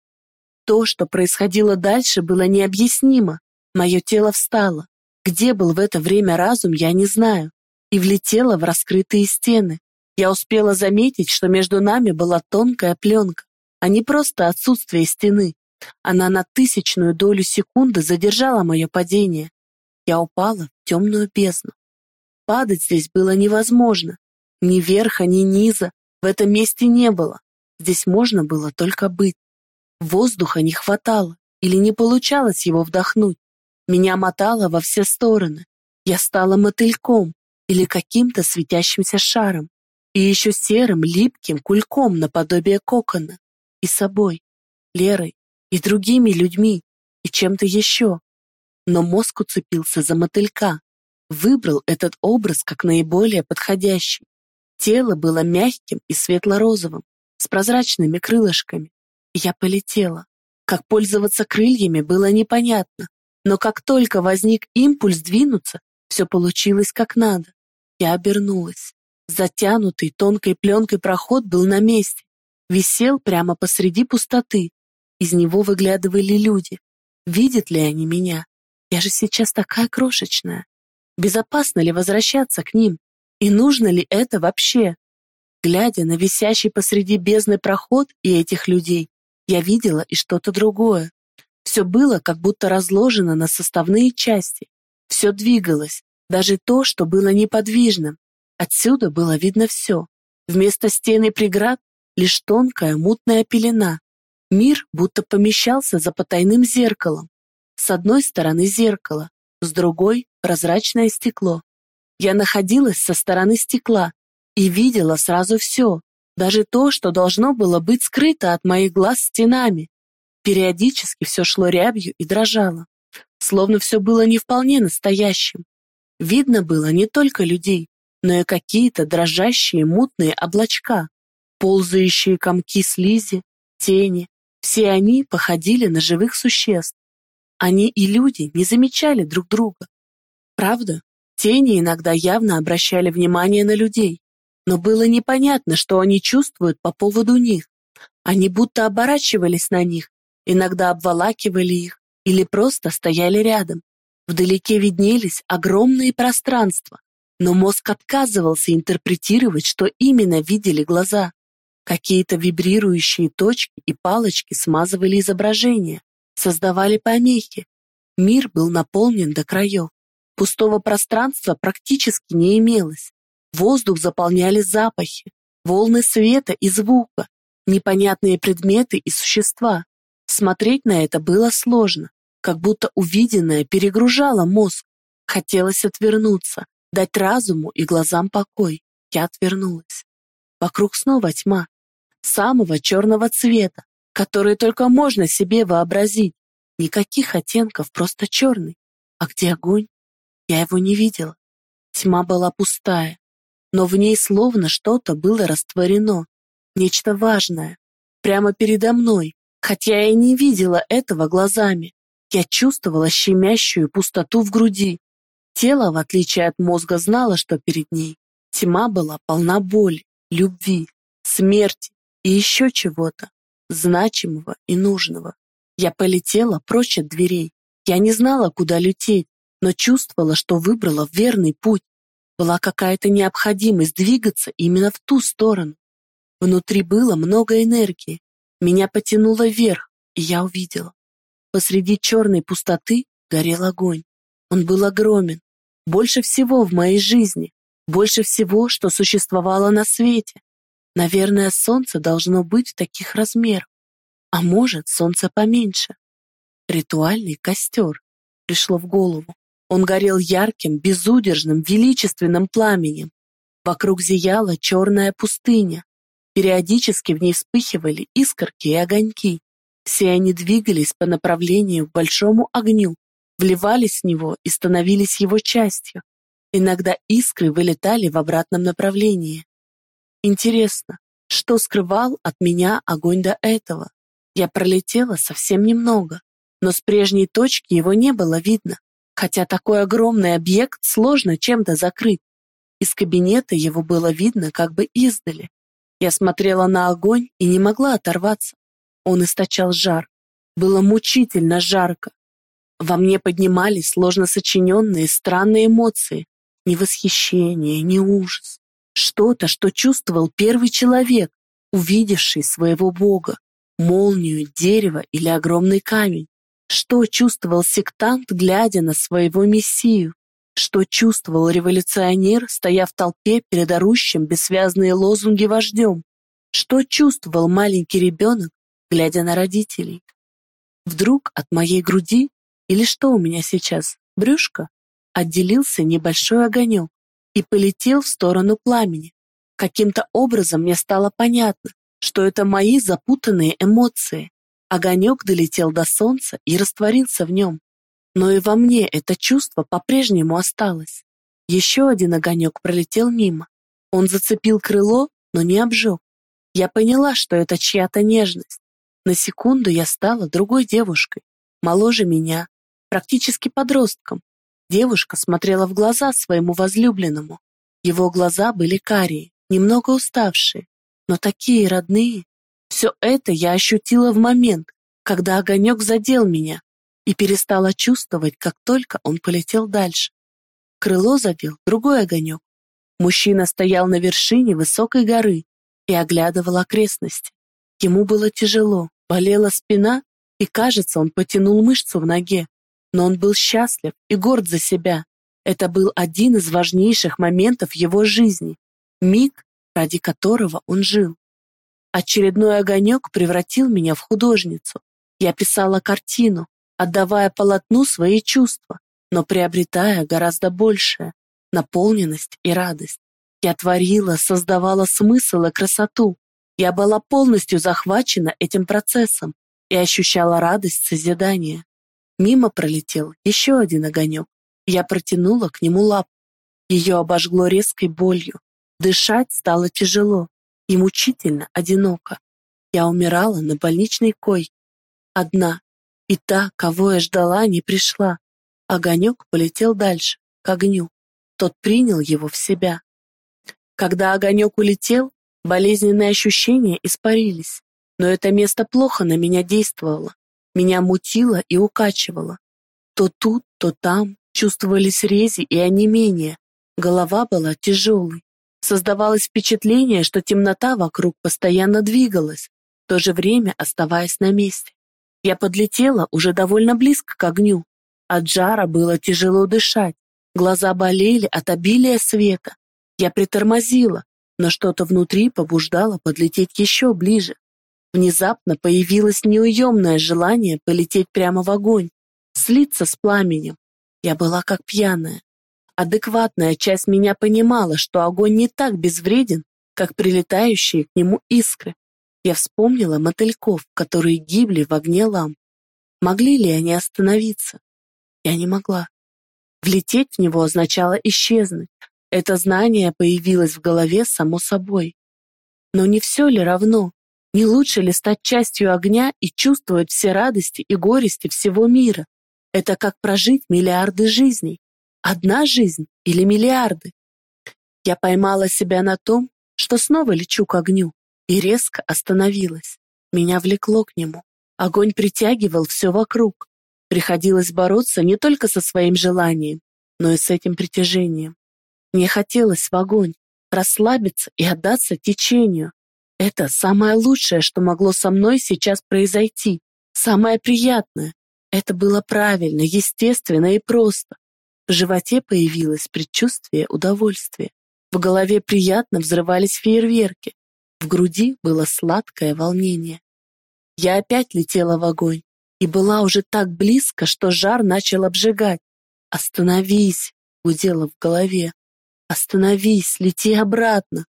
То, что происходило дальше, было необъяснимо. Мое тело встало. Где был в это время разум, я не знаю. И влетела в раскрытые стены. Я успела заметить, что между нами была тонкая пленка, а не просто отсутствие стены. Она на тысячную долю секунды задержала мое падение. Я упала в темную бездну. Падать здесь было невозможно. Ни верха, ни низа в этом месте не было. Здесь можно было только быть. Воздуха не хватало или не получалось его вдохнуть. Меня мотало во все стороны. Я стала мотыльком или каким-то светящимся шаром. И еще серым, липким кульком наподобие кокона. И собой, Лерой, и другими людьми, и чем-то еще. Но мозг уцепился за мотылька, выбрал этот образ как наиболее подходящий. Тело было мягким и светло-розовым, с прозрачными крылышками. Я полетела. Как пользоваться крыльями было непонятно, но как только возник импульс двинуться, все получилось как надо. Я обернулась. Затянутый тонкой пленкой проход был на месте, висел прямо посреди пустоты. Из него выглядывали люди. Видят ли они меня? Я же сейчас такая крошечная. Безопасно ли возвращаться к ним? И нужно ли это вообще? Глядя на висящий посреди бездны проход и этих людей, я видела и что-то другое. Все было как будто разложено на составные части. Все двигалось, даже то, что было неподвижным. Отсюда было видно все. Вместо стены преград лишь тонкая мутная пелена. Мир будто помещался за потайным зеркалом. С одной стороны зеркало, с другой — прозрачное стекло. Я находилась со стороны стекла и видела сразу все, даже то, что должно было быть скрыто от моих глаз стенами. Периодически все шло рябью и дрожало, словно все было не вполне настоящим. Видно было не только людей, но и какие-то дрожащие мутные облачка, ползающие комки слизи, тени. Все они походили на живых существ. Они и люди не замечали друг друга. Правда, тени иногда явно обращали внимание на людей, но было непонятно, что они чувствуют по поводу них. Они будто оборачивались на них, иногда обволакивали их или просто стояли рядом. Вдалеке виднелись огромные пространства, но мозг отказывался интерпретировать, что именно видели глаза. Какие-то вибрирующие точки и палочки смазывали изображение, создавали помехи. Мир был наполнен до краев. Пустого пространства практически не имелось. Воздух заполняли запахи, волны света и звука, непонятные предметы и существа. Смотреть на это было сложно, как будто увиденное перегружало мозг. Хотелось отвернуться, дать разуму и глазам покой. Я отвернулась. Вокруг снова тьма, самого черного цвета, который только можно себе вообразить. Никаких оттенков, просто черный. А где огонь? Я его не видела. Тьма была пустая, но в ней словно что-то было растворено, нечто важное, прямо передо мной, хотя я и не видела этого глазами. Я чувствовала щемящую пустоту в груди. Тело, в отличие от мозга, знало, что перед ней. Тьма была полна боли, любви, смерти и еще чего-то, значимого и нужного. Я полетела прочь от дверей. Я не знала, куда лететь, но чувствовала, что выбрала верный путь. Была какая-то необходимость двигаться именно в ту сторону. Внутри было много энергии. Меня потянуло вверх, и я увидела. Посреди черной пустоты горел огонь. Он был огромен. Больше всего в моей жизни. Больше всего, что существовало на свете. Наверное, солнце должно быть таких размерах. А может, солнце поменьше. Ритуальный костер пришло в голову. Он горел ярким, безудержным, величественным пламенем. Вокруг зияла черная пустыня. Периодически в ней вспыхивали искорки и огоньки. Все они двигались по направлению к большому огню, вливались в него и становились его частью. Иногда искры вылетали в обратном направлении. Интересно, что скрывал от меня огонь до этого? Я пролетела совсем немного, но с прежней точки его не было видно хотя такой огромный объект сложно чем-то закрыть. Из кабинета его было видно как бы издали. Я смотрела на огонь и не могла оторваться. Он источал жар. Было мучительно жарко. Во мне поднимались сложно сочиненные странные эмоции. Ни восхищение, ни ужас. Что-то, что чувствовал первый человек, увидевший своего бога, молнию, дерево или огромный камень. Что чувствовал сектант, глядя на своего мессию? Что чувствовал революционер, стоя в толпе перед орущим бессвязные лозунги вождем? Что чувствовал маленький ребенок, глядя на родителей? Вдруг от моей груди, или что у меня сейчас, брюшко, отделился небольшой огонек и полетел в сторону пламени. Каким-то образом мне стало понятно, что это мои запутанные эмоции. Огонек долетел до солнца и растворился в нем. Но и во мне это чувство по-прежнему осталось. Еще один огонек пролетел мимо. Он зацепил крыло, но не обжег. Я поняла, что это чья-то нежность. На секунду я стала другой девушкой, моложе меня, практически подростком. Девушка смотрела в глаза своему возлюбленному. Его глаза были карие, немного уставшие, но такие родные. Все это я ощутила в момент, когда огонек задел меня, и перестала чувствовать, как только он полетел дальше. Крыло задел другой огонек. Мужчина стоял на вершине высокой горы и оглядывал окрестности. Ему было тяжело, болела спина, и, кажется, он потянул мышцу в ноге. Но он был счастлив и горд за себя. Это был один из важнейших моментов его жизни, миг, ради которого он жил. Очередной огонек превратил меня в художницу. Я писала картину, отдавая полотну свои чувства, но приобретая гораздо большее — наполненность и радость. Я творила, создавала смысл и красоту. Я была полностью захвачена этим процессом и ощущала радость созидания. Мимо пролетел еще один огонек. Я протянула к нему лапу. Ее обожгло резкой болью. Дышать стало тяжело и мучительно одиноко. Я умирала на больничной койке. Одна, и та, кого я ждала, не пришла. Огонек полетел дальше, к огню. Тот принял его в себя. Когда огонек улетел, болезненные ощущения испарились, но это место плохо на меня действовало. Меня мутило и укачивало. То тут, то там чувствовались рези и онемение. Голова была тяжелой. Создавалось впечатление, что темнота вокруг постоянно двигалась, в то же время оставаясь на месте. Я подлетела уже довольно близко к огню. От жара было тяжело дышать, глаза болели от обилия света. Я притормозила, но что-то внутри побуждало подлететь еще ближе. Внезапно появилось неуемное желание полететь прямо в огонь, слиться с пламенем. Я была как пьяная. Адекватная часть меня понимала, что огонь не так безвреден, как прилетающие к нему искры. Я вспомнила мотыльков, которые гибли в огне ламп. Могли ли они остановиться? Я не могла. Влететь в него означало исчезнуть. Это знание появилось в голове само собой. Но не все ли равно? Не лучше ли стать частью огня и чувствовать все радости и горести всего мира? Это как прожить миллиарды жизней. Одна жизнь или миллиарды? Я поймала себя на том, что снова лечу к огню, и резко остановилась. Меня влекло к нему. Огонь притягивал все вокруг. Приходилось бороться не только со своим желанием, но и с этим притяжением. Мне хотелось в огонь, расслабиться и отдаться течению. Это самое лучшее, что могло со мной сейчас произойти. Самое приятное. Это было правильно, естественно и просто. В животе появилось предчувствие удовольствия. В голове приятно взрывались фейерверки. В груди было сладкое волнение. Я опять летела в огонь и была уже так близко, что жар начал обжигать. «Остановись!» — гудело в голове. «Остановись! Лети обратно!»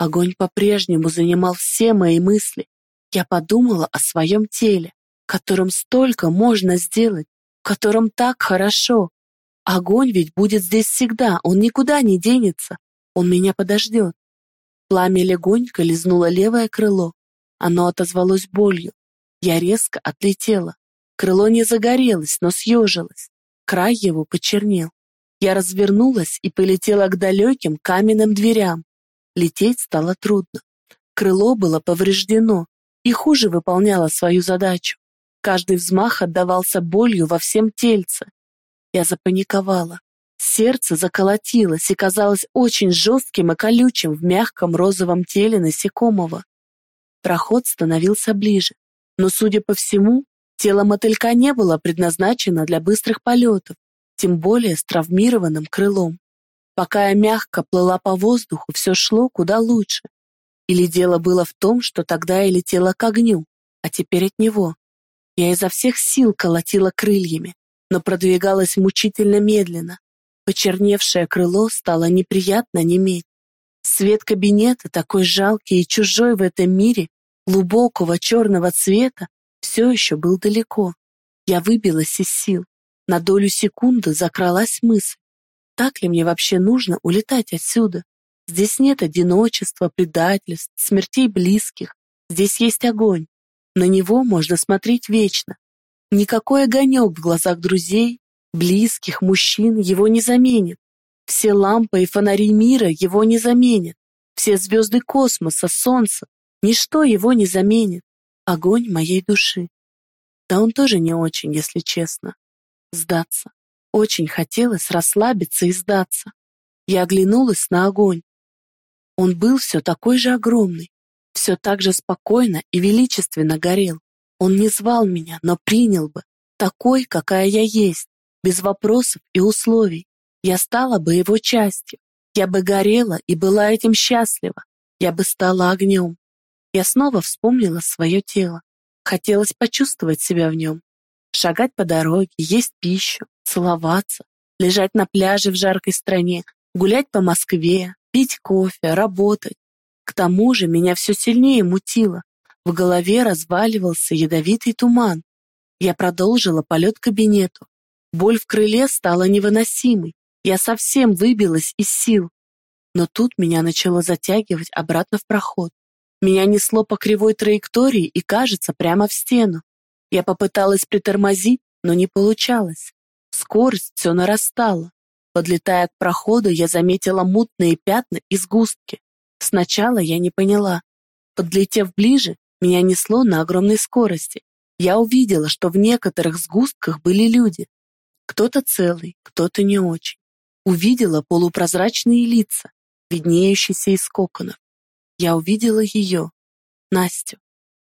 Огонь по-прежнему занимал все мои мысли. Я подумала о своем теле, которым столько можно сделать, в котором так хорошо. Огонь ведь будет здесь всегда, он никуда не денется. Он меня подождет. Пламя легонько лизнуло левое крыло. Оно отозвалось болью. Я резко отлетела. Крыло не загорелось, но съежилось. Край его почернел. Я развернулась и полетела к далеким каменным дверям. Лететь стало трудно. Крыло было повреждено и хуже выполняло свою задачу. Каждый взмах отдавался болью во всем тельце. Я запаниковала. Сердце заколотилось и казалось очень жестким и колючим в мягком розовом теле насекомого. Проход становился ближе, но, судя по всему, тело мотылька не было предназначено для быстрых полетов. тем более с травмированным крылом. Пока я мягко плыла по воздуху, все шло куда лучше. Или дело было в том, что тогда я летела к огню, а теперь от него. Я изо всех сил колотила крыльями, но продвигалась мучительно медленно. Почерневшее крыло стало неприятно неметь. Свет кабинета, такой жалкий и чужой в этом мире, глубокого черного цвета, все еще был далеко. Я выбилась из сил. На долю секунды закралась мысль. Так ли мне вообще нужно улетать отсюда? Здесь нет одиночества, предательств, смертей близких. Здесь есть огонь. На него можно смотреть вечно. Никакой огонек в глазах друзей, близких, мужчин его не заменит. Все лампы и фонари мира его не заменят. Все звезды космоса, солнца, ничто его не заменит. Огонь моей души. Да он тоже не очень, если честно сдаться. Очень хотелось расслабиться и сдаться. Я оглянулась на огонь. Он был все такой же огромный, все так же спокойно и величественно горел. Он не звал меня, но принял бы, такой, какая я есть, без вопросов и условий. Я стала бы его частью. Я бы горела и была этим счастлива. Я бы стала огнем. Я снова вспомнила свое тело. Хотелось почувствовать себя в нем шагать по дороге, есть пищу, целоваться, лежать на пляже в жаркой стране, гулять по Москве, пить кофе, работать. К тому же меня все сильнее мутило. В голове разваливался ядовитый туман. Я продолжила полет к кабинету. Боль в крыле стала невыносимой. Я совсем выбилась из сил. Но тут меня начало затягивать обратно в проход. Меня несло по кривой траектории и, кажется, прямо в стену. Я попыталась притормозить, но не получалось. Скорость все нарастала. Подлетая к проходу, я заметила мутные пятна и сгустки. Сначала я не поняла. Подлетев ближе, меня несло на огромной скорости. Я увидела, что в некоторых сгустках были люди. Кто-то целый, кто-то не очень. Увидела полупрозрачные лица, виднеющиеся из коконов. Я увидела ее, Настю,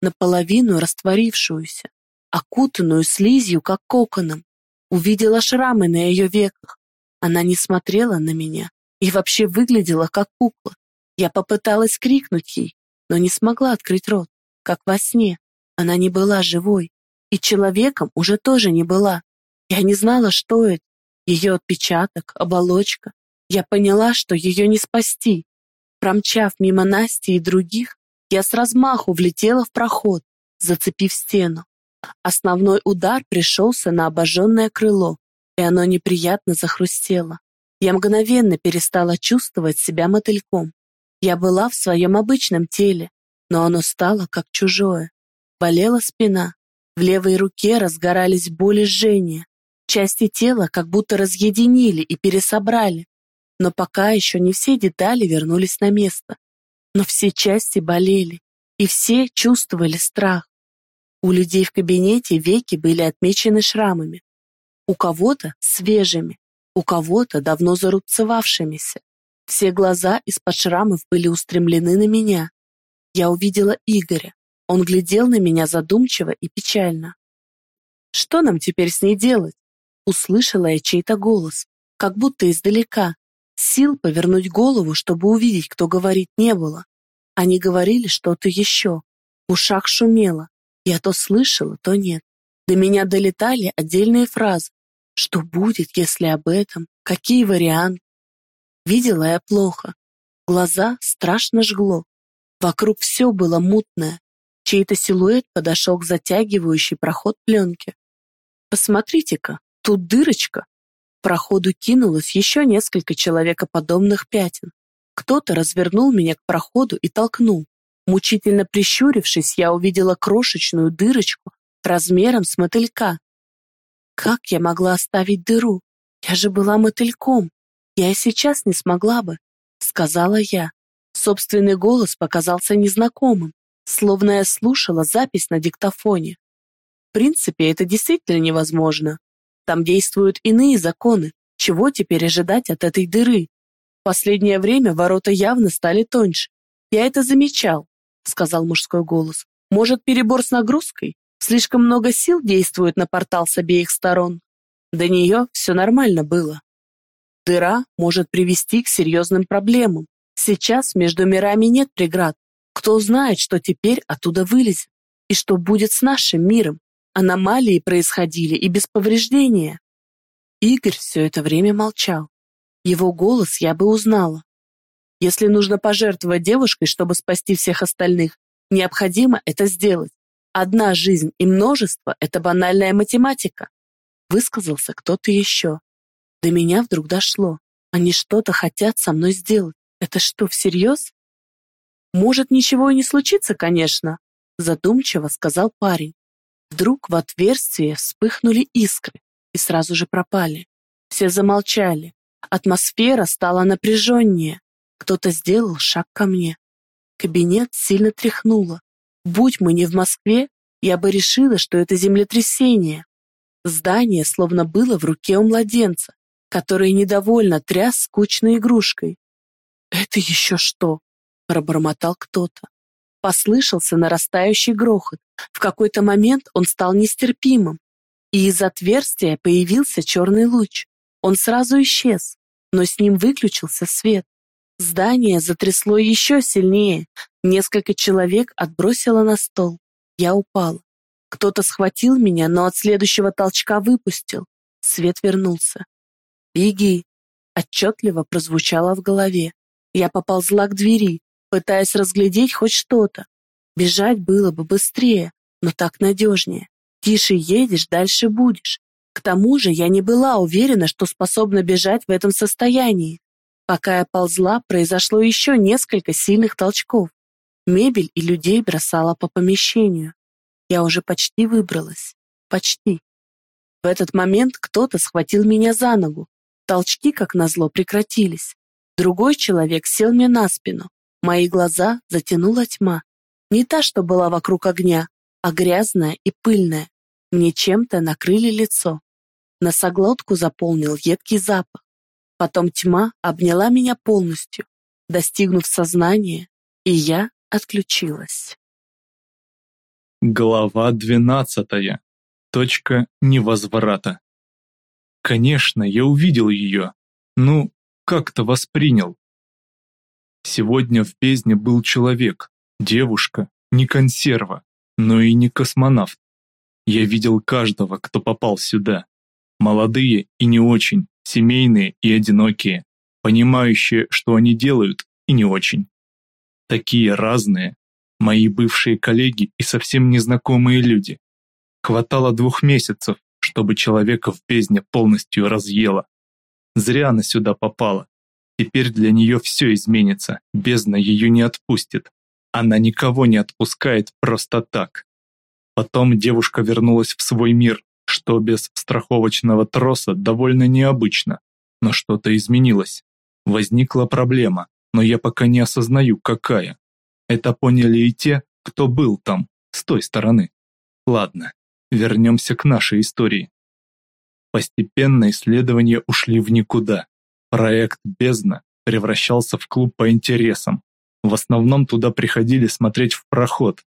наполовину растворившуюся окутанную слизью, как коконом. Увидела шрамы на ее веках. Она не смотрела на меня и вообще выглядела как кукла. Я попыталась крикнуть ей, но не смогла открыть рот, как во сне. Она не была живой, и человеком уже тоже не была. Я не знала, что это. Ее отпечаток, оболочка. Я поняла, что ее не спасти. Промчав мимо Насти и других, я с размаху влетела в проход, зацепив стену. Основной удар пришелся на обожженное крыло, и оно неприятно захрустело. Я мгновенно перестала чувствовать себя мотыльком. Я была в своем обычном теле, но оно стало как чужое. Болела спина, в левой руке разгорались боли жжения. Части тела как будто разъединили и пересобрали, но пока еще не все детали вернулись на место. Но все части болели, и все чувствовали страх. У людей в кабинете веки были отмечены шрамами. У кого-то свежими, у кого-то давно зарубцевавшимися. Все глаза из-под шрамов были устремлены на меня. Я увидела Игоря. Он глядел на меня задумчиво и печально. «Что нам теперь с ней делать?» Услышала я чей-то голос, как будто издалека. Сил повернуть голову, чтобы увидеть, кто говорит, не было. Они говорили что-то еще. В ушах шумело. Я то слышала, то нет. До меня долетали отдельные фразы. Что будет, если об этом? Какие варианты? Видела я плохо. Глаза страшно жгло. Вокруг все было мутное. Чей-то силуэт подошел к затягивающей проход пленке. Посмотрите-ка, тут дырочка. В проходу кинулось еще несколько человекоподобных пятен. Кто-то развернул меня к проходу и толкнул. Мучительно прищурившись, я увидела крошечную дырочку размером с мотылька. Как я могла оставить дыру? Я же была мотыльком. Я и сейчас не смогла бы, сказала я. Собственный голос показался незнакомым, словно я слушала запись на диктофоне. В принципе, это действительно невозможно. Там действуют иные законы. Чего теперь ожидать от этой дыры? В последнее время ворота явно стали тоньше. Я это замечал. — сказал мужской голос. «Может, перебор с нагрузкой? Слишком много сил действует на портал с обеих сторон?» До нее все нормально было. Дыра может привести к серьезным проблемам. Сейчас между мирами нет преград. Кто знает, что теперь оттуда вылезет? И что будет с нашим миром? Аномалии происходили и без повреждения. Игорь все это время молчал. Его голос я бы узнала. Если нужно пожертвовать девушкой, чтобы спасти всех остальных, необходимо это сделать. Одна жизнь и множество – это банальная математика. Высказался кто-то еще. До меня вдруг дошло. Они что-то хотят со мной сделать. Это что, всерьез? Может, ничего и не случится, конечно, задумчиво сказал парень. Вдруг в отверстие вспыхнули искры и сразу же пропали. Все замолчали. Атмосфера стала напряженнее. Кто-то сделал шаг ко мне. Кабинет сильно тряхнуло. Будь мы не в Москве, я бы решила, что это землетрясение. Здание словно было в руке у младенца, который недовольно тряс скучной игрушкой. «Это еще что?» — пробормотал кто-то. Послышался нарастающий грохот. В какой-то момент он стал нестерпимым, и из отверстия появился черный луч. Он сразу исчез, но с ним выключился свет. Здание затрясло еще сильнее. Несколько человек отбросило на стол. Я упала. Кто-то схватил меня, но от следующего толчка выпустил. Свет вернулся. «Беги!» Отчетливо прозвучало в голове. Я поползла к двери, пытаясь разглядеть хоть что-то. Бежать было бы быстрее, но так надежнее. Тише едешь, дальше будешь. К тому же я не была уверена, что способна бежать в этом состоянии. Пока я ползла, произошло еще несколько сильных толчков. Мебель и людей бросала по помещению. Я уже почти выбралась. Почти. В этот момент кто-то схватил меня за ногу. Толчки, как назло, прекратились. Другой человек сел мне на спину. Мои глаза затянула тьма. Не та, что была вокруг огня, а грязная и пыльная. Мне чем-то накрыли лицо. Носоглотку заполнил едкий запах. Потом тьма обняла меня полностью, достигнув сознания, и я отключилась. Глава двенадцатая. Точка невозврата. Конечно, я увидел ее. Ну, как-то воспринял. Сегодня в бездне был человек, девушка, не консерва, но и не космонавт. Я видел каждого, кто попал сюда. Молодые и не очень, семейные и одинокие, понимающие, что они делают, и не очень. Такие разные, мои бывшие коллеги и совсем незнакомые люди. Хватало двух месяцев, чтобы человека в бездне полностью разъела. Зря она сюда попала. Теперь для нее все изменится, бездна ее не отпустит. Она никого не отпускает просто так. Потом девушка вернулась в свой мир, что без страховочного троса довольно необычно. Но что-то изменилось. Возникла проблема, но я пока не осознаю, какая. Это поняли и те, кто был там, с той стороны. Ладно, вернемся к нашей истории. Постепенно исследования ушли в никуда. Проект «Бездна» превращался в клуб по интересам. В основном туда приходили смотреть в проход.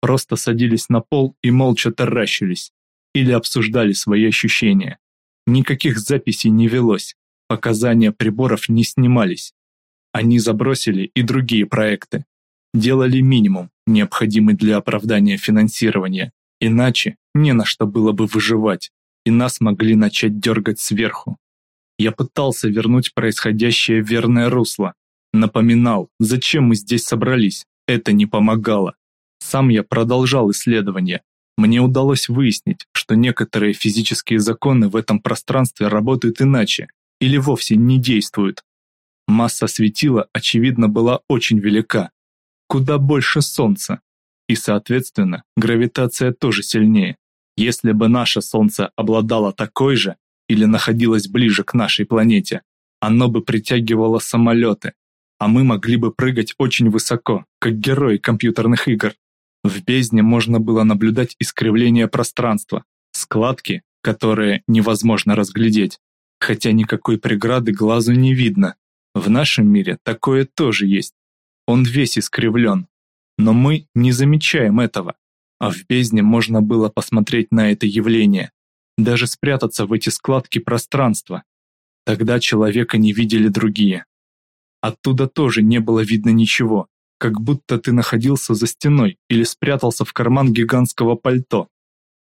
Просто садились на пол и молча таращились. Или обсуждали свои ощущения. Никаких записей не велось. Показания приборов не снимались. Они забросили и другие проекты. Делали минимум, необходимый для оправдания финансирования. Иначе не на что было бы выживать и нас могли начать дергать сверху. Я пытался вернуть происходящее верное русло. Напоминал, зачем мы здесь собрались. Это не помогало. Сам я продолжал исследование. Мне удалось выяснить, что некоторые физические законы в этом пространстве работают иначе или вовсе не действуют. Масса светила, очевидно, была очень велика. Куда больше Солнца. И, соответственно, гравитация тоже сильнее. Если бы наше Солнце обладало такой же или находилось ближе к нашей планете, оно бы притягивало самолеты, а мы могли бы прыгать очень высоко, как герои компьютерных игр. В бездне можно было наблюдать искривление пространства, складки, которые невозможно разглядеть, хотя никакой преграды глазу не видно. В нашем мире такое тоже есть. Он весь искривлен, но мы не замечаем этого а в бездне можно было посмотреть на это явление. даже спрятаться в эти складки пространства. Тогда человека не видели другие. Оттуда тоже не было видно ничего, как будто ты находился за стеной или спрятался в карман гигантского пальто.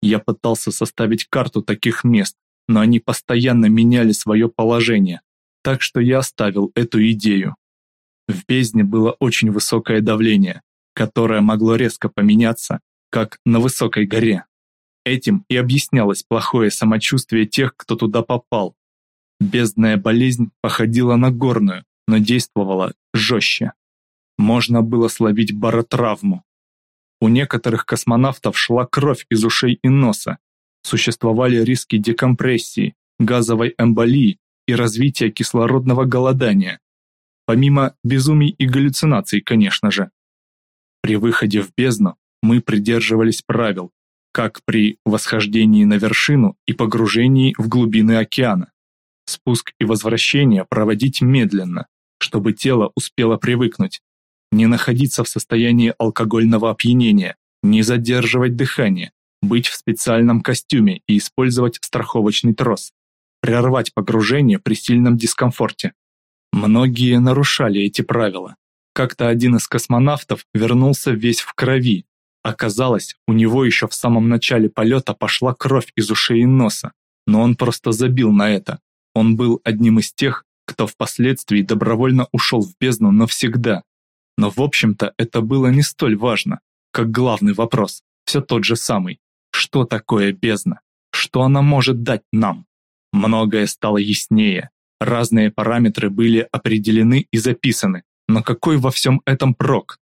Я пытался составить карту таких мест, но они постоянно меняли свое положение, так что я оставил эту идею. В бездне было очень высокое давление, которое могло резко поменяться, как на высокой горе. Этим и объяснялось плохое самочувствие тех, кто туда попал. Бездная болезнь походила на горную, но действовала жестче. Можно было словить баротравму. У некоторых космонавтов шла кровь из ушей и носа. Существовали риски декомпрессии, газовой эмболии и развития кислородного голодания. Помимо безумий и галлюцинаций, конечно же. При выходе в бездну мы придерживались правил, как при восхождении на вершину и погружении в глубины океана. Спуск и возвращение проводить медленно, чтобы тело успело привыкнуть, не находиться в состоянии алкогольного опьянения, не задерживать дыхание, быть в специальном костюме и использовать страховочный трос, прервать погружение при сильном дискомфорте. Многие нарушали эти правила. Как-то один из космонавтов вернулся весь в крови. Оказалось, у него еще в самом начале полета пошла кровь из ушей и носа, но он просто забил на это. Он был одним из тех, кто впоследствии добровольно ушел в бездну навсегда. Но в общем-то это было не столь важно, как главный вопрос, все тот же самый. Что такое бездна? Что она может дать нам? Многое стало яснее. Разные параметры были определены и записаны, но какой во всем этом прок?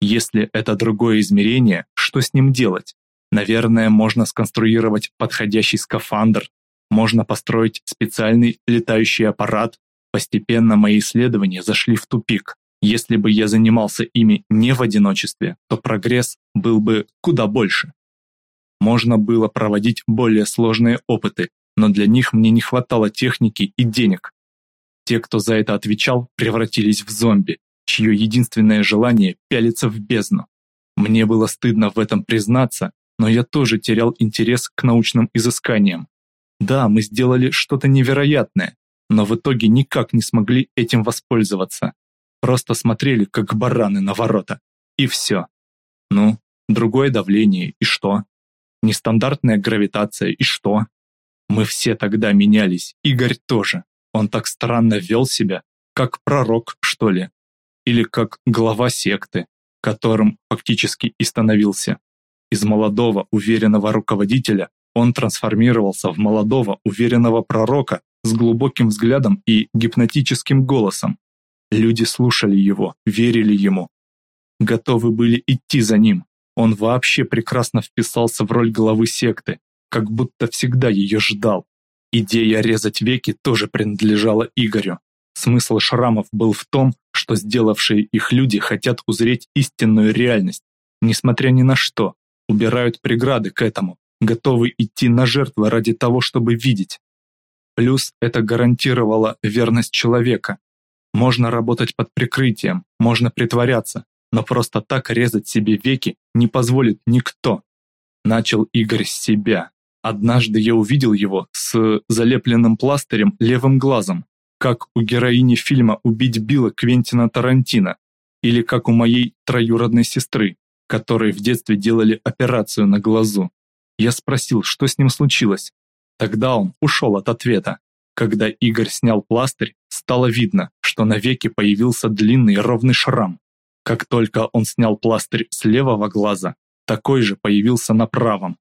Если это другое измерение, что с ним делать? Наверное, можно сконструировать подходящий скафандр, можно построить специальный летающий аппарат. Постепенно мои исследования зашли в тупик. Если бы я занимался ими не в одиночестве, то прогресс был бы куда больше. Можно было проводить более сложные опыты, но для них мне не хватало техники и денег. Те, кто за это отвечал, превратились в зомби, чье единственное желание – пялиться в бездну. Мне было стыдно в этом признаться, но я тоже терял интерес к научным изысканиям. Да, мы сделали что-то невероятное, но в итоге никак не смогли этим воспользоваться. Просто смотрели, как бараны на ворота. И все. Ну, другое давление, и что? Нестандартная гравитация, и что? Мы все тогда менялись, Игорь тоже. Он так странно вел себя, как пророк, что ли. Или как глава секты, которым фактически и становился. Из молодого, уверенного руководителя он трансформировался в молодого, уверенного пророка с глубоким взглядом и гипнотическим голосом. Люди слушали его, верили ему, готовы были идти за ним. Он вообще прекрасно вписался в роль главы секты, как будто всегда ее ждал. Идея резать веки тоже принадлежала Игорю. Смысл шрамов был в том, что сделавшие их люди хотят узреть истинную реальность, несмотря ни на что, убирают преграды к этому, готовы идти на жертвы ради того, чтобы видеть. Плюс это гарантировало верность человека. Можно работать под прикрытием, можно притворяться, но просто так резать себе веки не позволит никто. Начал Игорь с себя. Однажды я увидел его с залепленным пластырем левым глазом, как у героини фильма «Убить Билла» Квентина Тарантино, или как у моей троюродной сестры, которой в детстве делали операцию на глазу. Я спросил, что с ним случилось. Тогда он ушел от ответа. Когда Игорь снял пластырь, стало видно, что на веке появился длинный ровный шрам. Как только он снял пластырь с левого глаза, такой же появился на правом.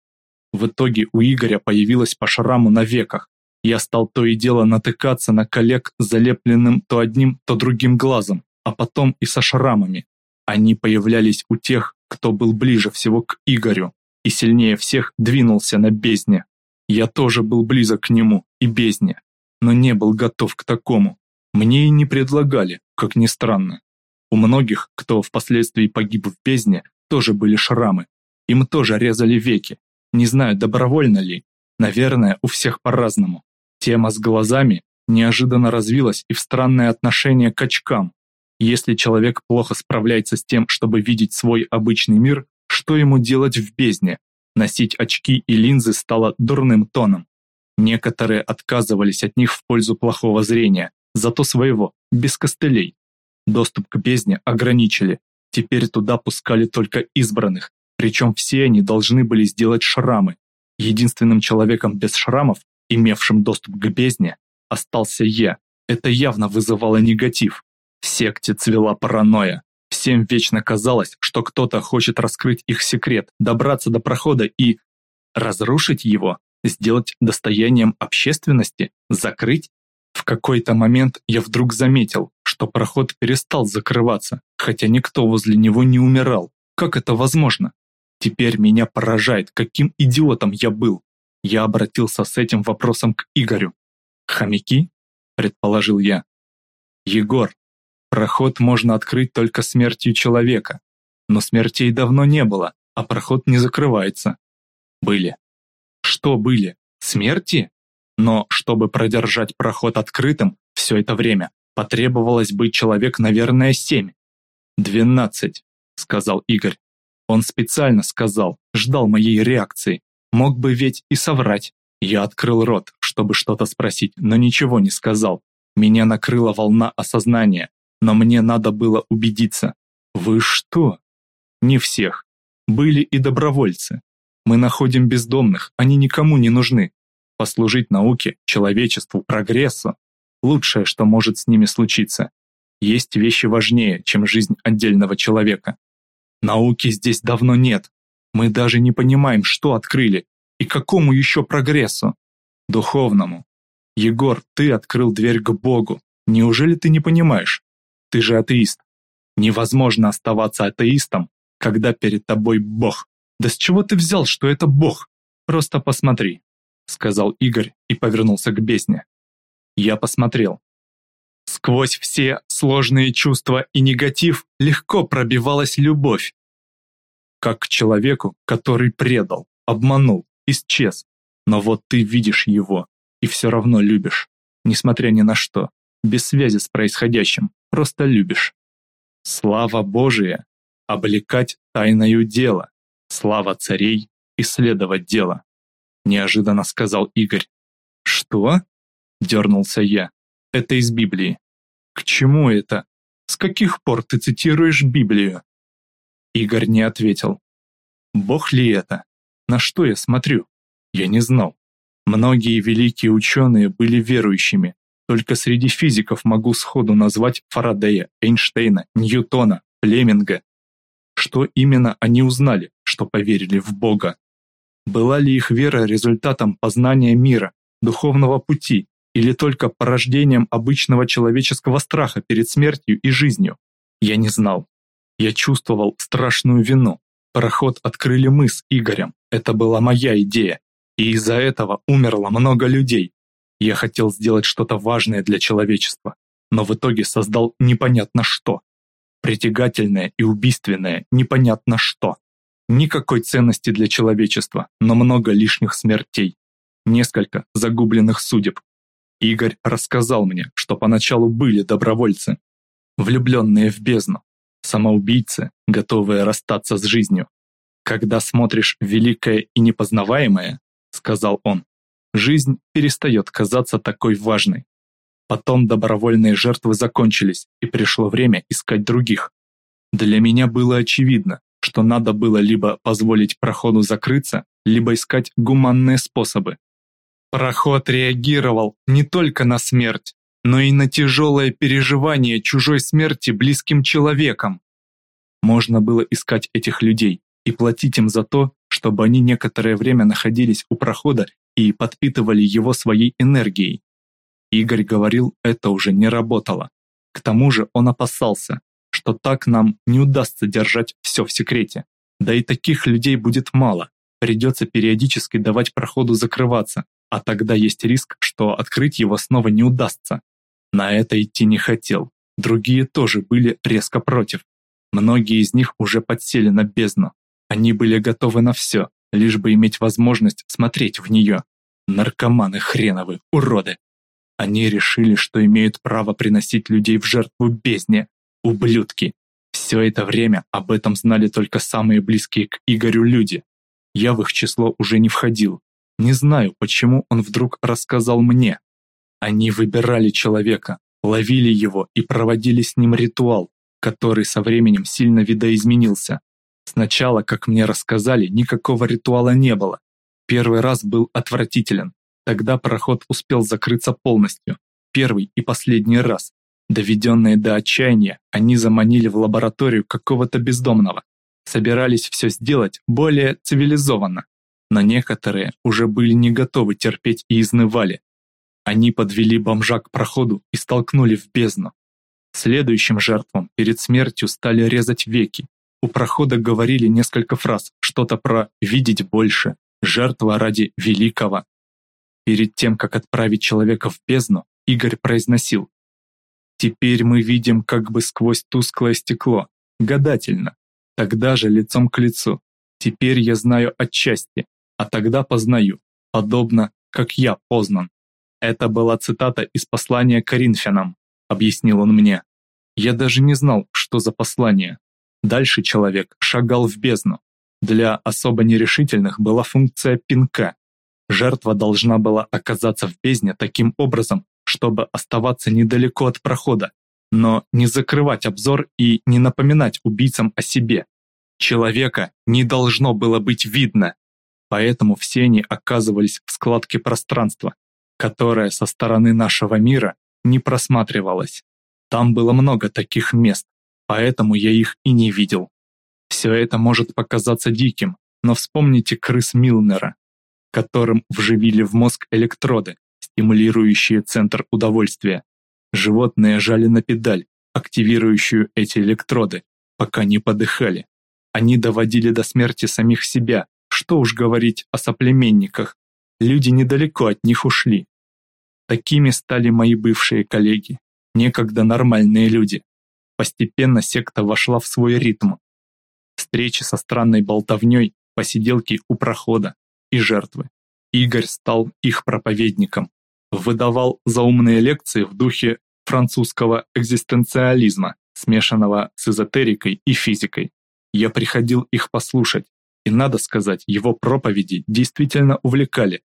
В итоге у Игоря появилось по шраму на веках. Я стал то и дело натыкаться на коллег залепленным то одним, то другим глазом, а потом и со шрамами. Они появлялись у тех, кто был ближе всего к Игорю и сильнее всех двинулся на бездне. Я тоже был близок к нему и бездне, но не был готов к такому. Мне и не предлагали, как ни странно. У многих, кто впоследствии погиб в бездне, тоже были шрамы. Им тоже резали веки. Не знаю, добровольно ли. Наверное, у всех по-разному. Тема с глазами неожиданно развилась и в странное отношение к очкам. Если человек плохо справляется с тем, чтобы видеть свой обычный мир, что ему делать в бездне? Носить очки и линзы стало дурным тоном. Некоторые отказывались от них в пользу плохого зрения, зато своего, без костылей. Доступ к бездне ограничили, теперь туда пускали только избранных, причем все они должны были сделать шрамы. Единственным человеком без шрамов, имевшим доступ к бездне, остался я. Это явно вызывало негатив. В секте цвела паранойя. Всем вечно казалось, что кто-то хочет раскрыть их секрет, добраться до прохода и разрушить его, сделать достоянием общественности, закрыть. В какой-то момент я вдруг заметил, что проход перестал закрываться, хотя никто возле него не умирал. Как это возможно? Теперь меня поражает, каким идиотом я был. Я обратился с этим вопросом к Игорю. «Хомяки?» – предположил я. «Егор, Проход можно открыть только смертью человека. Но смертей давно не было, а проход не закрывается. Были. Что были? Смерти? Но чтобы продержать проход открытым все это время, потребовалось быть человек, наверное, семь. «Двенадцать», — сказал Игорь. Он специально сказал, ждал моей реакции. Мог бы ведь и соврать. Я открыл рот, чтобы что-то спросить, но ничего не сказал. Меня накрыла волна осознания, но мне надо было убедиться. Вы что? Не всех. Были и добровольцы. Мы находим бездомных, они никому не нужны. Послужить науке, человечеству, прогрессу – лучшее, что может с ними случиться. Есть вещи важнее, чем жизнь отдельного человека. Науки здесь давно нет. Мы даже не понимаем, что открыли и какому еще прогрессу. Духовному. Егор, ты открыл дверь к Богу. Неужели ты не понимаешь? Ты же атеист. Невозможно оставаться атеистом, когда перед тобой Бог. Да с чего ты взял, что это Бог? Просто посмотри, сказал Игорь и повернулся к бездне. Я посмотрел. Сквозь все сложные чувства и негатив легко пробивалась любовь. Как к человеку, который предал, обманул, исчез. Но вот ты видишь его и все равно любишь, несмотря ни на что, без связи с происходящим просто любишь. Слава Божия, облекать тайною дело, слава царей, исследовать дело, неожиданно сказал Игорь. Что? Дернулся я. Это из Библии. К чему это? С каких пор ты цитируешь Библию? Игорь не ответил. Бог ли это? На что я смотрю? Я не знал. Многие великие ученые были верующими, только среди физиков могу сходу назвать Фарадея, Эйнштейна, Ньютона, Племинга. Что именно они узнали, что поверили в Бога? Была ли их вера результатом познания мира, духовного пути, или только порождением обычного человеческого страха перед смертью и жизнью? Я не знал. Я чувствовал страшную вину. Проход открыли мы с Игорем. Это была моя идея. И из-за этого умерло много людей, я хотел сделать что-то важное для человечества, но в итоге создал непонятно что. Притягательное и убийственное непонятно что. Никакой ценности для человечества, но много лишних смертей. Несколько загубленных судеб. Игорь рассказал мне, что поначалу были добровольцы, влюбленные в бездну, самоубийцы, готовые расстаться с жизнью. Когда смотришь великое и непознаваемое, сказал он, жизнь перестает казаться такой важной. Потом добровольные жертвы закончились, и пришло время искать других. Для меня было очевидно, что надо было либо позволить проходу закрыться, либо искать гуманные способы. Проход реагировал не только на смерть, но и на тяжелое переживание чужой смерти близким человеком. Можно было искать этих людей и платить им за то, чтобы они некоторое время находились у прохода и подпитывали его своей энергией. Игорь говорил, это уже не работало. К тому же он опасался, что так нам не удастся держать все в секрете. Да и таких людей будет мало, придется периодически давать проходу закрываться, а тогда есть риск, что открыть его снова не удастся. На это идти не хотел. Другие тоже были резко против. Многие из них уже подсели на бездну. Они были готовы на все, лишь бы иметь возможность смотреть в нее. Наркоманы хреновы, уроды. Они решили, что имеют право приносить людей в жертву бездне. Ублюдки. Все это время об этом знали только самые близкие к Игорю люди. Я в их число уже не входил. Не знаю, почему он вдруг рассказал мне. Они выбирали человека, ловили его и проводили с ним ритуал, который со временем сильно видоизменился. Сначала, как мне рассказали, никакого ритуала не было. Первый раз был отвратителен. Тогда проход успел закрыться полностью. Первый и последний раз. Доведенные до отчаяния, они заманили в лабораторию какого-то бездомного. Собирались все сделать более цивилизованно. Но некоторые уже были не готовы терпеть и изнывали. Они подвели бомжа к проходу и столкнули в бездну. Следующим жертвам перед смертью стали резать веки. У прохода говорили несколько фраз, что-то про «видеть больше», «жертва ради великого». Перед тем, как отправить человека в бездну, Игорь произносил Теперь мы видим как бы сквозь тусклое стекло, гадательно. Тогда же лицом к лицу. Теперь я знаю отчасти, а тогда познаю, подобно, как я познан. Это была цитата из послания Коринфянам, объяснил он мне. Я даже не знал, что за послание. Дальше человек шагал в бездну. Для особо нерешительных была функция пинка. Жертва должна была оказаться в бездне таким образом, чтобы оставаться недалеко от прохода, но не закрывать обзор и не напоминать убийцам о себе. Человека не должно было быть видно, поэтому все они оказывались в складке пространства, которое со стороны нашего мира не просматривалось. Там было много таких мест, поэтому я их и не видел. Все это может показаться диким, но вспомните крыс Милнера, которым вживили в мозг электроды, стимулирующие центр удовольствия. Животные жали на педаль, активирующую эти электроды, пока не подыхали. Они доводили до смерти самих себя, что уж говорить о соплеменниках. Люди недалеко от них ушли. Такими стали мои бывшие коллеги, некогда нормальные люди. Постепенно секта вошла в свой ритм. Встречи со странной болтовней, посиделки у прохода и жертвы. Игорь стал их проповедником, выдавал заумные лекции в духе французского экзистенциализма, смешанного с эзотерикой и физикой. Я приходил их послушать, и, надо сказать, его проповеди действительно увлекали.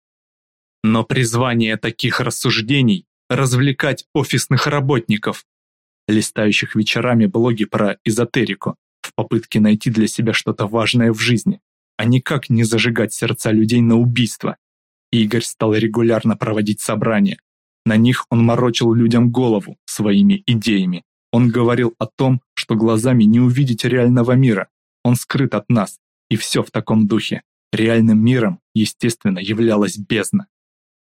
Но призвание таких рассуждений – развлекать офисных работников, листающих вечерами блоги про эзотерику, в попытке найти для себя что-то важное в жизни, а никак не зажигать сердца людей на убийство. Игорь стал регулярно проводить собрания. На них он морочил людям голову своими идеями. Он говорил о том, что глазами не увидеть реального мира. Он скрыт от нас. И все в таком духе. Реальным миром, естественно, являлась бездна.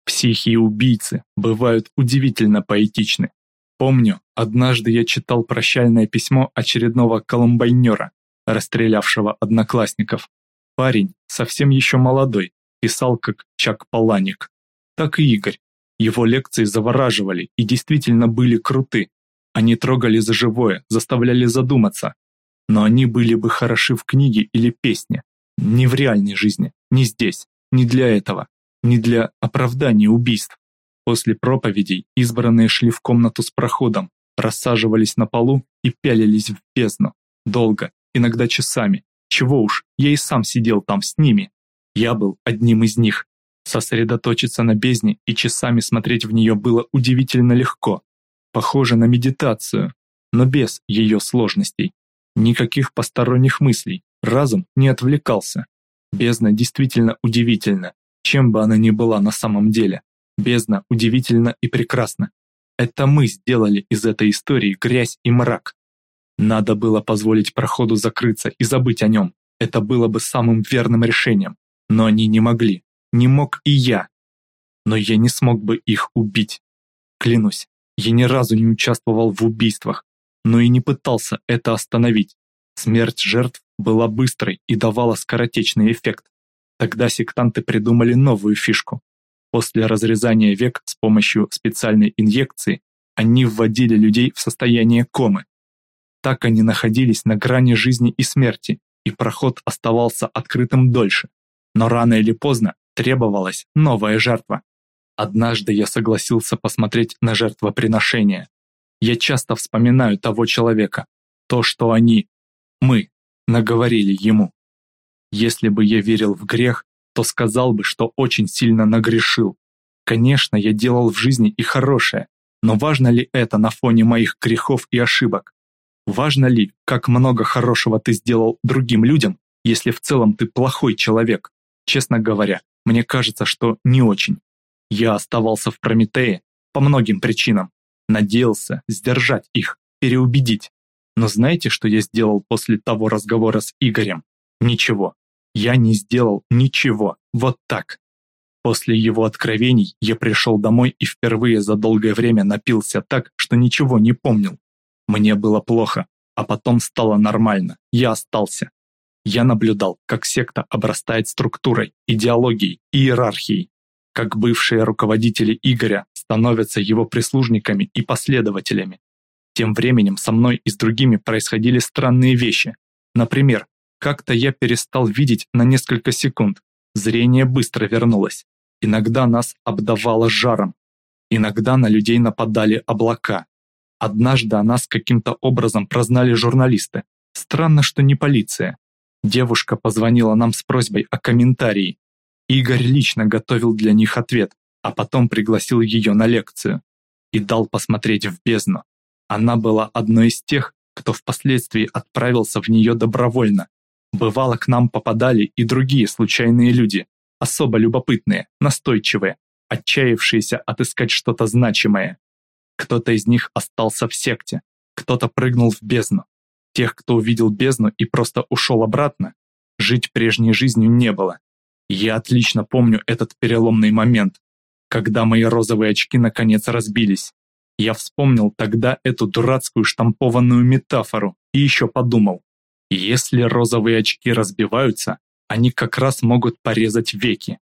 Психи и убийцы бывают удивительно поэтичны. Помню, однажды я читал прощальное письмо очередного колумбайнера, расстрелявшего одноклассников. Парень, совсем еще молодой, писал как Чак Паланик, так и Игорь. Его лекции завораживали и действительно были круты. Они трогали за живое, заставляли задуматься. Но они были бы хороши в книге или песне. Не в реальной жизни, не здесь, не для этого, не для оправдания убийств. После проповедей избранные шли в комнату с проходом, рассаживались на полу и пялились в бездну. Долго, иногда часами. Чего уж, я и сам сидел там с ними. Я был одним из них. Сосредоточиться на бездне и часами смотреть в нее было удивительно легко. Похоже на медитацию, но без ее сложностей. Никаких посторонних мыслей, разум не отвлекался. Бездна действительно удивительна, чем бы она ни была на самом деле. Бездна удивительна и прекрасна. Это мы сделали из этой истории грязь и мрак. Надо было позволить проходу закрыться и забыть о нем. Это было бы самым верным решением. Но они не могли. Не мог и я. Но я не смог бы их убить. Клянусь, я ни разу не участвовал в убийствах, но и не пытался это остановить. Смерть жертв была быстрой и давала скоротечный эффект. Тогда сектанты придумали новую фишку. После разрезания век с помощью специальной инъекции они вводили людей в состояние комы. Так они находились на грани жизни и смерти, и проход оставался открытым дольше. Но рано или поздно требовалась новая жертва. Однажды я согласился посмотреть на жертвоприношение. Я часто вспоминаю того человека, то, что они, мы, наговорили ему. Если бы я верил в грех, то сказал бы, что очень сильно нагрешил. Конечно, я делал в жизни и хорошее, но важно ли это на фоне моих грехов и ошибок? Важно ли, как много хорошего ты сделал другим людям, если в целом ты плохой человек? Честно говоря, мне кажется, что не очень. Я оставался в Прометее по многим причинам. Надеялся сдержать их, переубедить. Но знаете, что я сделал после того разговора с Игорем? Ничего. Я не сделал ничего. Вот так. После его откровений я пришел домой и впервые за долгое время напился так, что ничего не помнил. Мне было плохо, а потом стало нормально. Я остался. Я наблюдал, как секта обрастает структурой, идеологией и иерархией, как бывшие руководители Игоря становятся его прислужниками и последователями. Тем временем со мной и с другими происходили странные вещи. Например, как-то я перестал видеть на несколько секунд. Зрение быстро вернулось. Иногда нас обдавало жаром. Иногда на людей нападали облака. Однажды о нас каким-то образом прознали журналисты. Странно, что не полиция. Девушка позвонила нам с просьбой о комментарии. Игорь лично готовил для них ответ, а потом пригласил ее на лекцию и дал посмотреть в бездну. Она была одной из тех, кто впоследствии отправился в нее добровольно. Бывало, к нам попадали и другие случайные люди, особо любопытные, настойчивые, отчаявшиеся отыскать что-то значимое. Кто-то из них остался в секте, кто-то прыгнул в бездну. Тех, кто увидел бездну и просто ушел обратно, жить прежней жизнью не было. Я отлично помню этот переломный момент, когда мои розовые очки наконец разбились. Я вспомнил тогда эту дурацкую штампованную метафору и еще подумал, если розовые очки разбиваются, они как раз могут порезать веки.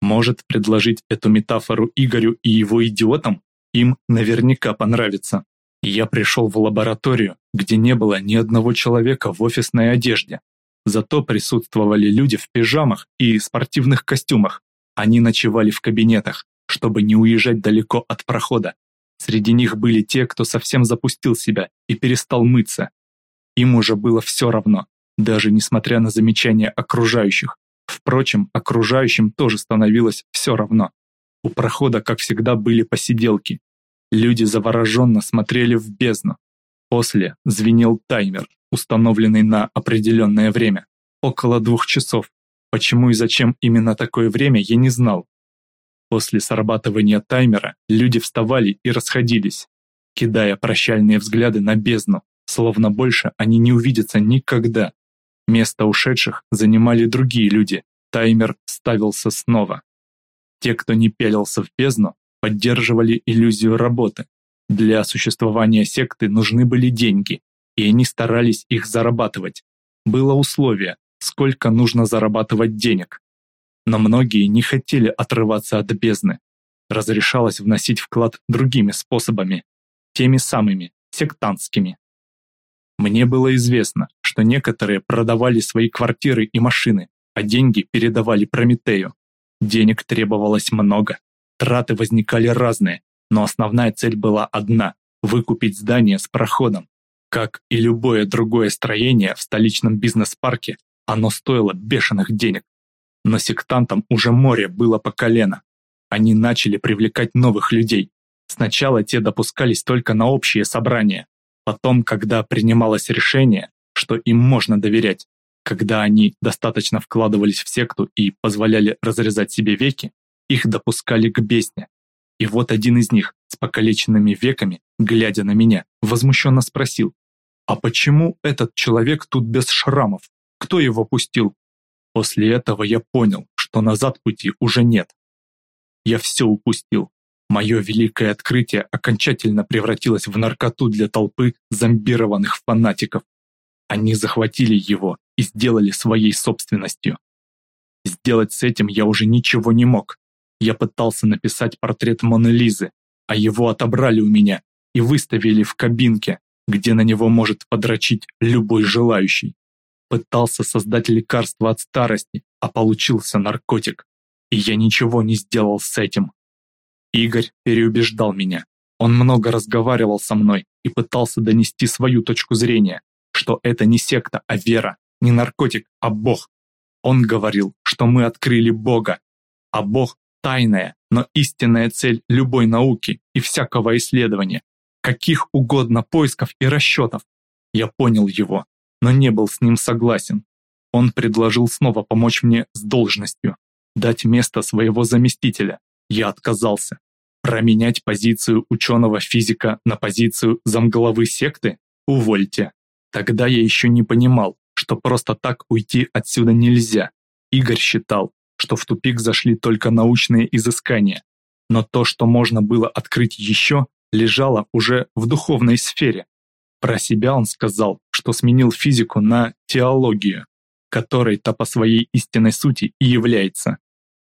Может предложить эту метафору Игорю и его идиотам? Им наверняка понравится. Я пришел в лабораторию, где не было ни одного человека в офисной одежде. Зато присутствовали люди в пижамах и спортивных костюмах. Они ночевали в кабинетах, чтобы не уезжать далеко от прохода. Среди них были те, кто совсем запустил себя и перестал мыться. Им уже было все равно, даже несмотря на замечания окружающих. Впрочем, окружающим тоже становилось все равно. У прохода, как всегда, были посиделки. Люди завороженно смотрели в бездну. После звенел таймер, установленный на определенное время. Около двух часов. Почему и зачем именно такое время, я не знал. После срабатывания таймера люди вставали и расходились, кидая прощальные взгляды на бездну, словно больше они не увидятся никогда. Место ушедших занимали другие люди, таймер ставился снова. Те, кто не пялился в бездну, поддерживали иллюзию работы. Для существования секты нужны были деньги, и они старались их зарабатывать. Было условие, сколько нужно зарабатывать денег. Но многие не хотели отрываться от бездны. Разрешалось вносить вклад другими способами, теми самыми, сектантскими. Мне было известно, что некоторые продавали свои квартиры и машины, а деньги передавали Прометею. Денег требовалось много. Траты возникали разные, но основная цель была одна – выкупить здание с проходом. Как и любое другое строение в столичном бизнес-парке, оно стоило бешеных денег. Но сектантам уже море было по колено. Они начали привлекать новых людей. Сначала те допускались только на общие собрания, Потом, когда принималось решение, что им можно доверять, когда они достаточно вкладывались в секту и позволяли разрезать себе веки, их допускали к бездне. И вот один из них с покалеченными веками, глядя на меня, возмущенно спросил, «А почему этот человек тут без шрамов? Кто его пустил?» После этого я понял, что назад пути уже нет. Я все упустил, Мое великое открытие окончательно превратилось в наркоту для толпы зомбированных фанатиков. Они захватили его и сделали своей собственностью. Сделать с этим я уже ничего не мог. Я пытался написать портрет Моны Лизы, а его отобрали у меня и выставили в кабинке, где на него может подрочить любой желающий. Пытался создать лекарство от старости, а получился наркотик. И я ничего не сделал с этим. Игорь переубеждал меня. Он много разговаривал со мной и пытался донести свою точку зрения, что это не секта, а вера, не наркотик, а Бог. Он говорил, что мы открыли Бога, а Бог – тайная, но истинная цель любой науки и всякого исследования, каких угодно поисков и расчетов. Я понял его, но не был с ним согласен. Он предложил снова помочь мне с должностью, дать место своего заместителя. Я отказался. Променять позицию ученого-физика на позицию замглавы секты? Увольте. Тогда я еще не понимал, что просто так уйти отсюда нельзя. Игорь считал, что в тупик зашли только научные изыскания. Но то, что можно было открыть еще, лежало уже в духовной сфере. Про себя он сказал, что сменил физику на теологию, которой-то по своей истинной сути и является.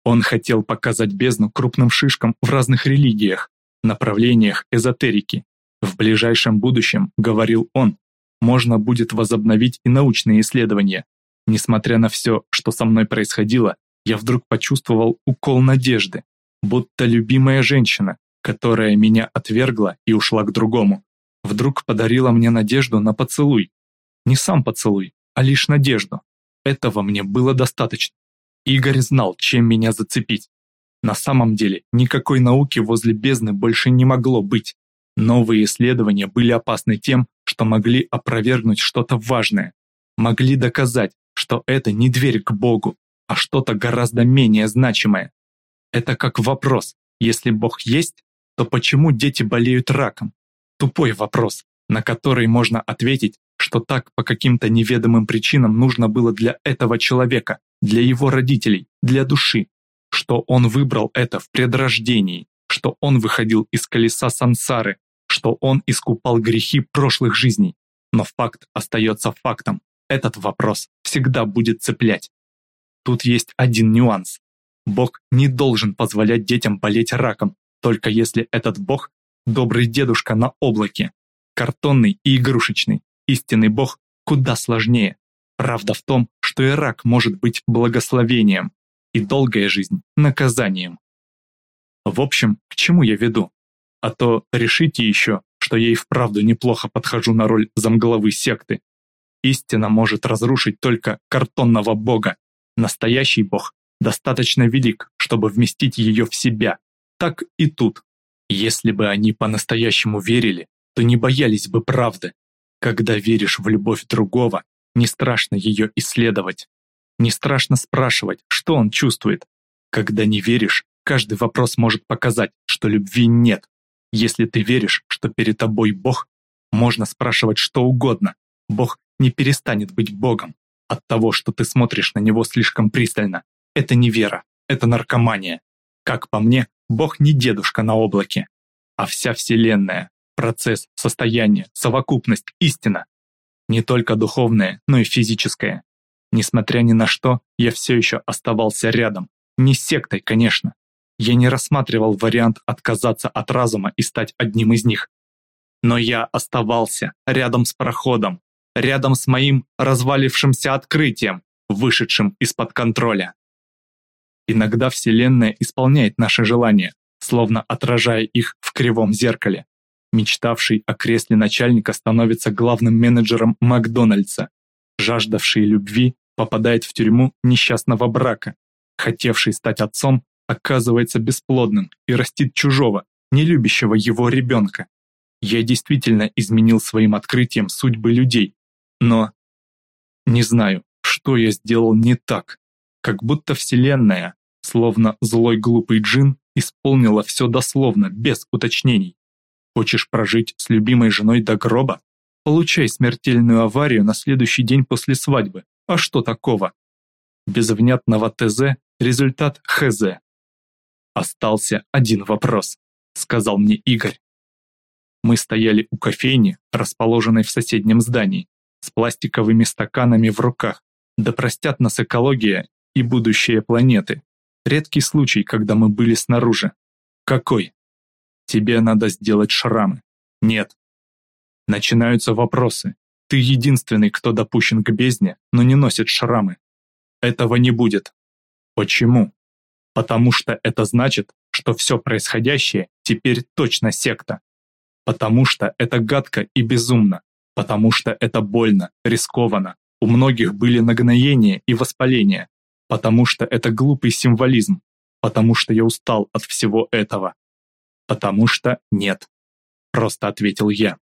Он хотел показать бездну крупным шишкам в разных религиях, направлениях эзотерики. В ближайшем будущем, говорил он, можно будет возобновить и научные исследования. Несмотря на все, что со мной происходило, я вдруг почувствовал укол надежды, будто любимая женщина, которая меня отвергла и ушла к другому, вдруг подарила мне надежду на поцелуй. Не сам поцелуй, а лишь надежду. Этого мне было достаточно. Игорь знал, чем меня зацепить. На самом деле, никакой науки возле бездны больше не могло быть. Новые исследования были опасны тем, что могли опровергнуть что-то важное, могли доказать, что это не дверь к Богу, а что-то гораздо менее значимое. Это как вопрос, если Бог есть, то почему дети болеют раком? Тупой вопрос, на который можно ответить, что так по каким-то неведомым причинам нужно было для этого человека, для его родителей, для души, что он выбрал это в предрождении, что он выходил из колеса сансары, что он искупал грехи прошлых жизней. Но факт остается фактом. Этот вопрос всегда будет цеплять. Тут есть один нюанс. Бог не должен позволять детям болеть раком, только если этот Бог – добрый дедушка на облаке. Картонный и игрушечный. Истинный Бог куда сложнее. Правда в том, что и рак может быть благословением, и долгая жизнь – наказанием. В общем, к чему я веду? А то решите еще, что я и вправду неплохо подхожу на роль замглавы секты. Истина может разрушить только картонного бога. Настоящий бог достаточно велик, чтобы вместить ее в себя. Так и тут. Если бы они по-настоящему верили, то не боялись бы правды. Когда веришь в любовь другого, не страшно ее исследовать. Не страшно спрашивать, что он чувствует. Когда не веришь, каждый вопрос может показать, что любви нет. Если ты веришь, что перед тобой Бог, можно спрашивать что угодно. Бог не перестанет быть Богом от того, что ты смотришь на Него слишком пристально. Это не вера, это наркомания. Как по мне, Бог не дедушка на облаке, а вся Вселенная, процесс, состояние, совокупность, истина. Не только духовная, но и физическая. Несмотря ни на что, я все еще оставался рядом. Не с сектой, конечно, я не рассматривал вариант отказаться от разума и стать одним из них. Но я оставался рядом с проходом, рядом с моим развалившимся открытием, вышедшим из-под контроля. Иногда Вселенная исполняет наши желания, словно отражая их в кривом зеркале. Мечтавший о кресле начальника становится главным менеджером Макдональдса. Жаждавший любви попадает в тюрьму несчастного брака. Хотевший стать отцом оказывается бесплодным и растит чужого, не любящего его ребенка. Я действительно изменил своим открытием судьбы людей, но не знаю, что я сделал не так. Как будто Вселенная, словно злой глупый джин, исполнила все дословно, без уточнений. Хочешь прожить с любимой женой до гроба? Получай смертельную аварию на следующий день после свадьбы. А что такого? Без внятного ТЗ результат ХЗ. Остался один вопрос, сказал мне Игорь. Мы стояли у кофейни, расположенной в соседнем здании, с пластиковыми стаканами в руках. Да простят нас экология и будущее планеты. Редкий случай, когда мы были снаружи. Какой? Тебе надо сделать шрамы. Нет. Начинаются вопросы. Ты единственный, кто допущен к бездне, но не носит шрамы. Этого не будет. Почему? потому что это значит, что все происходящее теперь точно секта. Потому что это гадко и безумно, потому что это больно, рискованно. У многих были нагноения и воспаления, Потому что это глупый символизм. Потому что я устал от всего этого. Потому что нет. Просто ответил я.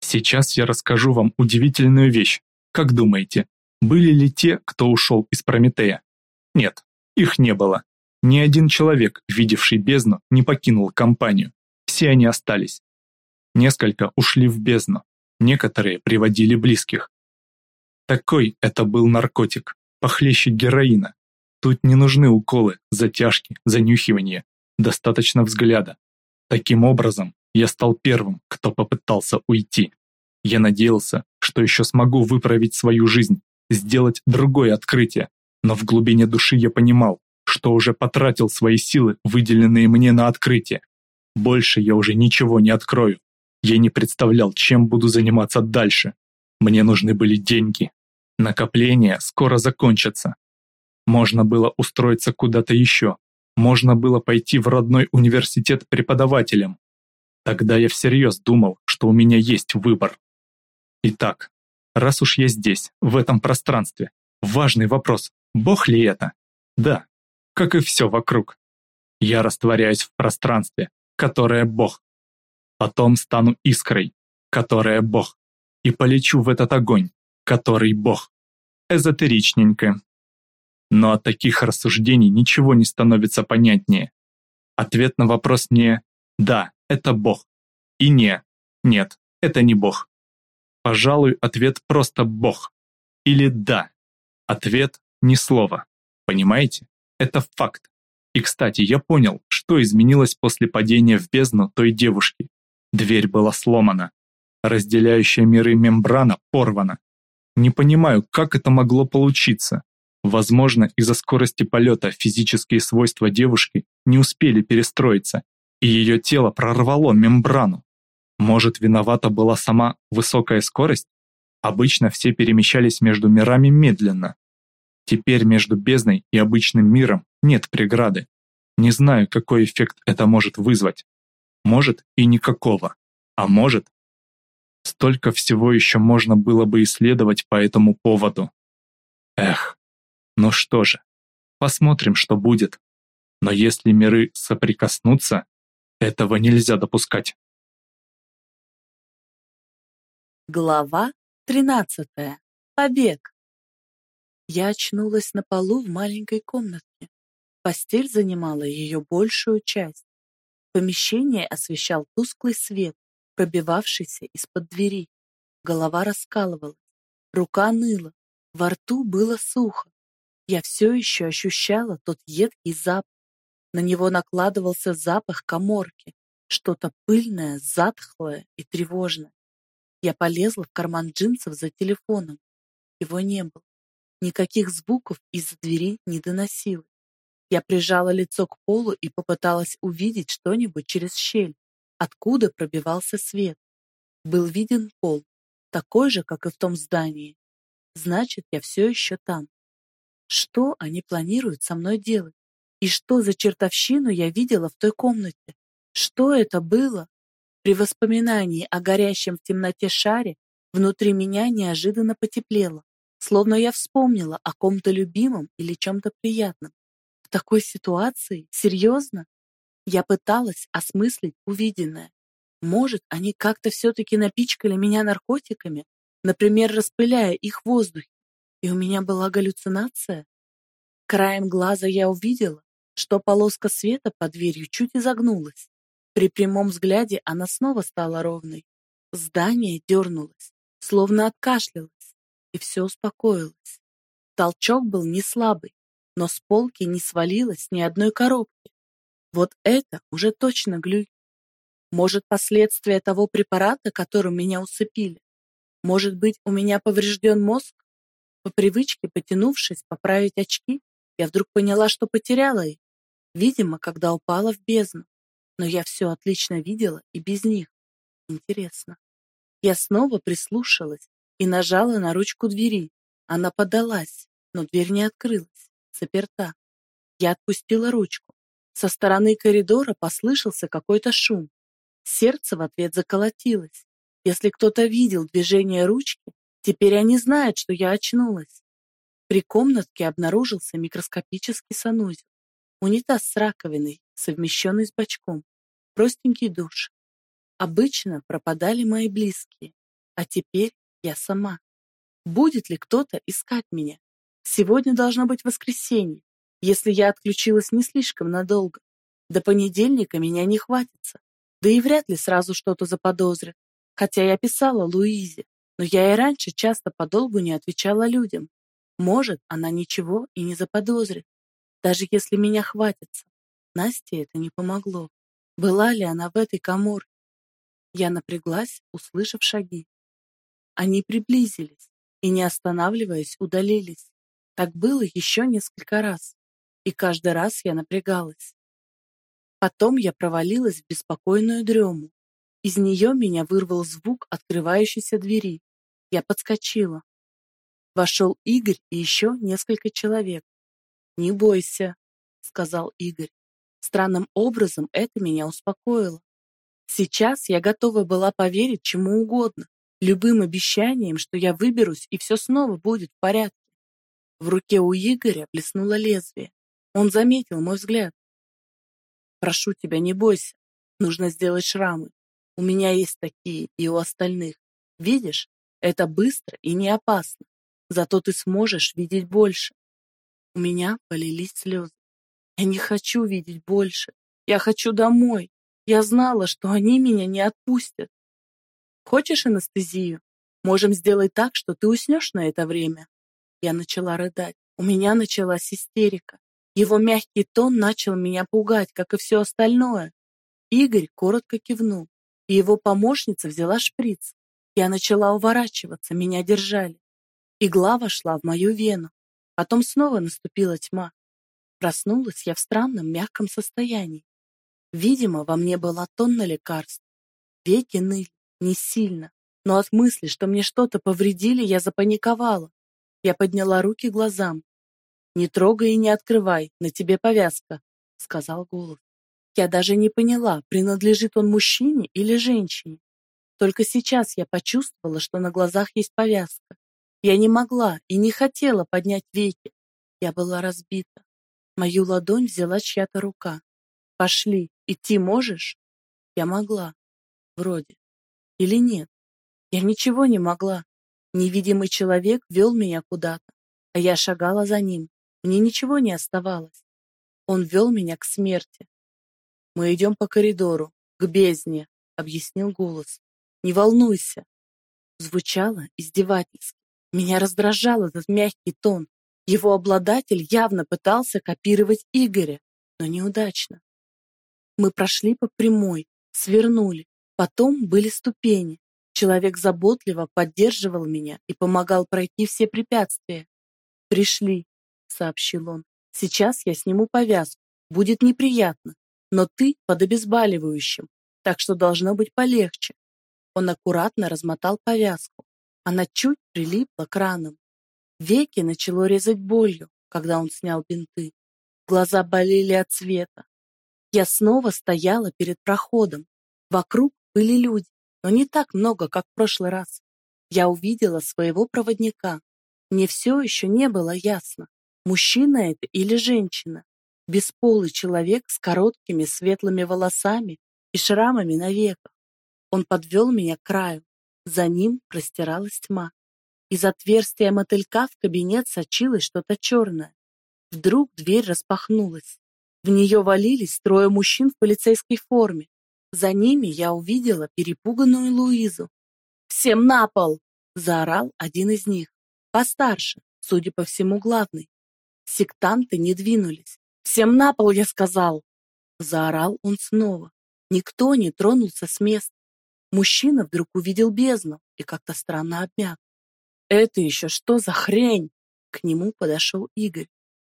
Сейчас я расскажу вам удивительную вещь. Как думаете, были ли те, кто ушел из Прометея? Нет, их не было. Ни один человек, видевший бездну, не покинул компанию. Все они остались. Несколько ушли в бездну, некоторые приводили близких. Такой это был наркотик, похлеще героина. Тут не нужны уколы, затяжки, занюхивания, достаточно взгляда. Таким образом, я стал первым, кто попытался уйти. Я надеялся, что еще смогу выправить свою жизнь, сделать другое открытие, но в глубине души я понимал, что уже потратил свои силы, выделенные мне на открытие. Больше я уже ничего не открою. Я не представлял, чем буду заниматься дальше. Мне нужны были деньги. Накопления скоро закончатся. Можно было устроиться куда-то еще. Можно было пойти в родной университет преподавателем. Тогда я всерьез думал, что у меня есть выбор. Итак, раз уж я здесь, в этом пространстве, важный вопрос, Бог ли это? Да, как и все вокруг. Я растворяюсь в пространстве, которое Бог. Потом стану искрой, которая Бог, и полечу в этот огонь, который Бог. Эзотеричненько. Но от таких рассуждений ничего не становится понятнее. Ответ на вопрос не «да, это Бог» и не «нет, это не Бог». Пожалуй, ответ просто «Бог» или «да». Ответ не слово. Понимаете? Это факт. И, кстати, я понял, что изменилось после падения в бездну той девушки. Дверь была сломана. Разделяющая миры мембрана порвана. Не понимаю, как это могло получиться. Возможно, из-за скорости полета физические свойства девушки не успели перестроиться, и ее тело прорвало мембрану. Может, виновата была сама высокая скорость? Обычно все перемещались между мирами медленно. Теперь между бездной и обычным миром нет преграды. Не знаю, какой эффект это может вызвать. Может и никакого. А может... Столько всего еще можно было бы исследовать по этому поводу. Эх, ну что же, посмотрим, что будет. Но если миры соприкоснутся, этого нельзя допускать. Глава 13. Побег. Я очнулась на полу в маленькой комнатке. Постель занимала ее большую часть. Помещение освещал тусклый свет, пробивавшийся из-под двери. Голова раскалывалась, рука ныла, во рту было сухо. Я все еще ощущала тот едкий запах. На него накладывался запах коморки, что-то пыльное, затхлое и тревожное. Я полезла в карман джинсов за телефоном. Его не было. Никаких звуков из-за двери не доносилось. Я прижала лицо к полу и попыталась увидеть что-нибудь через щель, откуда пробивался свет. Был виден пол, такой же, как и в том здании. Значит, я все еще там. Что они планируют со мной делать? И что за чертовщину я видела в той комнате? Что это было? При воспоминании о горящем в темноте шаре внутри меня неожиданно потеплело, словно я вспомнила о ком-то любимом или чем-то приятном такой ситуации? Серьезно? Я пыталась осмыслить увиденное. Может, они как-то все-таки напичкали меня наркотиками, например, распыляя их в воздухе, и у меня была галлюцинация? Краем глаза я увидела, что полоска света под дверью чуть изогнулась. При прямом взгляде она снова стала ровной. Здание дернулось, словно откашлялось, и все успокоилось. Толчок был не слабый, но с полки не свалилось ни одной коробки. Вот это уже точно глюки. Может, последствия того препарата, которым меня усыпили? Может быть, у меня поврежден мозг? По привычке, потянувшись поправить очки, я вдруг поняла, что потеряла их. Видимо, когда упала в бездну. Но я все отлично видела и без них. Интересно. Я снова прислушалась и нажала на ручку двери. Она подалась, но дверь не открылась заперта. Я отпустила ручку. Со стороны коридора послышался какой-то шум. Сердце в ответ заколотилось. Если кто-то видел движение ручки, теперь они знают, что я очнулась. При комнатке обнаружился микроскопический санузел, унитаз с раковиной, совмещенный с бачком, простенький душ. Обычно пропадали мои близкие, а теперь я сама. Будет ли кто-то искать меня? Сегодня должно быть воскресенье, если я отключилась не слишком надолго. До понедельника меня не хватится, да и вряд ли сразу что-то заподозрят. Хотя я писала Луизе, но я и раньше часто подолгу не отвечала людям. Может, она ничего и не заподозрит, даже если меня хватится. Насте это не помогло. Была ли она в этой коморке? Я напряглась, услышав шаги. Они приблизились и, не останавливаясь, удалились. Так было еще несколько раз, и каждый раз я напрягалась. Потом я провалилась в беспокойную дрему. Из нее меня вырвал звук открывающейся двери. Я подскочила. Вошел Игорь и еще несколько человек. «Не бойся», — сказал Игорь. Странным образом это меня успокоило. Сейчас я готова была поверить чему угодно, любым обещаниям, что я выберусь и все снова будет в порядке. В руке у Игоря блеснуло лезвие. Он заметил мой взгляд. «Прошу тебя, не бойся. Нужно сделать шрамы. У меня есть такие и у остальных. Видишь, это быстро и не опасно. Зато ты сможешь видеть больше. У меня полились слезы. Я не хочу видеть больше. Я хочу домой. Я знала, что они меня не отпустят. Хочешь анестезию? Можем сделать так, что ты уснешь на это время. Я начала рыдать. У меня началась истерика. Его мягкий тон начал меня пугать, как и все остальное. Игорь коротко кивнул, и его помощница взяла шприц. Я начала уворачиваться, меня держали. Игла вошла в мою вену. Потом снова наступила тьма. Проснулась я в странном мягком состоянии. Видимо, во мне была тонна лекарств. Веки ныли, не сильно, но от мысли, что мне что-то повредили, я запаниковала. Я подняла руки глазам. «Не трогай и не открывай, на тебе повязка», — сказал голос. Я даже не поняла, принадлежит он мужчине или женщине. Только сейчас я почувствовала, что на глазах есть повязка. Я не могла и не хотела поднять веки. Я была разбита. Мою ладонь взяла чья-то рука. «Пошли, идти можешь?» Я могла. Вроде. Или нет? Я ничего не могла. Невидимый человек вел меня куда-то, а я шагала за ним. Мне ничего не оставалось. Он вел меня к смерти. «Мы идем по коридору, к бездне», — объяснил голос. «Не волнуйся». Звучало издевательски. Меня раздражал этот мягкий тон. Его обладатель явно пытался копировать Игоря, но неудачно. Мы прошли по прямой, свернули. Потом были ступени. Человек заботливо поддерживал меня и помогал пройти все препятствия. «Пришли», — сообщил он. «Сейчас я сниму повязку. Будет неприятно, но ты под обезболивающим, так что должно быть полегче». Он аккуратно размотал повязку. Она чуть прилипла к ранам. Веки начало резать болью, когда он снял бинты. Глаза болели от света. Я снова стояла перед проходом. Вокруг были люди, но не так много, как в прошлый раз. Я увидела своего проводника. Мне все еще не было ясно, мужчина это или женщина. Бесполый человек с короткими светлыми волосами и шрамами на веках. Он подвел меня к краю. За ним простиралась тьма. Из отверстия мотылька в кабинет сочилось что-то черное. Вдруг дверь распахнулась. В нее валились трое мужчин в полицейской форме. За ними я увидела перепуганную Луизу. «Всем на пол!» – заорал один из них. Постарше, судя по всему, главный. Сектанты не двинулись. «Всем на пол, я сказал!» Заорал он снова. Никто не тронулся с места. Мужчина вдруг увидел бездну и как-то странно обмяк. «Это еще что за хрень?» К нему подошел Игорь.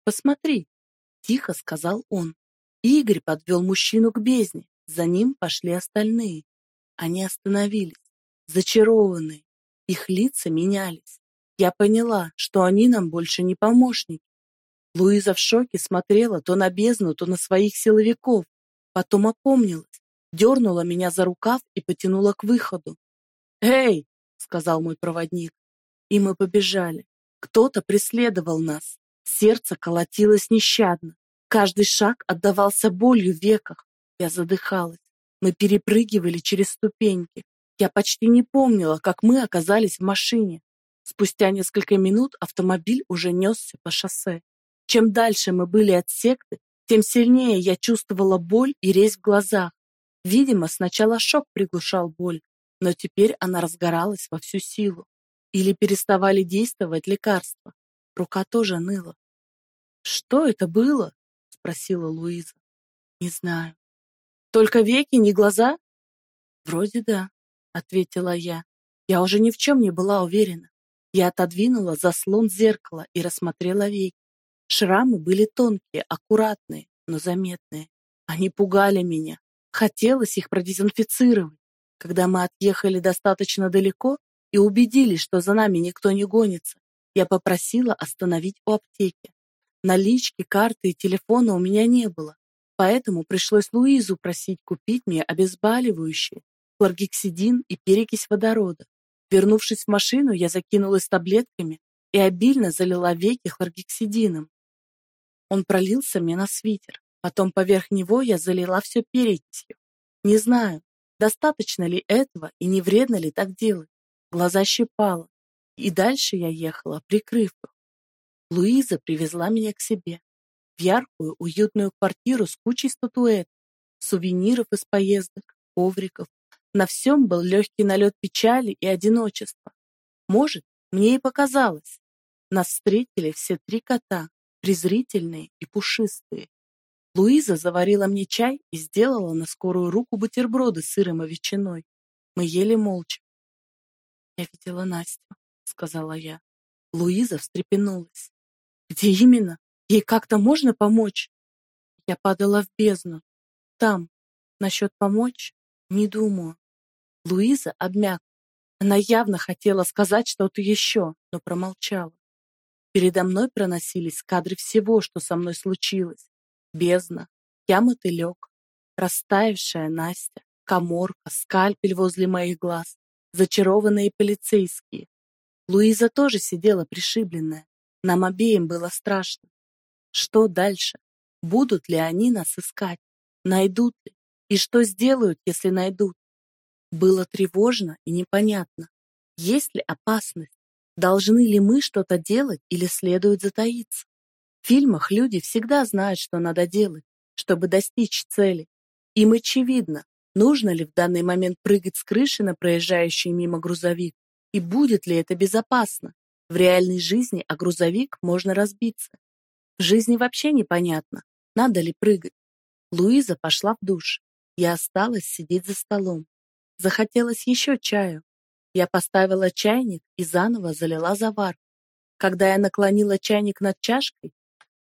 «Посмотри», — тихо сказал он. Игорь подвел мужчину к бездне. За ним пошли остальные. Они остановились, зачарованные. Их лица менялись. Я поняла, что они нам больше не помощники. Луиза в шоке смотрела то на бездну, то на своих силовиков. Потом опомнилась дернула меня за рукав и потянула к выходу. «Эй!» — сказал мой проводник. И мы побежали. Кто-то преследовал нас. Сердце колотилось нещадно. Каждый шаг отдавался болью в веках. Я задыхалась. Мы перепрыгивали через ступеньки. Я почти не помнила, как мы оказались в машине. Спустя несколько минут автомобиль уже несся по шоссе. Чем дальше мы были от секты, тем сильнее я чувствовала боль и резь в глазах. Видимо, сначала шок приглушал боль, но теперь она разгоралась во всю силу. Или переставали действовать лекарства. Рука тоже ныла. «Что это было?» — спросила Луиза. «Не знаю». «Только веки, не глаза?» «Вроде да», — ответила я. Я уже ни в чем не была уверена. Я отодвинула заслон зеркала и рассмотрела веки. Шрамы были тонкие, аккуратные, но заметные. Они пугали меня. Хотелось их продезинфицировать. Когда мы отъехали достаточно далеко и убедились, что за нами никто не гонится, я попросила остановить у аптеки. Налички, карты и телефона у меня не было, поэтому пришлось Луизу просить купить мне обезболивающие, хлоргексидин и перекись водорода. Вернувшись в машину, я закинулась таблетками и обильно залила веки хлоргексидином. Он пролился мне на свитер. Потом поверх него я залила все перекисью. Не знаю, достаточно ли этого и не вредно ли так делать. Глаза щипало. И дальше я ехала, прикрыв их. Луиза привезла меня к себе. Яркую, уютную квартиру с кучей статуэт, сувениров из поездок, ковриков. На всем был легкий налет печали и одиночества. Может, мне и показалось. Нас встретили все три кота, презрительные и пушистые. Луиза заварила мне чай и сделала на скорую руку бутерброды с сыром и ветчиной. Мы ели молча. «Я видела Настю», — сказала я. Луиза встрепенулась. «Где именно? Ей как-то можно помочь?» Я падала в бездну. «Там. Насчет помочь? Не думаю». Луиза обмякла. Она явно хотела сказать что-то еще, но промолчала. Передо мной проносились кадры всего, что со мной случилось бездна, я-мотылек, растаявшая Настя, коморка, скальпель возле моих глаз, зачарованные полицейские. Луиза тоже сидела пришибленная. Нам обеим было страшно. Что дальше? Будут ли они нас искать? Найдут ли? И что сделают, если найдут? Было тревожно и непонятно. Есть ли опасность? Должны ли мы что-то делать или следует затаиться? В фильмах люди всегда знают, что надо делать, чтобы достичь цели. Им очевидно, нужно ли в данный момент прыгать с крыши на проезжающий мимо грузовик, и будет ли это безопасно. В реальной жизни о грузовик можно разбиться. В жизни вообще непонятно, надо ли прыгать. Луиза пошла в душ. Я осталась сидеть за столом. Захотелось еще чаю. Я поставила чайник и заново залила завар. Когда я наклонила чайник над чашкой,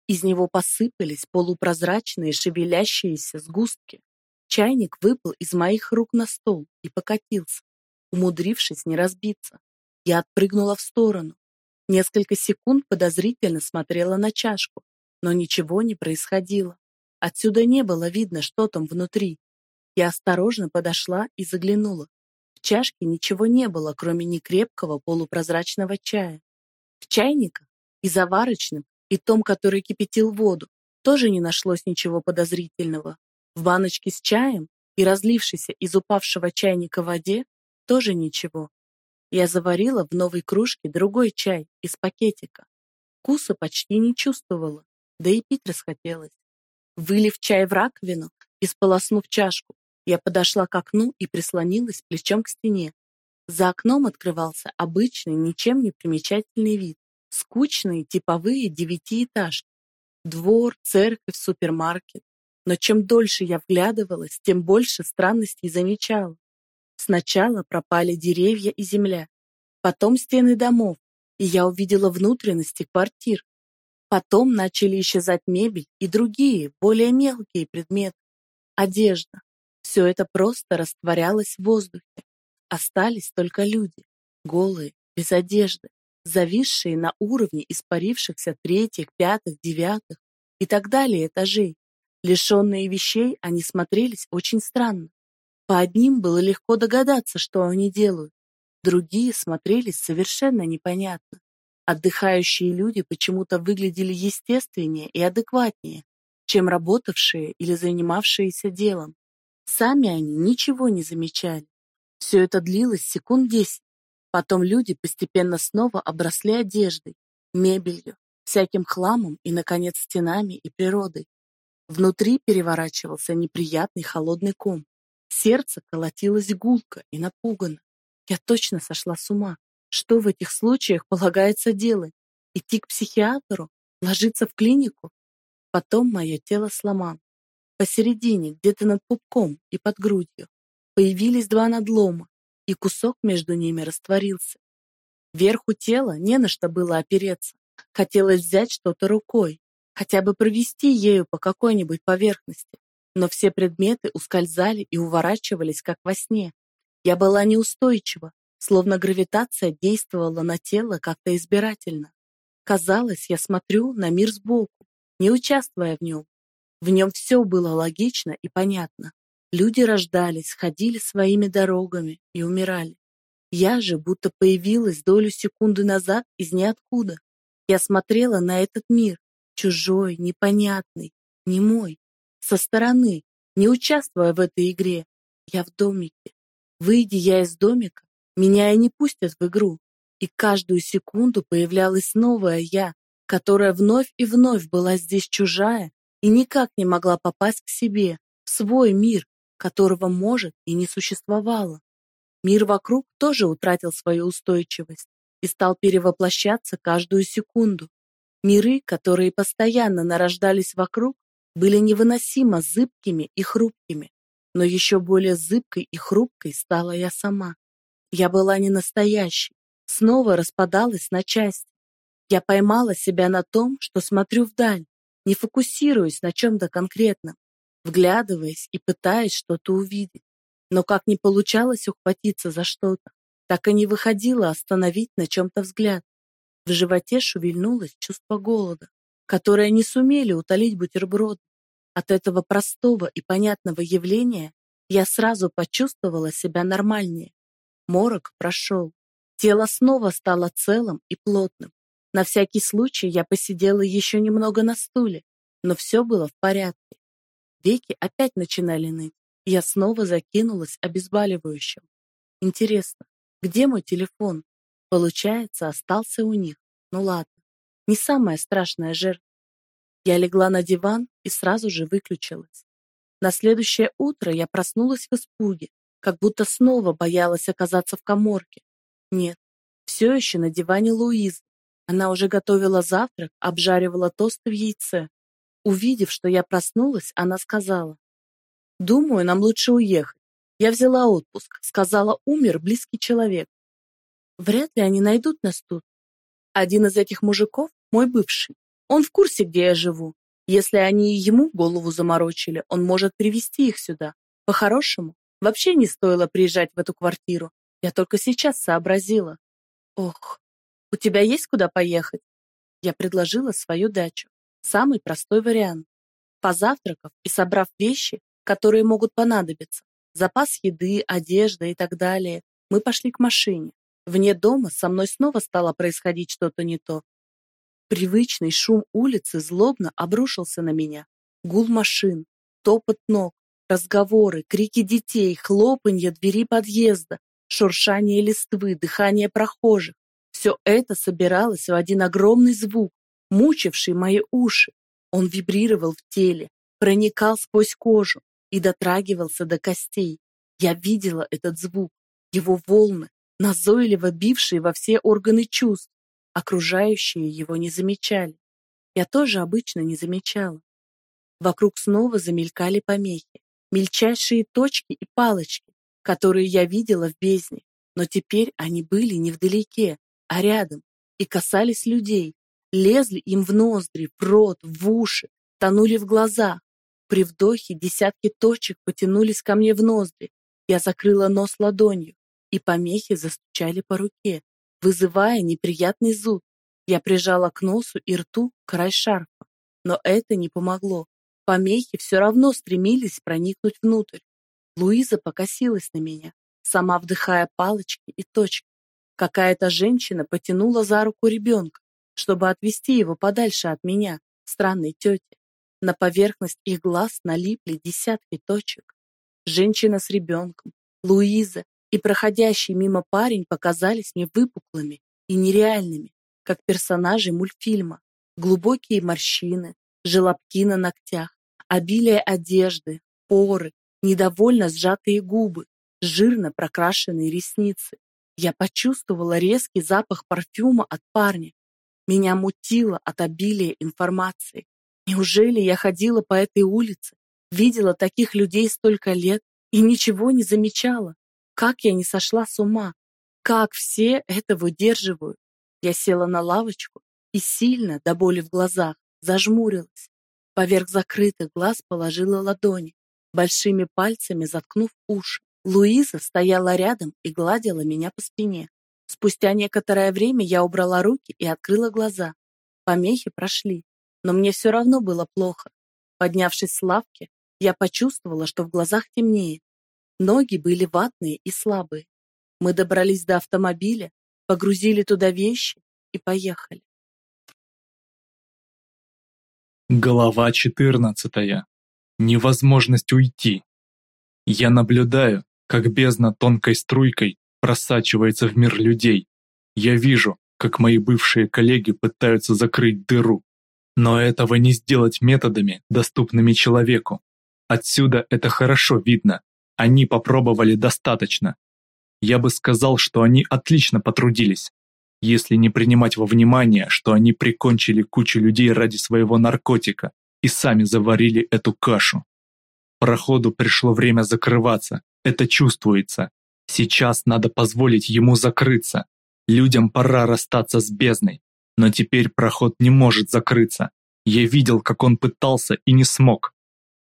из него посыпались полупрозрачные шевелящиеся сгустки. Чайник выпал из моих рук на стол и покатился, умудрившись не разбиться. Я отпрыгнула в сторону. Несколько секунд подозрительно смотрела на чашку, но ничего не происходило. Отсюда не было видно, что там внутри. Я осторожно подошла и заглянула. В чашке ничего не было, кроме некрепкого полупрозрачного чая. В чайниках и заварочным и том, который кипятил воду, тоже не нашлось ничего подозрительного. В баночке с чаем и разлившейся из упавшего чайника воде тоже ничего. Я заварила в новой кружке другой чай из пакетика. Вкуса почти не чувствовала, да и пить расхотелось. Вылив чай в раковину и сполоснув чашку, я подошла к окну и прислонилась плечом к стене. За окном открывался обычный, ничем не примечательный вид. Скучные типовые девятиэтажки. Двор, церковь, супермаркет. Но чем дольше я вглядывалась, тем больше странностей замечала. Сначала пропали деревья и земля, потом стены домов, и я увидела внутренности квартир. Потом начали исчезать мебель и другие, более мелкие предметы. Одежда. Все это просто растворялось в воздухе. Остались только люди, голые, без одежды зависшие на уровне испарившихся третьих, пятых, девятых и так далее этажей. Лишенные вещей, они смотрелись очень странно. По одним было легко догадаться, что они делают. Другие смотрелись совершенно непонятно. Отдыхающие люди почему-то выглядели естественнее и адекватнее, чем работавшие или занимавшиеся делом. Сами они ничего не замечали. Все это длилось секунд десять. Потом люди постепенно снова обросли одеждой, мебелью, всяким хламом и, наконец, стенами и природой. Внутри переворачивался неприятный холодный ком. Сердце колотилось гулко и напуганно. Я точно сошла с ума. Что в этих случаях полагается делать? Идти к психиатру? Ложиться в клинику? Потом мое тело сломало. Посередине, где-то над пупком и под грудью, появились два надлома, и кусок между ними растворился. Верху тела не на что было опереться. Хотелось взять что-то рукой, хотя бы провести ею по какой-нибудь поверхности. Но все предметы ускользали и уворачивались, как во сне. Я была неустойчива, словно гравитация действовала на тело как-то избирательно. Казалось, я смотрю на мир сбоку, не участвуя в нем. В нем все было логично и понятно. Люди рождались, ходили своими дорогами и умирали. Я же будто появилась долю секунды назад из ниоткуда. Я смотрела на этот мир, чужой, непонятный, не мой, со стороны, не участвуя в этой игре. Я в домике. Выйди я из домика, меня и не пустят в игру. И каждую секунду появлялась новая я, которая вновь и вновь была здесь чужая и никак не могла попасть к себе, в свой мир, которого, может, и не существовало. Мир вокруг тоже утратил свою устойчивость и стал перевоплощаться каждую секунду. Миры, которые постоянно нарождались вокруг, были невыносимо зыбкими и хрупкими, но еще более зыбкой и хрупкой стала я сама. Я была не настоящей, снова распадалась на части. Я поймала себя на том, что смотрю вдаль, не фокусируясь на чем-то конкретном, вглядываясь и пытаясь что-то увидеть. Но как не получалось ухватиться за что-то, так и не выходило остановить на чем-то взгляд. В животе шевельнулось чувство голода, которое не сумели утолить бутерброды. От этого простого и понятного явления я сразу почувствовала себя нормальнее. Морок прошел. Тело снова стало целым и плотным. На всякий случай я посидела еще немного на стуле, но все было в порядке. Веки опять начинали ныть. Я снова закинулась обезболивающим. Интересно, где мой телефон? Получается, остался у них. Ну ладно, не самая страшная жертва. Я легла на диван и сразу же выключилась. На следующее утро я проснулась в испуге, как будто снова боялась оказаться в коморке. Нет, все еще на диване Луизы. Она уже готовила завтрак, обжаривала тосты в яйце. Увидев, что я проснулась, она сказала, «Думаю, нам лучше уехать. Я взяла отпуск, сказала, умер близкий человек. Вряд ли они найдут нас тут. Один из этих мужиков — мой бывший. Он в курсе, где я живу. Если они ему голову заморочили, он может привести их сюда. По-хорошему, вообще не стоило приезжать в эту квартиру. Я только сейчас сообразила. Ох, у тебя есть куда поехать? Я предложила свою дачу. Самый простой вариант. Позавтракав и собрав вещи, которые могут понадобиться, запас еды, одежда и так далее, мы пошли к машине. Вне дома со мной снова стало происходить что-то не то. Привычный шум улицы злобно обрушился на меня. Гул машин, топот ног, разговоры, крики детей, хлопанье двери подъезда, шуршание листвы, дыхание прохожих. Все это собиралось в один огромный звук, мучивший мои уши. Он вибрировал в теле, проникал сквозь кожу и дотрагивался до костей. Я видела этот звук, его волны, назойливо бившие во все органы чувств. Окружающие его не замечали. Я тоже обычно не замечала. Вокруг снова замелькали помехи, мельчайшие точки и палочки, которые я видела в бездне, но теперь они были не вдалеке, а рядом и касались людей, лезли им в ноздри, в рот, в уши, тонули в глазах. При вдохе десятки точек потянулись ко мне в ноздри. Я закрыла нос ладонью, и помехи застучали по руке, вызывая неприятный зуд. Я прижала к носу и рту край шарфа, но это не помогло. Помехи все равно стремились проникнуть внутрь. Луиза покосилась на меня, сама вдыхая палочки и точки. Какая-то женщина потянула за руку ребенка, чтобы отвести его подальше от меня, странной тети. На поверхность их глаз налипли десятки точек. Женщина с ребенком, Луиза и проходящий мимо парень показались мне выпуклыми и нереальными, как персонажи мультфильма. Глубокие морщины, желобки на ногтях, обилие одежды, поры, недовольно сжатые губы, жирно прокрашенные ресницы. Я почувствовала резкий запах парфюма от парня. Меня мутило от обилия информации. Неужели я ходила по этой улице, видела таких людей столько лет и ничего не замечала? Как я не сошла с ума? Как все это выдерживают? Я села на лавочку и сильно, до боли в глазах, зажмурилась. Поверх закрытых глаз положила ладони, большими пальцами заткнув уши. Луиза стояла рядом и гладила меня по спине. Спустя некоторое время я убрала руки и открыла глаза. Помехи прошли, но мне все равно было плохо. Поднявшись с лавки, я почувствовала, что в глазах темнеет. Ноги были ватные и слабые. Мы добрались до автомобиля, погрузили туда вещи и поехали. Глава 14. Невозможность уйти. Я наблюдаю, как бездна тонкой струйкой просачивается в мир людей. Я вижу, как мои бывшие коллеги пытаются закрыть дыру. Но этого не сделать методами, доступными человеку. Отсюда это хорошо видно. Они попробовали достаточно. Я бы сказал, что они отлично потрудились, если не принимать во внимание, что они прикончили кучу людей ради своего наркотика и сами заварили эту кашу. Проходу пришло время закрываться, это чувствуется. Сейчас надо позволить ему закрыться. Людям пора расстаться с бездной. Но теперь проход не может закрыться. Я видел, как он пытался и не смог.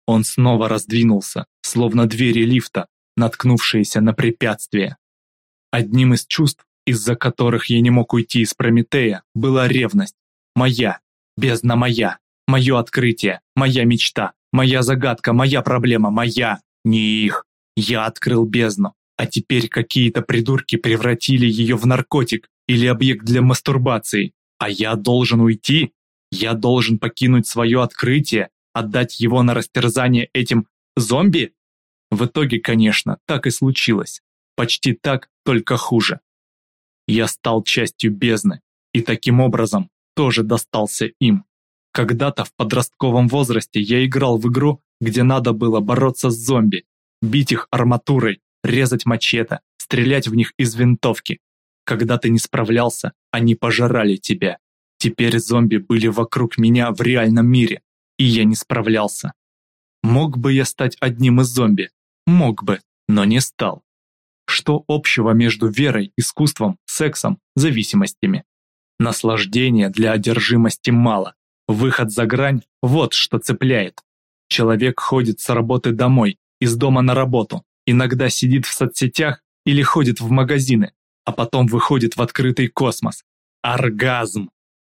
Он снова раздвинулся, словно двери лифта, наткнувшиеся на препятствие. Одним из чувств, из-за которых я не мог уйти из Прометея, была ревность. Моя, бездна моя, мое открытие, моя мечта, моя загадка, моя проблема, моя, не их. Я открыл бездну, а теперь какие-то придурки превратили ее в наркотик или объект для мастурбации. А я должен уйти? Я должен покинуть свое открытие, отдать его на растерзание этим зомби? В итоге, конечно, так и случилось. Почти так, только хуже. Я стал частью бездны, и таким образом тоже достался им. Когда-то в подростковом возрасте я играл в игру, где надо было бороться с зомби, бить их арматурой, резать мачете, стрелять в них из винтовки. Когда ты не справлялся, они пожирали тебя. Теперь зомби были вокруг меня в реальном мире, и я не справлялся. Мог бы я стать одним из зомби? Мог бы, но не стал. Что общего между верой, искусством, сексом, зависимостями? Наслаждения для одержимости мало. Выход за грань – вот что цепляет. Человек ходит с работы домой, из дома на работу, иногда сидит в соцсетях или ходит в магазины, а потом выходит в открытый космос. Оргазм!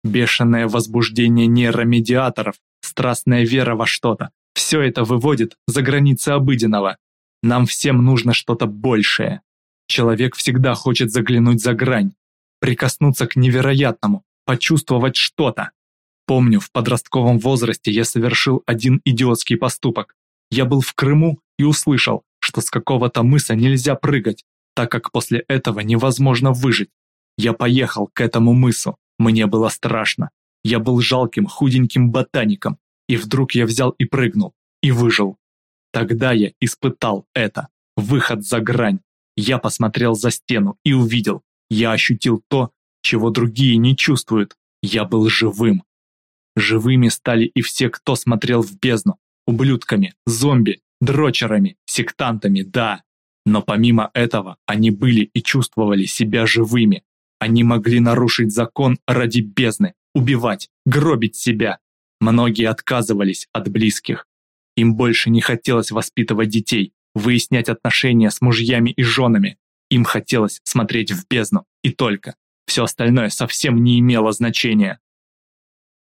Бешеное возбуждение нейромедиаторов, страстная вера во что-то – все это выводит за границы обыденного. Нам всем нужно что-то большее. Человек всегда хочет заглянуть за грань, прикоснуться к невероятному, почувствовать что-то. Помню, в подростковом возрасте я совершил один идиотский поступок. Я был в Крыму и услышал, что с какого-то мыса нельзя прыгать, так как после этого невозможно выжить. Я поехал к этому мысу, мне было страшно. Я был жалким, худеньким ботаником, и вдруг я взял и прыгнул, и выжил. Тогда я испытал это, выход за грань. Я посмотрел за стену и увидел, я ощутил то, чего другие не чувствуют. Я был живым. Живыми стали и все, кто смотрел в бездну. Ублюдками, зомби, дрочерами, сектантами, да. Но помимо этого, они были и чувствовали себя живыми. Они могли нарушить закон ради бездны, убивать, гробить себя. Многие отказывались от близких. Им больше не хотелось воспитывать детей, выяснять отношения с мужьями и женами. Им хотелось смотреть в бездну, и только. Все остальное совсем не имело значения.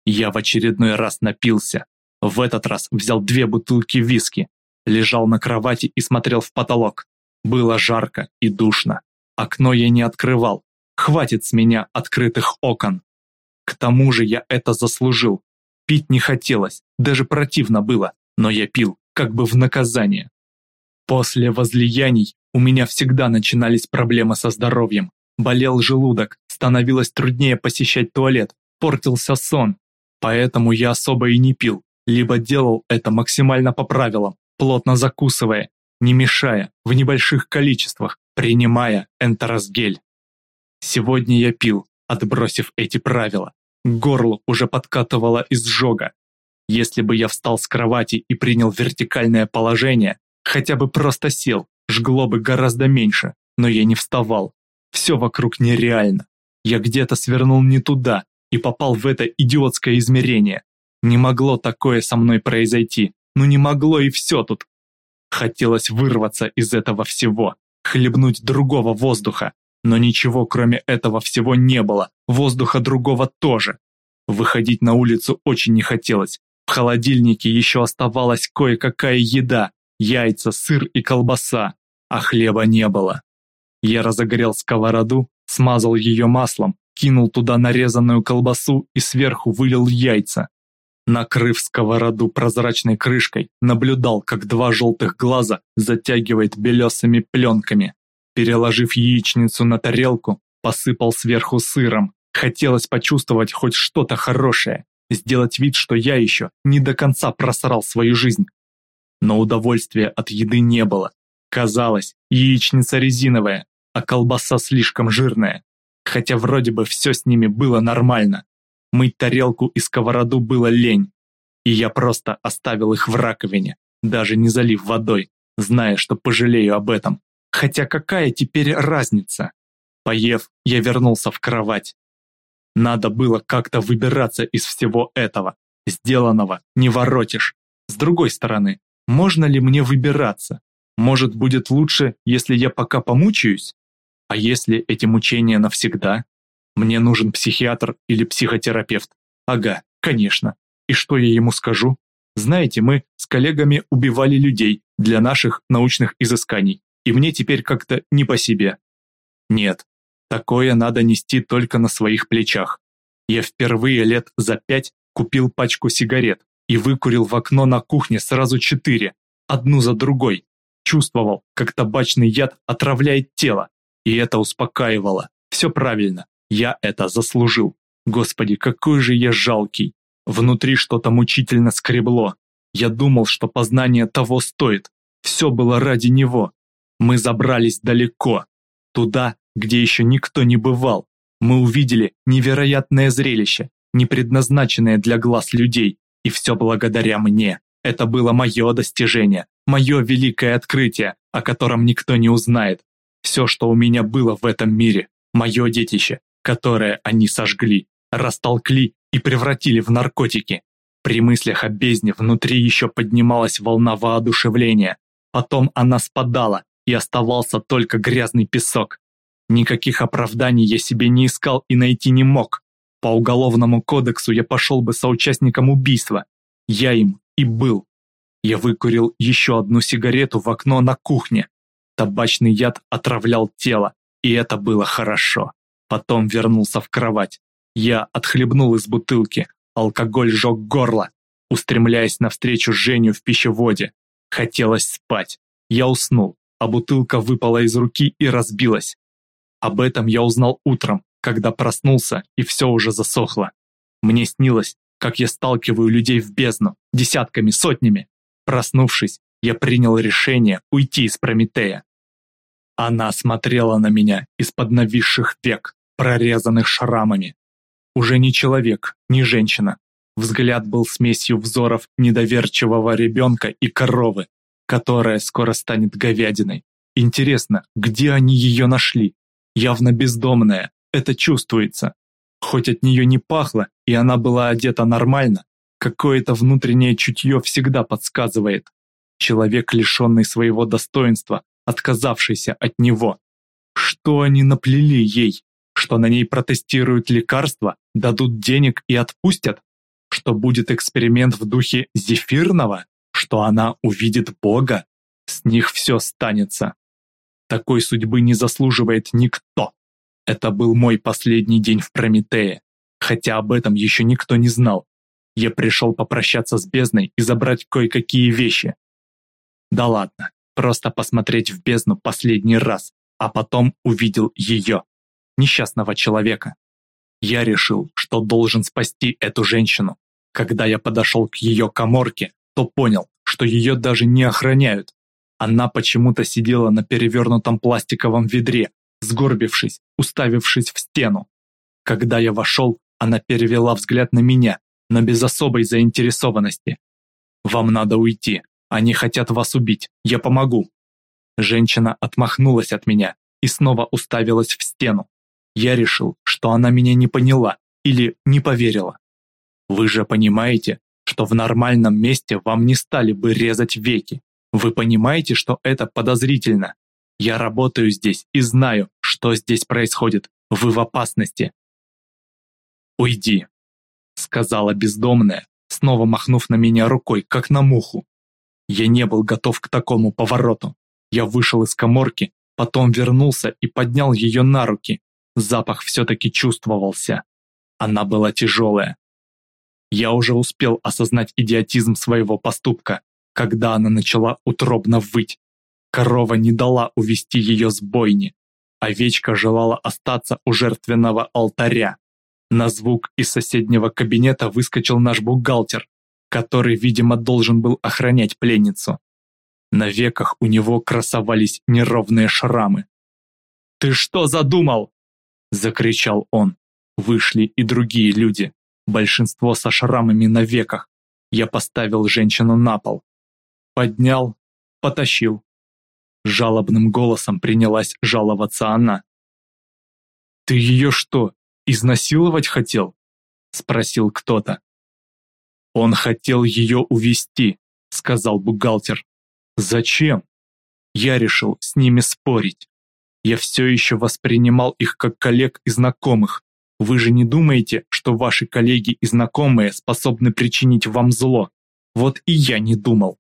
Я в очередной раз напился. В этот раз взял две бутылки виски, лежал на кровати и смотрел в потолок. Было жарко и душно. Окно я не открывал, хватит с меня открытых окон. К тому же я это заслужил. Пить не хотелось, даже противно было, но я пил, как бы в наказание. После возлияний у меня всегда начинались проблемы со здоровьем. Болел желудок, становилось труднее посещать туалет, портился сон. Поэтому я особо и не пил, либо делал это максимально по правилам, плотно закусывая, не мешая, в небольших количествах, принимая энтеросгель. Сегодня я пил, отбросив эти правила. К горлу уже подкатывало изжога. Если бы я встал с кровати и принял вертикальное положение, хотя бы просто сел, жгло бы гораздо меньше, но я не вставал. Все вокруг нереально. Я где-то свернул не туда и попал в это идиотское измерение. Не могло такое со мной произойти. Ну не могло и все тут. Хотелось вырваться из этого всего, хлебнуть другого воздуха. Но ничего кроме этого всего не было, воздуха другого тоже. Выходить на улицу очень не хотелось. В холодильнике еще оставалась кое-какая еда, яйца, сыр и колбаса, а хлеба не было. Я разогрел сковороду, смазал ее маслом, кинул туда нарезанную колбасу и сверху вылил яйца. Накрыв сковороду прозрачной крышкой, наблюдал, как два желтых глаза затягивает белесыми пленками. Переложив яичницу на тарелку, посыпал сверху сыром. Хотелось почувствовать хоть что-то хорошее, сделать вид, что я еще не до конца просрал свою жизнь. Но удовольствия от еды не было. Казалось, яичница резиновая, а колбаса слишком жирная. Хотя вроде бы все с ними было нормально. Мыть тарелку и сковороду было лень. И я просто оставил их в раковине, даже не залив водой, зная, что пожалею об этом. Хотя какая теперь разница? Поев, я вернулся в кровать. Надо было как-то выбираться из всего этого. Сделанного не воротишь. С другой стороны, можно ли мне выбираться? Может, будет лучше, если я пока помучаюсь? А если эти мучения навсегда? Мне нужен психиатр или психотерапевт. Ага, конечно. И что я ему скажу? Знаете, мы с коллегами убивали людей для наших научных изысканий, и мне теперь как-то не по себе. Нет, такое надо нести только на своих плечах. Я впервые лет за пять купил пачку сигарет и выкурил в окно на кухне сразу четыре, одну за другой. Чувствовал, как табачный яд отравляет тело, и это успокаивало. Все правильно, я это заслужил. Господи, какой же я жалкий. Внутри что-то мучительно скребло. Я думал, что познание того стоит. Все было ради него. Мы забрались далеко. Туда, где еще никто не бывал. Мы увидели невероятное зрелище, не предназначенное для глаз людей. И все благодаря мне. Это было мое достижение, мое великое открытие, о котором никто не узнает. Все, что у меня было в этом мире, мое детище, которое они сожгли, растолкли и превратили в наркотики. При мыслях о бездне внутри еще поднималась волна воодушевления. Потом она спадала, и оставался только грязный песок. Никаких оправданий я себе не искал и найти не мог. По уголовному кодексу я пошел бы соучастником убийства. Я им и был. Я выкурил еще одну сигарету в окно на кухне. Табачный яд отравлял тело, и это было хорошо. Потом вернулся в кровать. Я отхлебнул из бутылки. Алкоголь жег горло, устремляясь навстречу Женю в пищеводе. Хотелось спать. Я уснул, а бутылка выпала из руки и разбилась. Об этом я узнал утром, когда проснулся и все уже засохло. Мне снилось, как я сталкиваю людей в бездну, десятками, сотнями. Проснувшись, я принял решение уйти из Прометея. Она смотрела на меня из-под нависших век, прорезанных шрамами. Уже не человек, не женщина. Взгляд был смесью взоров недоверчивого ребенка и коровы, которая скоро станет говядиной. Интересно, где они ее нашли? Явно бездомная, это чувствуется. Хоть от нее не пахло, и она была одета нормально, какое-то внутреннее чутье всегда подсказывает. Человек, лишенный своего достоинства, отказавшийся от него. Что они наплели ей? Что на ней протестируют лекарства, дадут денег и отпустят? Что будет эксперимент в духе зефирного? Что она увидит Бога? С них все станется. Такой судьбы не заслуживает никто. Это был мой последний день в Прометее, хотя об этом еще никто не знал. Я пришел попрощаться с бездной и забрать кое-какие вещи. Да ладно, просто посмотреть в бездну последний раз, а потом увидел ее, несчастного человека. Я решил, что должен спасти эту женщину. Когда я подошел к ее коморке, то понял, что ее даже не охраняют. Она почему-то сидела на перевернутом пластиковом ведре, сгорбившись, уставившись в стену. Когда я вошел, она перевела взгляд на меня, но без особой заинтересованности. «Вам надо уйти. Они хотят вас убить. Я помогу». Женщина отмахнулась от меня и снова уставилась в стену. Я решил, что она меня не поняла или не поверила. Вы же понимаете, что в нормальном месте вам не стали бы резать веки. Вы понимаете, что это подозрительно. Я работаю здесь и знаю, что здесь происходит. Вы в опасности. Уйди, сказала бездомная, снова махнув на меня рукой, как на муху. Я не был готов к такому повороту. Я вышел из коморки, потом вернулся и поднял ее на руки. Запах все-таки чувствовался. Она была тяжелая. Я уже успел осознать идиотизм своего поступка, когда она начала утробно выть. Корова не дала увести ее с бойни. Овечка желала остаться у жертвенного алтаря. На звук из соседнего кабинета выскочил наш бухгалтер, который, видимо, должен был охранять пленницу. На веках у него красовались неровные шрамы. «Ты что задумал?» – закричал он. Вышли и другие люди, большинство со шрамами на веках. Я поставил женщину на пол. Поднял, потащил. Жалобным голосом принялась жаловаться она. «Ты ее что, изнасиловать хотел?» — спросил кто-то. «Он хотел ее увести, сказал бухгалтер. «Зачем?» Я решил с ними спорить. Я все еще воспринимал их как коллег и знакомых. Вы же не думаете, что ваши коллеги и знакомые способны причинить вам зло? Вот и я не думал.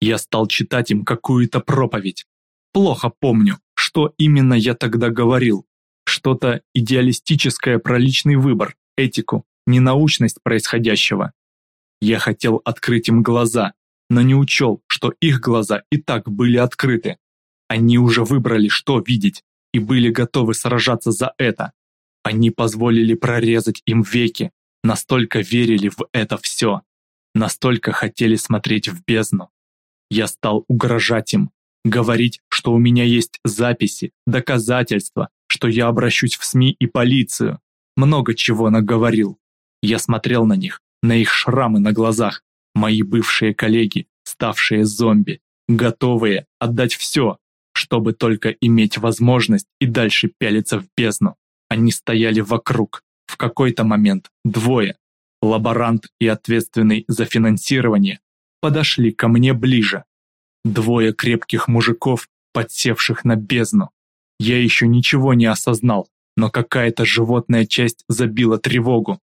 Я стал читать им какую-то проповедь. Плохо помню, что именно я тогда говорил. Что-то идеалистическое про личный выбор, этику, ненаучность происходящего. Я хотел открыть им глаза, но не учел, что их глаза и так были открыты. Они уже выбрали, что видеть, и были готовы сражаться за это. Они позволили прорезать им веки, настолько верили в это все, настолько хотели смотреть в бездну. Я стал угрожать им, говорить, что у меня есть записи, доказательства, что я обращусь в СМИ и полицию. Много чего наговорил. Я смотрел на них, на их шрамы на глазах, мои бывшие коллеги, ставшие зомби, готовые отдать все, чтобы только иметь возможность и дальше пялиться в бездну. Они стояли вокруг. В какой-то момент двое, лаборант и ответственный за финансирование, подошли ко мне ближе. Двое крепких мужиков, подсевших на бездну. Я еще ничего не осознал, но какая-то животная часть забила тревогу.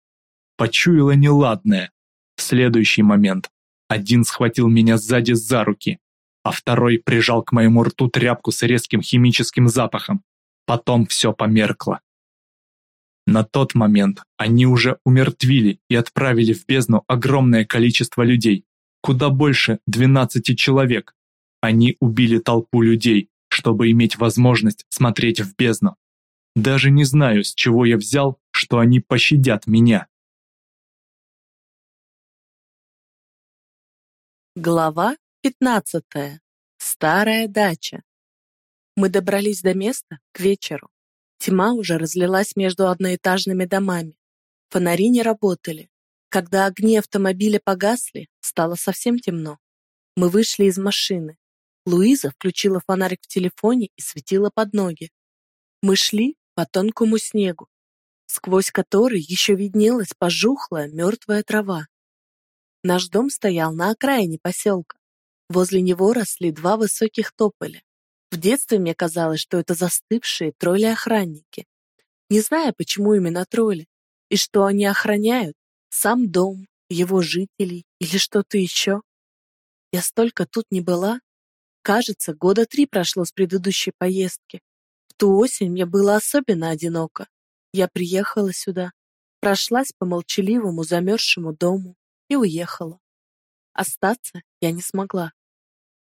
Почуяла неладное. В следующий момент один схватил меня сзади за руки, а второй прижал к моему рту тряпку с резким химическим запахом. Потом все померкло. На тот момент они уже умертвили и отправили в бездну огромное количество людей, куда больше 12 человек. Они убили толпу людей, чтобы иметь возможность смотреть в бездну. Даже не знаю, с чего я взял, что они пощадят меня. Глава 15. Старая дача. Мы добрались до места к вечеру. Тьма уже разлилась между одноэтажными домами. Фонари не работали. Когда огни автомобиля погасли, стало совсем темно. Мы вышли из машины. Луиза включила фонарик в телефоне и светила под ноги. Мы шли по тонкому снегу, сквозь который еще виднелась пожухлая мертвая трава. Наш дом стоял на окраине поселка. Возле него росли два высоких тополя. В детстве мне казалось, что это застывшие тролли-охранники. Не знаю, почему именно тролли, и что они охраняют, сам дом, его жителей или что-то еще. Я столько тут не была. Кажется, года три прошло с предыдущей поездки. В ту осень мне было особенно одиноко. Я приехала сюда, прошлась по молчаливому замерзшему дому и уехала. Остаться я не смогла.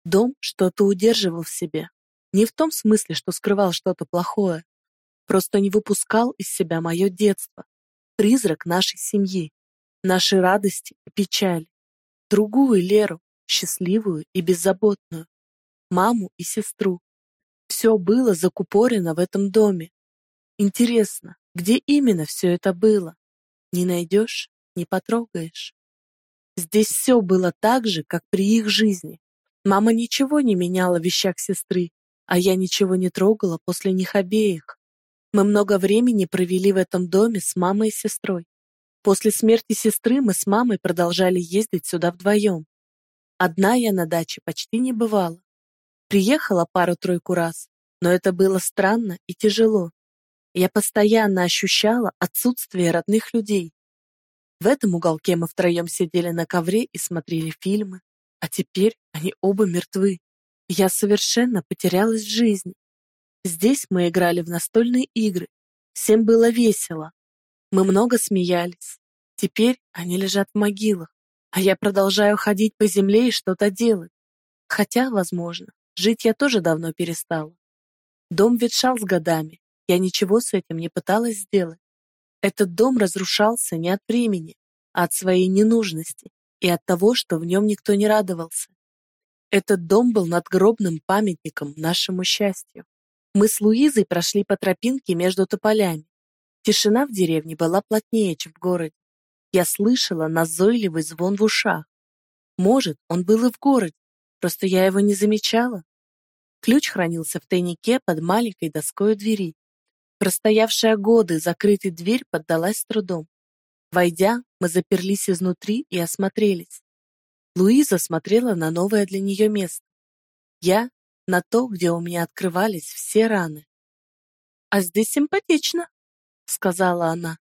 Дом что-то удерживал в себе. Не в том смысле, что скрывал что-то плохое. Просто не выпускал из себя мое детство. Призрак нашей семьи, нашей радости и печали. Другую Леру, счастливую и беззаботную. Маму и сестру. Все было закупорено в этом доме. Интересно, где именно все это было? Не найдешь, не потрогаешь. Здесь все было так же, как при их жизни. Мама ничего не меняла в вещах сестры, а я ничего не трогала после них обеих. Мы много времени провели в этом доме с мамой и сестрой. После смерти сестры мы с мамой продолжали ездить сюда вдвоем. Одна я на даче почти не бывала. Приехала пару-тройку раз, но это было странно и тяжело. Я постоянно ощущала отсутствие родных людей. В этом уголке мы втроем сидели на ковре и смотрели фильмы, а теперь они оба мертвы. Я совершенно потерялась в жизни. Здесь мы играли в настольные игры. Всем было весело. Мы много смеялись. Теперь они лежат в могилах, а я продолжаю ходить по земле и что-то делать. Хотя, возможно, жить я тоже давно перестала. Дом ветшал с годами, я ничего с этим не пыталась сделать. Этот дом разрушался не от времени, а от своей ненужности и от того, что в нем никто не радовался. Этот дом был надгробным памятником нашему счастью. Мы с Луизой прошли по тропинке между тополями. Тишина в деревне была плотнее, чем в городе. Я слышала назойливый звон в ушах. Может, он был и в городе, просто я его не замечала. Ключ хранился в тайнике под маленькой доской у двери. Простоявшая годы закрытая дверь поддалась с трудом. Войдя, мы заперлись изнутри и осмотрелись. Луиза смотрела на новое для нее место. Я — на то, где у меня открывались все раны. «А здесь симпатично», — сказала она.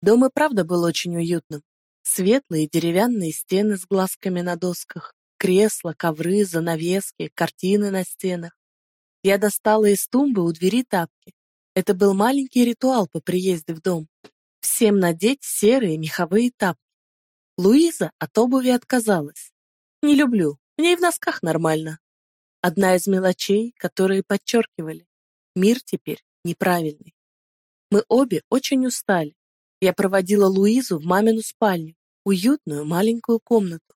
Дом и правда был очень уютным. Светлые деревянные стены с глазками на досках, кресла, ковры, занавески, картины на стенах. Я достала из тумбы у двери тапки. Это был маленький ритуал по приезде в дом. Всем надеть серые меховые тапки. Луиза от обуви отказалась. Не люблю, мне и в носках нормально. Одна из мелочей, которые подчеркивали. Мир теперь неправильный. Мы обе очень устали. Я проводила Луизу в мамину спальню, уютную маленькую комнату.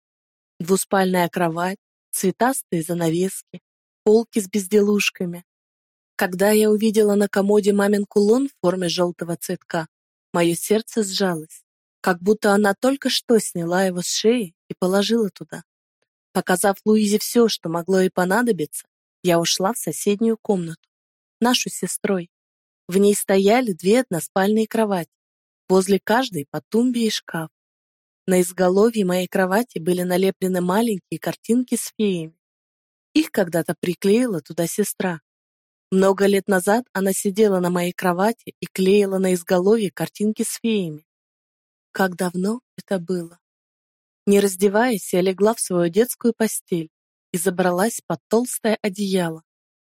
Двуспальная кровать, цветастые занавески, полки с безделушками. Когда я увидела на комоде мамин кулон в форме желтого цветка, Мое сердце сжалось, как будто она только что сняла его с шеи и положила туда. Показав Луизе все, что могло ей понадобиться, я ушла в соседнюю комнату, нашу сестрой. В ней стояли две односпальные кровати, возле каждой по тумбе и шкаф. На изголовье моей кровати были налеплены маленькие картинки с феями. Их когда-то приклеила туда сестра. Много лет назад она сидела на моей кровати и клеила на изголовье картинки с феями. Как давно это было? Не раздеваясь, я легла в свою детскую постель и забралась под толстое одеяло.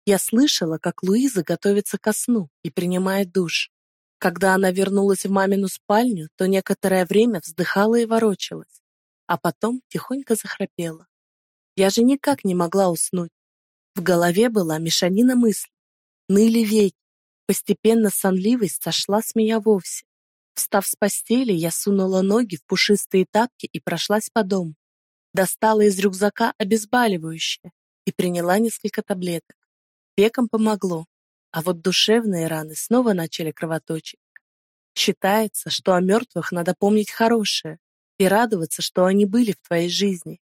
Я слышала, как Луиза готовится ко сну и принимает душ. Когда она вернулась в мамину спальню, то некоторое время вздыхала и ворочалась, а потом тихонько захрапела. Я же никак не могла уснуть. В голове была мешанина мыслей. Ныли веки. Постепенно сонливость сошла с меня вовсе. Встав с постели, я сунула ноги в пушистые тапки и прошлась по дому. Достала из рюкзака обезболивающее и приняла несколько таблеток. Векам помогло, а вот душевные раны снова начали кровоточить. Считается, что о мертвых надо помнить хорошее и радоваться, что они были в твоей жизни.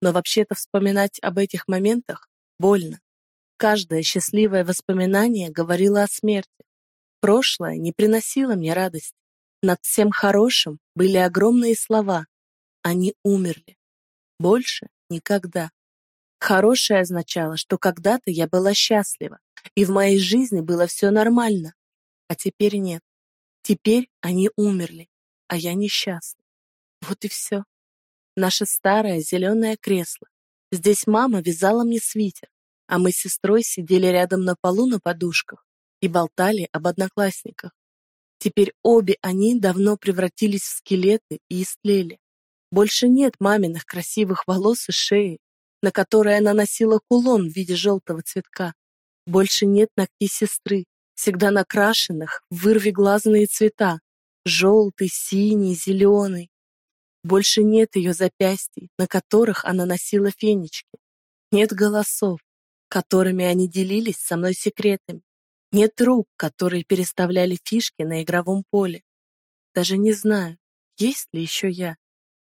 Но вообще-то вспоминать об этих моментах больно. Каждое счастливое воспоминание говорило о смерти. Прошлое не приносило мне радости. Над всем хорошим были огромные слова. Они умерли. Больше никогда. Хорошее означало, что когда-то я была счастлива, и в моей жизни было все нормально. А теперь нет. Теперь они умерли, а я несчастна. Вот и все. Наше старое зеленое кресло. Здесь мама вязала мне свитер а мы с сестрой сидели рядом на полу на подушках и болтали об одноклассниках. Теперь обе они давно превратились в скелеты и истлели. Больше нет маминых красивых волос и шеи, на которой она носила кулон в виде желтого цветка. Больше нет ногтей сестры, всегда накрашенных в вырвиглазные цвета, желтый, синий, зеленый. Больше нет ее запястий, на которых она носила фенечки. Нет голосов, которыми они делились со мной секретами. Нет рук, которые переставляли фишки на игровом поле. Даже не знаю, есть ли еще я.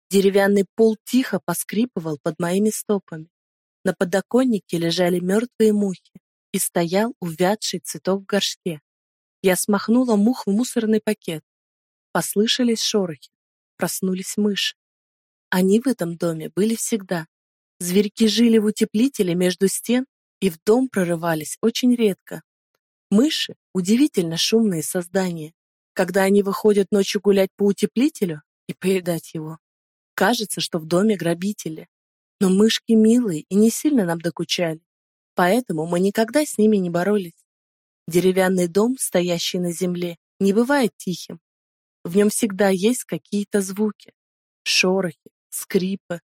Деревянный пол тихо поскрипывал под моими стопами. На подоконнике лежали мертвые мухи и стоял увядший цветок в горшке. Я смахнула мух в мусорный пакет. Послышались шорохи. Проснулись мыши. Они в этом доме были всегда. Зверьки жили в утеплителе между стен и в дом прорывались очень редко. Мыши — удивительно шумные создания. Когда они выходят ночью гулять по утеплителю и поедать его, Кажется, что в доме грабители. Но мышки милые и не сильно нам докучали. Поэтому мы никогда с ними не боролись. Деревянный дом, стоящий на земле, не бывает тихим. В нем всегда есть какие-то звуки. Шорохи, скрипы.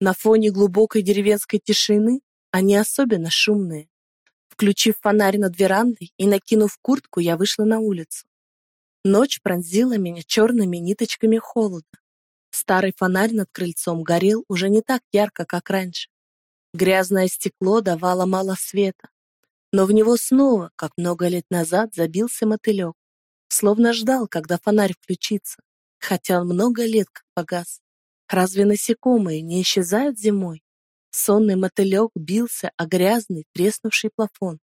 На фоне глубокой деревенской тишины они особенно шумные. Включив фонарь над верандой и накинув куртку, я вышла на улицу. Ночь пронзила меня черными ниточками холода. Старый фонарь над крыльцом горел уже не так ярко, как раньше. Грязное стекло давало мало света, но в него снова, как много лет назад, забился мотылек, словно ждал, когда фонарь включится, хотя он много лет как погас. Разве насекомые не исчезают зимой? Сонный мотылек бился о грязный, треснувший плафон.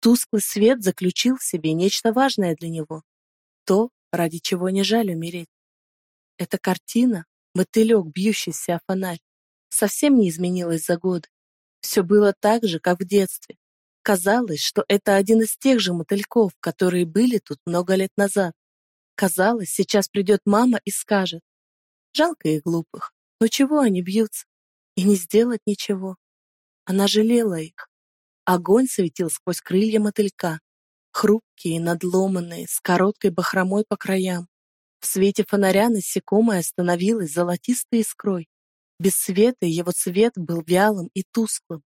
Тусклый свет заключил в себе нечто важное для него. То, ради чего не жаль умереть. Эта картина, мотылек, бьющийся о фонарь, совсем не изменилась за годы. Все было так же, как в детстве. Казалось, что это один из тех же мотыльков, которые были тут много лет назад. Казалось, сейчас придет мама и скажет, жалко их глупых, но чего они бьются? И не сделать ничего. Она жалела их. Огонь светил сквозь крылья мотылька, хрупкие, надломанные, с короткой бахромой по краям. В свете фонаря насекомое остановилось золотистой искрой. Без света его цвет был вялым и тусклым.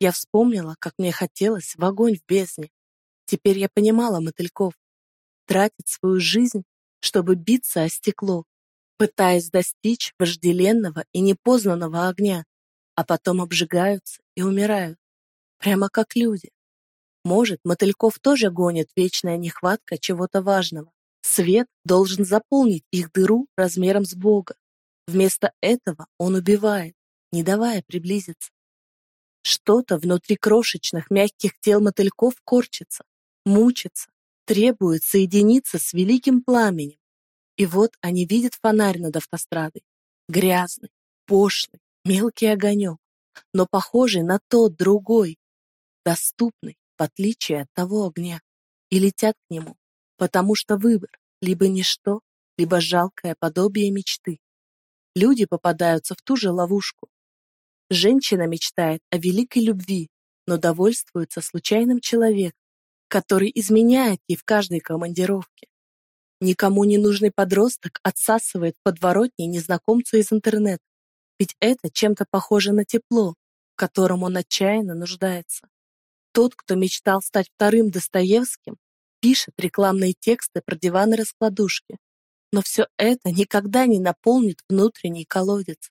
Я вспомнила, как мне хотелось в огонь в бездне. Теперь я понимала мотыльков. Тратить свою жизнь, чтобы биться о стекло, пытаясь достичь вожделенного и непознанного огня, а потом обжигаются и умирают. Прямо как люди. Может, мотыльков тоже гонит вечная нехватка чего-то важного. Свет должен заполнить их дыру размером с Бога. Вместо этого он убивает, не давая приблизиться. Что-то внутри крошечных мягких тел мотыльков корчится, мучится, требует соединиться с великим пламенем. И вот они видят фонарь над автострадой. Грязный, пошлый, мелкий огонек, но похожий на тот другой, доступный, в отличие от того огня, и летят к нему, потому что выбор либо ничто, либо жалкое подобие мечты. Люди попадаются в ту же ловушку. Женщина мечтает о великой любви, но довольствуется случайным человеком, который изменяет ей в каждой командировке. Никому не нужный подросток отсасывает подворотни незнакомца из интернета, ведь это чем-то похоже на тепло, в котором он отчаянно нуждается. Тот, кто мечтал стать вторым Достоевским, пишет рекламные тексты про диваны-раскладушки. Но все это никогда не наполнит внутренний колодец,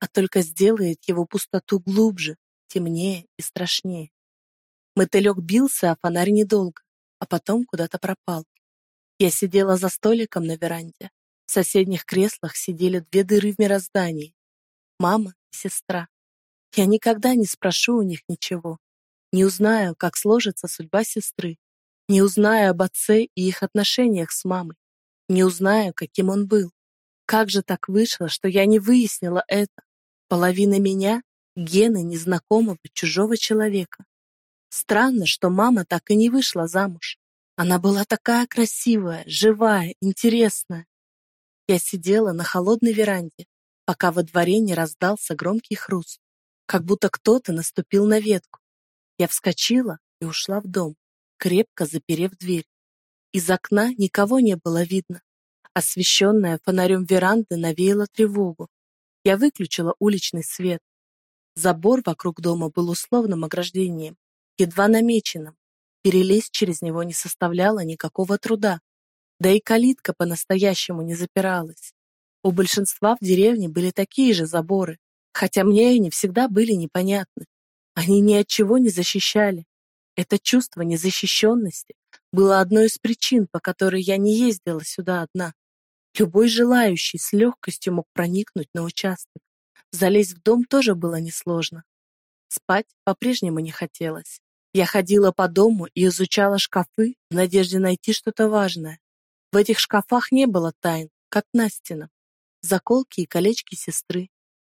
а только сделает его пустоту глубже, темнее и страшнее. Мотылек бился, а фонарь недолго, а потом куда-то пропал. Я сидела за столиком на веранде. В соседних креслах сидели две дыры в мироздании. Мама и сестра. Я никогда не спрошу у них ничего. Не узнаю, как сложится судьба сестры. Не узнаю об отце и их отношениях с мамой. Не узнаю, каким он был. Как же так вышло, что я не выяснила это? Половина меня — гены незнакомого чужого человека. Странно, что мама так и не вышла замуж. Она была такая красивая, живая, интересная. Я сидела на холодной веранде, пока во дворе не раздался громкий хруст, как будто кто-то наступил на ветку. Я вскочила и ушла в дом. крепко заперев дверь. Из окна никого не было видно. Освещенная фонарем веранды навеяла тревогу. Я выключила уличный свет. Забор вокруг дома был условным ограждением, едва намеченным. Перелезть через него не составляло никакого труда. Да и калитка по-настоящему не запиралась. У большинства в деревне были такие же заборы, хотя мне они всегда были непонятны. Они ни от чего не защищали. Это чувство незащищенности было одной из причин, по которой я не ездила сюда одна. Любой желающий с легкостью мог проникнуть на участок. Залезть в дом тоже было несложно. Спать по-прежнему не хотелось. Я ходила по дому и изучала шкафы в надежде найти что-то важное. В этих шкафах не было тайн, как Настина. Заколки и колечки сестры.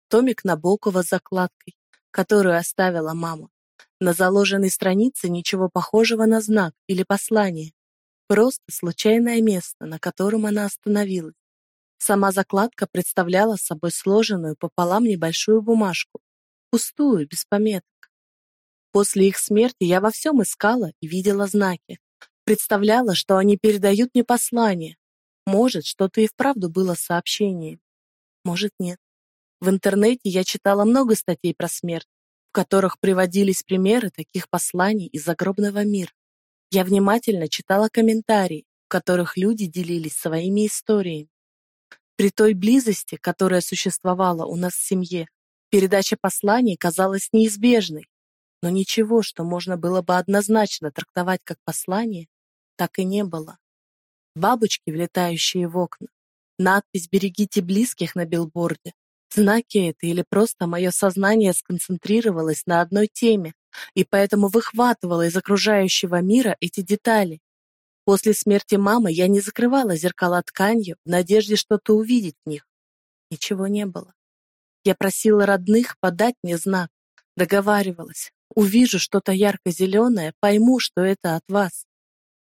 Томик Набокова с закладкой, которую оставила мама. На заложенной странице ничего похожего на знак или послание. Просто случайное место, на котором она остановилась. Сама закладка представляла собой сложенную пополам небольшую бумажку, пустую, без пометок. После их смерти я во всем искала и видела знаки. Представляла, что они передают мне послание. Может, что-то и вправду было сообщением. Может, нет. В интернете я читала много статей про смерть, в которых приводились примеры таких посланий из загробного мира. Я внимательно читала комментарии, в которых люди делились своими историями. При той близости, которая существовала у нас в семье, передача посланий казалась неизбежной, но ничего, что можно было бы однозначно трактовать как послание, так и не было. Бабочки, влетающие в окна, надпись «Берегите близких» на билборде, знаки это или просто мое сознание сконцентрировалось на одной теме и поэтому выхватывало из окружающего мира эти детали. После смерти мамы я не закрывала зеркала тканью в надежде что-то увидеть в них. Ничего не было. Я просила родных подать мне знак, договаривалась, Увижу что-то ярко-зеленое, пойму, что это от вас.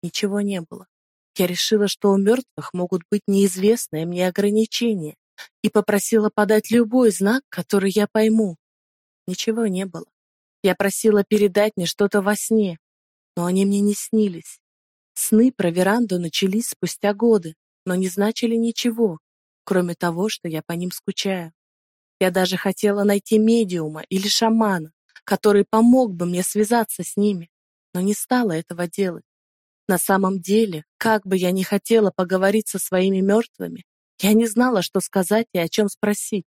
Ничего не было. Я решила, что у мертвых могут быть неизвестные мне ограничения, и попросила подать любой знак, который я пойму. Ничего не было. Я просила передать мне что-то во сне, но они мне не снились. Сны про веранду начались спустя годы, но не значили ничего, кроме того, что я по ним скучаю. Я даже хотела найти медиума или шамана, который помог бы мне связаться с ними, но не стала этого делать. На самом деле, как бы я ни хотела поговорить со своими мертвыми, я не знала, что сказать и о чем спросить.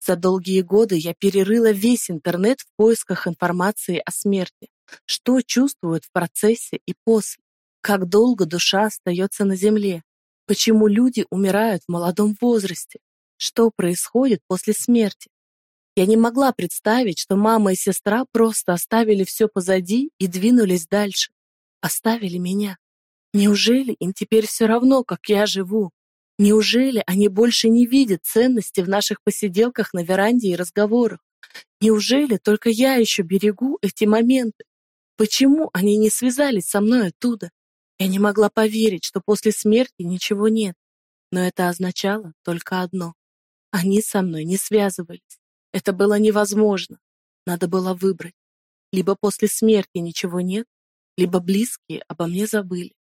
За долгие годы я перерыла весь интернет в поисках информации о смерти, что чувствуют в процессе и после, как долго душа остается на земле, почему люди умирают в молодом возрасте, что происходит после смерти. Я не могла представить, что мама и сестра просто оставили все позади и двинулись дальше. Оставили меня. Неужели им теперь все равно, как я живу? Неужели они больше не видят ценности в наших посиделках на веранде и разговорах? Неужели только я еще берегу эти моменты? Почему они не связались со мной оттуда? Я не могла поверить, что после смерти ничего нет. Но это означало только одно. Они со мной не связывались. Это было невозможно. Надо было выбрать. Либо после смерти ничего нет, либо близкие обо мне забыли.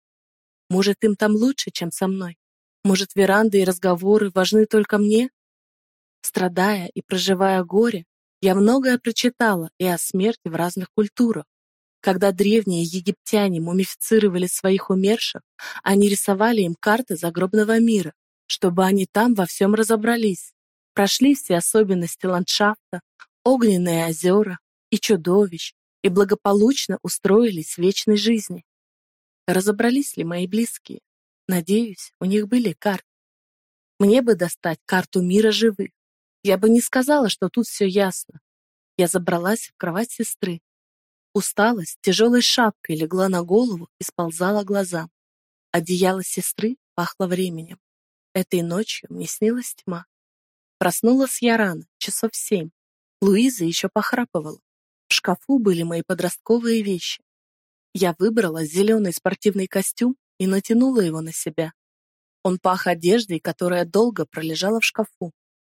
Может, им там лучше, чем со мной? Может, веранды и разговоры важны только мне? Страдая и проживая горе, я многое прочитала и о смерти в разных культурах. Когда древние египтяне мумифицировали своих умерших, они рисовали им карты загробного мира, чтобы они там во всем разобрались прошли все особенности ландшафта, огненные озера и чудовищ и благополучно устроились в вечной жизни. Разобрались ли мои близкие? Надеюсь, у них были карты. Мне бы достать карту мира живых. Я бы не сказала, что тут все ясно. Я забралась в кровать сестры. Усталость тяжелой шапкой легла на голову и сползала глазам. Одеяло сестры пахло временем. Этой ночью мне снилась тьма. Проснулась я рано, часов семь. Луиза еще похрапывала. В шкафу были мои подростковые вещи. Я выбрала зеленый спортивный костюм и натянула его на себя. Он пах одеждой, которая долго пролежала в шкафу.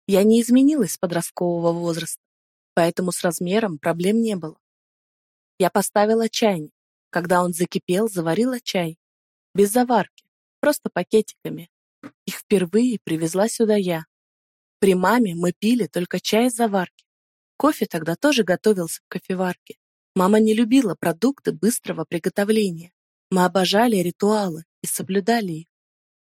Я не изменилась с подросткового возраста, поэтому с размером проблем не было. Я поставила чайник, Когда он закипел, заварила чай. Без заварки, просто пакетиками. Их впервые привезла сюда я. При маме мы пили только чай из заварки. Кофе тогда тоже готовился в кофеварке. Мама не любила продукты быстрого приготовления. Мы обожали ритуалы и соблюдали их.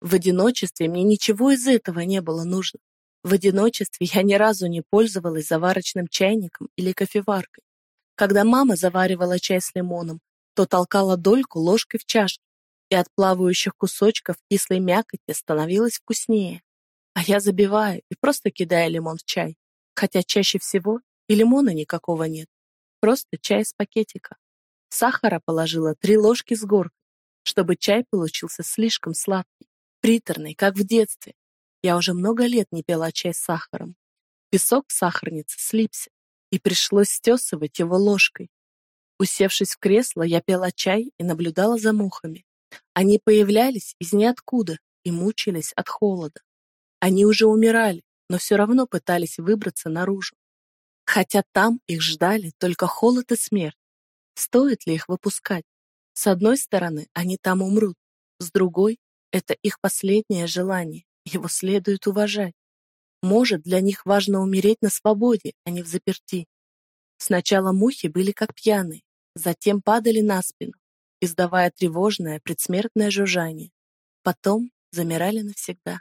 В одиночестве мне ничего из этого не было нужно. В одиночестве я ни разу не пользовалась заварочным чайником или кофеваркой. Когда мама заваривала чай с лимоном, то толкала дольку ложкой в чашке, и от плавающих кусочков кислой мякоти становилось вкуснее. А я забиваю и просто кидаю лимон в чай, хотя чаще всего и лимона никакого нет. Просто чай из пакетика. Сахара положила три ложки с горкой, чтобы чай получился слишком сладкий, приторный, как в детстве, я уже много лет не пила чай с сахаром. Песок в сахарнице слипся, и пришлось стесывать его ложкой. Усевшись в кресло, я пила чай и наблюдала за мухами. Они появлялись из ниоткуда и мучились от холода. Они уже умирали, но все равно пытались выбраться наружу. Хотя там их ждали только холод и смерть. Стоит ли их выпускать? С одной стороны, они там умрут, с другой — это их последнее желание. Его следует уважать. Может, для них важно умереть на свободе, а не в заперти. Сначала мухи были как пьяные, затем падали на спину, издавая тревожное предсмертное жужжание. Потом замирали навсегда.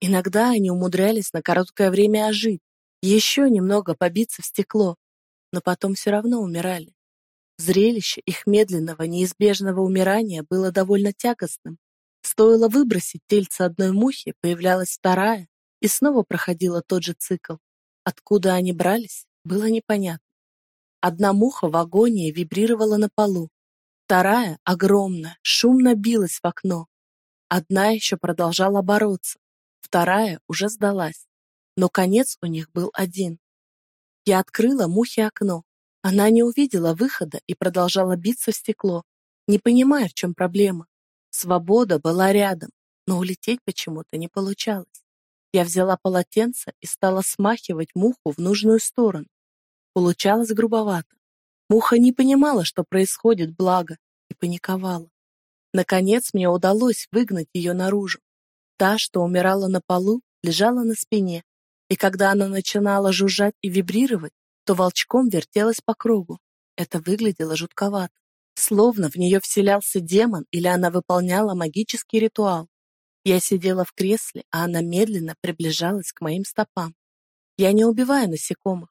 Иногда они умудрялись на короткое время ожить, еще немного побиться в стекло, но потом все равно умирали. Зрелище их медленного, неизбежного умирания было довольно тягостным, Стоило выбросить тельце одной мухи, появлялась вторая, и снова проходила тот же цикл. Откуда они брались, было непонятно. Одна муха в агонии вибрировала на полу, вторая, огромная, шумно билась в окно. Одна еще продолжала бороться, вторая уже сдалась, но конец у них был один. Я открыла мухе окно. Она не увидела выхода и продолжала биться в стекло, не понимая, в чем проблема. Свобода была рядом, но улететь почему-то не получалось. Я взяла полотенце и стала смахивать муху в нужную сторону. Получалось грубовато. Муха не понимала, что происходит благо, и паниковала. Наконец мне удалось выгнать ее наружу. Та, что умирала на полу, лежала на спине, и когда она начинала жужжать и вибрировать, то волчком вертелась по кругу. Это выглядело жутковато. Словно в нее вселялся демон или она выполняла магический ритуал. Я сидела в кресле, а она медленно приближалась к моим стопам. Я не убиваю насекомых,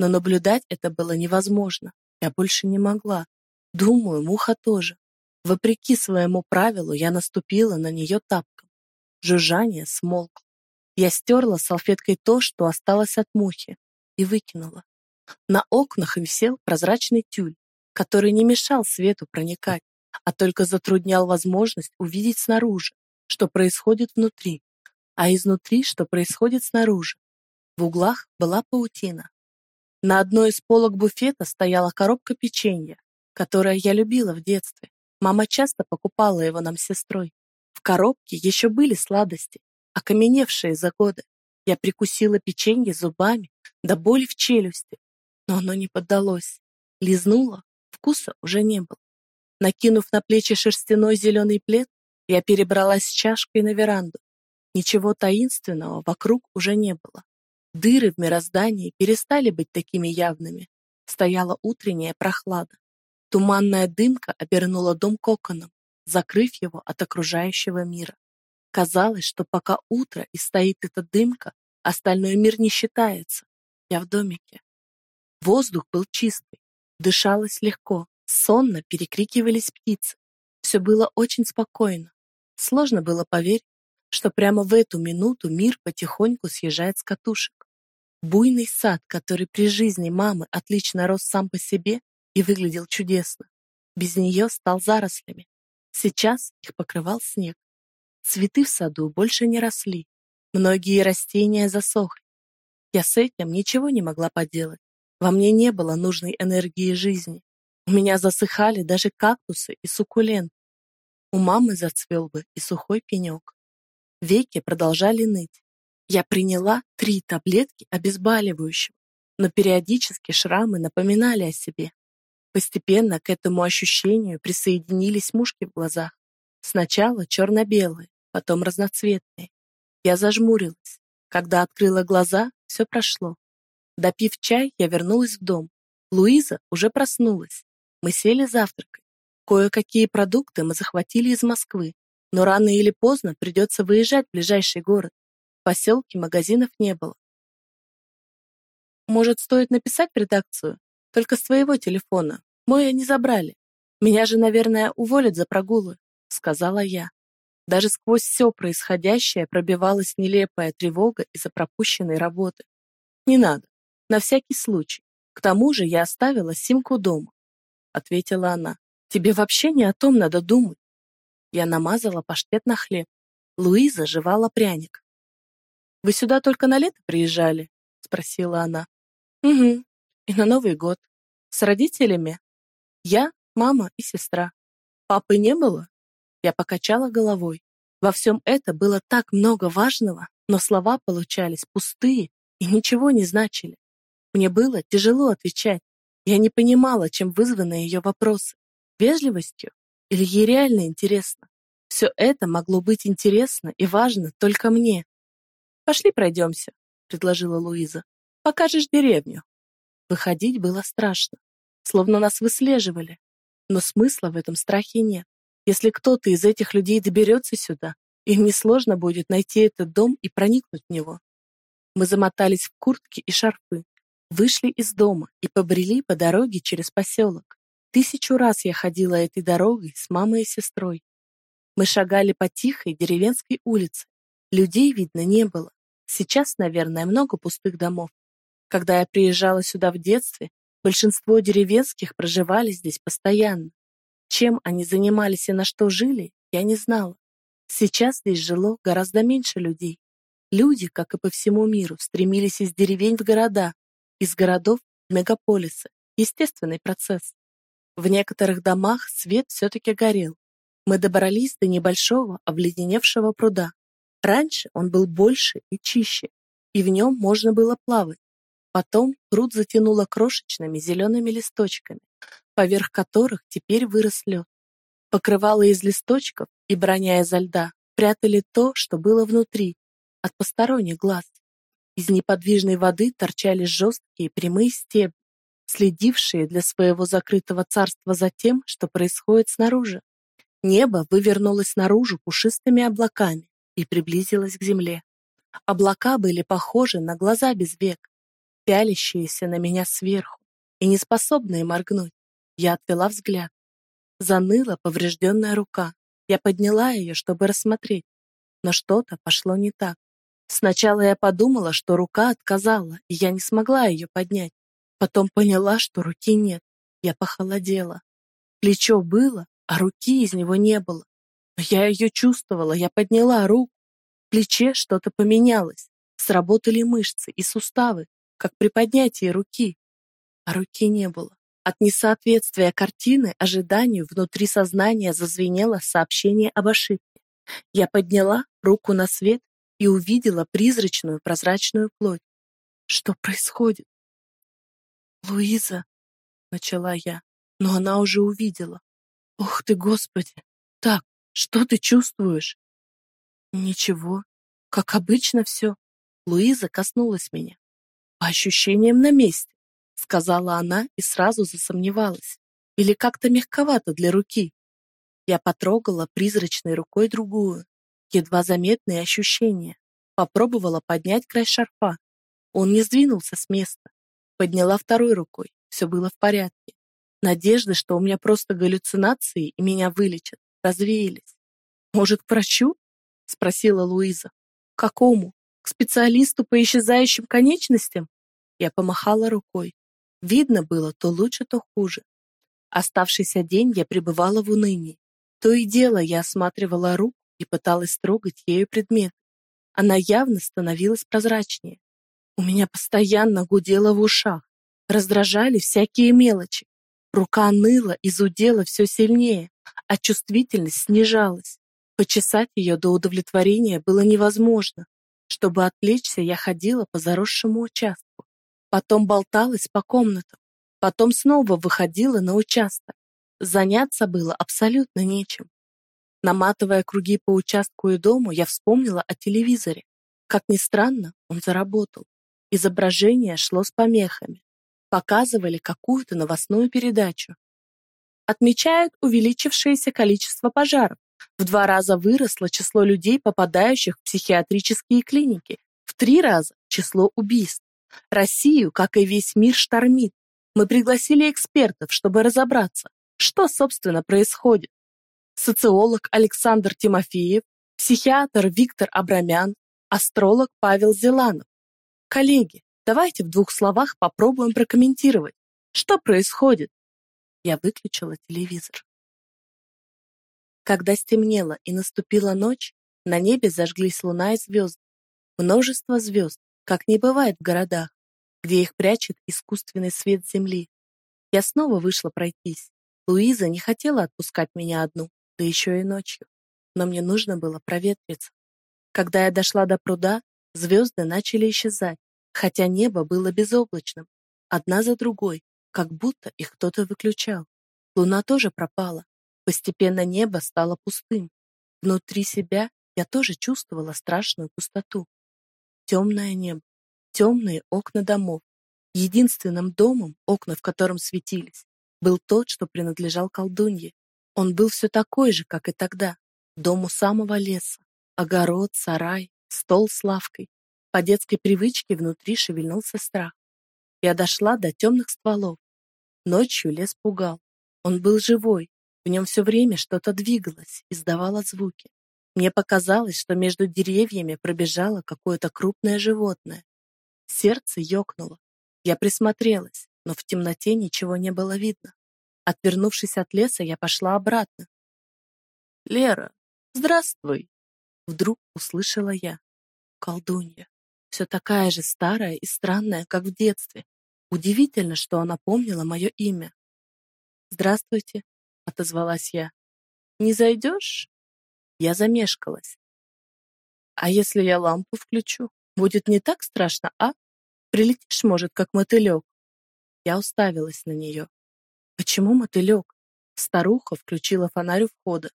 но наблюдать это было невозможно. Я больше не могла. Думаю, муха тоже. Вопреки своему правилу, я наступила на нее тапком. Жужжание смолкло. Я стерла салфеткой то, что осталось от мухи, и выкинула. На окнах висел прозрачный тюль, который не мешал свету проникать, а только затруднял возможность увидеть снаружи, что происходит внутри, а изнутри, что происходит снаружи. В углах была паутина. На одной из полок буфета стояла коробка печенья, которое я любила в детстве. Мама часто покупала его нам с сестрой. Коробке еще были сладости, окаменевшие за годы. Я прикусила печенье зубами до боли в челюсти, но оно не поддалось. Лизнула, Вкуса уже не было. Накинув на плечи шерстяной зеленый плед, я перебралась с чашкой на веранду. Ничего таинственного вокруг уже не было. Дыры в мироздании перестали быть такими явными. Стояла утренняя прохлада. Туманная дымка обернула дом коконом, закрыв его от окружающего мира. Казалось, что пока утро и стоит эта дымка, остальной мир не считается. Я в домике. Воздух был чистый, Дышалось легко, сонно перекрикивались птицы. Все было очень спокойно. Сложно было поверить, что прямо в эту минуту мир потихоньку съезжает с катушек. Буйный сад, который при жизни мамы отлично рос сам по себе и выглядел чудесно, без нее стал зарослями. Сейчас их покрывал снег. Цветы в саду больше не росли. Многие растения засохли. Я с этим ничего не могла поделать. Во мне не было нужной энергии жизни. У меня засыхали даже кактусы и суккуленты. У мамы зацвел бы и сухой пенек. Веки продолжали ныть. Я приняла три таблетки обезболивающего, но периодически шрамы напоминали о себе. Постепенно к этому ощущению присоединились мушки в глазах. Сначала черно-белые, потом разноцветные. Я зажмурилась. Когда открыла глаза, все прошло. Допив чай, я вернулась в дом. Луиза уже проснулась. Мы сели завтракать. Кое-какие продукты мы захватили из Москвы, но рано или поздно придется выезжать в ближайший город. В поселке магазинов не было. Может, стоит написать в редакцию? Только с твоего телефона. Мой они забрали. Меня же, наверное, уволят за прогулы, сказала я. Даже сквозь все происходящее пробивалась нелепая тревога из-за пропущенной работы. Не надо. На всякий случай. К тому же я оставила симку дома. Ответила она. Тебе вообще не о том надо думать. Я намазала паштет на хлеб. Луиза жевала пряник. «Вы сюда только на лето приезжали?» — спросила она. «Угу. И на Новый год. С родителями? Я, мама и сестра. Папы не было?» Я покачала головой. Во всем это было так много важного, но слова получались пустые и ничего не значили. Мне было тяжело отвечать. Я не понимала, чем вызваны ее вопросы. Вежливостью или ей реально интересно? Все это могло быть интересно и важно только мне. «Пошли пройдемся», — предложила Луиза. «Покажешь деревню». Выходить было страшно, словно нас выслеживали. Но смысла в этом страхе нет. Если кто-то из этих людей доберется сюда, им несложно будет найти этот дом и проникнуть в него. Мы замотались в куртки и шарфы, вышли из дома и побрели по дороге через поселок. Тысячу раз я ходила этой дорогой с мамой и сестрой. Мы шагали по тихой деревенской улице. Людей видно не было. Сейчас, наверное, много пустых домов. Когда я приезжала сюда в детстве, большинство деревенских проживали здесь постоянно. Чем они занимались и на что жили, я не знала. Сейчас здесь жило гораздо меньше людей. Люди, как и по всему миру, стремились из деревень в города, из городов в мегаполисы. Естественный процесс. В некоторых домах свет все-таки горел. Мы добрались до небольшого обледеневшего пруда. Раньше он был больше и чище, и в нем можно было плавать. Потом пруд затянуло крошечными зелеными листочками, поверх которых теперь вырос лед. Покрывало из листочков и броня изо льда прятали то, что было внутри, от посторонних глаз. Из неподвижной воды торчали жесткие прямые стебли, следившие для своего закрытого царства за тем, что происходит снаружи. Небо вывернулось наружу пушистыми облаками и приблизилось к земле. Облака были похожи на глаза без век, пялящиеся на меня сверху и неспособные моргнуть. Я отвела взгляд. Заныла поврежденная рука. Я подняла ее, чтобы рассмотреть. Но что-то пошло не так. Сначала я подумала, что рука отказала, и я не смогла ее поднять. Потом поняла, что руки нет. Я похолодела. Плечо было, а руки из него не было. Но я ее чувствовала, я подняла руку. В плече что-то поменялось. Сработали мышцы и суставы, как при поднятии руки. А руки не было. От несоответствия картины ожиданию внутри сознания зазвенело сообщение об ошибке. Я подняла руку на свет и увидела призрачную прозрачную плоть. Что происходит? «Луиза», — начала я, но она уже увидела. «Ох ты, Господи! Так, что ты чувствуешь?» «Ничего, как обычно все». Луиза коснулась меня. «По ощущениям на месте сказала она и сразу засомневалась. Или как-то мягковато для руки. Я потрогала призрачной рукой другую. Едва заметные ощущения. Попробовала поднять край шарфа. Он не сдвинулся с места. Подняла второй рукой. Все было в порядке. Надежды, что у меня просто галлюцинации и меня вылечат, развеялись. «Может, к врачу?» — спросила Луиза. «К какому? Специалисту по исчезающим конечностям?» Я помахала рукой. Видно было то лучше, то хуже. Оставшийся день я пребывала в унынии. То и дело я осматривала руку и пыталась трогать ею предмет. Она явно становилась прозрачнее. У меня постоянно гудело в ушах, раздражали всякие мелочи. Рука ныла и зудела все сильнее, а чувствительность снижалась. Почесать ее до удовлетворения было невозможно. Чтобы отвлечься, я ходила по заросшему участку. Потом болталась по комнатам. Потом снова выходила на участок. Заняться было абсолютно нечем. Наматывая круги по участку и дому, я вспомнила о телевизоре. Как ни странно, он заработал. Изображение шло с помехами. Показывали какую-то новостную передачу. Отмечают увеличившееся количество пожаров. В два раза выросло число людей, попадающих в психиатрические клиники. В три раза число убийств. Россию, как и весь мир, штормит. Мы пригласили экспертов, чтобы разобраться, что, собственно, происходит. Социолог Александр Тимофеев, психиатр Виктор Абрамян, астролог Павел Зеланов. Коллеги, давайте в двух словах попробуем прокомментировать, что происходит. Я выключила телевизор. Когда стемнело и наступила ночь, на небе зажглись луна и звезды. Множество звезд, как не бывает в городах где их прячет искусственный свет земли. Я снова вышла пройтись. Луиза не хотела отпускать меня одну, да еще и ночью. Но мне нужно было проветриться. Когда я дошла до пруда, звезды начали исчезать, хотя небо было безоблачным, одна за другой, как будто их кто-то выключал. Луна тоже пропала. Постепенно небо стало пустым. Внутри себя я тоже чувствовала страшную пустоту. Темное небо, темные окна домов. Единственным домом, окна в котором светились, был тот, что принадлежал колдунье. Он был все такой же, как и тогда. Дом у самого леса. Огород, сарай, стол с лавкой. По детской привычке внутри шевельнулся страх. Я дошла до темных стволов. Ночью лес пугал. Он был живой. В нем все время что-то двигалось, издавало звуки. Мне показалось, что между деревьями пробежало какое-то крупное животное. Сердце ёкнуло. Я присмотрелась, но в темноте ничего не было видно. Отвернувшись от леса, я пошла обратно. «Лера, здравствуй!» Вдруг услышала я. Колдунья. Все такая же старая и странная, как в детстве. Удивительно, что она помнила мое имя. «Здравствуйте», — отозвалась я. «Не зайдешь?» Я замешкалась. «А если я лампу включу?» Будет не так страшно, а? Прилетишь, может, как мотылек. Я уставилась на нее. Почему мотылек? Старуха включила фонарь у входа.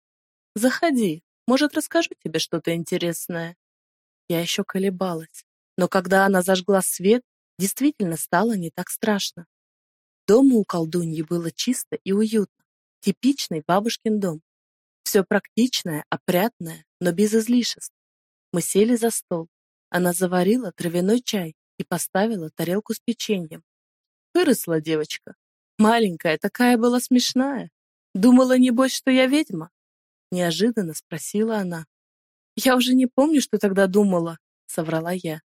Заходи, может, расскажу тебе что-то интересное. Я еще колебалась, но когда она зажгла свет, действительно стало не так страшно. Дома у колдуньи было чисто и уютно. Типичный бабушкин дом. Все практичное, опрятное, но без излишеств. Мы сели за стол. Она заварила травяной чай и поставила тарелку с печеньем. Выросла девочка. Маленькая, такая была смешная. Думала, небось, что я ведьма? Неожиданно спросила она. Я уже не помню, что тогда думала, соврала я.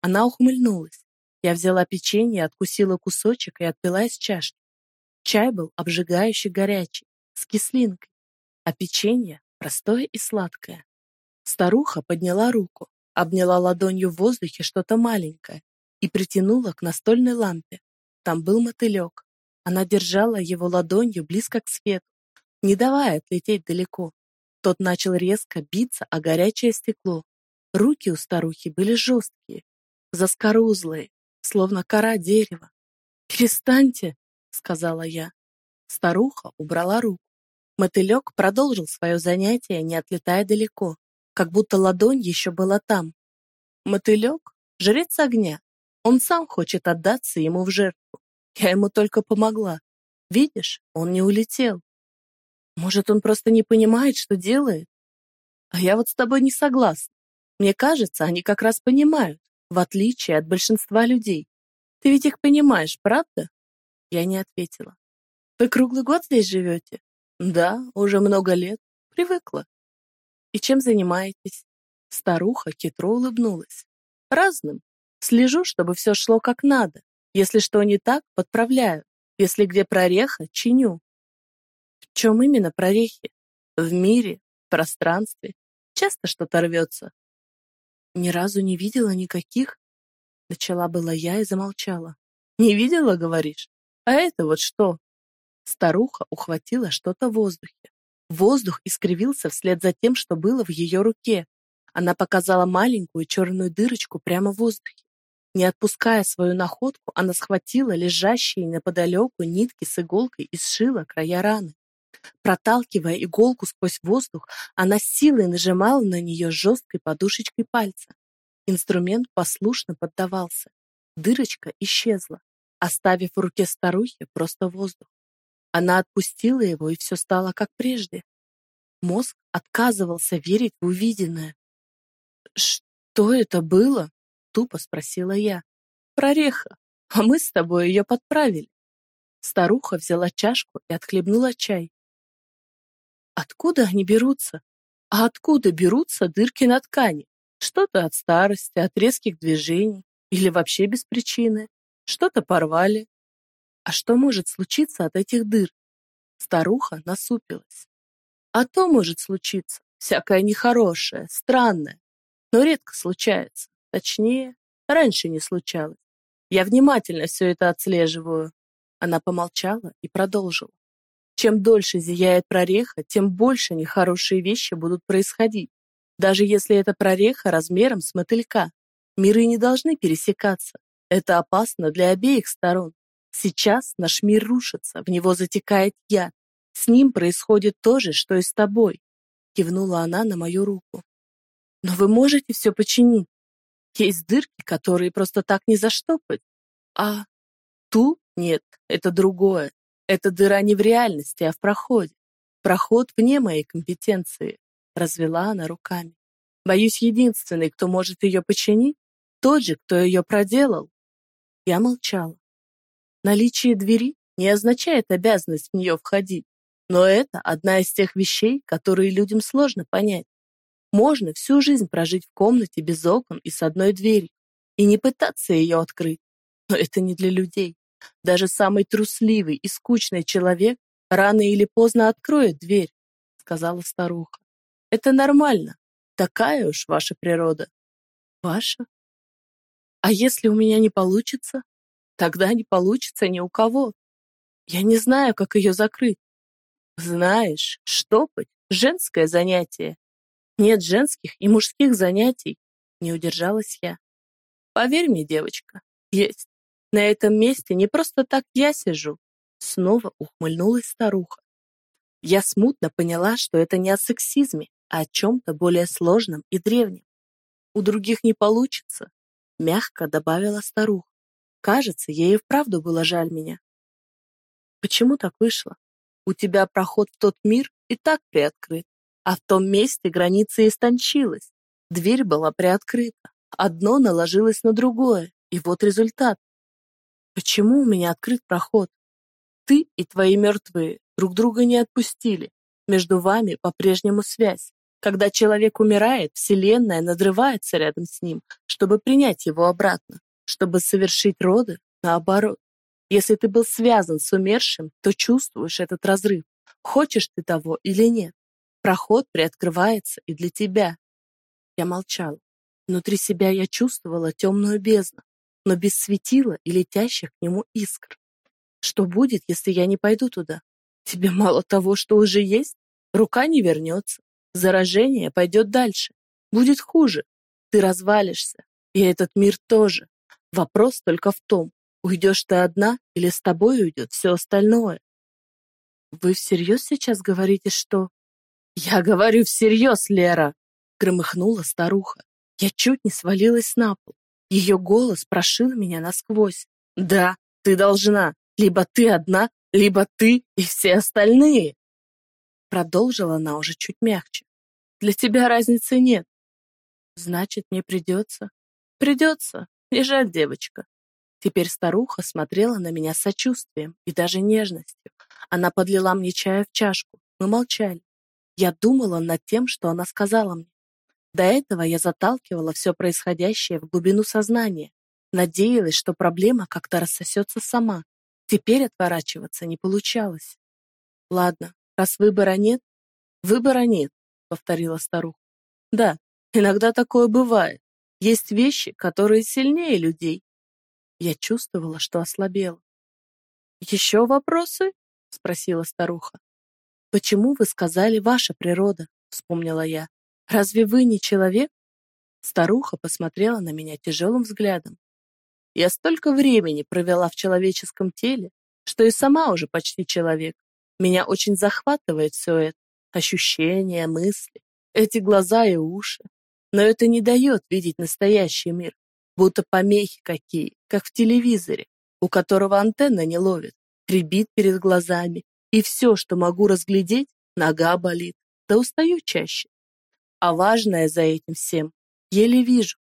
Она ухмыльнулась. Я взяла печенье, откусила кусочек и отпила из чашки. Чай был обжигающий горячий, с кислинкой, а печенье простое и сладкое. Старуха подняла руку, обняла ладонью в воздухе что-то маленькое и притянула к настольной лампе. Там был мотылек. Она держала его ладонью близко к свету, не давая отлететь далеко. Тот начал резко биться о горячее стекло. Руки у старухи были жесткие, заскорузлые, словно кора дерева. «Перестаньте!» — сказала я. Старуха убрала руку. Мотылек продолжил свое занятие, не отлетая далеко как будто ладонь еще была там. Мотылек — жрец огня. Он сам хочет отдаться ему в жертву. Я ему только помогла. Видишь, он не улетел. Может, он просто не понимает, что делает? А я вот с тобой не согласна. Мне кажется, они как раз понимают, в отличие от большинства людей. Ты ведь их понимаешь, правда? Я не ответила. Вы круглый год здесь живете? Да, уже много лет. Привыкла. И чем занимаетесь? Старуха хитро улыбнулась. Разным. Слежу, чтобы все шло как надо. Если что не так, подправляю. Если где прореха, чиню. В чем именно прорехи? В мире, в пространстве. Часто что-то рвется. Ни разу не видела никаких. Начала была я и замолчала. Не видела, говоришь? А это вот что? Старуха ухватила что-то в воздухе. Воздух искривился вслед за тем, что было в ее руке. Она показала маленькую черную дырочку прямо в воздухе. Не отпуская свою находку, она схватила лежащие неподалеку нитки с иголкой и сшила края раны. Проталкивая иголку сквозь воздух, она силой нажимала на нее жесткой подушечкой пальца. Инструмент послушно поддавался. Дырочка исчезла, оставив в руке старухи просто воздух. Она отпустила его, и все стало как прежде. Мозг отказывался верить в увиденное. «Что это было?» — тупо спросила я. «Прореха, а мы с тобой ее подправили». Старуха взяла чашку и отхлебнула чай. Откуда они берутся? А откуда берутся дырки на ткани? Что-то от старости, от резких движений или вообще без причины. Что-то порвали. А что может случиться от этих дыр? Старуха насупилась. А то может случиться всякое нехорошее, странное, но редко случается. Точнее, раньше не случалось. Я внимательно все это отслеживаю. Она помолчала и продолжила. Чем дольше зияет прореха, тем больше нехорошие вещи будут происходить. Даже если это прореха размером с мотылька. Миры не должны пересекаться. Это опасно для обеих сторон. Сейчас наш мир рушится, в него затекает яд. С ним происходит то же, что и с тобой. Кивнула она на мою руку. Но вы можете все починить. Есть дырки, которые просто так не заштопать. А ту нет, это другое. Эта дыра не в реальности, а в проходе. Проход вне моей компетенции. Развела она руками. Боюсь, единственный, кто может ее починить, тот же, кто ее проделал. Я молчала. Наличие двери не означает обязанность в нее входить, но это одна из тех вещей, которые людям сложно понять. Можно всю жизнь прожить в комнате без окон и с одной дверью, и не пытаться ее открыть. Но это не для людей. Даже самый трусливый и скучный человек рано или поздно откроет дверь, сказала старуха. Это нормально. Такая уж ваша природа. Ваша? А если у меня не получится? Тогда не получится ни у кого. Я не знаю, как ее закрыть. Знаешь, штопать — женское занятие. Нет женских и мужских занятий. Не удержалась я. Поверь мне, девочка, есть. На этом месте не просто так я сижу. Снова ухмыльнулась старуха. Я смутно поняла, что это не о сексизме, а о чем-то более сложном и древнем. У других не получится, мягко добавила старуха. Кажется, ей и вправду было жаль меня. Почему так вышло? У тебя проход в тот мир и так приоткрыт, а в том месте граница истончилась. Дверь была приоткрыта. Одно наложилось на другое, и вот результат. Почему у меня открыт проход? Ты и твои мертвые друг друга не отпустили. Между вами по-прежнему связь. Когда человек умирает, Вселенная надрывается рядом с ним, чтобы принять его обратно, чтобы совершить роды наоборот. Если ты был связан с умершим, то чувствуешь этот разрыв, хочешь ты того или нет. Проход приоткрывается и для тебя. Я молчала. Внутри себя я чувствовала темную бездну, но без светила и летящих к нему искр. Что будет, если я не пойду туда? Тебе мало того, что уже есть? Рука не вернется. Заражение пойдет дальше. Будет хуже. Ты развалишься. И этот мир тоже. Вопрос только в том, уйдешь ты одна или с тобой уйдет все остальное. Вы всерьез сейчас говорите, что... Я говорю всерьез, Лера! Громыхнула старуха. Я чуть не свалилась на пол. Ее голос прошил меня насквозь. «Да, ты должна. Либо ты одна, либо ты и все остальные». Продолжила она уже чуть мягче. «Для тебя разницы нет. Значит, мне придется. Придется. Не жаль, девочка». Теперь старуха смотрела на меня с сочувствием и даже нежностью. Она подлила мне чая в чашку. Мы молчали. Я думала над тем, что она сказала мне. До этого я заталкивала все происходящее в глубину сознания, надеялась, что проблема как-то рассосется сама. Теперь отворачиваться не получалось. Ладно, раз выбора нет, выбора нет, повторила старуха. Да, иногда такое бывает. Есть вещи, которые сильнее людей. Я чувствовала, что ослабела. Еще вопросы? спросила старуха. Почему вы сказали ваша природа? вспомнила я. Разве вы не человек? Старуха посмотрела на меня тяжелым взглядом. Я столько времени провела в человеческом теле, что и сама уже почти человек. Меня очень захватывает все это. Ощущения, мысли, эти глаза и уши. Но это не дает видеть настоящий мир. Будто помехи какие, как в телевизоре, у которого антенна не ловит, прибит перед глазами. И все, что могу разглядеть, нога болит, да устаю чаще. А важное за этим всем еле вижу.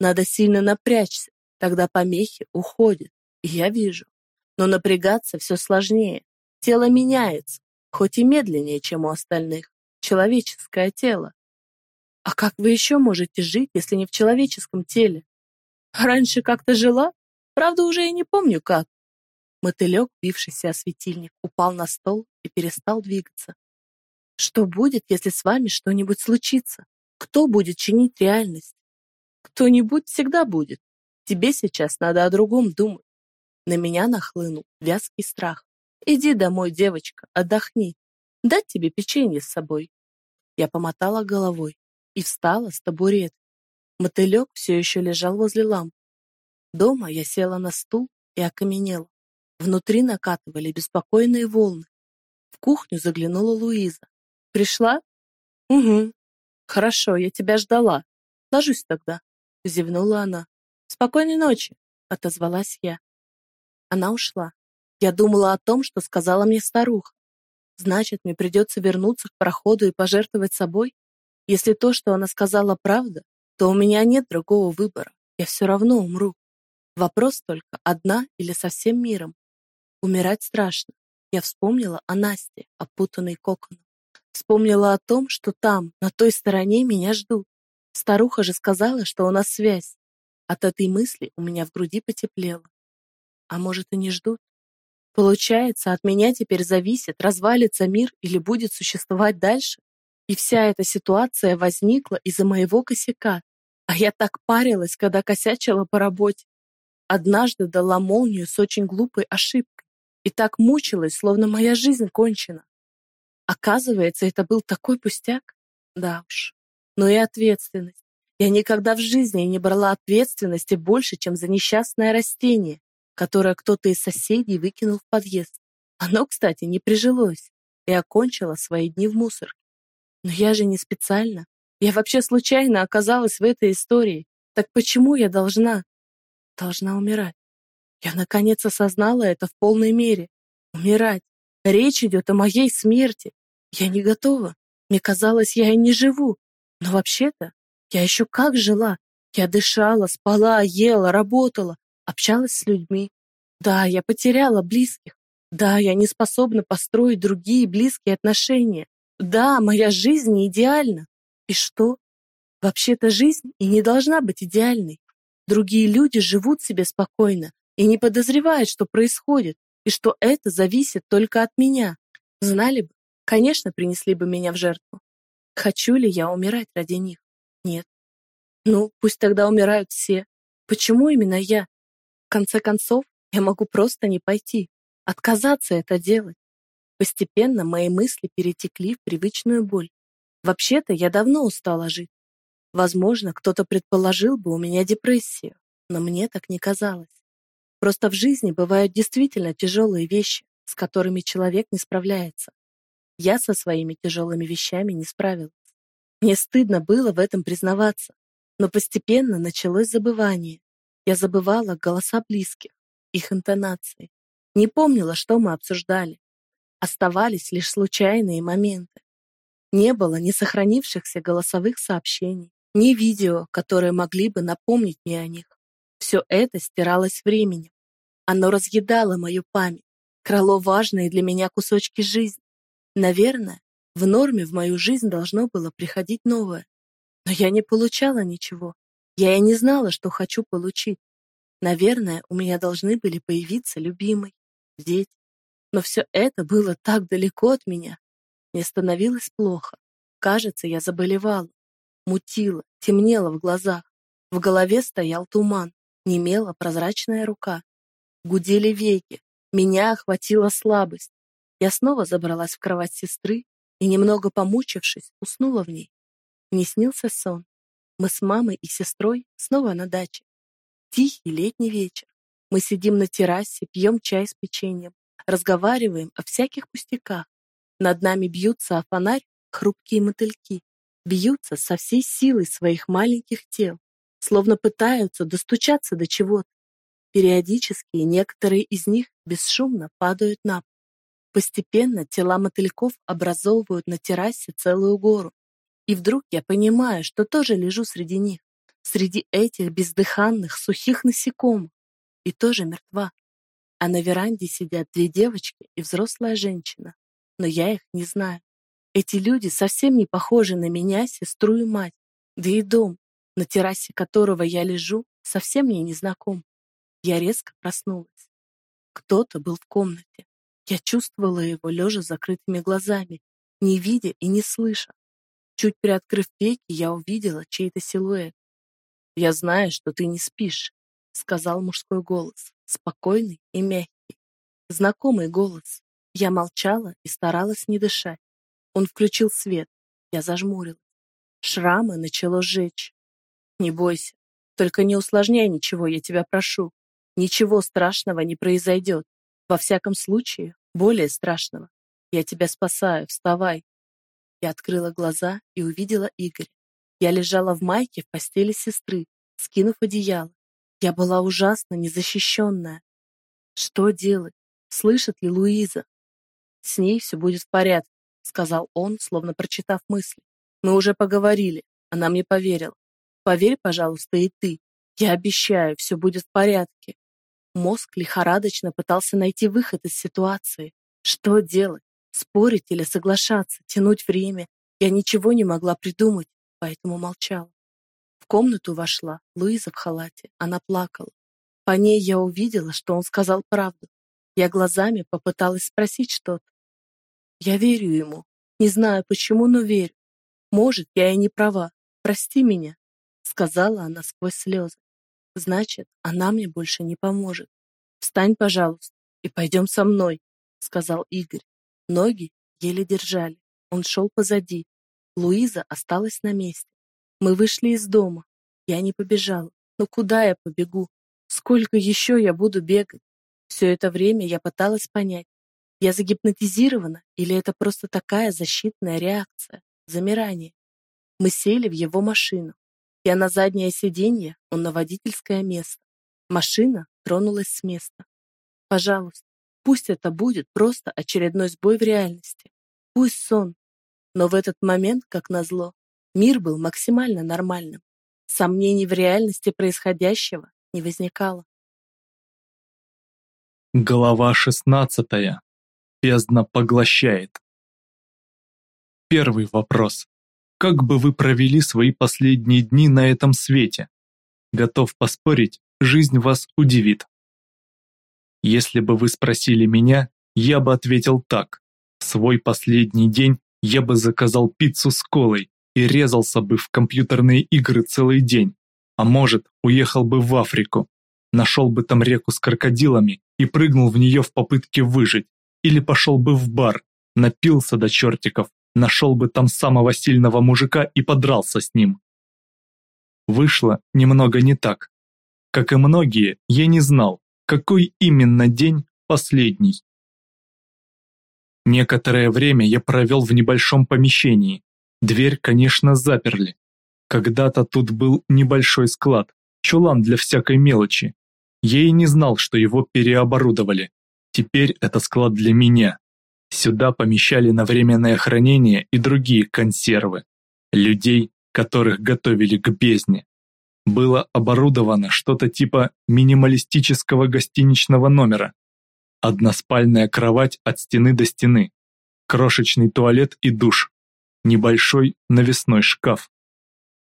Надо сильно напрячься, тогда помехи уходят. Я вижу. Но напрягаться все сложнее. Тело меняется, хоть и медленнее, чем у остальных. Человеческое тело. А как вы еще можете жить, если не в человеческом теле? Раньше как-то жила, правда, уже и не помню как. Мотылек, бившийся о светильник, упал на стол и перестал двигаться. Что будет, если с вами что-нибудь случится? Кто будет чинить реальность? Кто-нибудь всегда будет. Тебе сейчас надо о другом думать. На меня нахлынул вязкий страх. Иди домой, девочка, отдохни. Дать тебе печенье с собой. Я помотала головой и встала с табурет. Мотылек все еще лежал возле ламп. Дома я села на стул и окаменела. Внутри накатывали беспокойные волны. В кухню заглянула Луиза. «Пришла?» «Угу. Хорошо, я тебя ждала. Ложусь тогда», — зевнула она. «Спокойной ночи», — отозвалась я. Она ушла. Я думала о том, что сказала мне старуха. Значит, мне придется вернуться к проходу и пожертвовать собой? Если то, что она сказала, правда, то у меня нет другого выбора. Я все равно умру. Вопрос только, одна или со всем миром. Умирать страшно. Я вспомнила о Насте, опутанной коконом. Вспомнила о том, что там, на той стороне, меня ждут. Старуха же сказала, что у нас связь. От этой мысли у меня в груди потеплело. А может, и не ждут? Получается, от меня теперь зависит, развалится мир или будет существовать дальше? И вся эта ситуация возникла из-за моего косяка. А я так парилась, когда косячила по работе. Однажды дала молнию с очень глупой ошибкой и так мучилась, словно моя жизнь кончена. Оказывается, это был такой пустяк? Да уж. Но и ответственность. Я никогда в жизни не брала ответственности больше, чем за несчастное растение, которое кто-то из соседей выкинул в подъезд. Оно, кстати, не прижилось и окончило свои дни в мусорке. Но я же не специально. Я вообще случайно оказалась в этой истории. Так почему я должна? Должна умирать. Я наконец осознала это в полной мере. Умирать. Речь идет о моей смерти. Я не готова. Мне казалось, я и не живу. Но вообще-то я еще как жила. Я дышала, спала, ела, работала, общалась с людьми. Да, я потеряла близких. Да, я не способна построить другие близкие отношения. Да, моя жизнь не идеальна. И что? Вообще-то жизнь и не должна быть идеальной. Другие люди живут себе спокойно, и не подозревают, что происходит, и что это зависит только от меня. Знали бы, конечно, принесли бы меня в жертву. Хочу ли я умирать ради них? Нет. Ну, пусть тогда умирают все. Почему именно я? В конце концов, я могу просто не пойти, отказаться это делать. Постепенно мои мысли перетекли в привычную боль. Вообще-то я давно устала жить. Возможно, кто-то предположил бы у меня депрессию, но мне так не казалось. Просто в жизни бывают действительно тяжелые вещи, с которыми человек не справляется. Я со своими тяжелыми вещами не справилась. Мне стыдно было в этом признаваться, но постепенно началось забывание. Я забывала голоса близких, их интонации. Не помнила, что мы обсуждали. Оставались лишь случайные моменты. Не было ни сохранившихся голосовых сообщений, ни видео, которые могли бы напомнить мне о них. Все это стиралось временем. Оно разъедало мою память, крало важные для меня кусочки жизни. Наверное, в норме в мою жизнь должно было приходить новое. Но я не получала ничего. Я и не знала, что хочу получить. Наверное, у меня должны были появиться любимый, дети. Но все это было так далеко от меня. Мне становилось плохо. Кажется, я заболевала. Мутила, темнело в глазах. В голове стоял туман немела прозрачная рука. Гудели веки, меня охватила слабость. Я снова забралась в кровать сестры и, немного помучившись, уснула в ней. Мне снился сон. Мы с мамой и сестрой снова на даче. Тихий летний вечер. Мы сидим на террасе, пьем чай с печеньем, разговариваем о всяких пустяках. Над нами бьются о фонарь хрупкие мотыльки, бьются со всей силой своих маленьких тел, словно пытаются достучаться до чего-то. Периодически некоторые из них бесшумно падают на пол. Постепенно тела мотыльков образовывают на террасе целую гору. И вдруг я понимаю, что тоже лежу среди них, среди этих бездыханных, сухих насекомых, и тоже мертва. А на веранде сидят две девочки и взрослая женщина, но я их не знаю. Эти люди совсем не похожи на меня, сестру и мать, да и дом, на террасе которого я лежу, совсем мне не знаком. Я резко проснулась. Кто-то был в комнате. Я чувствовала его, лежа с закрытыми глазами, не видя и не слыша. Чуть приоткрыв веки, я увидела чей-то силуэт. «Я знаю, что ты не спишь», — сказал мужской голос, спокойный и мягкий. Знакомый голос. Я молчала и старалась не дышать. Он включил свет. Я зажмурилась. Шрамы начало жечь. «Не бойся. Только не усложняй ничего, я тебя прошу. Ничего страшного не произойдет. Во всяком случае, более страшного. Я тебя спасаю, вставай. Я открыла глаза и увидела Игоря. Я лежала в майке в постели сестры, скинув одеяло. Я была ужасно незащищенная. Что делать? Слышит ли Луиза? С ней все будет в порядке, сказал он, словно прочитав мысли. Мы уже поговорили. Она мне поверила. Поверь, пожалуйста, и ты. Я обещаю, все будет в порядке. Мозг лихорадочно пытался найти выход из ситуации. Что делать? Спорить или соглашаться, тянуть время? Я ничего не могла придумать, поэтому молчала. В комнату вошла Луиза в халате. Она плакала. По ней я увидела, что он сказал правду. Я глазами попыталась спросить что-то. Я верю ему. Не знаю почему, но верю. Может, я и не права. Прости меня, сказала она сквозь слезы. Значит, она мне больше не поможет. Встань, пожалуйста, и пойдем со мной, сказал Игорь. Ноги еле держали. Он шел позади. Луиза осталась на месте. Мы вышли из дома. Я не побежала. Но куда я побегу? Сколько еще я буду бегать? Все это время я пыталась понять, я загипнотизирована или это просто такая защитная реакция, замирание. Мы сели в его машину. Я на заднее сиденье, он на водительское место. Машина тронулась с места. Пожалуйста, пусть это будет просто очередной сбой в реальности. Пусть сон. Но в этот момент, как назло, мир был максимально нормальным. Сомнений в реальности происходящего не возникало. Глава шестнадцатая. Бездна поглощает. Первый вопрос. Как бы вы провели свои последние дни на этом свете? Готов поспорить, жизнь вас удивит. Если бы вы спросили меня, я бы ответил так. В свой последний день я бы заказал пиццу с колой и резался бы в компьютерные игры целый день. А может, уехал бы в Африку, нашел бы там реку с крокодилами и прыгнул в нее в попытке выжить. Или пошел бы в бар, напился до чертиков нашел бы там самого сильного мужика и подрался с ним. Вышло немного не так. Как и многие, я не знал, какой именно день последний. Некоторое время я провел в небольшом помещении. Дверь, конечно, заперли. Когда-то тут был небольшой склад, чулан для всякой мелочи. Я и не знал, что его переоборудовали. Теперь это склад для меня. Сюда помещали на временное хранение и другие консервы. Людей, которых готовили к бездне. Было оборудовано что-то типа минималистического гостиничного номера. Односпальная кровать от стены до стены. Крошечный туалет и душ. Небольшой навесной шкаф.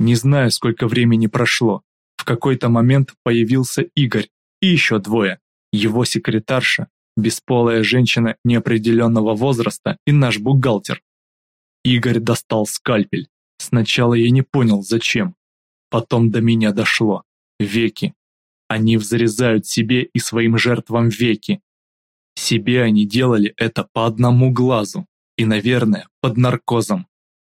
Не знаю, сколько времени прошло. В какой-то момент появился Игорь и еще двое. Его секретарша бесполая женщина неопределенного возраста и наш бухгалтер. Игорь достал скальпель. Сначала я не понял, зачем. Потом до меня дошло. Веки. Они взрезают себе и своим жертвам веки. Себе они делали это по одному глазу и, наверное, под наркозом.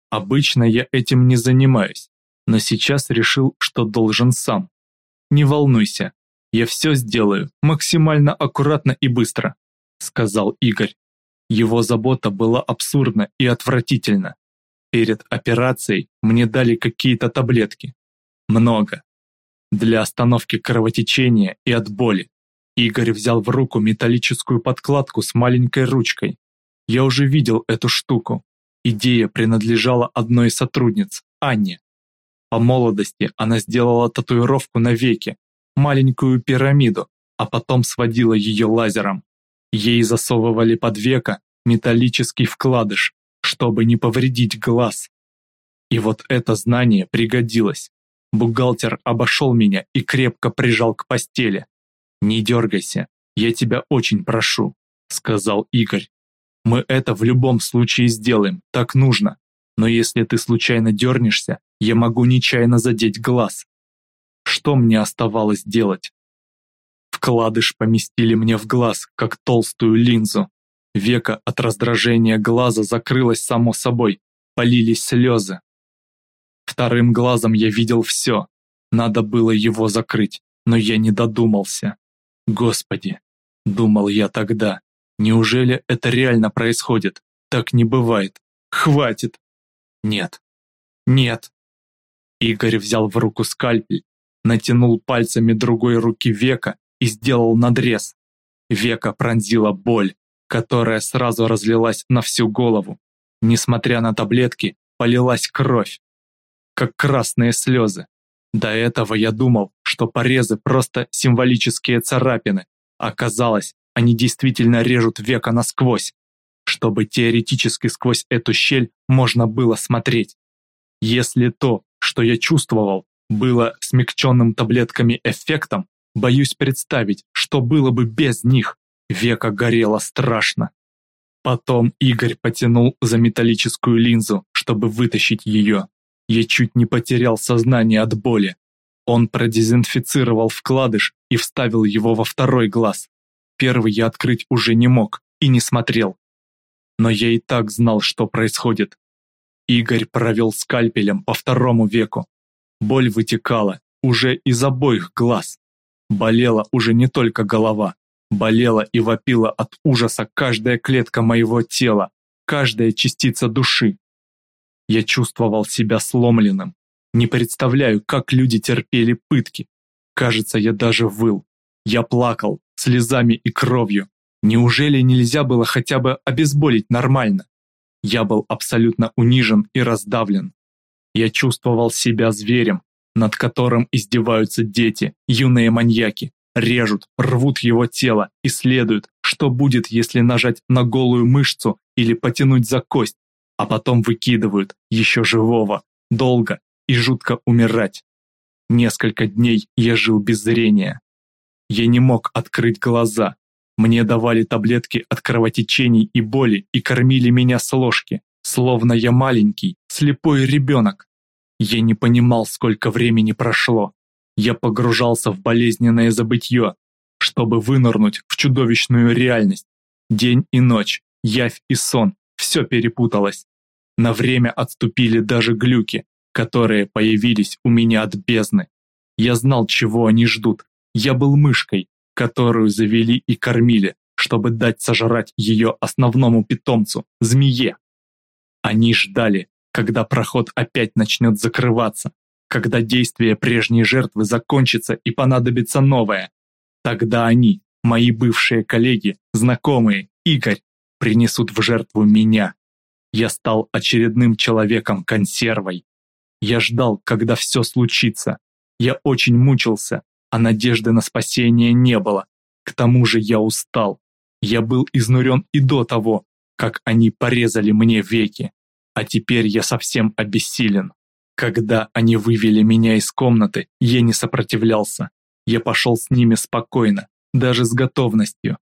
Обычно я этим не занимаюсь, но сейчас решил, что должен сам. Не волнуйся, Я все сделаю максимально аккуратно и быстро, сказал Игорь. Его забота была абсурдна и отвратительна. Перед операцией мне дали какие-то таблетки. Много. Для остановки кровотечения и от боли. Игорь взял в руку металлическую подкладку с маленькой ручкой. Я уже видел эту штуку. Идея принадлежала одной из сотрудниц, Анне. По молодости она сделала татуировку на веке, маленькую пирамиду, а потом сводила ее лазером. Ей засовывали под веко металлический вкладыш, чтобы не повредить глаз. И вот это знание пригодилось. Бухгалтер обошел меня и крепко прижал к постели. «Не дергайся, я тебя очень прошу», — сказал Игорь. «Мы это в любом случае сделаем, так нужно. Но если ты случайно дернешься, я могу нечаянно задеть глаз. Что мне оставалось делать? Вкладыш поместили мне в глаз, как толстую линзу. Века от раздражения глаза закрылось само собой, полились слезы. Вторым глазом я видел все. Надо было его закрыть, но я не додумался. Господи, думал я тогда, неужели это реально происходит? Так не бывает. Хватит. Нет. Нет. Игорь взял в руку скальпель, натянул пальцами другой руки века и сделал надрез. Века пронзила боль, которая сразу разлилась на всю голову. Несмотря на таблетки, полилась кровь, как красные слезы. До этого я думал, что порезы просто символические царапины. Оказалось, они действительно режут века насквозь, чтобы теоретически сквозь эту щель можно было смотреть. Если то, что я чувствовал, было смягченным таблетками эффектом, боюсь представить, что было бы без них. Века горело страшно. Потом Игорь потянул за металлическую линзу, чтобы вытащить ее. Я чуть не потерял сознание от боли. Он продезинфицировал вкладыш и вставил его во второй глаз. Первый я открыть уже не мог и не смотрел. Но я и так знал, что происходит. Игорь провел скальпелем по второму веку. Боль вытекала уже из обоих глаз. Болела уже не только голова, болела и вопила от ужаса каждая клетка моего тела, каждая частица души. Я чувствовал себя сломленным. Не представляю, как люди терпели пытки. Кажется, я даже выл. Я плакал, слезами и кровью. Неужели нельзя было хотя бы обезболить нормально? Я был абсолютно унижен и раздавлен. Я чувствовал себя зверем, над которым издеваются дети, юные маньяки, режут, рвут его тело, исследуют, что будет, если нажать на голую мышцу или потянуть за кость, а потом выкидывают, еще живого, долго и жутко умирать. Несколько дней я жил без зрения. Я не мог открыть глаза, мне давали таблетки от кровотечений и боли и кормили меня с ложки, словно я маленький, слепой ребенок. Я не понимал, сколько времени прошло. Я погружался в болезненное забытье, чтобы вынырнуть в чудовищную реальность. День и ночь, явь и сон, все перепуталось. На время отступили даже глюки, которые появились у меня от бездны. Я знал, чего они ждут. Я был мышкой, которую завели и кормили, чтобы дать сожрать ее основному питомцу – змее. Они ждали, когда проход опять начнет закрываться, когда действие прежней жертвы закончится и понадобится новое. Тогда они, мои бывшие коллеги, знакомые, Игорь, принесут в жертву меня. Я стал очередным человеком-консервой. Я ждал, когда все случится. Я очень мучился, а надежды на спасение не было. К тому же я устал. Я был изнурен и до того, как они порезали мне веки. А теперь я совсем обессилен. Когда они вывели меня из комнаты, я не сопротивлялся. Я пошел с ними спокойно, даже с готовностью.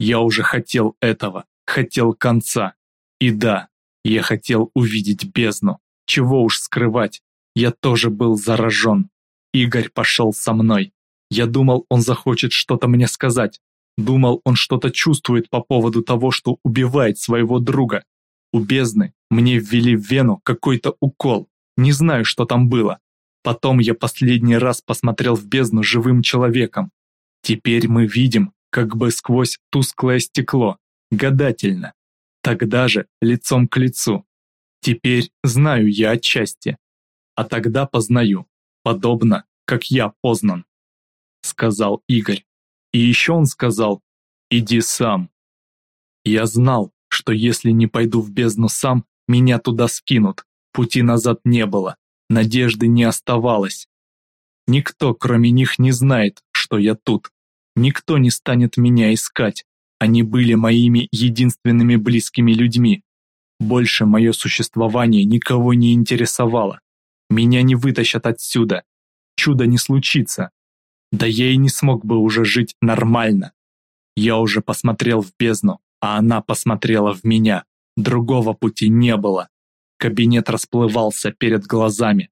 Я уже хотел этого, хотел конца. И да, я хотел увидеть бездну. Чего уж скрывать, я тоже был заражен. Игорь пошел со мной. Я думал, он захочет что-то мне сказать. Думал, он что-то чувствует по поводу того, что убивает своего друга. У бездны мне ввели в вену какой-то укол. Не знаю, что там было. Потом я последний раз посмотрел в бездну живым человеком. Теперь мы видим, как бы сквозь тусклое стекло, гадательно. Тогда же лицом к лицу. Теперь знаю я отчасти, а тогда познаю, подобно, как я познан, сказал Игорь. И еще он сказал, иди сам. Я знал, что если не пойду в бездну сам, меня туда скинут, пути назад не было, надежды не оставалось. Никто, кроме них, не знает, что я тут. Никто не станет меня искать. Они были моими единственными близкими людьми. Больше мое существование никого не интересовало. Меня не вытащат отсюда. Чудо не случится. Да я и не смог бы уже жить нормально. Я уже посмотрел в бездну, а она посмотрела в меня. Другого пути не было. Кабинет расплывался перед глазами.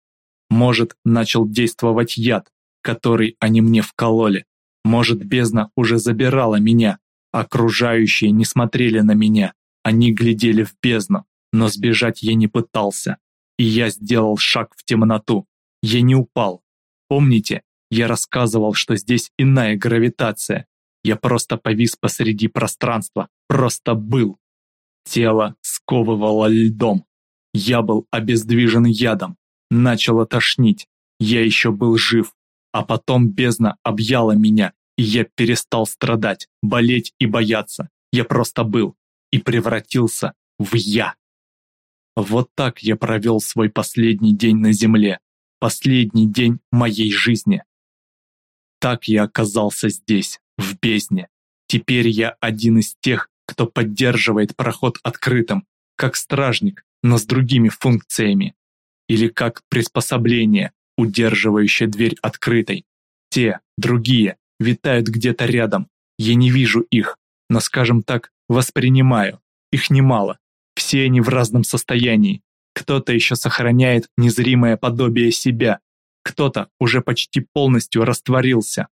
Может, начал действовать яд, который они мне вкололи. Может, бездна уже забирала меня. Окружающие не смотрели на меня. Они глядели в бездну, но сбежать я не пытался. И я сделал шаг в темноту. Я не упал. Помните, я рассказывал, что здесь иная гравитация. Я просто повис посреди пространства, просто был. Тело сковывало льдом. Я был обездвижен ядом. Начало тошнить. Я еще был жив. А потом бездна объяла меня, и я перестал страдать, болеть и бояться. Я просто был и превратился в я. Вот так я провел свой последний день на земле, последний день моей жизни. Так я оказался здесь, в бездне. Теперь я один из тех, кто поддерживает проход открытым, как стражник, но с другими функциями. Или как приспособление, удерживающее дверь открытой. Те, другие, витают где-то рядом. Я не вижу их, но, скажем так, воспринимаю. Их немало. Все они в разном состоянии. Кто-то еще сохраняет незримое подобие себя, кто-то уже почти полностью растворился.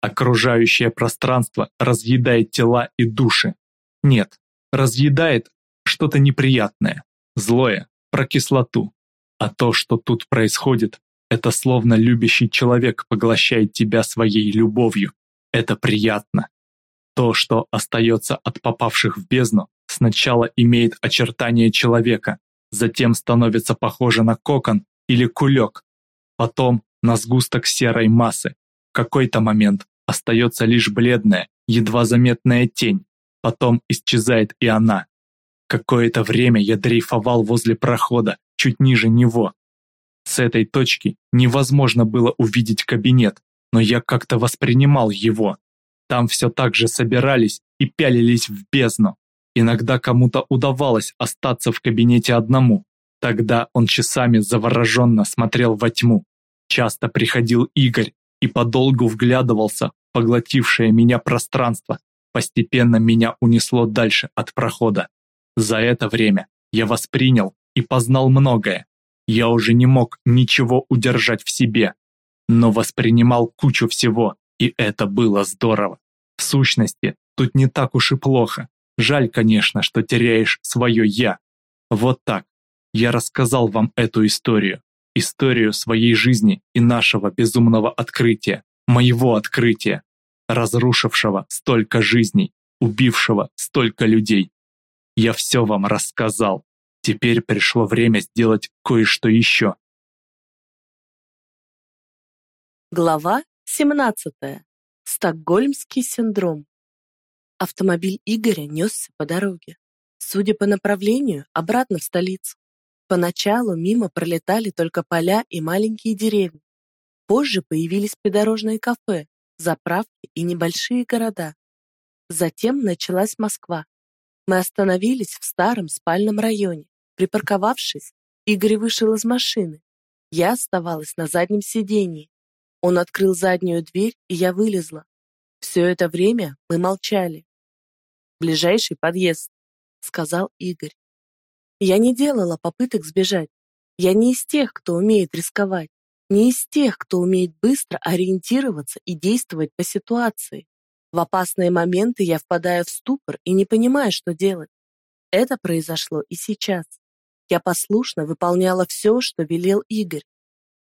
Окружающее пространство разъедает тела и души. Нет, разъедает что-то неприятное, злое, про кислоту. А то, что тут происходит, это словно любящий человек поглощает тебя своей любовью. Это приятно. То, что остается от попавших в бездну, сначала имеет очертания человека, затем становится похоже на кокон или кулек, потом на сгусток серой массы. В какой-то момент остается лишь бледная, едва заметная тень, потом исчезает и она. Какое-то время я дрейфовал возле прохода, чуть ниже него. С этой точки невозможно было увидеть кабинет, но я как-то воспринимал его. Там все так же собирались и пялились в бездну. Иногда кому-то удавалось остаться в кабинете одному, Тогда он часами завороженно смотрел во тьму. Часто приходил Игорь и подолгу вглядывался в поглотившее меня пространство. Постепенно меня унесло дальше от прохода. За это время я воспринял и познал многое. Я уже не мог ничего удержать в себе, но воспринимал кучу всего, и это было здорово. В сущности, тут не так уж и плохо. Жаль, конечно, что теряешь свое «я». Вот так, я рассказал вам эту историю, историю своей жизни и нашего безумного открытия, моего открытия, разрушившего столько жизней, убившего столько людей. Я все вам рассказал. Теперь пришло время сделать кое-что еще. Глава 17. Стокгольмский синдром. Автомобиль Игоря несся по дороге. Судя по направлению, обратно в столицу. Поначалу мимо пролетали только поля и маленькие деревни. Позже появились придорожные кафе, заправки и небольшие города. Затем началась Москва. Мы остановились в старом спальном районе. Припарковавшись, Игорь вышел из машины. Я оставалась на заднем сидении. Он открыл заднюю дверь, и я вылезла. Все это время мы молчали. «Ближайший подъезд», — сказал Игорь. Я не делала попыток сбежать. Я не из тех, кто умеет рисковать, не из тех, кто умеет быстро ориентироваться и действовать по ситуации. В опасные моменты я впадаю в ступор и не понимаю, что делать. Это произошло и сейчас. Я послушно выполняла все, что велел Игорь.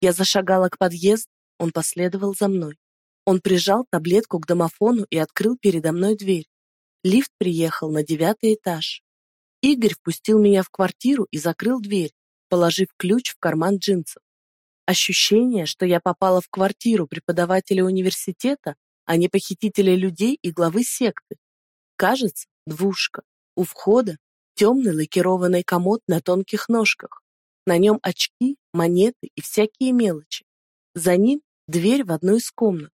Я зашагала к подъезду, он последовал за мной. Он прижал таблетку к домофону и открыл передо мной дверь. Лифт приехал на девятый этаж. Игорь впустил меня в квартиру и закрыл дверь, положив ключ в карман джинсов. Ощущение, что я попала в квартиру преподавателя университета, а не похитителя людей и главы секты. Кажется, двушка. У входа темный лакированный комод на тонких ножках. На нем очки, монеты и всякие мелочи. За ним дверь в одну из комнат.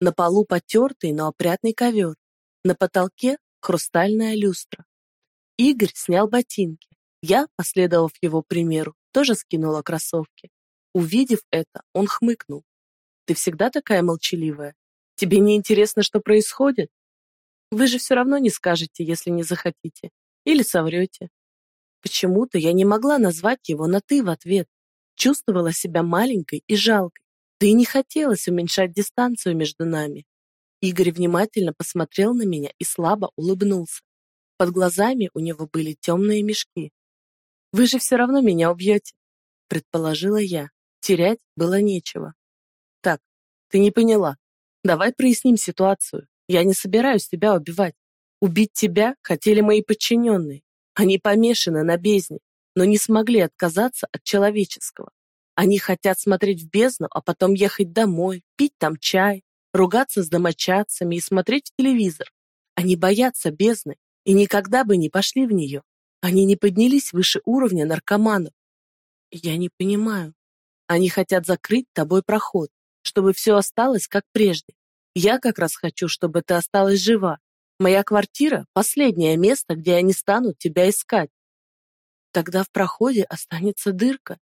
На полу потертый, но опрятный ковер. На потолке хрустальная люстра. Игорь снял ботинки. Я, последовав его примеру, тоже скинула кроссовки. Увидев это, он хмыкнул. «Ты всегда такая молчаливая? Тебе не интересно, что происходит? Вы же все равно не скажете, если не захотите. Или соврете. Почему-то я не могла назвать его на «ты» в ответ. Чувствовала себя маленькой и жалкой. Да и не хотелось уменьшать дистанцию между нами. Игорь внимательно посмотрел на меня и слабо улыбнулся. Под глазами у него были темные мешки. «Вы же все равно меня убьете», — предположила я. Терять было нечего. «Так, ты не поняла. Давай проясним ситуацию. Я не собираюсь тебя убивать. Убить тебя хотели мои подчиненные. Они помешаны на бездне, но не смогли отказаться от человеческого. Они хотят смотреть в бездну, а потом ехать домой, пить там чай, ругаться с домочадцами и смотреть телевизор. Они боятся бездны и никогда бы не пошли в нее. Они не поднялись выше уровня наркоманов. Я не понимаю. Они хотят закрыть тобой проход, чтобы все осталось как прежде. Я как раз хочу, чтобы ты осталась жива, Моя квартира — последнее место, где они станут тебя искать. Тогда в проходе останется дырка.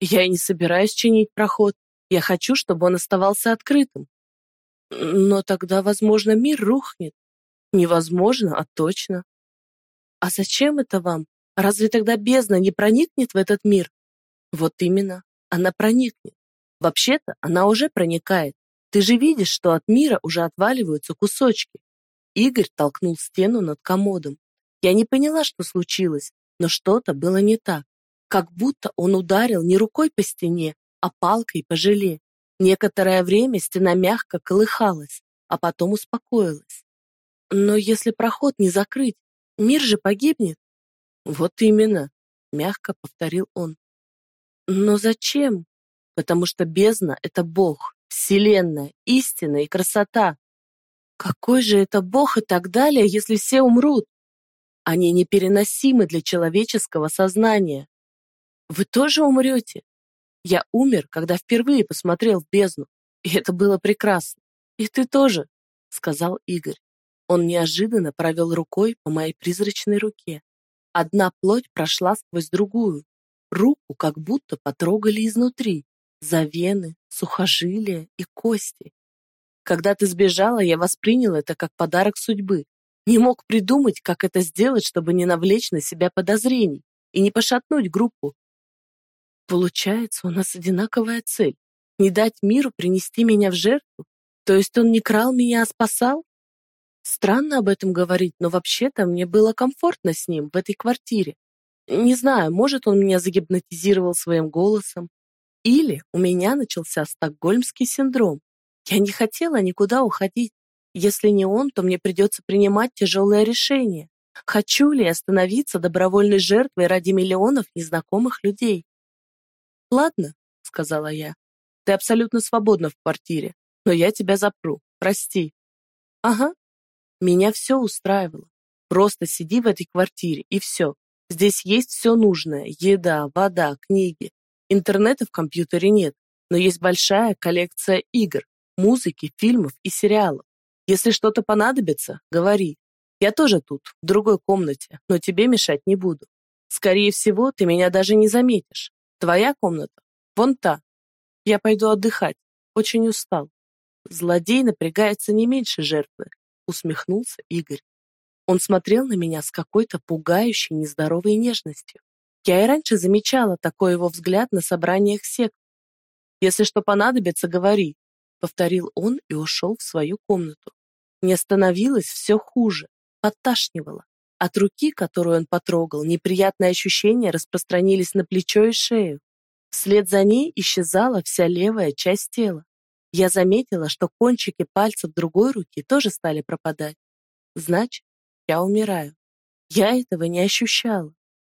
Я и не собираюсь чинить проход. Я хочу, чтобы он оставался открытым. Но тогда, возможно, мир рухнет. Невозможно, а точно. А зачем это вам? Разве тогда бездна не проникнет в этот мир? Вот именно, она проникнет. Вообще-то она уже проникает. Ты же видишь, что от мира уже отваливаются кусочки. Игорь толкнул стену над комодом. Я не поняла, что случилось, но что-то было не так. Как будто он ударил не рукой по стене, а палкой по желе. Некоторое время стена мягко колыхалась, а потом успокоилась. Но если проход не закрыть, мир же погибнет. Вот именно, мягко повторил он. Но зачем? Потому что бездна — это Бог, Вселенная, истина и красота. Какой же это бог и так далее, если все умрут? Они непереносимы для человеческого сознания. Вы тоже умрете? Я умер, когда впервые посмотрел в бездну, и это было прекрасно. И ты тоже, сказал Игорь. Он неожиданно провел рукой по моей призрачной руке. Одна плоть прошла сквозь другую. Руку как будто потрогали изнутри, за вены, сухожилия и кости. Когда ты сбежала, я воспринял это как подарок судьбы. Не мог придумать, как это сделать, чтобы не навлечь на себя подозрений и не пошатнуть группу. Получается, у нас одинаковая цель. Не дать миру принести меня в жертву? То есть он не крал меня, а спасал? Странно об этом говорить, но вообще-то мне было комфортно с ним в этой квартире. Не знаю, может, он меня загипнотизировал своим голосом. Или у меня начался стокгольмский синдром, я не хотела никуда уходить. Если не он, то мне придется принимать тяжелое решение. Хочу ли я становиться добровольной жертвой ради миллионов незнакомых людей? «Ладно», — сказала я, — «ты абсолютно свободна в квартире, но я тебя запру, прости». «Ага». Меня все устраивало. Просто сиди в этой квартире, и все. Здесь есть все нужное — еда, вода, книги. Интернета в компьютере нет, но есть большая коллекция игр, музыки, фильмов и сериалов. Если что-то понадобится, говори. Я тоже тут, в другой комнате, но тебе мешать не буду. Скорее всего, ты меня даже не заметишь. Твоя комната вон та. Я пойду отдыхать. Очень устал. Злодей напрягается не меньше жертвы, усмехнулся Игорь. Он смотрел на меня с какой-то пугающей нездоровой нежностью. Я и раньше замечала такой его взгляд на собраниях сект. Если что понадобится, говори повторил он и ушел в свою комнату. Мне становилось все хуже, подташнивало. От руки, которую он потрогал, неприятные ощущения распространились на плечо и шею. Вслед за ней исчезала вся левая часть тела. Я заметила, что кончики пальцев другой руки тоже стали пропадать. Значит, я умираю. Я этого не ощущала.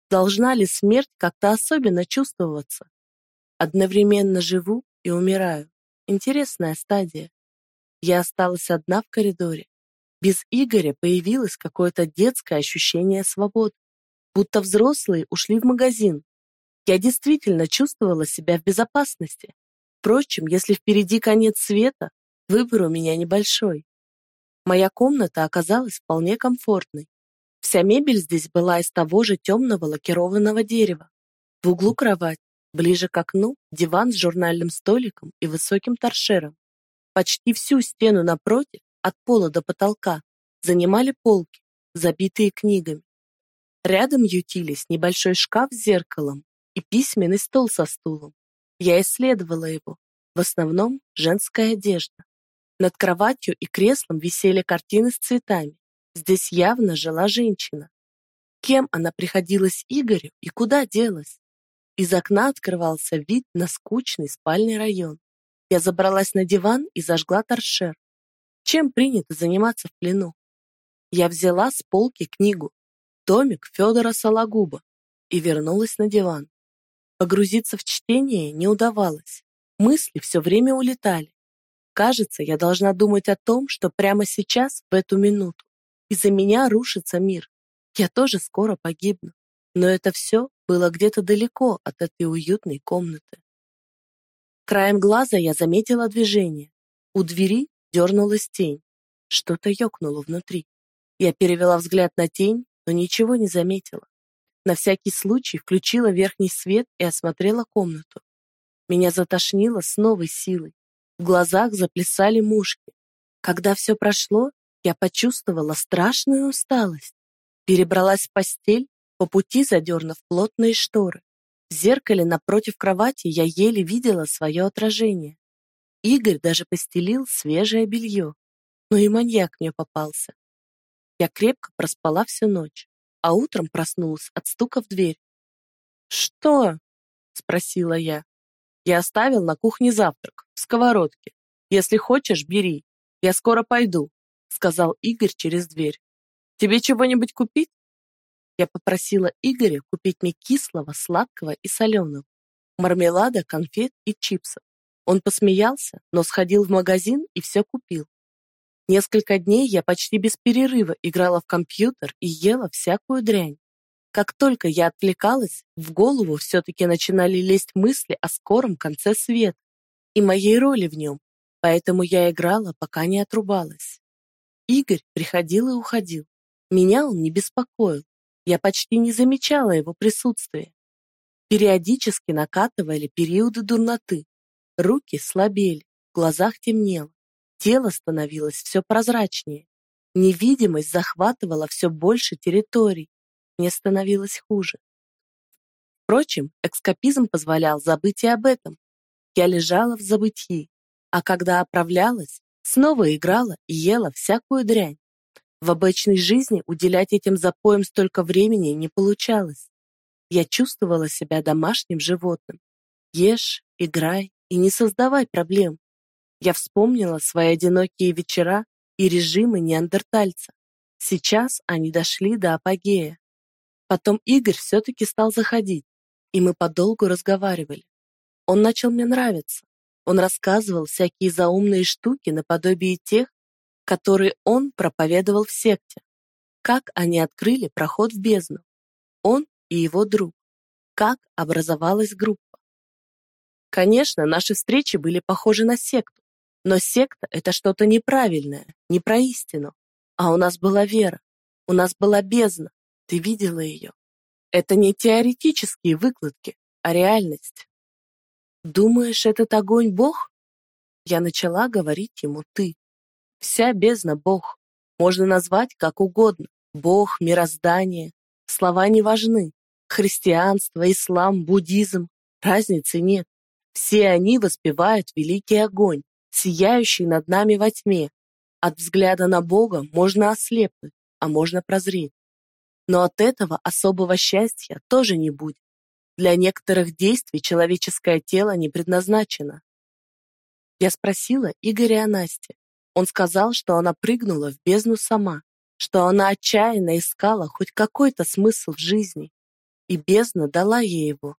Должна ли смерть как-то особенно чувствоваться? Одновременно живу и умираю. Интересная стадия. Я осталась одна в коридоре. Без Игоря появилось какое-то детское ощущение свободы, будто взрослые ушли в магазин. Я действительно чувствовала себя в безопасности. Впрочем, если впереди конец света, выбор у меня небольшой. Моя комната оказалась вполне комфортной. Вся мебель здесь была из того же темного лакированного дерева. В углу кровать, ближе к окну диван с журнальным столиком и высоким торшером. Почти всю стену напротив, от пола до потолка, занимали полки, забитые книгами. Рядом ютились небольшой шкаф с зеркалом и письменный стол со стулом. Я исследовала его. В основном женская одежда. Над кроватью и креслом висели картины с цветами. Здесь явно жила женщина. Кем она приходилась Игорю и куда делась? Из окна открывался вид на скучный спальный район. Я забралась на диван и зажгла торшер. Чем принято заниматься в плену? Я взяла с полки книгу «Томик Федора Сологуба» и вернулась на диван. Погрузиться в чтение не удавалось. Мысли все время улетали. Кажется, я должна думать о том, что прямо сейчас, в эту минуту, из-за меня рушится мир. Я тоже скоро погибну. Но это все было где-то далеко от этой уютной комнаты. Краем глаза я заметила движение. У двери дернулась тень. Что-то ёкнуло внутри. Я перевела взгляд на тень, но ничего не заметила. На всякий случай включила верхний свет и осмотрела комнату. Меня затошнило с новой силой. В глазах заплясали мушки. Когда все прошло, я почувствовала страшную усталость. Перебралась в постель по пути задернув плотные шторы. В зеркале напротив кровати я еле видела свое отражение. Игорь даже постелил свежее белье. Но и маньяк мне попался. Я крепко проспала всю ночь, а утром проснулась от стука в дверь. «Что?» — спросила я. «Я оставил на кухне завтрак, в сковородке. Если хочешь, бери. Я скоро пойду», — сказал Игорь через дверь. «Тебе чего-нибудь купить?» Я попросила Игоря купить мне кислого, сладкого и соленого, мармелада, конфет и чипсов. Он посмеялся, но сходил в магазин и все купил. Несколько дней я почти без перерыва играла в компьютер и ела всякую дрянь. Как только я отвлекалась, в голову все-таки начинали лезть мысли о скором конце света и моей роли в нем, поэтому я играла, пока не отрубалась. Игорь приходил и уходил. Меня он не беспокоил, я почти не замечала его присутствия. Периодически накатывали периоды дурноты. Руки слабели, в глазах темнело. Тело становилось все прозрачнее. Невидимость захватывала все больше территорий. Мне становилось хуже. Впрочем, экскапизм позволял забыть и об этом. Я лежала в забытии, а когда оправлялась, снова играла и ела всякую дрянь. В обычной жизни уделять этим запоям столько времени не получалось. Я чувствовала себя домашним животным. Ешь, играй и не создавай проблем. Я вспомнила свои одинокие вечера и режимы неандертальца. Сейчас они дошли до апогея. Потом Игорь все-таки стал заходить, и мы подолгу разговаривали. Он начал мне нравиться. Он рассказывал всякие заумные штуки наподобие тех, который он проповедовал в секте. Как они открыли проход в бездну. Он и его друг. Как образовалась группа. Конечно, наши встречи были похожи на секту, но секта — это что-то неправильное, не про истину. А у нас была вера, у нас была бездна, ты видела ее. Это не теоретические выкладки, а реальность. Думаешь, этот огонь Бог? Я начала говорить ему «ты». Вся бездна — Бог. Можно назвать как угодно. Бог, мироздание. Слова не важны. Христианство, ислам, буддизм. Разницы нет. Все они воспевают великий огонь, сияющий над нами во тьме. От взгляда на Бога можно ослепнуть, а можно прозреть. Но от этого особого счастья тоже не будет. Для некоторых действий человеческое тело не предназначено. Я спросила Игоря о Насте. Он сказал, что она прыгнула в бездну сама, что она отчаянно искала хоть какой-то смысл в жизни, и бездна дала ей его.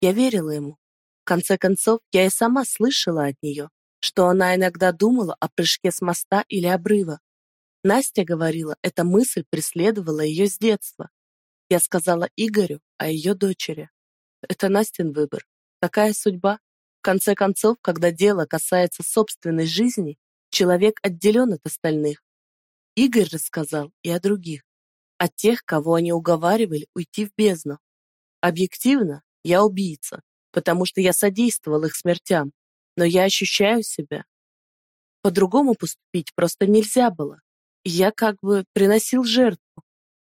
Я верила ему. В конце концов, я и сама слышала от нее, что она иногда думала о прыжке с моста или обрыва. Настя говорила, эта мысль преследовала ее с детства. Я сказала Игорю о ее дочери. Это Настин выбор. Такая судьба. В конце концов, когда дело касается собственной жизни, человек отделен от остальных. Игорь рассказал и о других, о тех, кого они уговаривали уйти в бездну. Объективно, я убийца, потому что я содействовал их смертям, но я ощущаю себя. По-другому поступить просто нельзя было. Я как бы приносил жертву.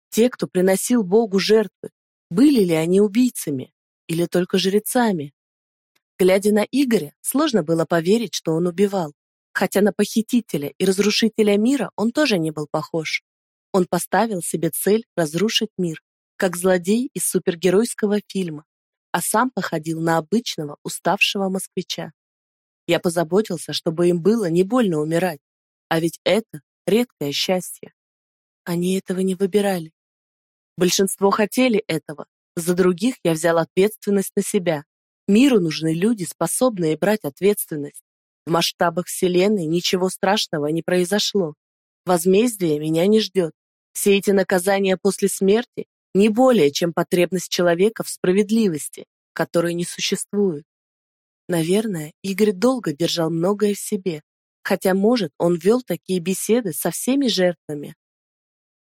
Те, кто приносил Богу жертвы, были ли они убийцами или только жрецами? Глядя на Игоря, сложно было поверить, что он убивал. Хотя на похитителя и разрушителя мира он тоже не был похож. Он поставил себе цель разрушить мир, как злодей из супергеройского фильма, а сам походил на обычного уставшего москвича. Я позаботился, чтобы им было не больно умирать, а ведь это редкое счастье. Они этого не выбирали. Большинство хотели этого, за других я взял ответственность на себя, Миру нужны люди, способные брать ответственность. В масштабах Вселенной ничего страшного не произошло. Возмездие меня не ждет. Все эти наказания после смерти не более, чем потребность человека в справедливости, которой не существует. Наверное, Игорь долго держал многое в себе, хотя, может, он вел такие беседы со всеми жертвами.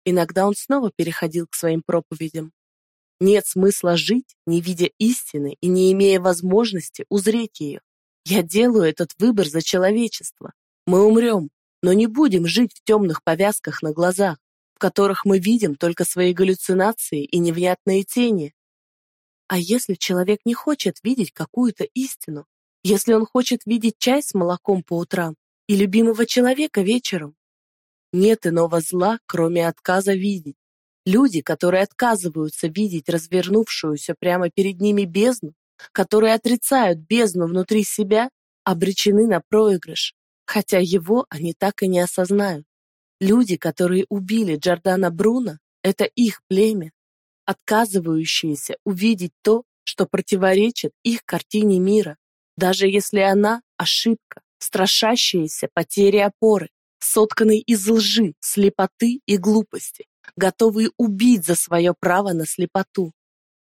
Иногда он снова переходил к своим проповедям, нет смысла жить, не видя истины и не имея возможности узреть ее. Я делаю этот выбор за человечество. Мы умрем, но не будем жить в темных повязках на глазах, в которых мы видим только свои галлюцинации и невнятные тени. А если человек не хочет видеть какую-то истину? Если он хочет видеть чай с молоком по утрам и любимого человека вечером? Нет иного зла, кроме отказа видеть. Люди, которые отказываются видеть развернувшуюся прямо перед ними бездну, которые отрицают бездну внутри себя, обречены на проигрыш, хотя его они так и не осознают. Люди, которые убили Джордана Бруно, это их племя, отказывающиеся увидеть то, что противоречит их картине мира, даже если она – ошибка, страшащаяся потери опоры, сотканной из лжи, слепоты и глупости, готовые убить за свое право на слепоту.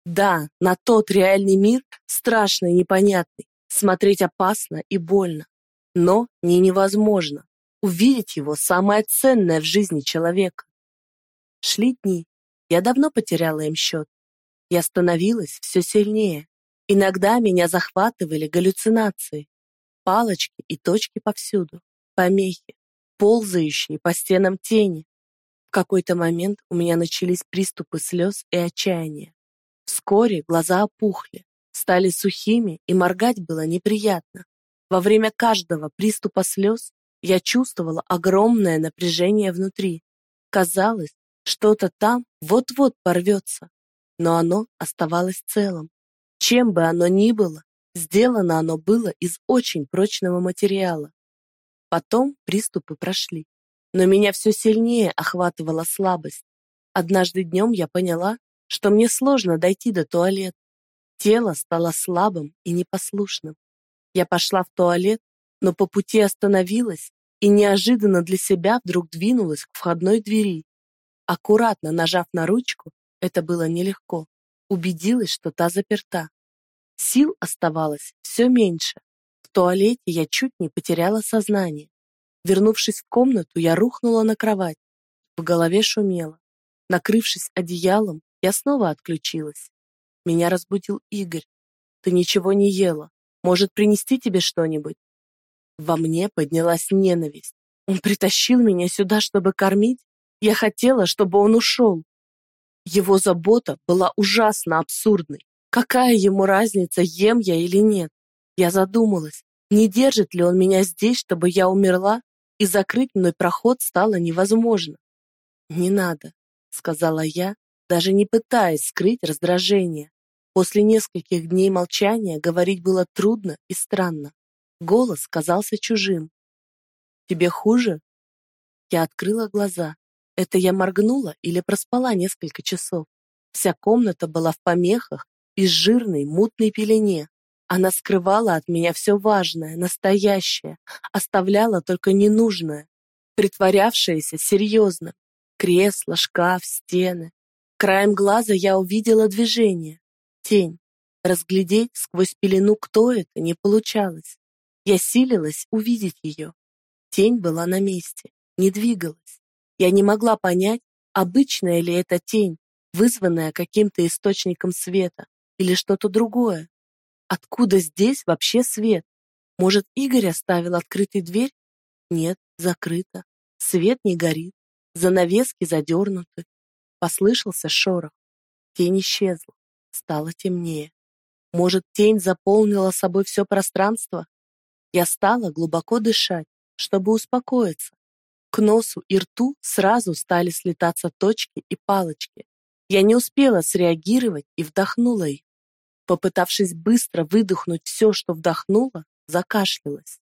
Да, на тот реальный мир, страшный и непонятный, смотреть опасно и больно. Но не невозможно. Увидеть его – самое ценное в жизни человека. Шли дни. Я давно потеряла им счет. Я становилась все сильнее. Иногда меня захватывали галлюцинации. Палочки и точки повсюду. Помехи. Ползающие по стенам тени какой-то момент у меня начались приступы слез и отчаяния. Вскоре глаза опухли, стали сухими, и моргать было неприятно. Во время каждого приступа слез я чувствовала огромное напряжение внутри. Казалось, что-то там вот-вот порвется, но оно оставалось целым. Чем бы оно ни было, сделано оно было из очень прочного материала. Потом приступы прошли но меня все сильнее охватывала слабость. Однажды днем я поняла, что мне сложно дойти до туалета. Тело стало слабым и непослушным. Я пошла в туалет, но по пути остановилась и неожиданно для себя вдруг двинулась к входной двери. Аккуратно нажав на ручку, это было нелегко, убедилась, что та заперта. Сил оставалось все меньше. В туалете я чуть не потеряла сознание. Вернувшись в комнату, я рухнула на кровать. В голове шумело. Накрывшись одеялом, я снова отключилась. Меня разбудил Игорь. «Ты ничего не ела. Может, принести тебе что-нибудь?» Во мне поднялась ненависть. Он притащил меня сюда, чтобы кормить? Я хотела, чтобы он ушел. Его забота была ужасно абсурдной. Какая ему разница, ем я или нет? Я задумалась, не держит ли он меня здесь, чтобы я умерла, и закрыть мной проход стало невозможно. «Не надо», — сказала я, даже не пытаясь скрыть раздражение. После нескольких дней молчания говорить было трудно и странно. Голос казался чужим. «Тебе хуже?» Я открыла глаза. Это я моргнула или проспала несколько часов. Вся комната была в помехах и жирной, мутной пелене. Она скрывала от меня все важное, настоящее, оставляла только ненужное, притворявшееся серьезным. Кресло, шкаф, стены. Краем глаза я увидела движение, тень. Разглядеть сквозь пелену, кто это, не получалось. Я силилась увидеть ее. Тень была на месте, не двигалась. Я не могла понять, обычная ли это тень, вызванная каким-то источником света, или что-то другое. Откуда здесь вообще свет? Может, Игорь оставил открытой дверь? Нет, закрыто. Свет не горит. Занавески задернуты. Послышался шорох. Тень исчезла. Стало темнее. Может, тень заполнила собой все пространство? Я стала глубоко дышать, чтобы успокоиться. К носу и рту сразу стали слетаться точки и палочки. Я не успела среагировать и вдохнула их. Попытавшись быстро выдохнуть все, что вдохнула, закашлялась.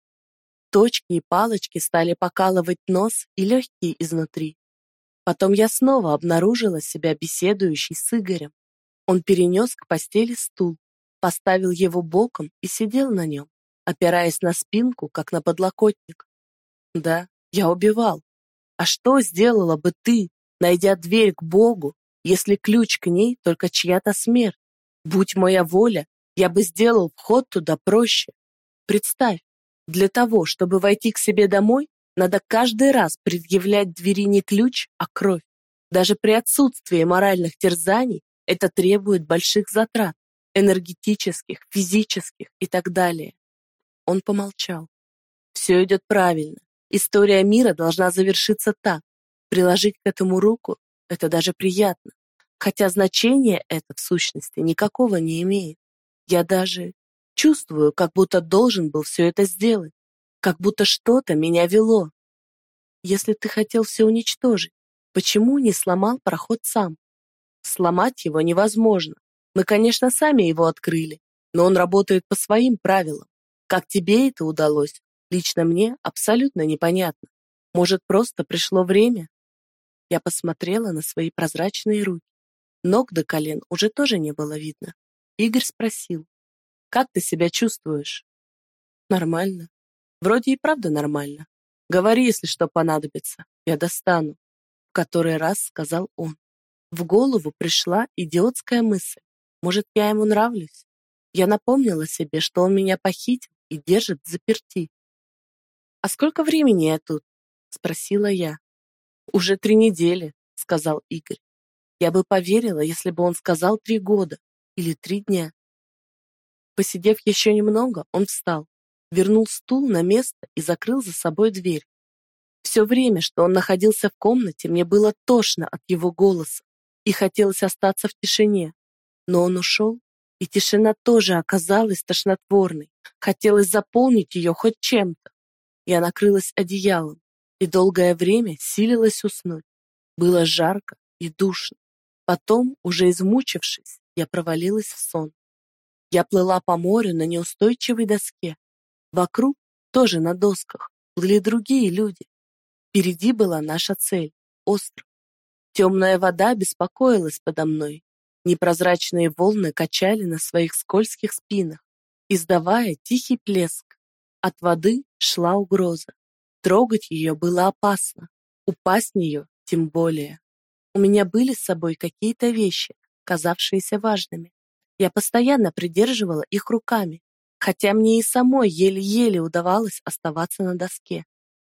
Точки и палочки стали покалывать нос и легкие изнутри. Потом я снова обнаружила себя беседующей с Игорем. Он перенес к постели стул, поставил его боком и сидел на нем, опираясь на спинку, как на подлокотник. Да, я убивал. А что сделала бы ты, найдя дверь к Богу, если ключ к ней только чья-то смерть? Будь моя воля, я бы сделал вход туда проще. Представь, для того, чтобы войти к себе домой, надо каждый раз предъявлять двери не ключ, а кровь. Даже при отсутствии моральных терзаний это требует больших затрат энергетических, физических и так далее. Он помолчал. Все идет правильно. История мира должна завершиться так. Приложить к этому руку – это даже приятно. Хотя значение это в сущности никакого не имеет. Я даже чувствую, как будто должен был все это сделать. Как будто что-то меня вело. Если ты хотел все уничтожить, почему не сломал проход сам? Сломать его невозможно. Мы, конечно, сами его открыли, но он работает по своим правилам. Как тебе это удалось, лично мне абсолютно непонятно. Может, просто пришло время? Я посмотрела на свои прозрачные руки. Ног до колен уже тоже не было видно. Игорь спросил, «Как ты себя чувствуешь?» «Нормально. Вроде и правда нормально. Говори, если что понадобится. Я достану», — в который раз сказал он. В голову пришла идиотская мысль. Может, я ему нравлюсь? Я напомнила себе, что он меня похитил и держит заперти. «А сколько времени я тут?» — спросила я. «Уже три недели», — сказал Игорь. Я бы поверила, если бы он сказал три года или три дня. Посидев еще немного, он встал, вернул стул на место и закрыл за собой дверь. Все время, что он находился в комнате, мне было тошно от его голоса и хотелось остаться в тишине. Но он ушел, и тишина тоже оказалась тошнотворной. Хотелось заполнить ее хоть чем-то. Я накрылась одеялом и долгое время силилась уснуть. Было жарко и душно. Потом, уже измучившись, я провалилась в сон. Я плыла по морю на неустойчивой доске. Вокруг, тоже на досках, плыли другие люди. Впереди была наша цель — остров. Темная вода беспокоилась подо мной, Непрозрачные волны качали на своих скользких спинах, издавая тихий плеск. От воды шла угроза. Трогать ее было опасно, упасть в нее тем более. У меня были с собой какие-то вещи, казавшиеся важными. Я постоянно придерживала их руками, хотя мне и самой еле-еле удавалось оставаться на доске.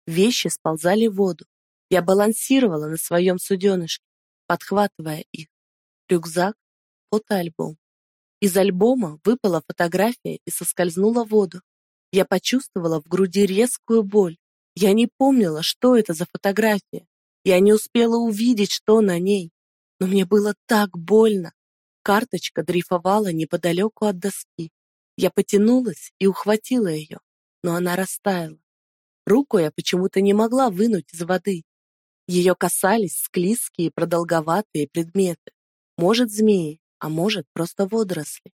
Вещи сползали в воду. Я балансировала на своем суденышке, подхватывая их рюкзак, фотоальбом. Из альбома выпала фотография и соскользнула в воду. Я почувствовала в груди резкую боль. Я не помнила, что это за фотография. Я не успела увидеть, что на ней. Но мне было так больно. Карточка дрейфовала неподалеку от доски. Я потянулась и ухватила ее, но она растаяла. Руку я почему-то не могла вынуть из воды. Ее касались склизкие продолговатые предметы. Может, змеи, а может, просто водоросли.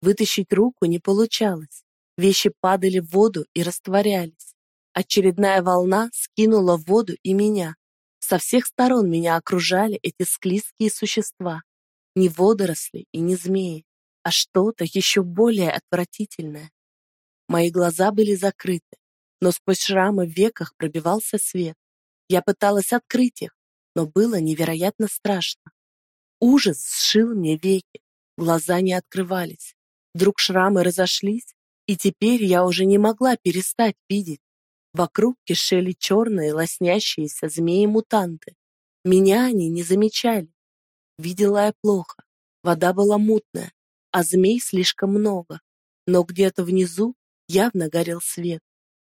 Вытащить руку не получалось. Вещи падали в воду и растворялись. Очередная волна скинула в воду и меня. Со всех сторон меня окружали эти склизкие существа. Не водоросли и не змеи, а что-то еще более отвратительное. Мои глаза были закрыты, но сквозь шрамы в веках пробивался свет. Я пыталась открыть их, но было невероятно страшно. Ужас сшил мне веки, глаза не открывались. Вдруг шрамы разошлись, и теперь я уже не могла перестать видеть. Вокруг кишели черные, лоснящиеся змеи-мутанты. Меня они не замечали. Видела я плохо. Вода была мутная, а змей слишком много. Но где-то внизу явно горел свет.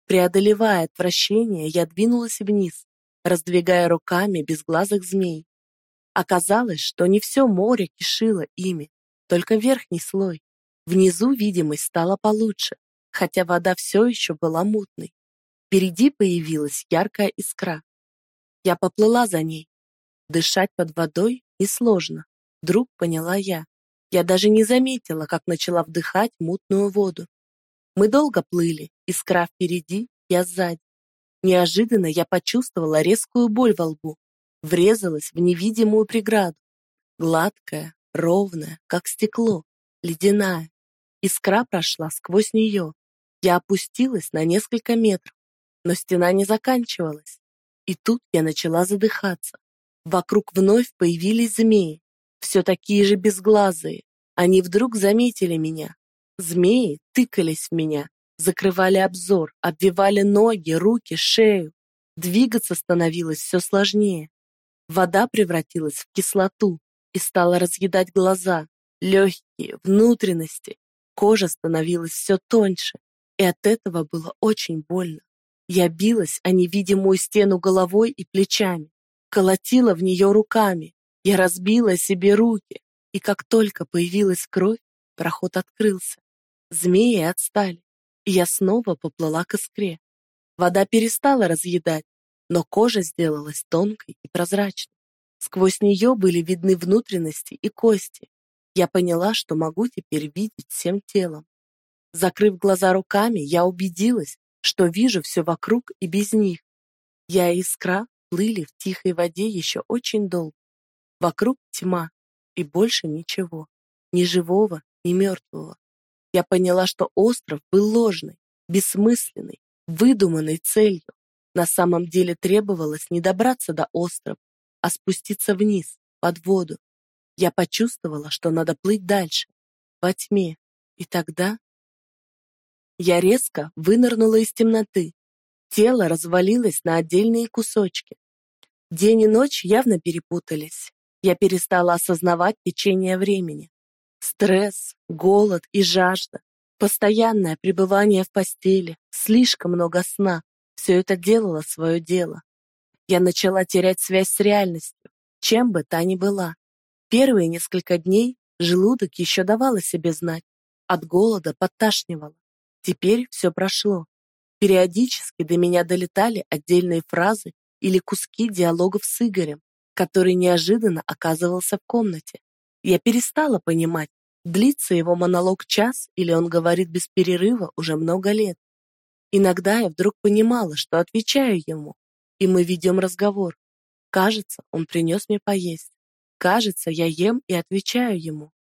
Преодолевая отвращение, я двинулась вниз, раздвигая руками безглазых змей. Оказалось, что не все море кишило ими, только верхний слой. Внизу видимость стала получше, хотя вода все еще была мутной. Впереди появилась яркая искра. Я поплыла за ней. Дышать под водой несложно, вдруг поняла я. Я даже не заметила, как начала вдыхать мутную воду. Мы долго плыли, искра впереди, я сзади. Неожиданно я почувствовала резкую боль во лбу, врезалась в невидимую преграду. Гладкая, ровная, как стекло, ледяная. Искра прошла сквозь нее. Я опустилась на несколько метров, но стена не заканчивалась. И тут я начала задыхаться. Вокруг вновь появились змеи, все такие же безглазые. Они вдруг заметили меня. Змеи тыкались в меня, закрывали обзор, обвивали ноги, руки, шею. Двигаться становилось все сложнее. Вода превратилась в кислоту и стала разъедать глаза, легкие, внутренности. Кожа становилась все тоньше, и от этого было очень больно. Я билась о невидимую стену головой и плечами, колотила в нее руками. Я разбила себе руки, и как только появилась кровь, проход открылся. Змеи отстали, и я снова поплыла к искре. Вода перестала разъедать, но кожа сделалась тонкой и прозрачной. Сквозь нее были видны внутренности и кости, я поняла, что могу теперь видеть всем телом. Закрыв глаза руками, я убедилась, что вижу все вокруг и без них. Я и искра плыли в тихой воде еще очень долго. Вокруг тьма и больше ничего, ни живого, ни мертвого. Я поняла, что остров был ложный, бессмысленный, выдуманной целью. На самом деле требовалось не добраться до острова, а спуститься вниз, под воду, я почувствовала, что надо плыть дальше, во тьме, и тогда... Я резко вынырнула из темноты. Тело развалилось на отдельные кусочки. День и ночь явно перепутались. Я перестала осознавать течение времени. Стресс, голод и жажда, постоянное пребывание в постели, слишком много сна — все это делало свое дело. Я начала терять связь с реальностью, чем бы та ни была. Первые несколько дней желудок еще давал о себе знать. От голода подташнивало. Теперь все прошло. Периодически до меня долетали отдельные фразы или куски диалогов с Игорем, который неожиданно оказывался в комнате. Я перестала понимать, длится его монолог час или он говорит без перерыва уже много лет. Иногда я вдруг понимала, что отвечаю ему, и мы ведем разговор. Кажется, он принес мне поесть. Кажется, я ем и отвечаю ему.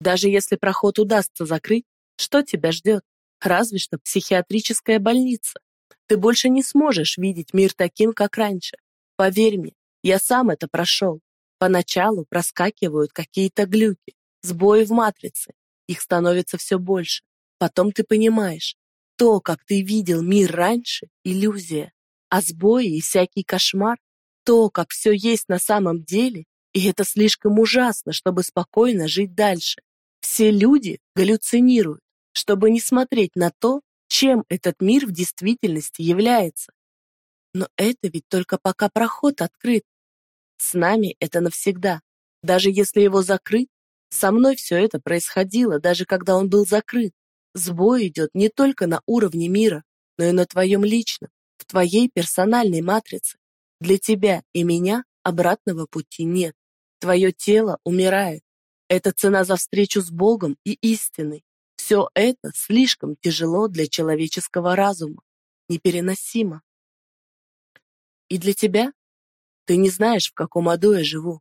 Даже если проход удастся закрыть, что тебя ждет? Разве что психиатрическая больница. Ты больше не сможешь видеть мир таким, как раньше. Поверь мне, я сам это прошел. Поначалу проскакивают какие-то глюки, сбои в матрице. Их становится все больше. Потом ты понимаешь, то, как ты видел мир раньше, иллюзия. А сбои и всякий кошмар, то, как все есть на самом деле, и это слишком ужасно, чтобы спокойно жить дальше. Все люди галлюцинируют, чтобы не смотреть на то, чем этот мир в действительности является. Но это ведь только пока проход открыт. С нами это навсегда. Даже если его закрыть, со мной все это происходило, даже когда он был закрыт. Сбой идет не только на уровне мира, но и на твоем личном, в твоей персональной матрице. Для тебя и меня обратного пути нет. Твое тело умирает. Это цена за встречу с Богом и истиной. Все это слишком тяжело для человеческого разума, непереносимо. И для тебя? Ты не знаешь, в каком аду я живу.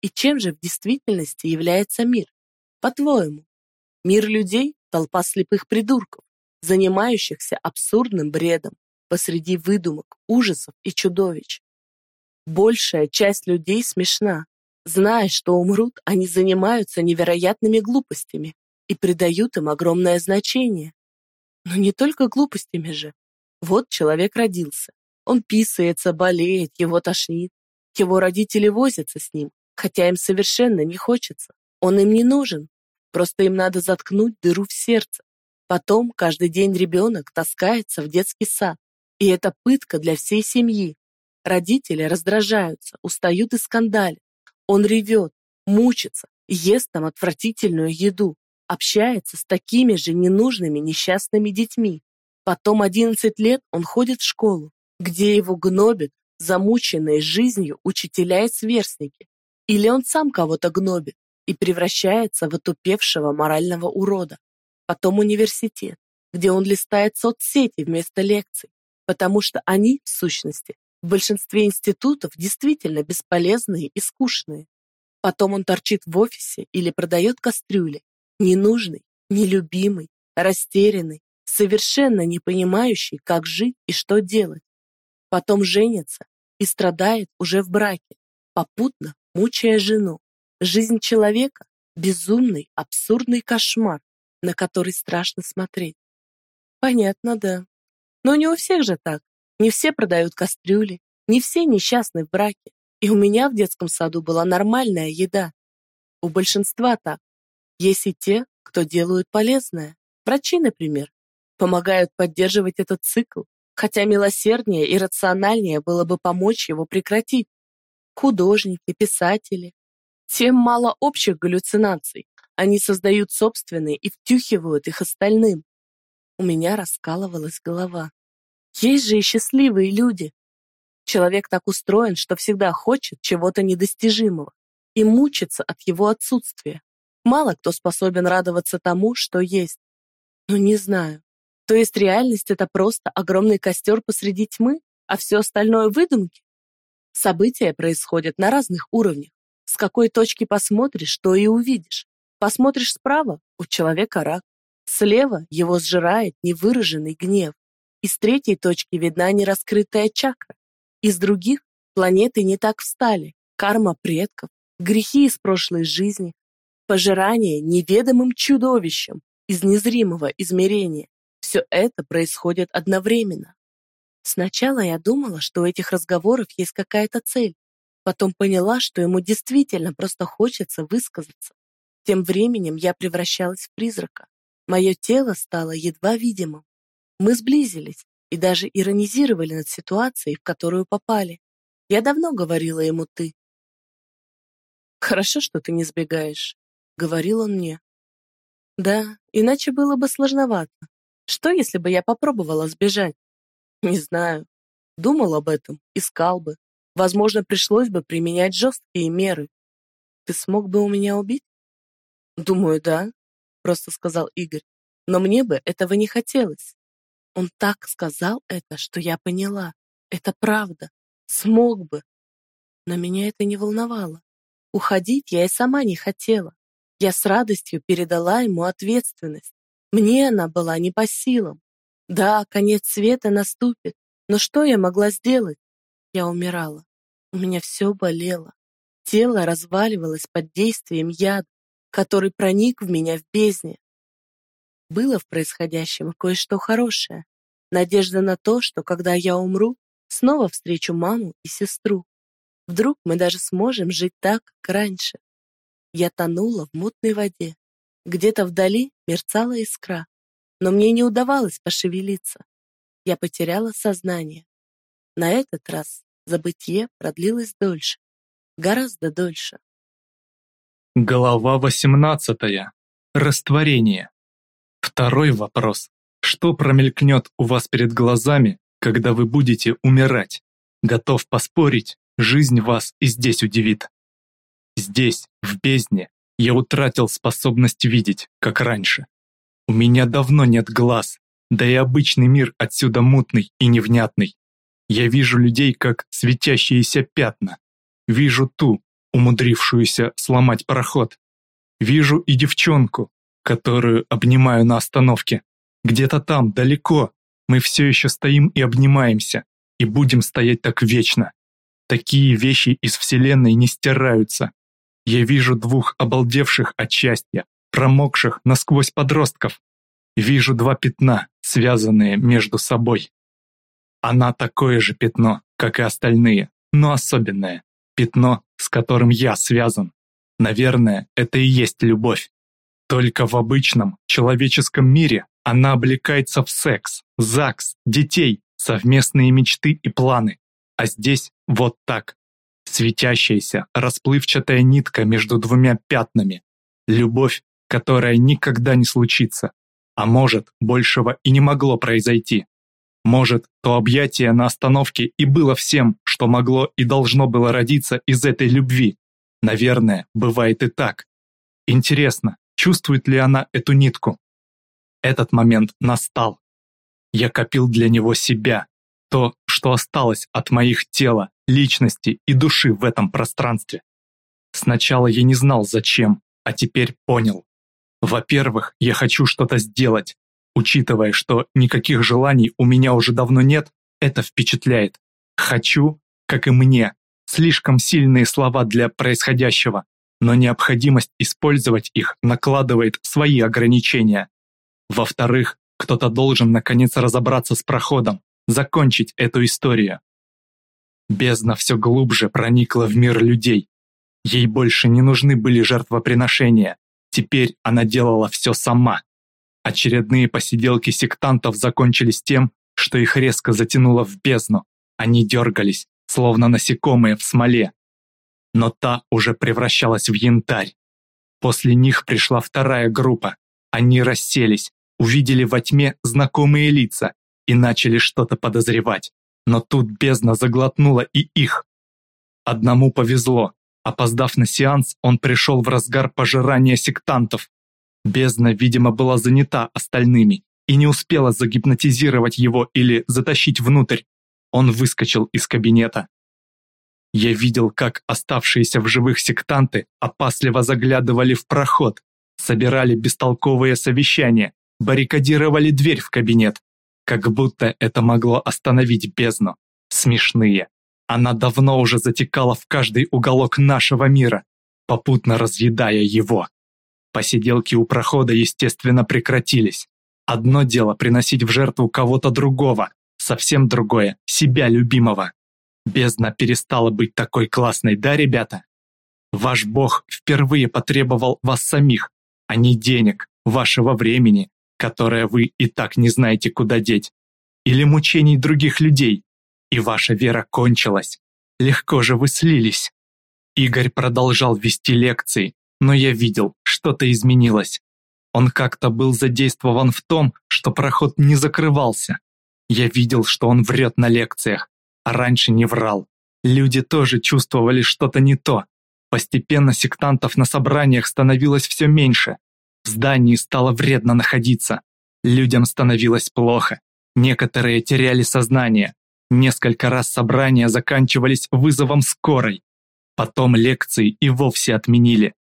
И чем же в действительности является мир? По-твоему, мир людей – толпа слепых придурков, занимающихся абсурдным бредом посреди выдумок, ужасов и чудовищ. Большая часть людей смешна. Зная, что умрут, они занимаются невероятными глупостями и придают им огромное значение. Но не только глупостями же. Вот человек родился. Он писается, болеет, его тошнит. Его родители возятся с ним, хотя им совершенно не хочется. Он им не нужен. Просто им надо заткнуть дыру в сердце. Потом каждый день ребенок таскается в детский сад. И это пытка для всей семьи. Родители раздражаются, устают и скандалят. Он ревет, мучится, ест там отвратительную еду, общается с такими же ненужными несчастными детьми. Потом 11 лет он ходит в школу, где его гнобят замученные жизнью учителя и сверстники. Или он сам кого-то гнобит и превращается в отупевшего морального урода. Потом университет, где он листает соцсети вместо лекций, потому что они, в сущности, в большинстве институтов действительно бесполезные и скучные. Потом он торчит в офисе или продает кастрюли, ненужный, нелюбимый, растерянный, совершенно не понимающий, как жить и что делать. Потом женится и страдает уже в браке, попутно мучая жену. Жизнь человека – безумный, абсурдный кошмар, на который страшно смотреть. Понятно, да. Но не у всех же так. Не все продают кастрюли, не все несчастны в браке. И у меня в детском саду была нормальная еда. У большинства так. Есть и те, кто делают полезное. Врачи, например, помогают поддерживать этот цикл, хотя милосерднее и рациональнее было бы помочь его прекратить. Художники, писатели. Тем мало общих галлюцинаций. Они создают собственные и втюхивают их остальным. У меня раскалывалась голова. Есть же и счастливые люди. Человек так устроен, что всегда хочет чего-то недостижимого и мучится от его отсутствия. Мало кто способен радоваться тому, что есть. Но не знаю. То есть реальность — это просто огромный костер посреди тьмы, а все остальное — выдумки? События происходят на разных уровнях. С какой точки посмотришь, то и увидишь. Посмотришь справа — у человека рак. Слева его сжирает невыраженный гнев. Из третьей точки видна нераскрытая чакра. Из других планеты не так встали. Карма предков, грехи из прошлой жизни, пожирание неведомым чудовищем из незримого измерения. Все это происходит одновременно. Сначала я думала, что у этих разговоров есть какая-то цель. Потом поняла, что ему действительно просто хочется высказаться. Тем временем я превращалась в призрака. Мое тело стало едва видимым. Мы сблизились и даже иронизировали над ситуацией, в которую попали. Я давно говорила ему «ты». «Хорошо, что ты не сбегаешь», — говорил он мне. «Да, иначе было бы сложновато. Что, если бы я попробовала сбежать? Не знаю. Думал об этом, искал бы. Возможно, пришлось бы применять жесткие меры. Ты смог бы у меня убить? Думаю, да, просто сказал Игорь. Но мне бы этого не хотелось. Он так сказал это, что я поняла. Это правда. Смог бы. Но меня это не волновало. Уходить я и сама не хотела. Я с радостью передала ему ответственность. Мне она была не по силам. Да, конец света наступит, но что я могла сделать? Я умирала. У меня все болело. Тело разваливалось под действием яда, который проник в меня в бездне. Было в происходящем кое-что хорошее. Надежда на то, что когда я умру, снова встречу маму и сестру. Вдруг мы даже сможем жить так, как раньше. Я тонула в мутной воде. Где-то вдали мерцала искра, но мне не удавалось пошевелиться. Я потеряла сознание. На этот раз забытье продлилось дольше, гораздо дольше. Глава восемнадцатая. Растворение. Второй вопрос. Что промелькнет у вас перед глазами, когда вы будете умирать? Готов поспорить, жизнь вас и здесь удивит. Здесь, в бездне, я утратил способность видеть, как раньше. У меня давно нет глаз, да и обычный мир отсюда мутный и невнятный. Я вижу людей как светящиеся пятна. Вижу ту, умудрившуюся сломать пароход. Вижу и девчонку, которую обнимаю на остановке. Где-то там, далеко, мы все еще стоим и обнимаемся, и будем стоять так вечно. Такие вещи из Вселенной не стираются. Я вижу двух обалдевших от счастья, промокших насквозь подростков. Вижу два пятна, связанные между собой. Она такое же пятно, как и остальные, но особенное. Пятно, с которым я связан. Наверное, это и есть любовь. Только в обычном человеческом мире она облекается в секс, ЗАГС, детей, совместные мечты и планы. А здесь вот так. Светящаяся, расплывчатая нитка между двумя пятнами. Любовь, которая никогда не случится. А может, большего и не могло произойти. Может, то объятие на остановке и было всем, что могло и должно было родиться из этой любви. Наверное, бывает и так. Интересно, чувствует ли она эту нитку? Этот момент настал. Я копил для него себя, то, что осталось от моих тела, личности и души в этом пространстве. Сначала я не знал зачем, а теперь понял. Во-первых, я хочу что-то сделать. Учитывая, что никаких желаний у меня уже давно нет, это впечатляет. Хочу, как и мне, слишком сильные слова для происходящего, но необходимость использовать их накладывает свои ограничения. Во-вторых, кто-то должен наконец разобраться с проходом, закончить эту историю. Бездна все глубже проникла в мир людей. Ей больше не нужны были жертвоприношения. Теперь она делала все сама. Очередные посиделки сектантов закончились тем, что их резко затянуло в бездну. Они дергались, словно насекомые в смоле. Но та уже превращалась в янтарь. После них пришла вторая группа. Они расселись, увидели во тьме знакомые лица и начали что-то подозревать. Но тут бездна заглотнула и их. Одному повезло. Опоздав на сеанс, он пришел в разгар пожирания сектантов. Бездна, видимо, была занята остальными и не успела загипнотизировать его или затащить внутрь. Он выскочил из кабинета. Я видел, как оставшиеся в живых сектанты опасливо заглядывали в проход, собирали бестолковые совещания, баррикадировали дверь в кабинет, как будто это могло остановить бездну. Смешные. Она давно уже затекала в каждый уголок нашего мира, попутно разъедая его. Посиделки у прохода, естественно, прекратились. Одно дело приносить в жертву кого-то другого, совсем другое – себя любимого. Бездна перестала быть такой классной, да, ребята? Ваш бог впервые потребовал вас самих, а не денег, вашего времени, которое вы и так не знаете, куда деть, или мучений других людей, и ваша вера кончилась. Легко же вы слились. Игорь продолжал вести лекции, но я видел, что-то изменилось. Он как-то был задействован в том, что проход не закрывался. Я видел, что он врет на лекциях, а раньше не врал. Люди тоже чувствовали что-то не то. Постепенно сектантов на собраниях становилось все меньше. В здании стало вредно находиться. Людям становилось плохо. Некоторые теряли сознание. Несколько раз собрания заканчивались вызовом скорой. Потом лекции и вовсе отменили.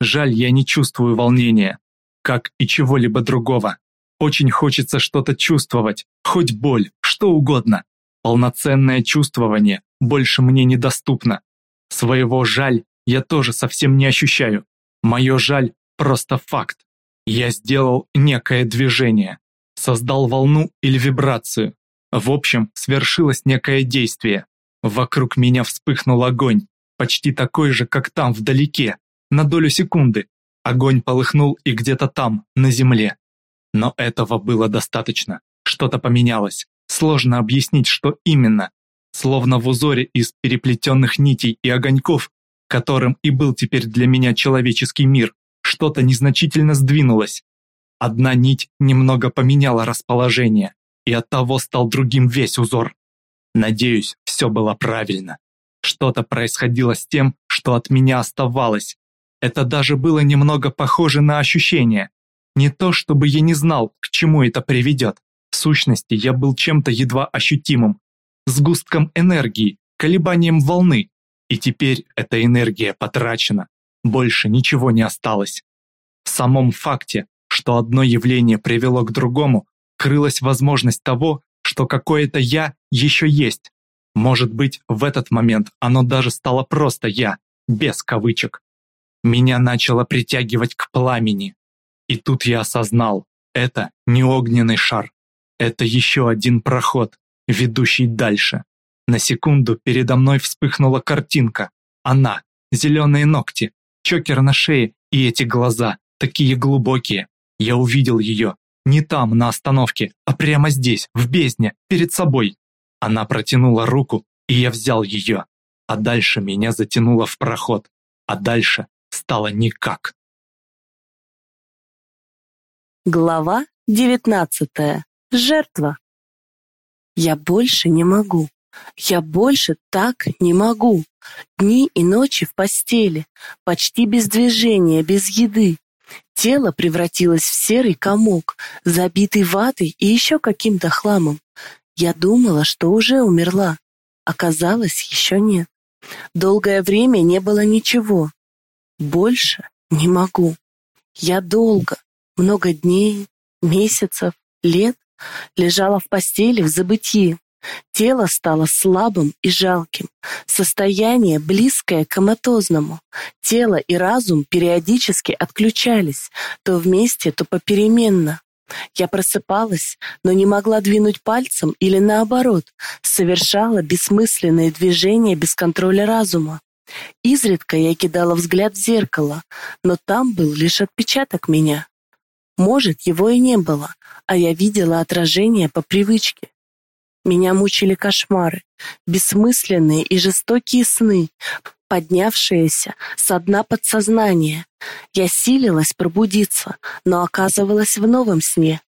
Жаль, я не чувствую волнения, как и чего-либо другого. Очень хочется что-то чувствовать, хоть боль, что угодно. Полноценное чувствование больше мне недоступно. Своего жаль я тоже совсем не ощущаю. Мое жаль просто факт. Я сделал некое движение, создал волну или вибрацию. В общем, свершилось некое действие. Вокруг меня вспыхнул огонь, почти такой же, как там вдалеке, на долю секунды. Огонь полыхнул и где-то там, на земле. Но этого было достаточно. Что-то поменялось. Сложно объяснить, что именно. Словно в узоре из переплетенных нитей и огоньков, которым и был теперь для меня человеческий мир, что-то незначительно сдвинулось. Одна нить немного поменяла расположение, и оттого стал другим весь узор. Надеюсь, все было правильно. Что-то происходило с тем, что от меня оставалось. Это даже было немного похоже на ощущение. Не то, чтобы я не знал, к чему это приведет. В сущности, я был чем-то едва ощутимым, сгустком энергии, колебанием волны. И теперь эта энергия потрачена. Больше ничего не осталось. В самом факте, что одно явление привело к другому, крылась возможность того, что какое-то «я» еще есть. Может быть, в этот момент оно даже стало просто «я», без кавычек. Меня начало притягивать к пламени. И тут я осознал, это не огненный шар. Это еще один проход, ведущий дальше. На секунду передо мной вспыхнула картинка. Она, зеленые ногти, чокер на шее и эти глаза, такие глубокие. Я увидел ее. Не там, на остановке, а прямо здесь, в бездне, перед собой. Она протянула руку, и я взял ее. А дальше меня затянуло в проход. А дальше стало никак. Глава девятнадцатая. Жертва. Я больше не могу. Я больше так не могу. Дни и ночи в постели, почти без движения, без еды. Тело превратилось в серый комок, забитый ватой и еще каким-то хламом. Я думала, что уже умерла. Оказалось, еще нет. Долгое время не было ничего. Больше не могу. Я долго, много дней, месяцев, лет лежала в постели в забытии. Тело стало слабым и жалким, состояние близкое к коматозному. Тело и разум периодически отключались, то вместе, то попеременно. Я просыпалась, но не могла двинуть пальцем или наоборот, совершала бессмысленные движения без контроля разума. Изредка я кидала взгляд в зеркало, но там был лишь отпечаток меня. Может, его и не было, а я видела отражение по привычке. Меня мучили кошмары, бессмысленные и жестокие сны, поднявшиеся со дна подсознания. Я силилась пробудиться, но оказывалась в новом сне.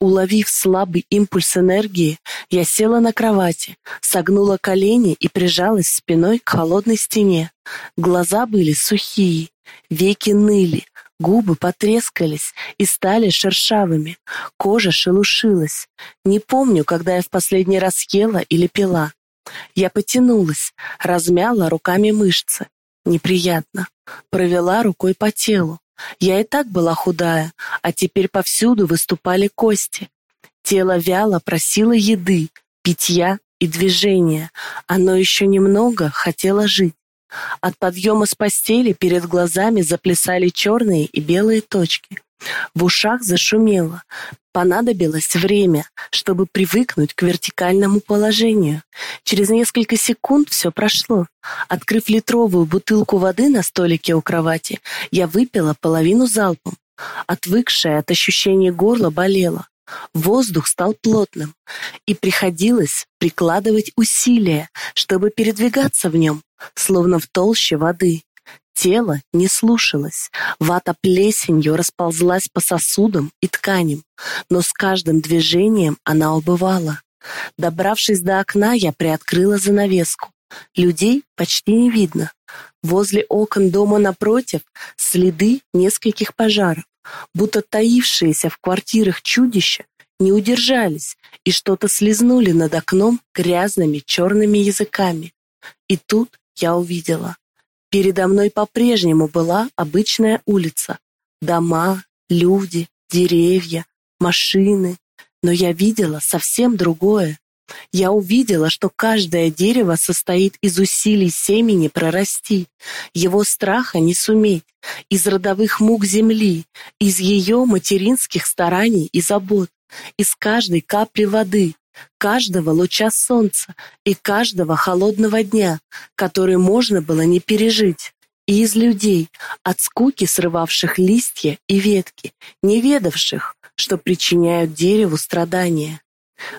Уловив слабый импульс энергии, я села на кровати, согнула колени и прижалась спиной к холодной стене. Глаза были сухие, веки ныли, Губы потрескались и стали шершавыми, кожа шелушилась. Не помню, когда я в последний раз ела или пила. Я потянулась, размяла руками мышцы. Неприятно. Провела рукой по телу. Я и так была худая, а теперь повсюду выступали кости. Тело вяло просило еды, питья и движения. Оно еще немного хотело жить. От подъема с постели перед глазами заплясали черные и белые точки. В ушах зашумело. Понадобилось время, чтобы привыкнуть к вертикальному положению. Через несколько секунд все прошло. Открыв литровую бутылку воды на столике у кровати, я выпила половину залпом. Отвыкшая от ощущения горла болела. Воздух стал плотным, и приходилось прикладывать усилия, чтобы передвигаться в нем, словно в толще воды. Тело не слушалось, вата плесенью расползлась по сосудам и тканям, но с каждым движением она убывала. Добравшись до окна, я приоткрыла занавеску. Людей почти не видно. Возле окон дома напротив следы нескольких пожаров будто таившиеся в квартирах чудища не удержались и что-то слезнули над окном грязными черными языками. И тут я увидела. Передо мной по-прежнему была обычная улица. Дома, люди, деревья, машины. Но я видела совсем другое. Я увидела, что каждое дерево состоит из усилий семени прорасти, его страха не суметь, из родовых мук земли, из ее материнских стараний и забот, из каждой капли воды, каждого луча солнца и каждого холодного дня, который можно было не пережить, и из людей, от скуки срывавших листья и ветки, не ведавших, что причиняют дереву страдания.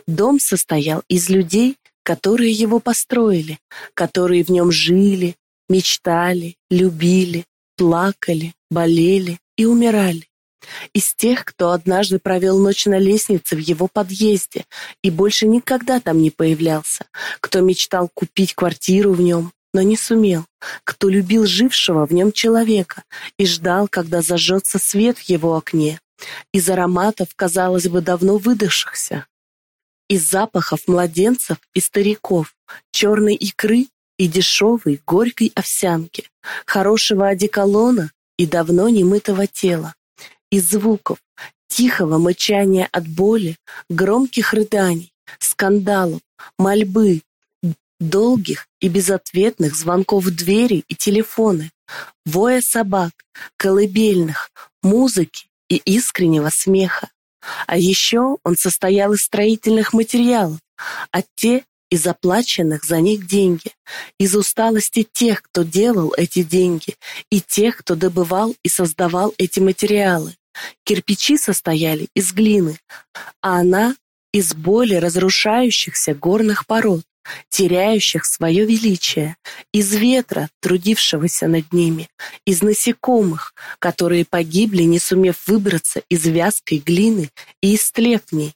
Дом состоял из людей, которые его построили, которые в нем жили, мечтали, любили, плакали, болели и умирали. Из тех, кто однажды провел ночь на лестнице в его подъезде и больше никогда там не появлялся, кто мечтал купить квартиру в нем, но не сумел, кто любил жившего в нем человека и ждал, когда зажжется свет в его окне, из ароматов, казалось бы, давно выдохшихся, из запахов младенцев и стариков, черной икры и дешевой горькой овсянки, хорошего одеколона и давно немытого тела, из звуков, тихого мычания от боли, громких рыданий, скандалов, мольбы, долгих и безответных звонков в двери и телефоны, воя собак, колыбельных, музыки и искреннего смеха. А еще он состоял из строительных материалов, а те из заплаченных за них деньги, из усталости тех, кто делал эти деньги, и тех, кто добывал и создавал эти материалы. Кирпичи состояли из глины, а она из боли разрушающихся горных пород, теряющих свое величие, из ветра, трудившегося над ними, из насекомых, которые погибли, не сумев выбраться из вязкой глины и истлев в ней.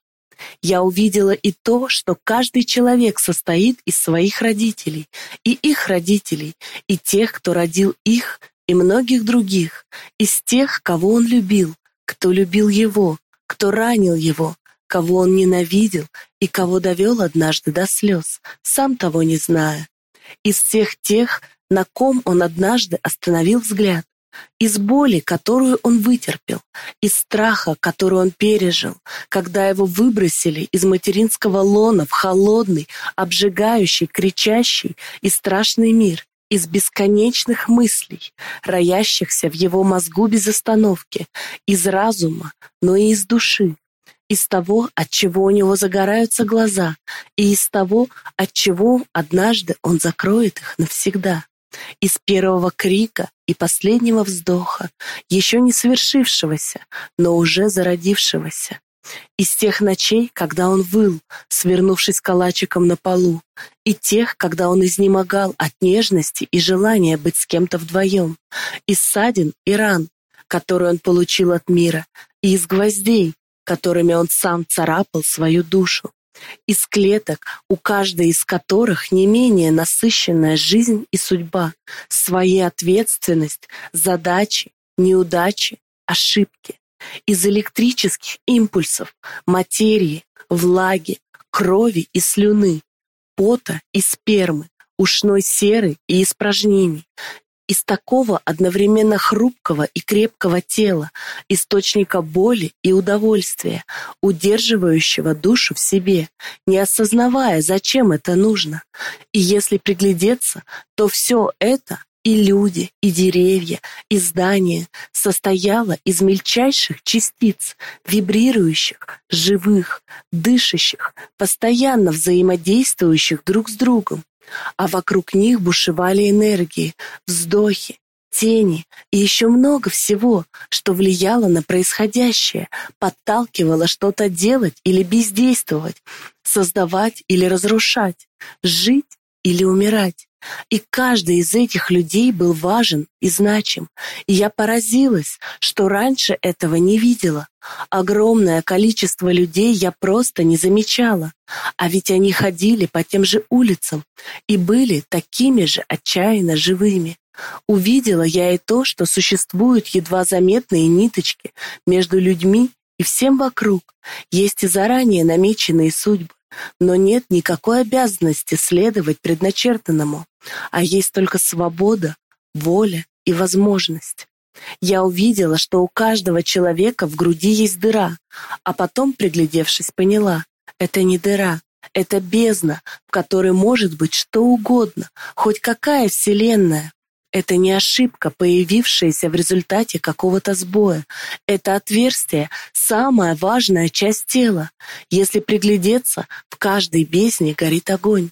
Я увидела и то, что каждый человек состоит из своих родителей, и их родителей, и тех, кто родил их, и многих других, из тех, кого он любил, кто любил его, кто ранил его, кого он ненавидел и кого довел однажды до слез, сам того не зная. Из всех тех, на ком он однажды остановил взгляд, из боли, которую он вытерпел, из страха, который он пережил, когда его выбросили из материнского лона в холодный, обжигающий, кричащий и страшный мир, из бесконечных мыслей, роящихся в его мозгу без остановки, из разума, но и из души, из того, от чего у него загораются глаза, и из того, от чего однажды он закроет их навсегда. Из первого крика и последнего вздоха, еще не свершившегося, но уже зародившегося. Из тех ночей, когда он выл, свернувшись калачиком на полу, и тех, когда он изнемогал от нежности и желания быть с кем-то вдвоем, из ссадин и ран, которые он получил от мира, и из гвоздей, которыми он сам царапал свою душу, из клеток, у каждой из которых не менее насыщенная жизнь и судьба, своя ответственность, задачи, неудачи, ошибки, из электрических импульсов, материи, влаги, крови и слюны, пота и спермы, ушной серы и испражнений, из такого одновременно хрупкого и крепкого тела, источника боли и удовольствия, удерживающего душу в себе, не осознавая, зачем это нужно. И если приглядеться, то все это и люди, и деревья, и здания состояло из мельчайших частиц, вибрирующих, живых, дышащих, постоянно взаимодействующих друг с другом а вокруг них бушевали энергии, вздохи, тени и еще много всего, что влияло на происходящее, подталкивало что-то делать или бездействовать, создавать или разрушать, жить или умирать. И каждый из этих людей был важен и значим. И я поразилась, что раньше этого не видела. Огромное количество людей я просто не замечала. А ведь они ходили по тем же улицам и были такими же отчаянно живыми. Увидела я и то, что существуют едва заметные ниточки между людьми и всем вокруг. Есть и заранее намеченные судьбы но нет никакой обязанности следовать предначертанному, а есть только свобода, воля и возможность. Я увидела, что у каждого человека в груди есть дыра, а потом, приглядевшись, поняла, это не дыра, это бездна, в которой может быть что угодно, хоть какая вселенная, это не ошибка, появившаяся в результате какого-то сбоя. Это отверстие – самая важная часть тела. Если приглядеться, в каждой бездне горит огонь.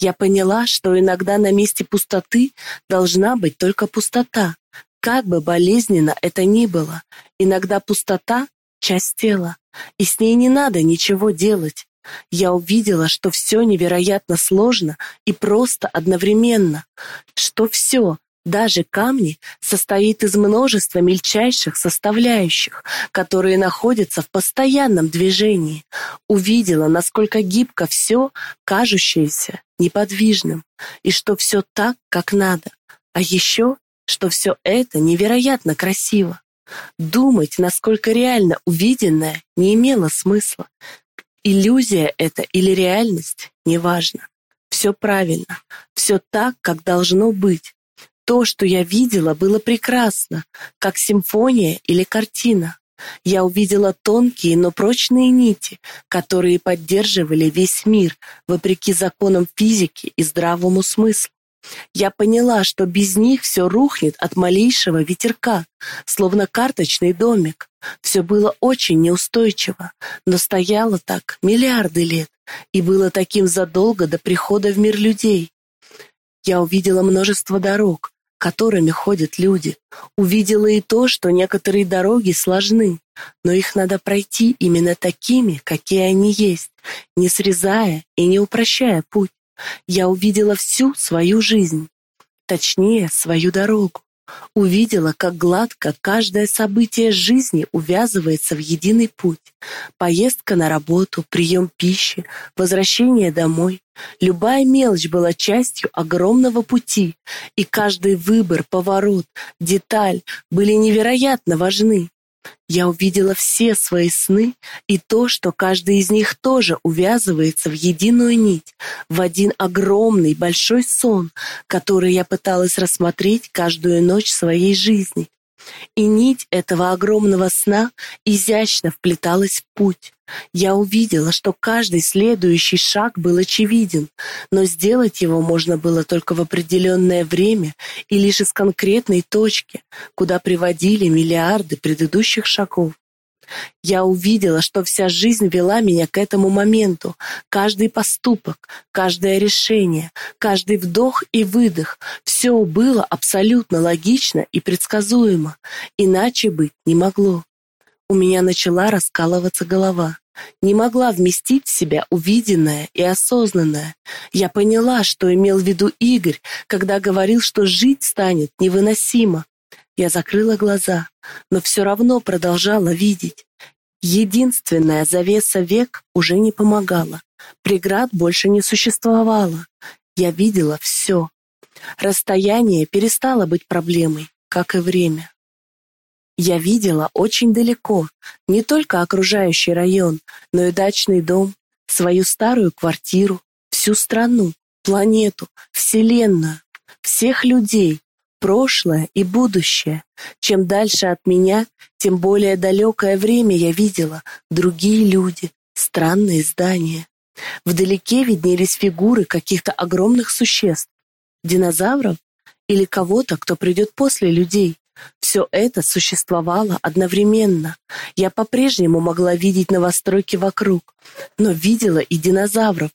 Я поняла, что иногда на месте пустоты должна быть только пустота. Как бы болезненно это ни было, иногда пустота – часть тела, и с ней не надо ничего делать. Я увидела, что все невероятно сложно и просто одновременно, что все, даже камни состоит из множества мельчайших составляющих, которые находятся в постоянном движении. Увидела, насколько гибко все, кажущееся неподвижным, и что все так, как надо. А еще, что все это невероятно красиво. Думать, насколько реально увиденное, не имело смысла. Иллюзия это или реальность, неважно. Все правильно, все так, как должно быть. То, что я видела, было прекрасно, как симфония или картина. Я увидела тонкие, но прочные нити, которые поддерживали весь мир, вопреки законам физики и здравому смыслу. Я поняла, что без них все рухнет от малейшего ветерка, словно карточный домик. Все было очень неустойчиво, но стояло так миллиарды лет и было таким задолго до прихода в мир людей. Я увидела множество дорог, которыми ходят люди. Увидела и то, что некоторые дороги сложны, но их надо пройти именно такими, какие они есть, не срезая и не упрощая путь. Я увидела всю свою жизнь, точнее, свою дорогу. Увидела, как гладко каждое событие жизни увязывается в единый путь. Поездка на работу, прием пищи, возвращение домой. Любая мелочь была частью огромного пути, и каждый выбор, поворот, деталь были невероятно важны. Я увидела все свои сны и то, что каждый из них тоже увязывается в единую нить, в один огромный большой сон, который я пыталась рассмотреть каждую ночь своей жизни. И нить этого огромного сна изящно вплеталась в путь. Я увидела, что каждый следующий шаг был очевиден, но сделать его можно было только в определенное время и лишь из конкретной точки, куда приводили миллиарды предыдущих шагов. Я увидела, что вся жизнь вела меня к этому моменту. Каждый поступок, каждое решение, каждый вдох и выдох — все было абсолютно логично и предсказуемо. Иначе быть не могло. У меня начала раскалываться голова. Не могла вместить в себя увиденное и осознанное. Я поняла, что имел в виду Игорь, когда говорил, что жить станет невыносимо. Я закрыла глаза, но все равно продолжала видеть. Единственная завеса век уже не помогала. Преград больше не существовало. Я видела все. Расстояние перестало быть проблемой, как и время. Я видела очень далеко не только окружающий район, но и дачный дом, свою старую квартиру, всю страну, планету, вселенную, всех людей, прошлое и будущее. Чем дальше от меня, тем более далекое время я видела другие люди, странные здания. Вдалеке виднелись фигуры каких-то огромных существ, динозавров или кого-то, кто придет после людей. Все это существовало одновременно. Я по-прежнему могла видеть новостройки вокруг, но видела и динозавров,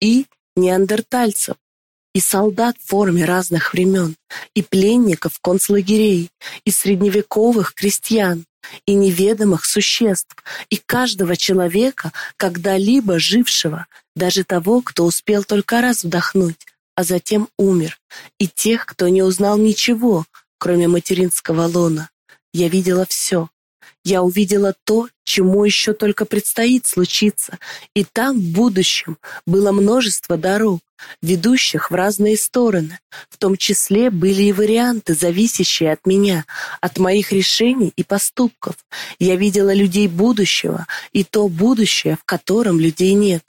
и неандертальцев, и солдат в форме разных времен, и пленников концлагерей, и средневековых крестьян, и неведомых существ, и каждого человека, когда-либо жившего, даже того, кто успел только раз вдохнуть, а затем умер, и тех, кто не узнал ничего, кроме материнского лона. Я видела все. Я увидела то, чему еще только предстоит случиться, и там, в будущем, было множество дорог, ведущих в разные стороны. В том числе были и варианты, зависящие от меня, от моих решений и поступков. Я видела людей будущего и то будущее, в котором людей нет.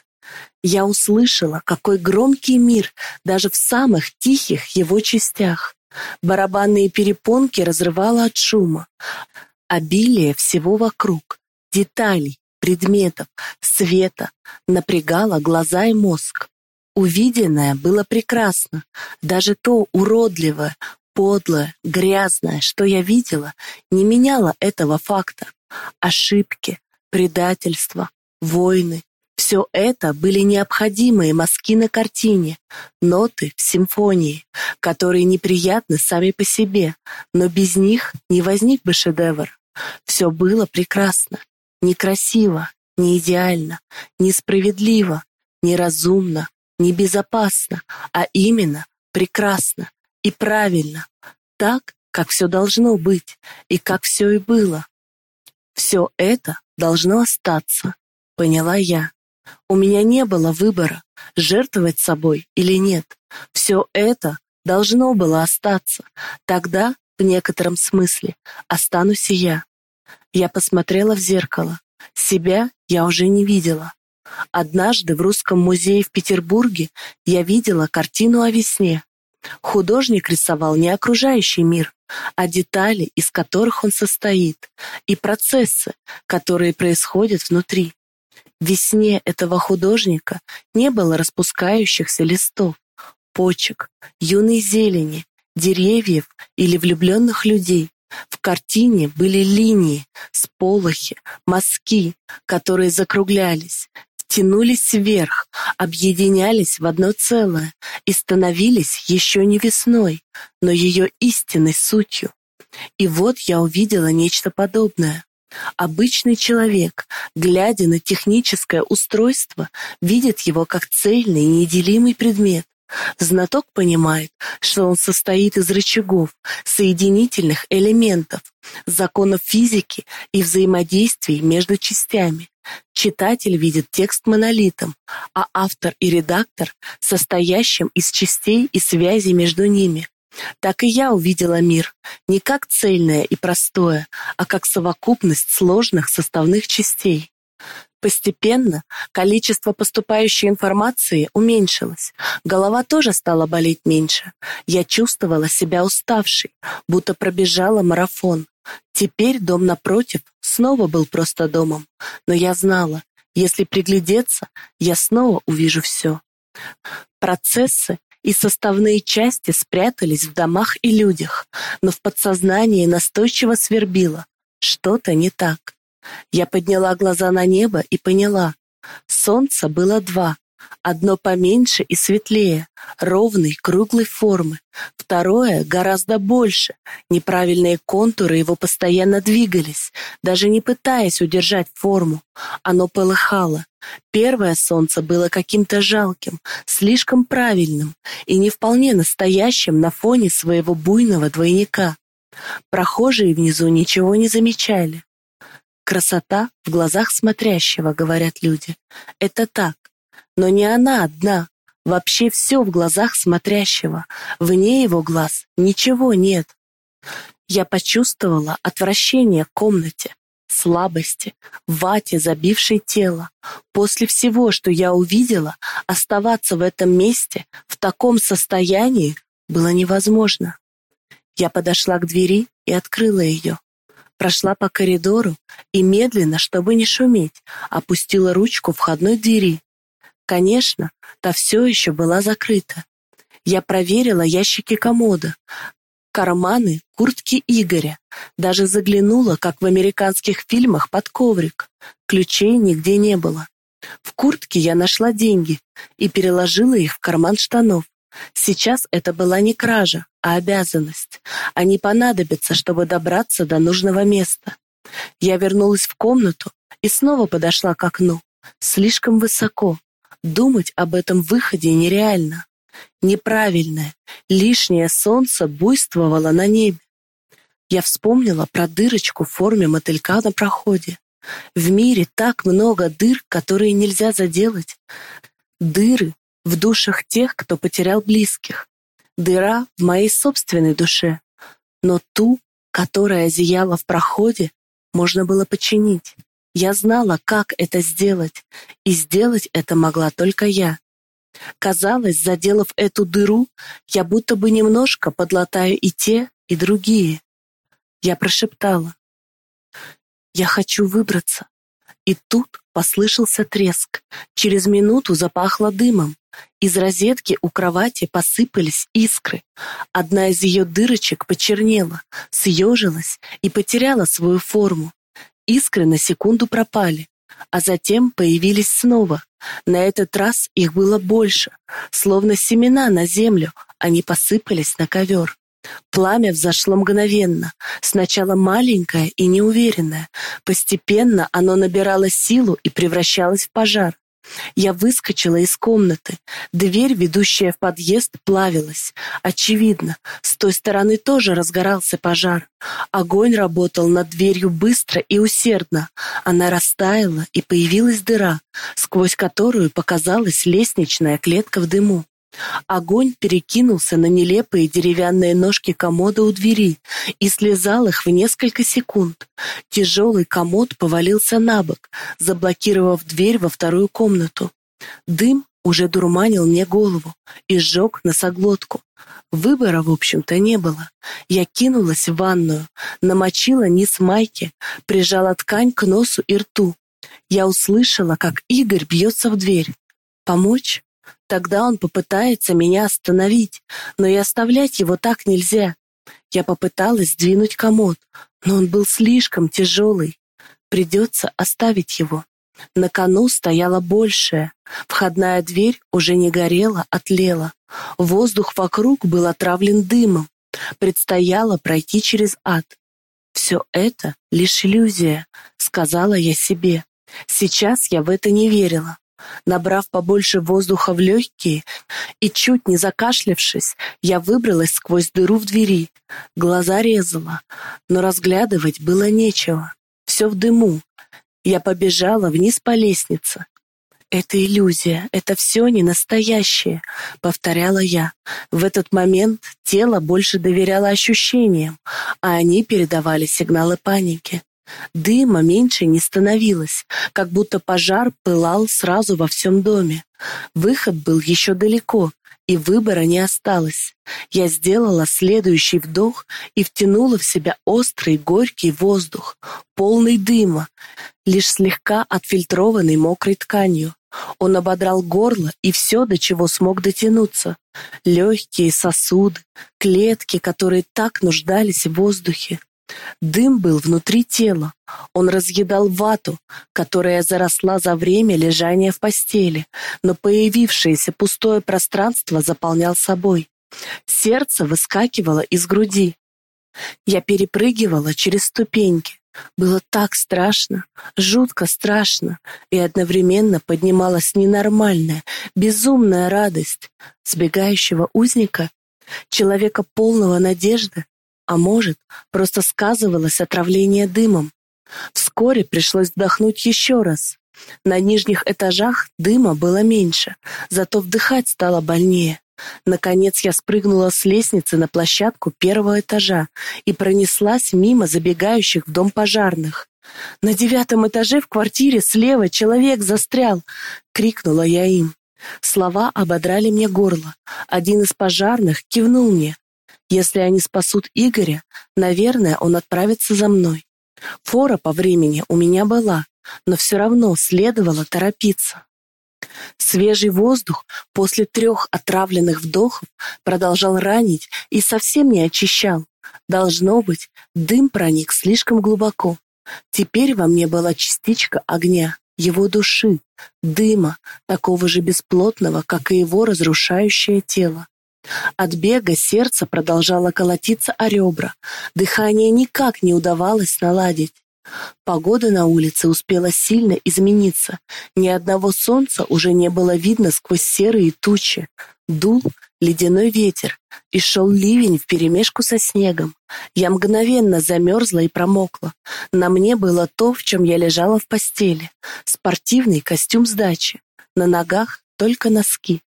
Я услышала, какой громкий мир даже в самых тихих его частях. Барабанные перепонки разрывало от шума. Обилие всего вокруг, деталей, предметов, света напрягало глаза и мозг. Увиденное было прекрасно, даже то уродливое, подлое, грязное, что я видела, не меняло этого факта. Ошибки, предательство, войны, все это были необходимые мазки на картине, ноты в симфонии, которые неприятны сами по себе, но без них не возник бы шедевр. Все было прекрасно, некрасиво, не идеально, несправедливо, неразумно, небезопасно, а именно прекрасно и правильно, так, как все должно быть и как все и было. Все это должно остаться, поняла я. У меня не было выбора, жертвовать собой или нет. Все это должно было остаться. Тогда в некотором смысле останусь и я. Я посмотрела в зеркало. Себя я уже не видела. Однажды в Русском музее в Петербурге я видела картину о весне. Художник рисовал не окружающий мир, а детали, из которых он состоит, и процессы, которые происходят внутри. В весне этого художника не было распускающихся листов, почек, юной зелени, деревьев или влюбленных людей. В картине были линии, сполохи, мазки, которые закруглялись, тянулись вверх, объединялись в одно целое и становились еще не весной, но ее истинной сутью. И вот я увидела нечто подобное. Обычный человек, глядя на техническое устройство, видит его как цельный неделимый предмет. Знаток понимает, что он состоит из рычагов, соединительных элементов, законов физики и взаимодействий между частями. Читатель видит текст монолитом, а автор и редактор – состоящим из частей и связей между ними. Так и я увидела мир не как цельное и простое, а как совокупность сложных составных частей. Постепенно количество поступающей информации уменьшилось. Голова тоже стала болеть меньше. Я чувствовала себя уставшей, будто пробежала марафон. Теперь дом напротив снова был просто домом, но я знала, если приглядеться, я снова увижу все. Процессы и составные части спрятались в домах и людях, но в подсознании настойчиво свербило. Что-то не так. Я подняла глаза на небо и поняла. Солнца было два, Одно поменьше и светлее, ровной, круглой формы. Второе гораздо больше. Неправильные контуры его постоянно двигались, даже не пытаясь удержать форму. Оно полыхало. Первое солнце было каким-то жалким, слишком правильным и не вполне настоящим на фоне своего буйного двойника. Прохожие внизу ничего не замечали. Красота в глазах смотрящего, говорят люди. Это так. Но не она одна. Вообще все в глазах смотрящего. Вне его глаз ничего нет. Я почувствовала отвращение к комнате, слабости, вате, забившей тело. После всего, что я увидела, оставаться в этом месте в таком состоянии было невозможно. Я подошла к двери и открыла ее. Прошла по коридору и медленно, чтобы не шуметь, опустила ручку входной двери Конечно, та все еще была закрыта. Я проверила ящики комода, карманы, куртки Игоря, даже заглянула, как в американских фильмах, под коврик. Ключей нигде не было. В куртке я нашла деньги и переложила их в карман штанов. Сейчас это была не кража, а обязанность. Они понадобятся, чтобы добраться до нужного места. Я вернулась в комнату и снова подошла к окну. Слишком высоко, Думать об этом выходе нереально. Неправильное, лишнее солнце буйствовало на небе. Я вспомнила про дырочку в форме мотылька на проходе. В мире так много дыр, которые нельзя заделать. Дыры в душах тех, кто потерял близких. Дыра в моей собственной душе. Но ту, которая зияла в проходе, можно было починить. Я знала, как это сделать, и сделать это могла только я. Казалось, заделав эту дыру, я будто бы немножко подлатаю и те, и другие. Я прошептала. «Я хочу выбраться». И тут послышался треск. Через минуту запахло дымом. Из розетки у кровати посыпались искры. Одна из ее дырочек почернела, съежилась и потеряла свою форму. Искры на секунду пропали, а затем появились снова. На этот раз их было больше, словно семена на землю, они посыпались на ковер. Пламя взошло мгновенно, сначала маленькое и неуверенное. Постепенно оно набирало силу и превращалось в пожар. Я выскочила из комнаты. Дверь, ведущая в подъезд, плавилась. Очевидно, с той стороны тоже разгорался пожар. Огонь работал над дверью быстро и усердно. Она растаяла, и появилась дыра, сквозь которую показалась лестничная клетка в дыму. Огонь перекинулся на нелепые деревянные ножки комода у двери и слезал их в несколько секунд. Тяжелый комод повалился на бок, заблокировав дверь во вторую комнату. Дым уже дурманил мне голову и сжег носоглотку. Выбора, в общем-то, не было. Я кинулась в ванную, намочила низ майки, прижала ткань к носу и рту. Я услышала, как Игорь бьется в дверь. Помочь? Тогда он попытается меня остановить, но и оставлять его так нельзя. Я попыталась сдвинуть комод, но он был слишком тяжелый. Придется оставить его. На кону стояла большая. Входная дверь уже не горела, а тлела. Воздух вокруг был отравлен дымом. Предстояло пройти через ад. «Все это лишь иллюзия», — сказала я себе. Сейчас я в это не верила. Набрав побольше воздуха в легкие и чуть не закашлявшись, я выбралась сквозь дыру в двери. Глаза резала, но разглядывать было нечего. Все в дыму. Я побежала вниз по лестнице. «Это иллюзия, это все не настоящее», — повторяла я. В этот момент тело больше доверяло ощущениям, а они передавали сигналы паники. Дыма меньше не становилось, как будто пожар пылал сразу во всем доме. Выход был еще далеко, и выбора не осталось. Я сделала следующий вдох и втянула в себя острый горький воздух, полный дыма, лишь слегка отфильтрованный мокрой тканью. Он ободрал горло и все, до чего смог дотянуться. Легкие сосуды, клетки, которые так нуждались в воздухе. Дым был внутри тела. Он разъедал вату, которая заросла за время лежания в постели, но появившееся пустое пространство заполнял собой. Сердце выскакивало из груди. Я перепрыгивала через ступеньки. Было так страшно, жутко страшно, и одновременно поднималась ненормальная, безумная радость сбегающего узника, человека полного надежды, а может, просто сказывалось отравление дымом. Вскоре пришлось вдохнуть еще раз. На нижних этажах дыма было меньше, зато вдыхать стало больнее. Наконец я спрыгнула с лестницы на площадку первого этажа и пронеслась мимо забегающих в дом пожарных. «На девятом этаже в квартире слева человек застрял!» — крикнула я им. Слова ободрали мне горло. Один из пожарных кивнул мне. Если они спасут Игоря, наверное, он отправится за мной. Фора по времени у меня была, но все равно следовало торопиться. Свежий воздух после трех отравленных вдохов продолжал ранить и совсем не очищал. Должно быть, дым проник слишком глубоко. Теперь во мне была частичка огня, его души, дыма, такого же бесплотного, как и его разрушающее тело. От бега сердце продолжало колотиться о ребра, дыхание никак не удавалось наладить. Погода на улице успела сильно измениться, ни одного солнца уже не было видно сквозь серые тучи. Дул ледяной ветер, и шел ливень вперемешку со снегом. Я мгновенно замерзла и промокла. На мне было то, в чем я лежала в постели. Спортивный костюм с дачи. На ногах только носки.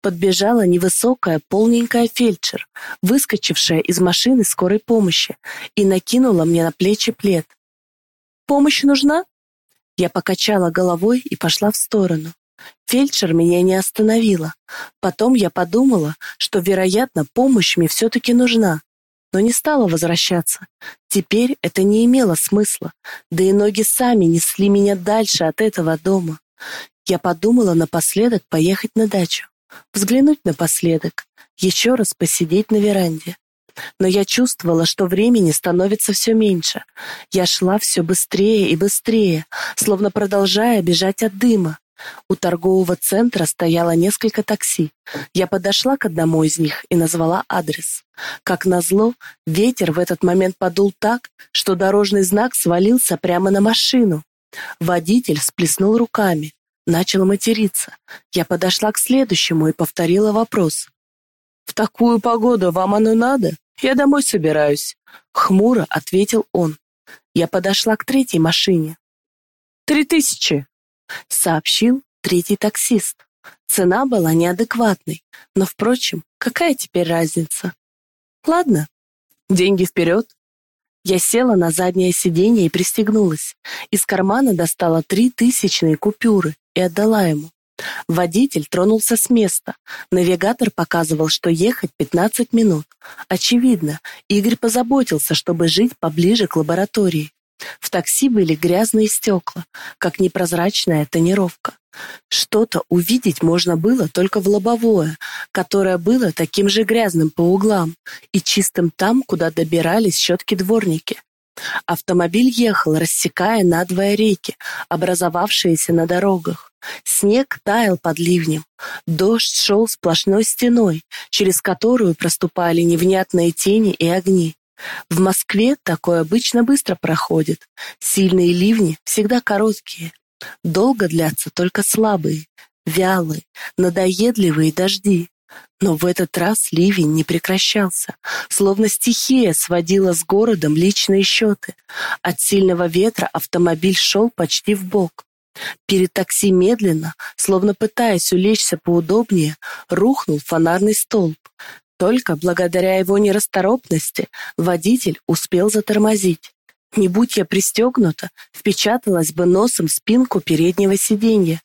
Подбежала невысокая, полненькая фельдшер, выскочившая из машины скорой помощи, и накинула мне на плечи плед. «Помощь нужна?» Я покачала головой и пошла в сторону. Фельдшер меня не остановила. Потом я подумала, что, вероятно, помощь мне все-таки нужна, но не стала возвращаться. Теперь это не имело смысла, да и ноги сами несли меня дальше от этого дома. Я подумала напоследок поехать на дачу взглянуть напоследок, еще раз посидеть на веранде. Но я чувствовала, что времени становится все меньше. Я шла все быстрее и быстрее, словно продолжая бежать от дыма. У торгового центра стояло несколько такси. Я подошла к одному из них и назвала адрес. Как назло, ветер в этот момент подул так, что дорожный знак свалился прямо на машину. Водитель сплеснул руками, начал материться. Я подошла к следующему и повторила вопрос. «В такую погоду вам оно надо? Я домой собираюсь», — хмуро ответил он. Я подошла к третьей машине. «Три тысячи», — сообщил третий таксист. Цена была неадекватной, но, впрочем, какая теперь разница? Ладно, деньги вперед. Я села на заднее сиденье и пристегнулась. Из кармана достала три тысячные купюры и отдала ему. Водитель тронулся с места. Навигатор показывал, что ехать 15 минут. Очевидно, Игорь позаботился, чтобы жить поближе к лаборатории. В такси были грязные стекла, как непрозрачная тонировка. Что-то увидеть можно было только в лобовое, которое было таким же грязным по углам и чистым там, куда добирались щетки-дворники. Автомобиль ехал, рассекая надвое реки, образовавшиеся на дорогах. Снег таял под ливнем, дождь шел сплошной стеной, через которую проступали невнятные тени и огни. В Москве такое обычно быстро проходит. Сильные ливни всегда короткие. Долго длятся только слабые, вялые, надоедливые дожди. Но в этот раз ливень не прекращался, словно стихия сводила с городом личные счеты. От сильного ветра автомобиль шел почти в бок. Перед такси медленно, словно пытаясь улечься поудобнее, рухнул фонарный столб. Только благодаря его нерасторопности водитель успел затормозить. Не будь я пристегнута, впечаталась бы носом в спинку переднего сиденья.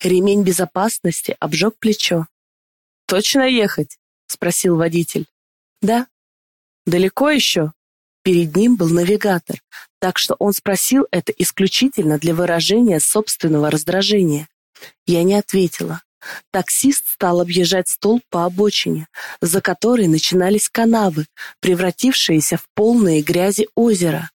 Ремень безопасности обжег плечо. «Точно ехать?» — спросил водитель. «Да». «Далеко еще?» Перед ним был навигатор, так что он спросил это исключительно для выражения собственного раздражения. Я не ответила. Таксист стал объезжать столб по обочине, за которой начинались канавы, превратившиеся в полные грязи озера.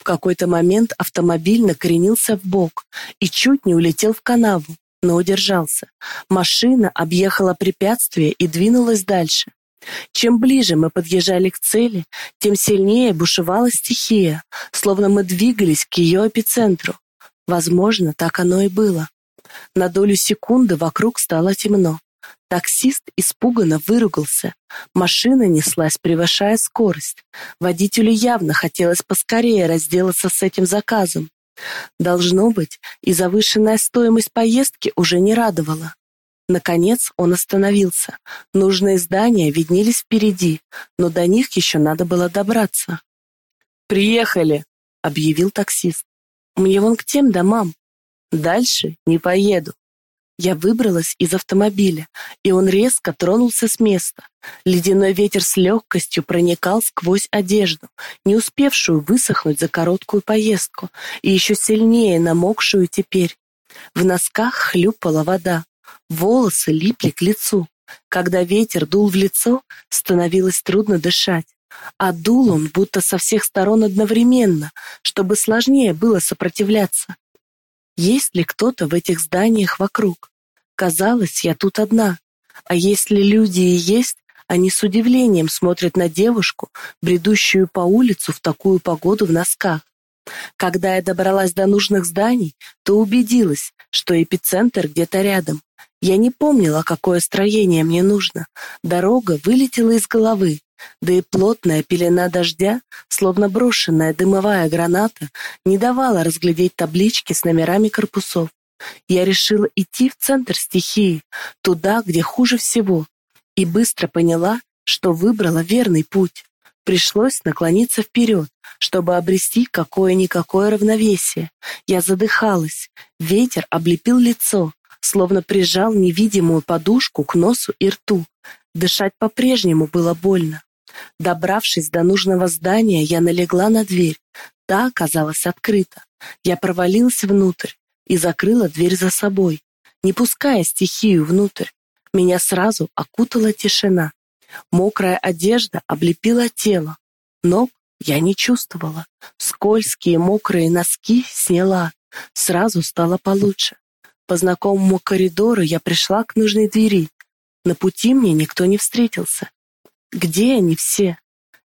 В какой-то момент автомобиль накренился в бок и чуть не улетел в канаву, но удержался. Машина объехала препятствие и двинулась дальше. Чем ближе мы подъезжали к цели, тем сильнее бушевала стихия, словно мы двигались к ее эпицентру. Возможно, так оно и было. На долю секунды вокруг стало темно. Таксист испуганно выругался. Машина неслась, превышая скорость. Водителю явно хотелось поскорее разделаться с этим заказом. Должно быть, и завышенная стоимость поездки уже не радовала. Наконец он остановился. Нужные здания виднелись впереди, но до них еще надо было добраться. «Приехали!» — объявил таксист. «Мне вон к тем домам. Дальше не поеду». Я выбралась из автомобиля, и он резко тронулся с места. Ледяной ветер с легкостью проникал сквозь одежду, не успевшую высохнуть за короткую поездку, и еще сильнее намокшую теперь. В носках хлюпала вода. Волосы липли к лицу. Когда ветер дул в лицо, становилось трудно дышать. А дул он будто со всех сторон одновременно, чтобы сложнее было сопротивляться. Есть ли кто-то в этих зданиях вокруг? Казалось, я тут одна. А если люди и есть, они с удивлением смотрят на девушку, бредущую по улицу в такую погоду в носках. Когда я добралась до нужных зданий, то убедилась, что эпицентр где-то рядом. Я не помнила, какое строение мне нужно. Дорога вылетела из головы, да и плотная пелена дождя, словно брошенная дымовая граната, не давала разглядеть таблички с номерами корпусов. Я решила идти в центр стихии, туда, где хуже всего, и быстро поняла, что выбрала верный путь. Пришлось наклониться вперед, чтобы обрести какое-никакое равновесие. Я задыхалась, ветер облепил лицо, словно прижал невидимую подушку к носу и рту. Дышать по-прежнему было больно. Добравшись до нужного здания, я налегла на дверь. Та оказалась открыта. Я провалилась внутрь и закрыла дверь за собой, не пуская стихию внутрь. Меня сразу окутала тишина. Мокрая одежда облепила тело. Ног я не чувствовала. Скользкие мокрые носки сняла. Сразу стало получше. По знакомому коридору я пришла к нужной двери. На пути мне никто не встретился. Где они все?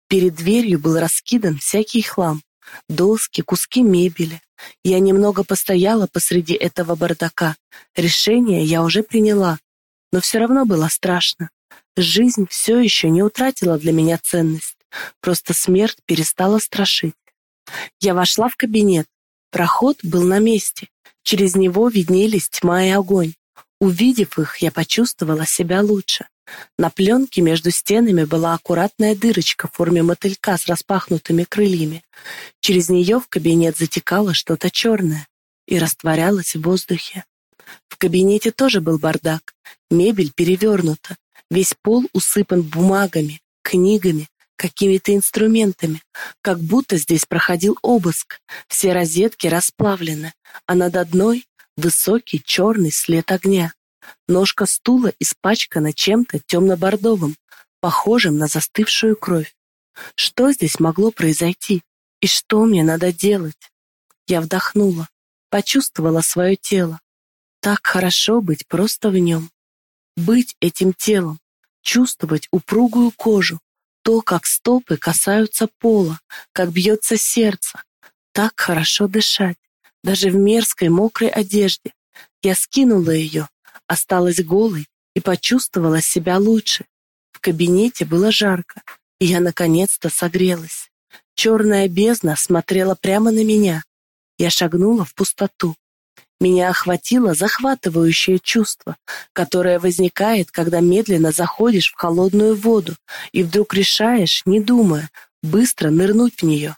Перед дверью был раскидан всякий хлам. Доски, куски мебели. Я немного постояла посреди этого бардака. Решение я уже приняла, но все равно было страшно. Жизнь все еще не утратила для меня ценность. Просто смерть перестала страшить. Я вошла в кабинет. Проход был на месте. Через него виднелись тьма и огонь. Увидев их, я почувствовала себя лучше. На пленке между стенами была аккуратная дырочка в форме мотылька с распахнутыми крыльями. Через нее в кабинет затекало что-то черное и растворялось в воздухе. В кабинете тоже был бардак. Мебель перевернута. Весь пол усыпан бумагами, книгами, какими-то инструментами, как будто здесь проходил обыск. Все розетки расплавлены, а над одной высокий черный след огня. Ножка стула испачкана чем-то темно-бордовым, похожим на застывшую кровь. Что здесь могло произойти? И что мне надо делать? Я вдохнула, почувствовала свое тело. Так хорошо быть просто в нем. Быть этим телом, чувствовать упругую кожу, то, как стопы касаются пола, как бьется сердце. Так хорошо дышать, даже в мерзкой мокрой одежде. Я скинула ее, осталась голой и почувствовала себя лучше. В кабинете было жарко, и я наконец-то согрелась. Черная бездна смотрела прямо на меня. Я шагнула в пустоту. Меня охватило захватывающее чувство, которое возникает, когда медленно заходишь в холодную воду и вдруг решаешь, не думая, быстро нырнуть в нее.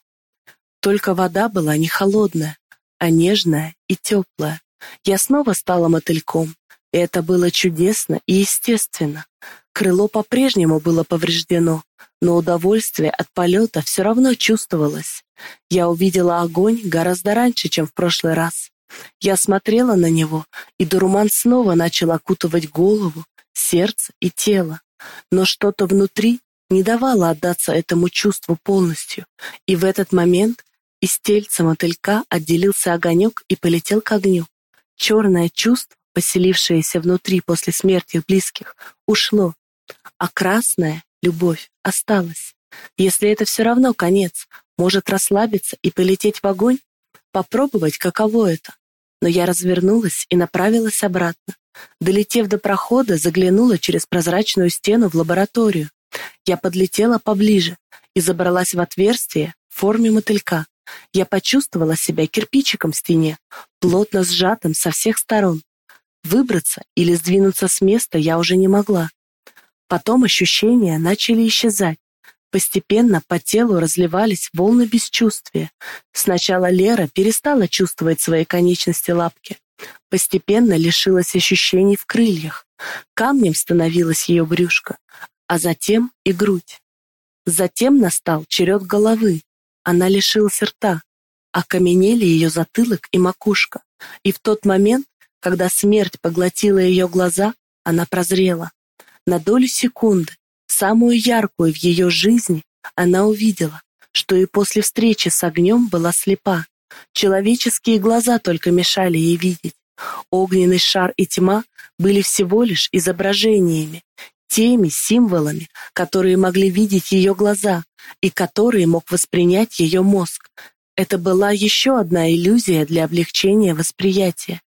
Только вода была не холодная, а нежная и теплая. Я снова стала мотыльком, это было чудесно и естественно. Крыло по-прежнему было повреждено, но удовольствие от полета все равно чувствовалось. Я увидела огонь гораздо раньше, чем в прошлый раз. Я смотрела на него, и дурман снова начал окутывать голову, сердце и тело. Но что-то внутри не давало отдаться этому чувству полностью, и в этот момент из тельца мотылька отделился огонек и полетел к огню. Черное чувство, поселившееся внутри после смерти близких, ушло, а красная любовь осталась. Если это все равно конец, может расслабиться и полететь в огонь, попробовать, каково это но я развернулась и направилась обратно. Долетев до прохода, заглянула через прозрачную стену в лабораторию. Я подлетела поближе и забралась в отверстие в форме мотылька. Я почувствовала себя кирпичиком в стене, плотно сжатым со всех сторон. Выбраться или сдвинуться с места я уже не могла. Потом ощущения начали исчезать. Постепенно по телу разливались волны бесчувствия. Сначала Лера перестала чувствовать свои конечности лапки. Постепенно лишилась ощущений в крыльях. Камнем становилась ее брюшко, а затем и грудь. Затем настал черед головы. Она лишилась рта. Окаменели ее затылок и макушка. И в тот момент, когда смерть поглотила ее глаза, она прозрела. На долю секунды самую яркую в ее жизни, она увидела, что и после встречи с огнем была слепа. Человеческие глаза только мешали ей видеть. Огненный шар и тьма были всего лишь изображениями, теми символами, которые могли видеть ее глаза и которые мог воспринять ее мозг. Это была еще одна иллюзия для облегчения восприятия.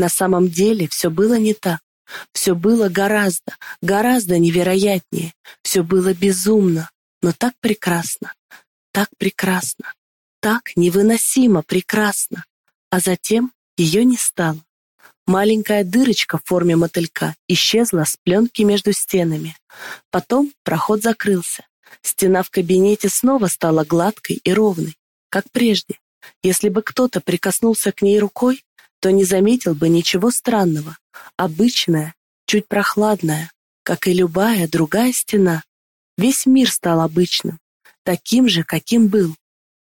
На самом деле все было не так. Все было гораздо, гораздо невероятнее. Все было безумно, но так прекрасно, так прекрасно, так невыносимо прекрасно. А затем ее не стало. Маленькая дырочка в форме мотылька исчезла с пленки между стенами. Потом проход закрылся. Стена в кабинете снова стала гладкой и ровной, как прежде. Если бы кто-то прикоснулся к ней рукой, то не заметил бы ничего странного. Обычная, чуть прохладная, как и любая другая стена. Весь мир стал обычным, таким же, каким был,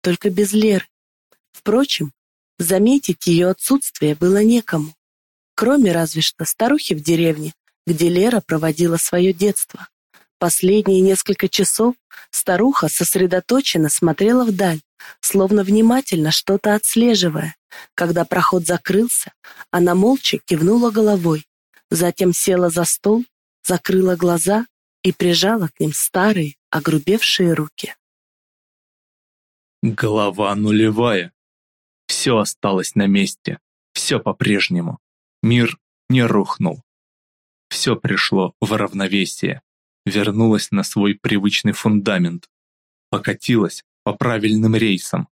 только без Леры. Впрочем, заметить ее отсутствие было некому, кроме разве что старухи в деревне, где Лера проводила свое детство. Последние несколько часов старуха сосредоточенно смотрела вдаль, словно внимательно что-то отслеживая. Когда проход закрылся, она молча кивнула головой, затем села за стол, закрыла глаза и прижала к ним старые, огрубевшие руки. Голова нулевая. Все осталось на месте, все по-прежнему. Мир не рухнул. Все пришло в равновесие, вернулось на свой привычный фундамент, покатилось по правильным рейсам.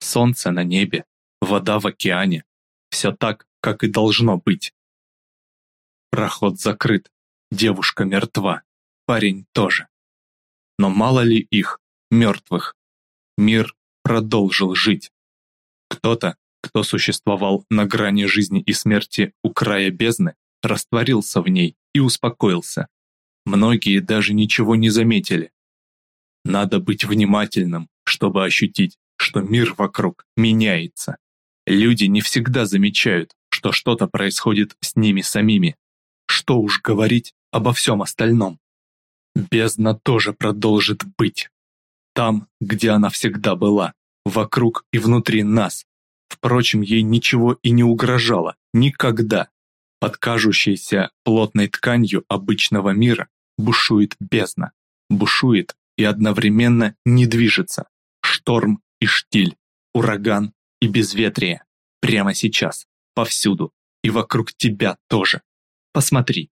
Солнце на небе, вода в океане. Все так, как и должно быть. Проход закрыт, девушка мертва, парень тоже. Но мало ли их, мертвых. Мир продолжил жить. Кто-то, кто существовал на грани жизни и смерти у края бездны, растворился в ней и успокоился. Многие даже ничего не заметили. Надо быть внимательным, чтобы ощутить, что мир вокруг меняется. Люди не всегда замечают, что что-то происходит с ними самими. Что уж говорить обо всем остальном. Бездна тоже продолжит быть. Там, где она всегда была, вокруг и внутри нас. Впрочем, ей ничего и не угрожало, никогда. Под кажущейся плотной тканью обычного мира бушует бездна. Бушует и одновременно не движется. Шторм и штиль, ураган и безветрие. Прямо сейчас, повсюду, и вокруг тебя тоже. Посмотри,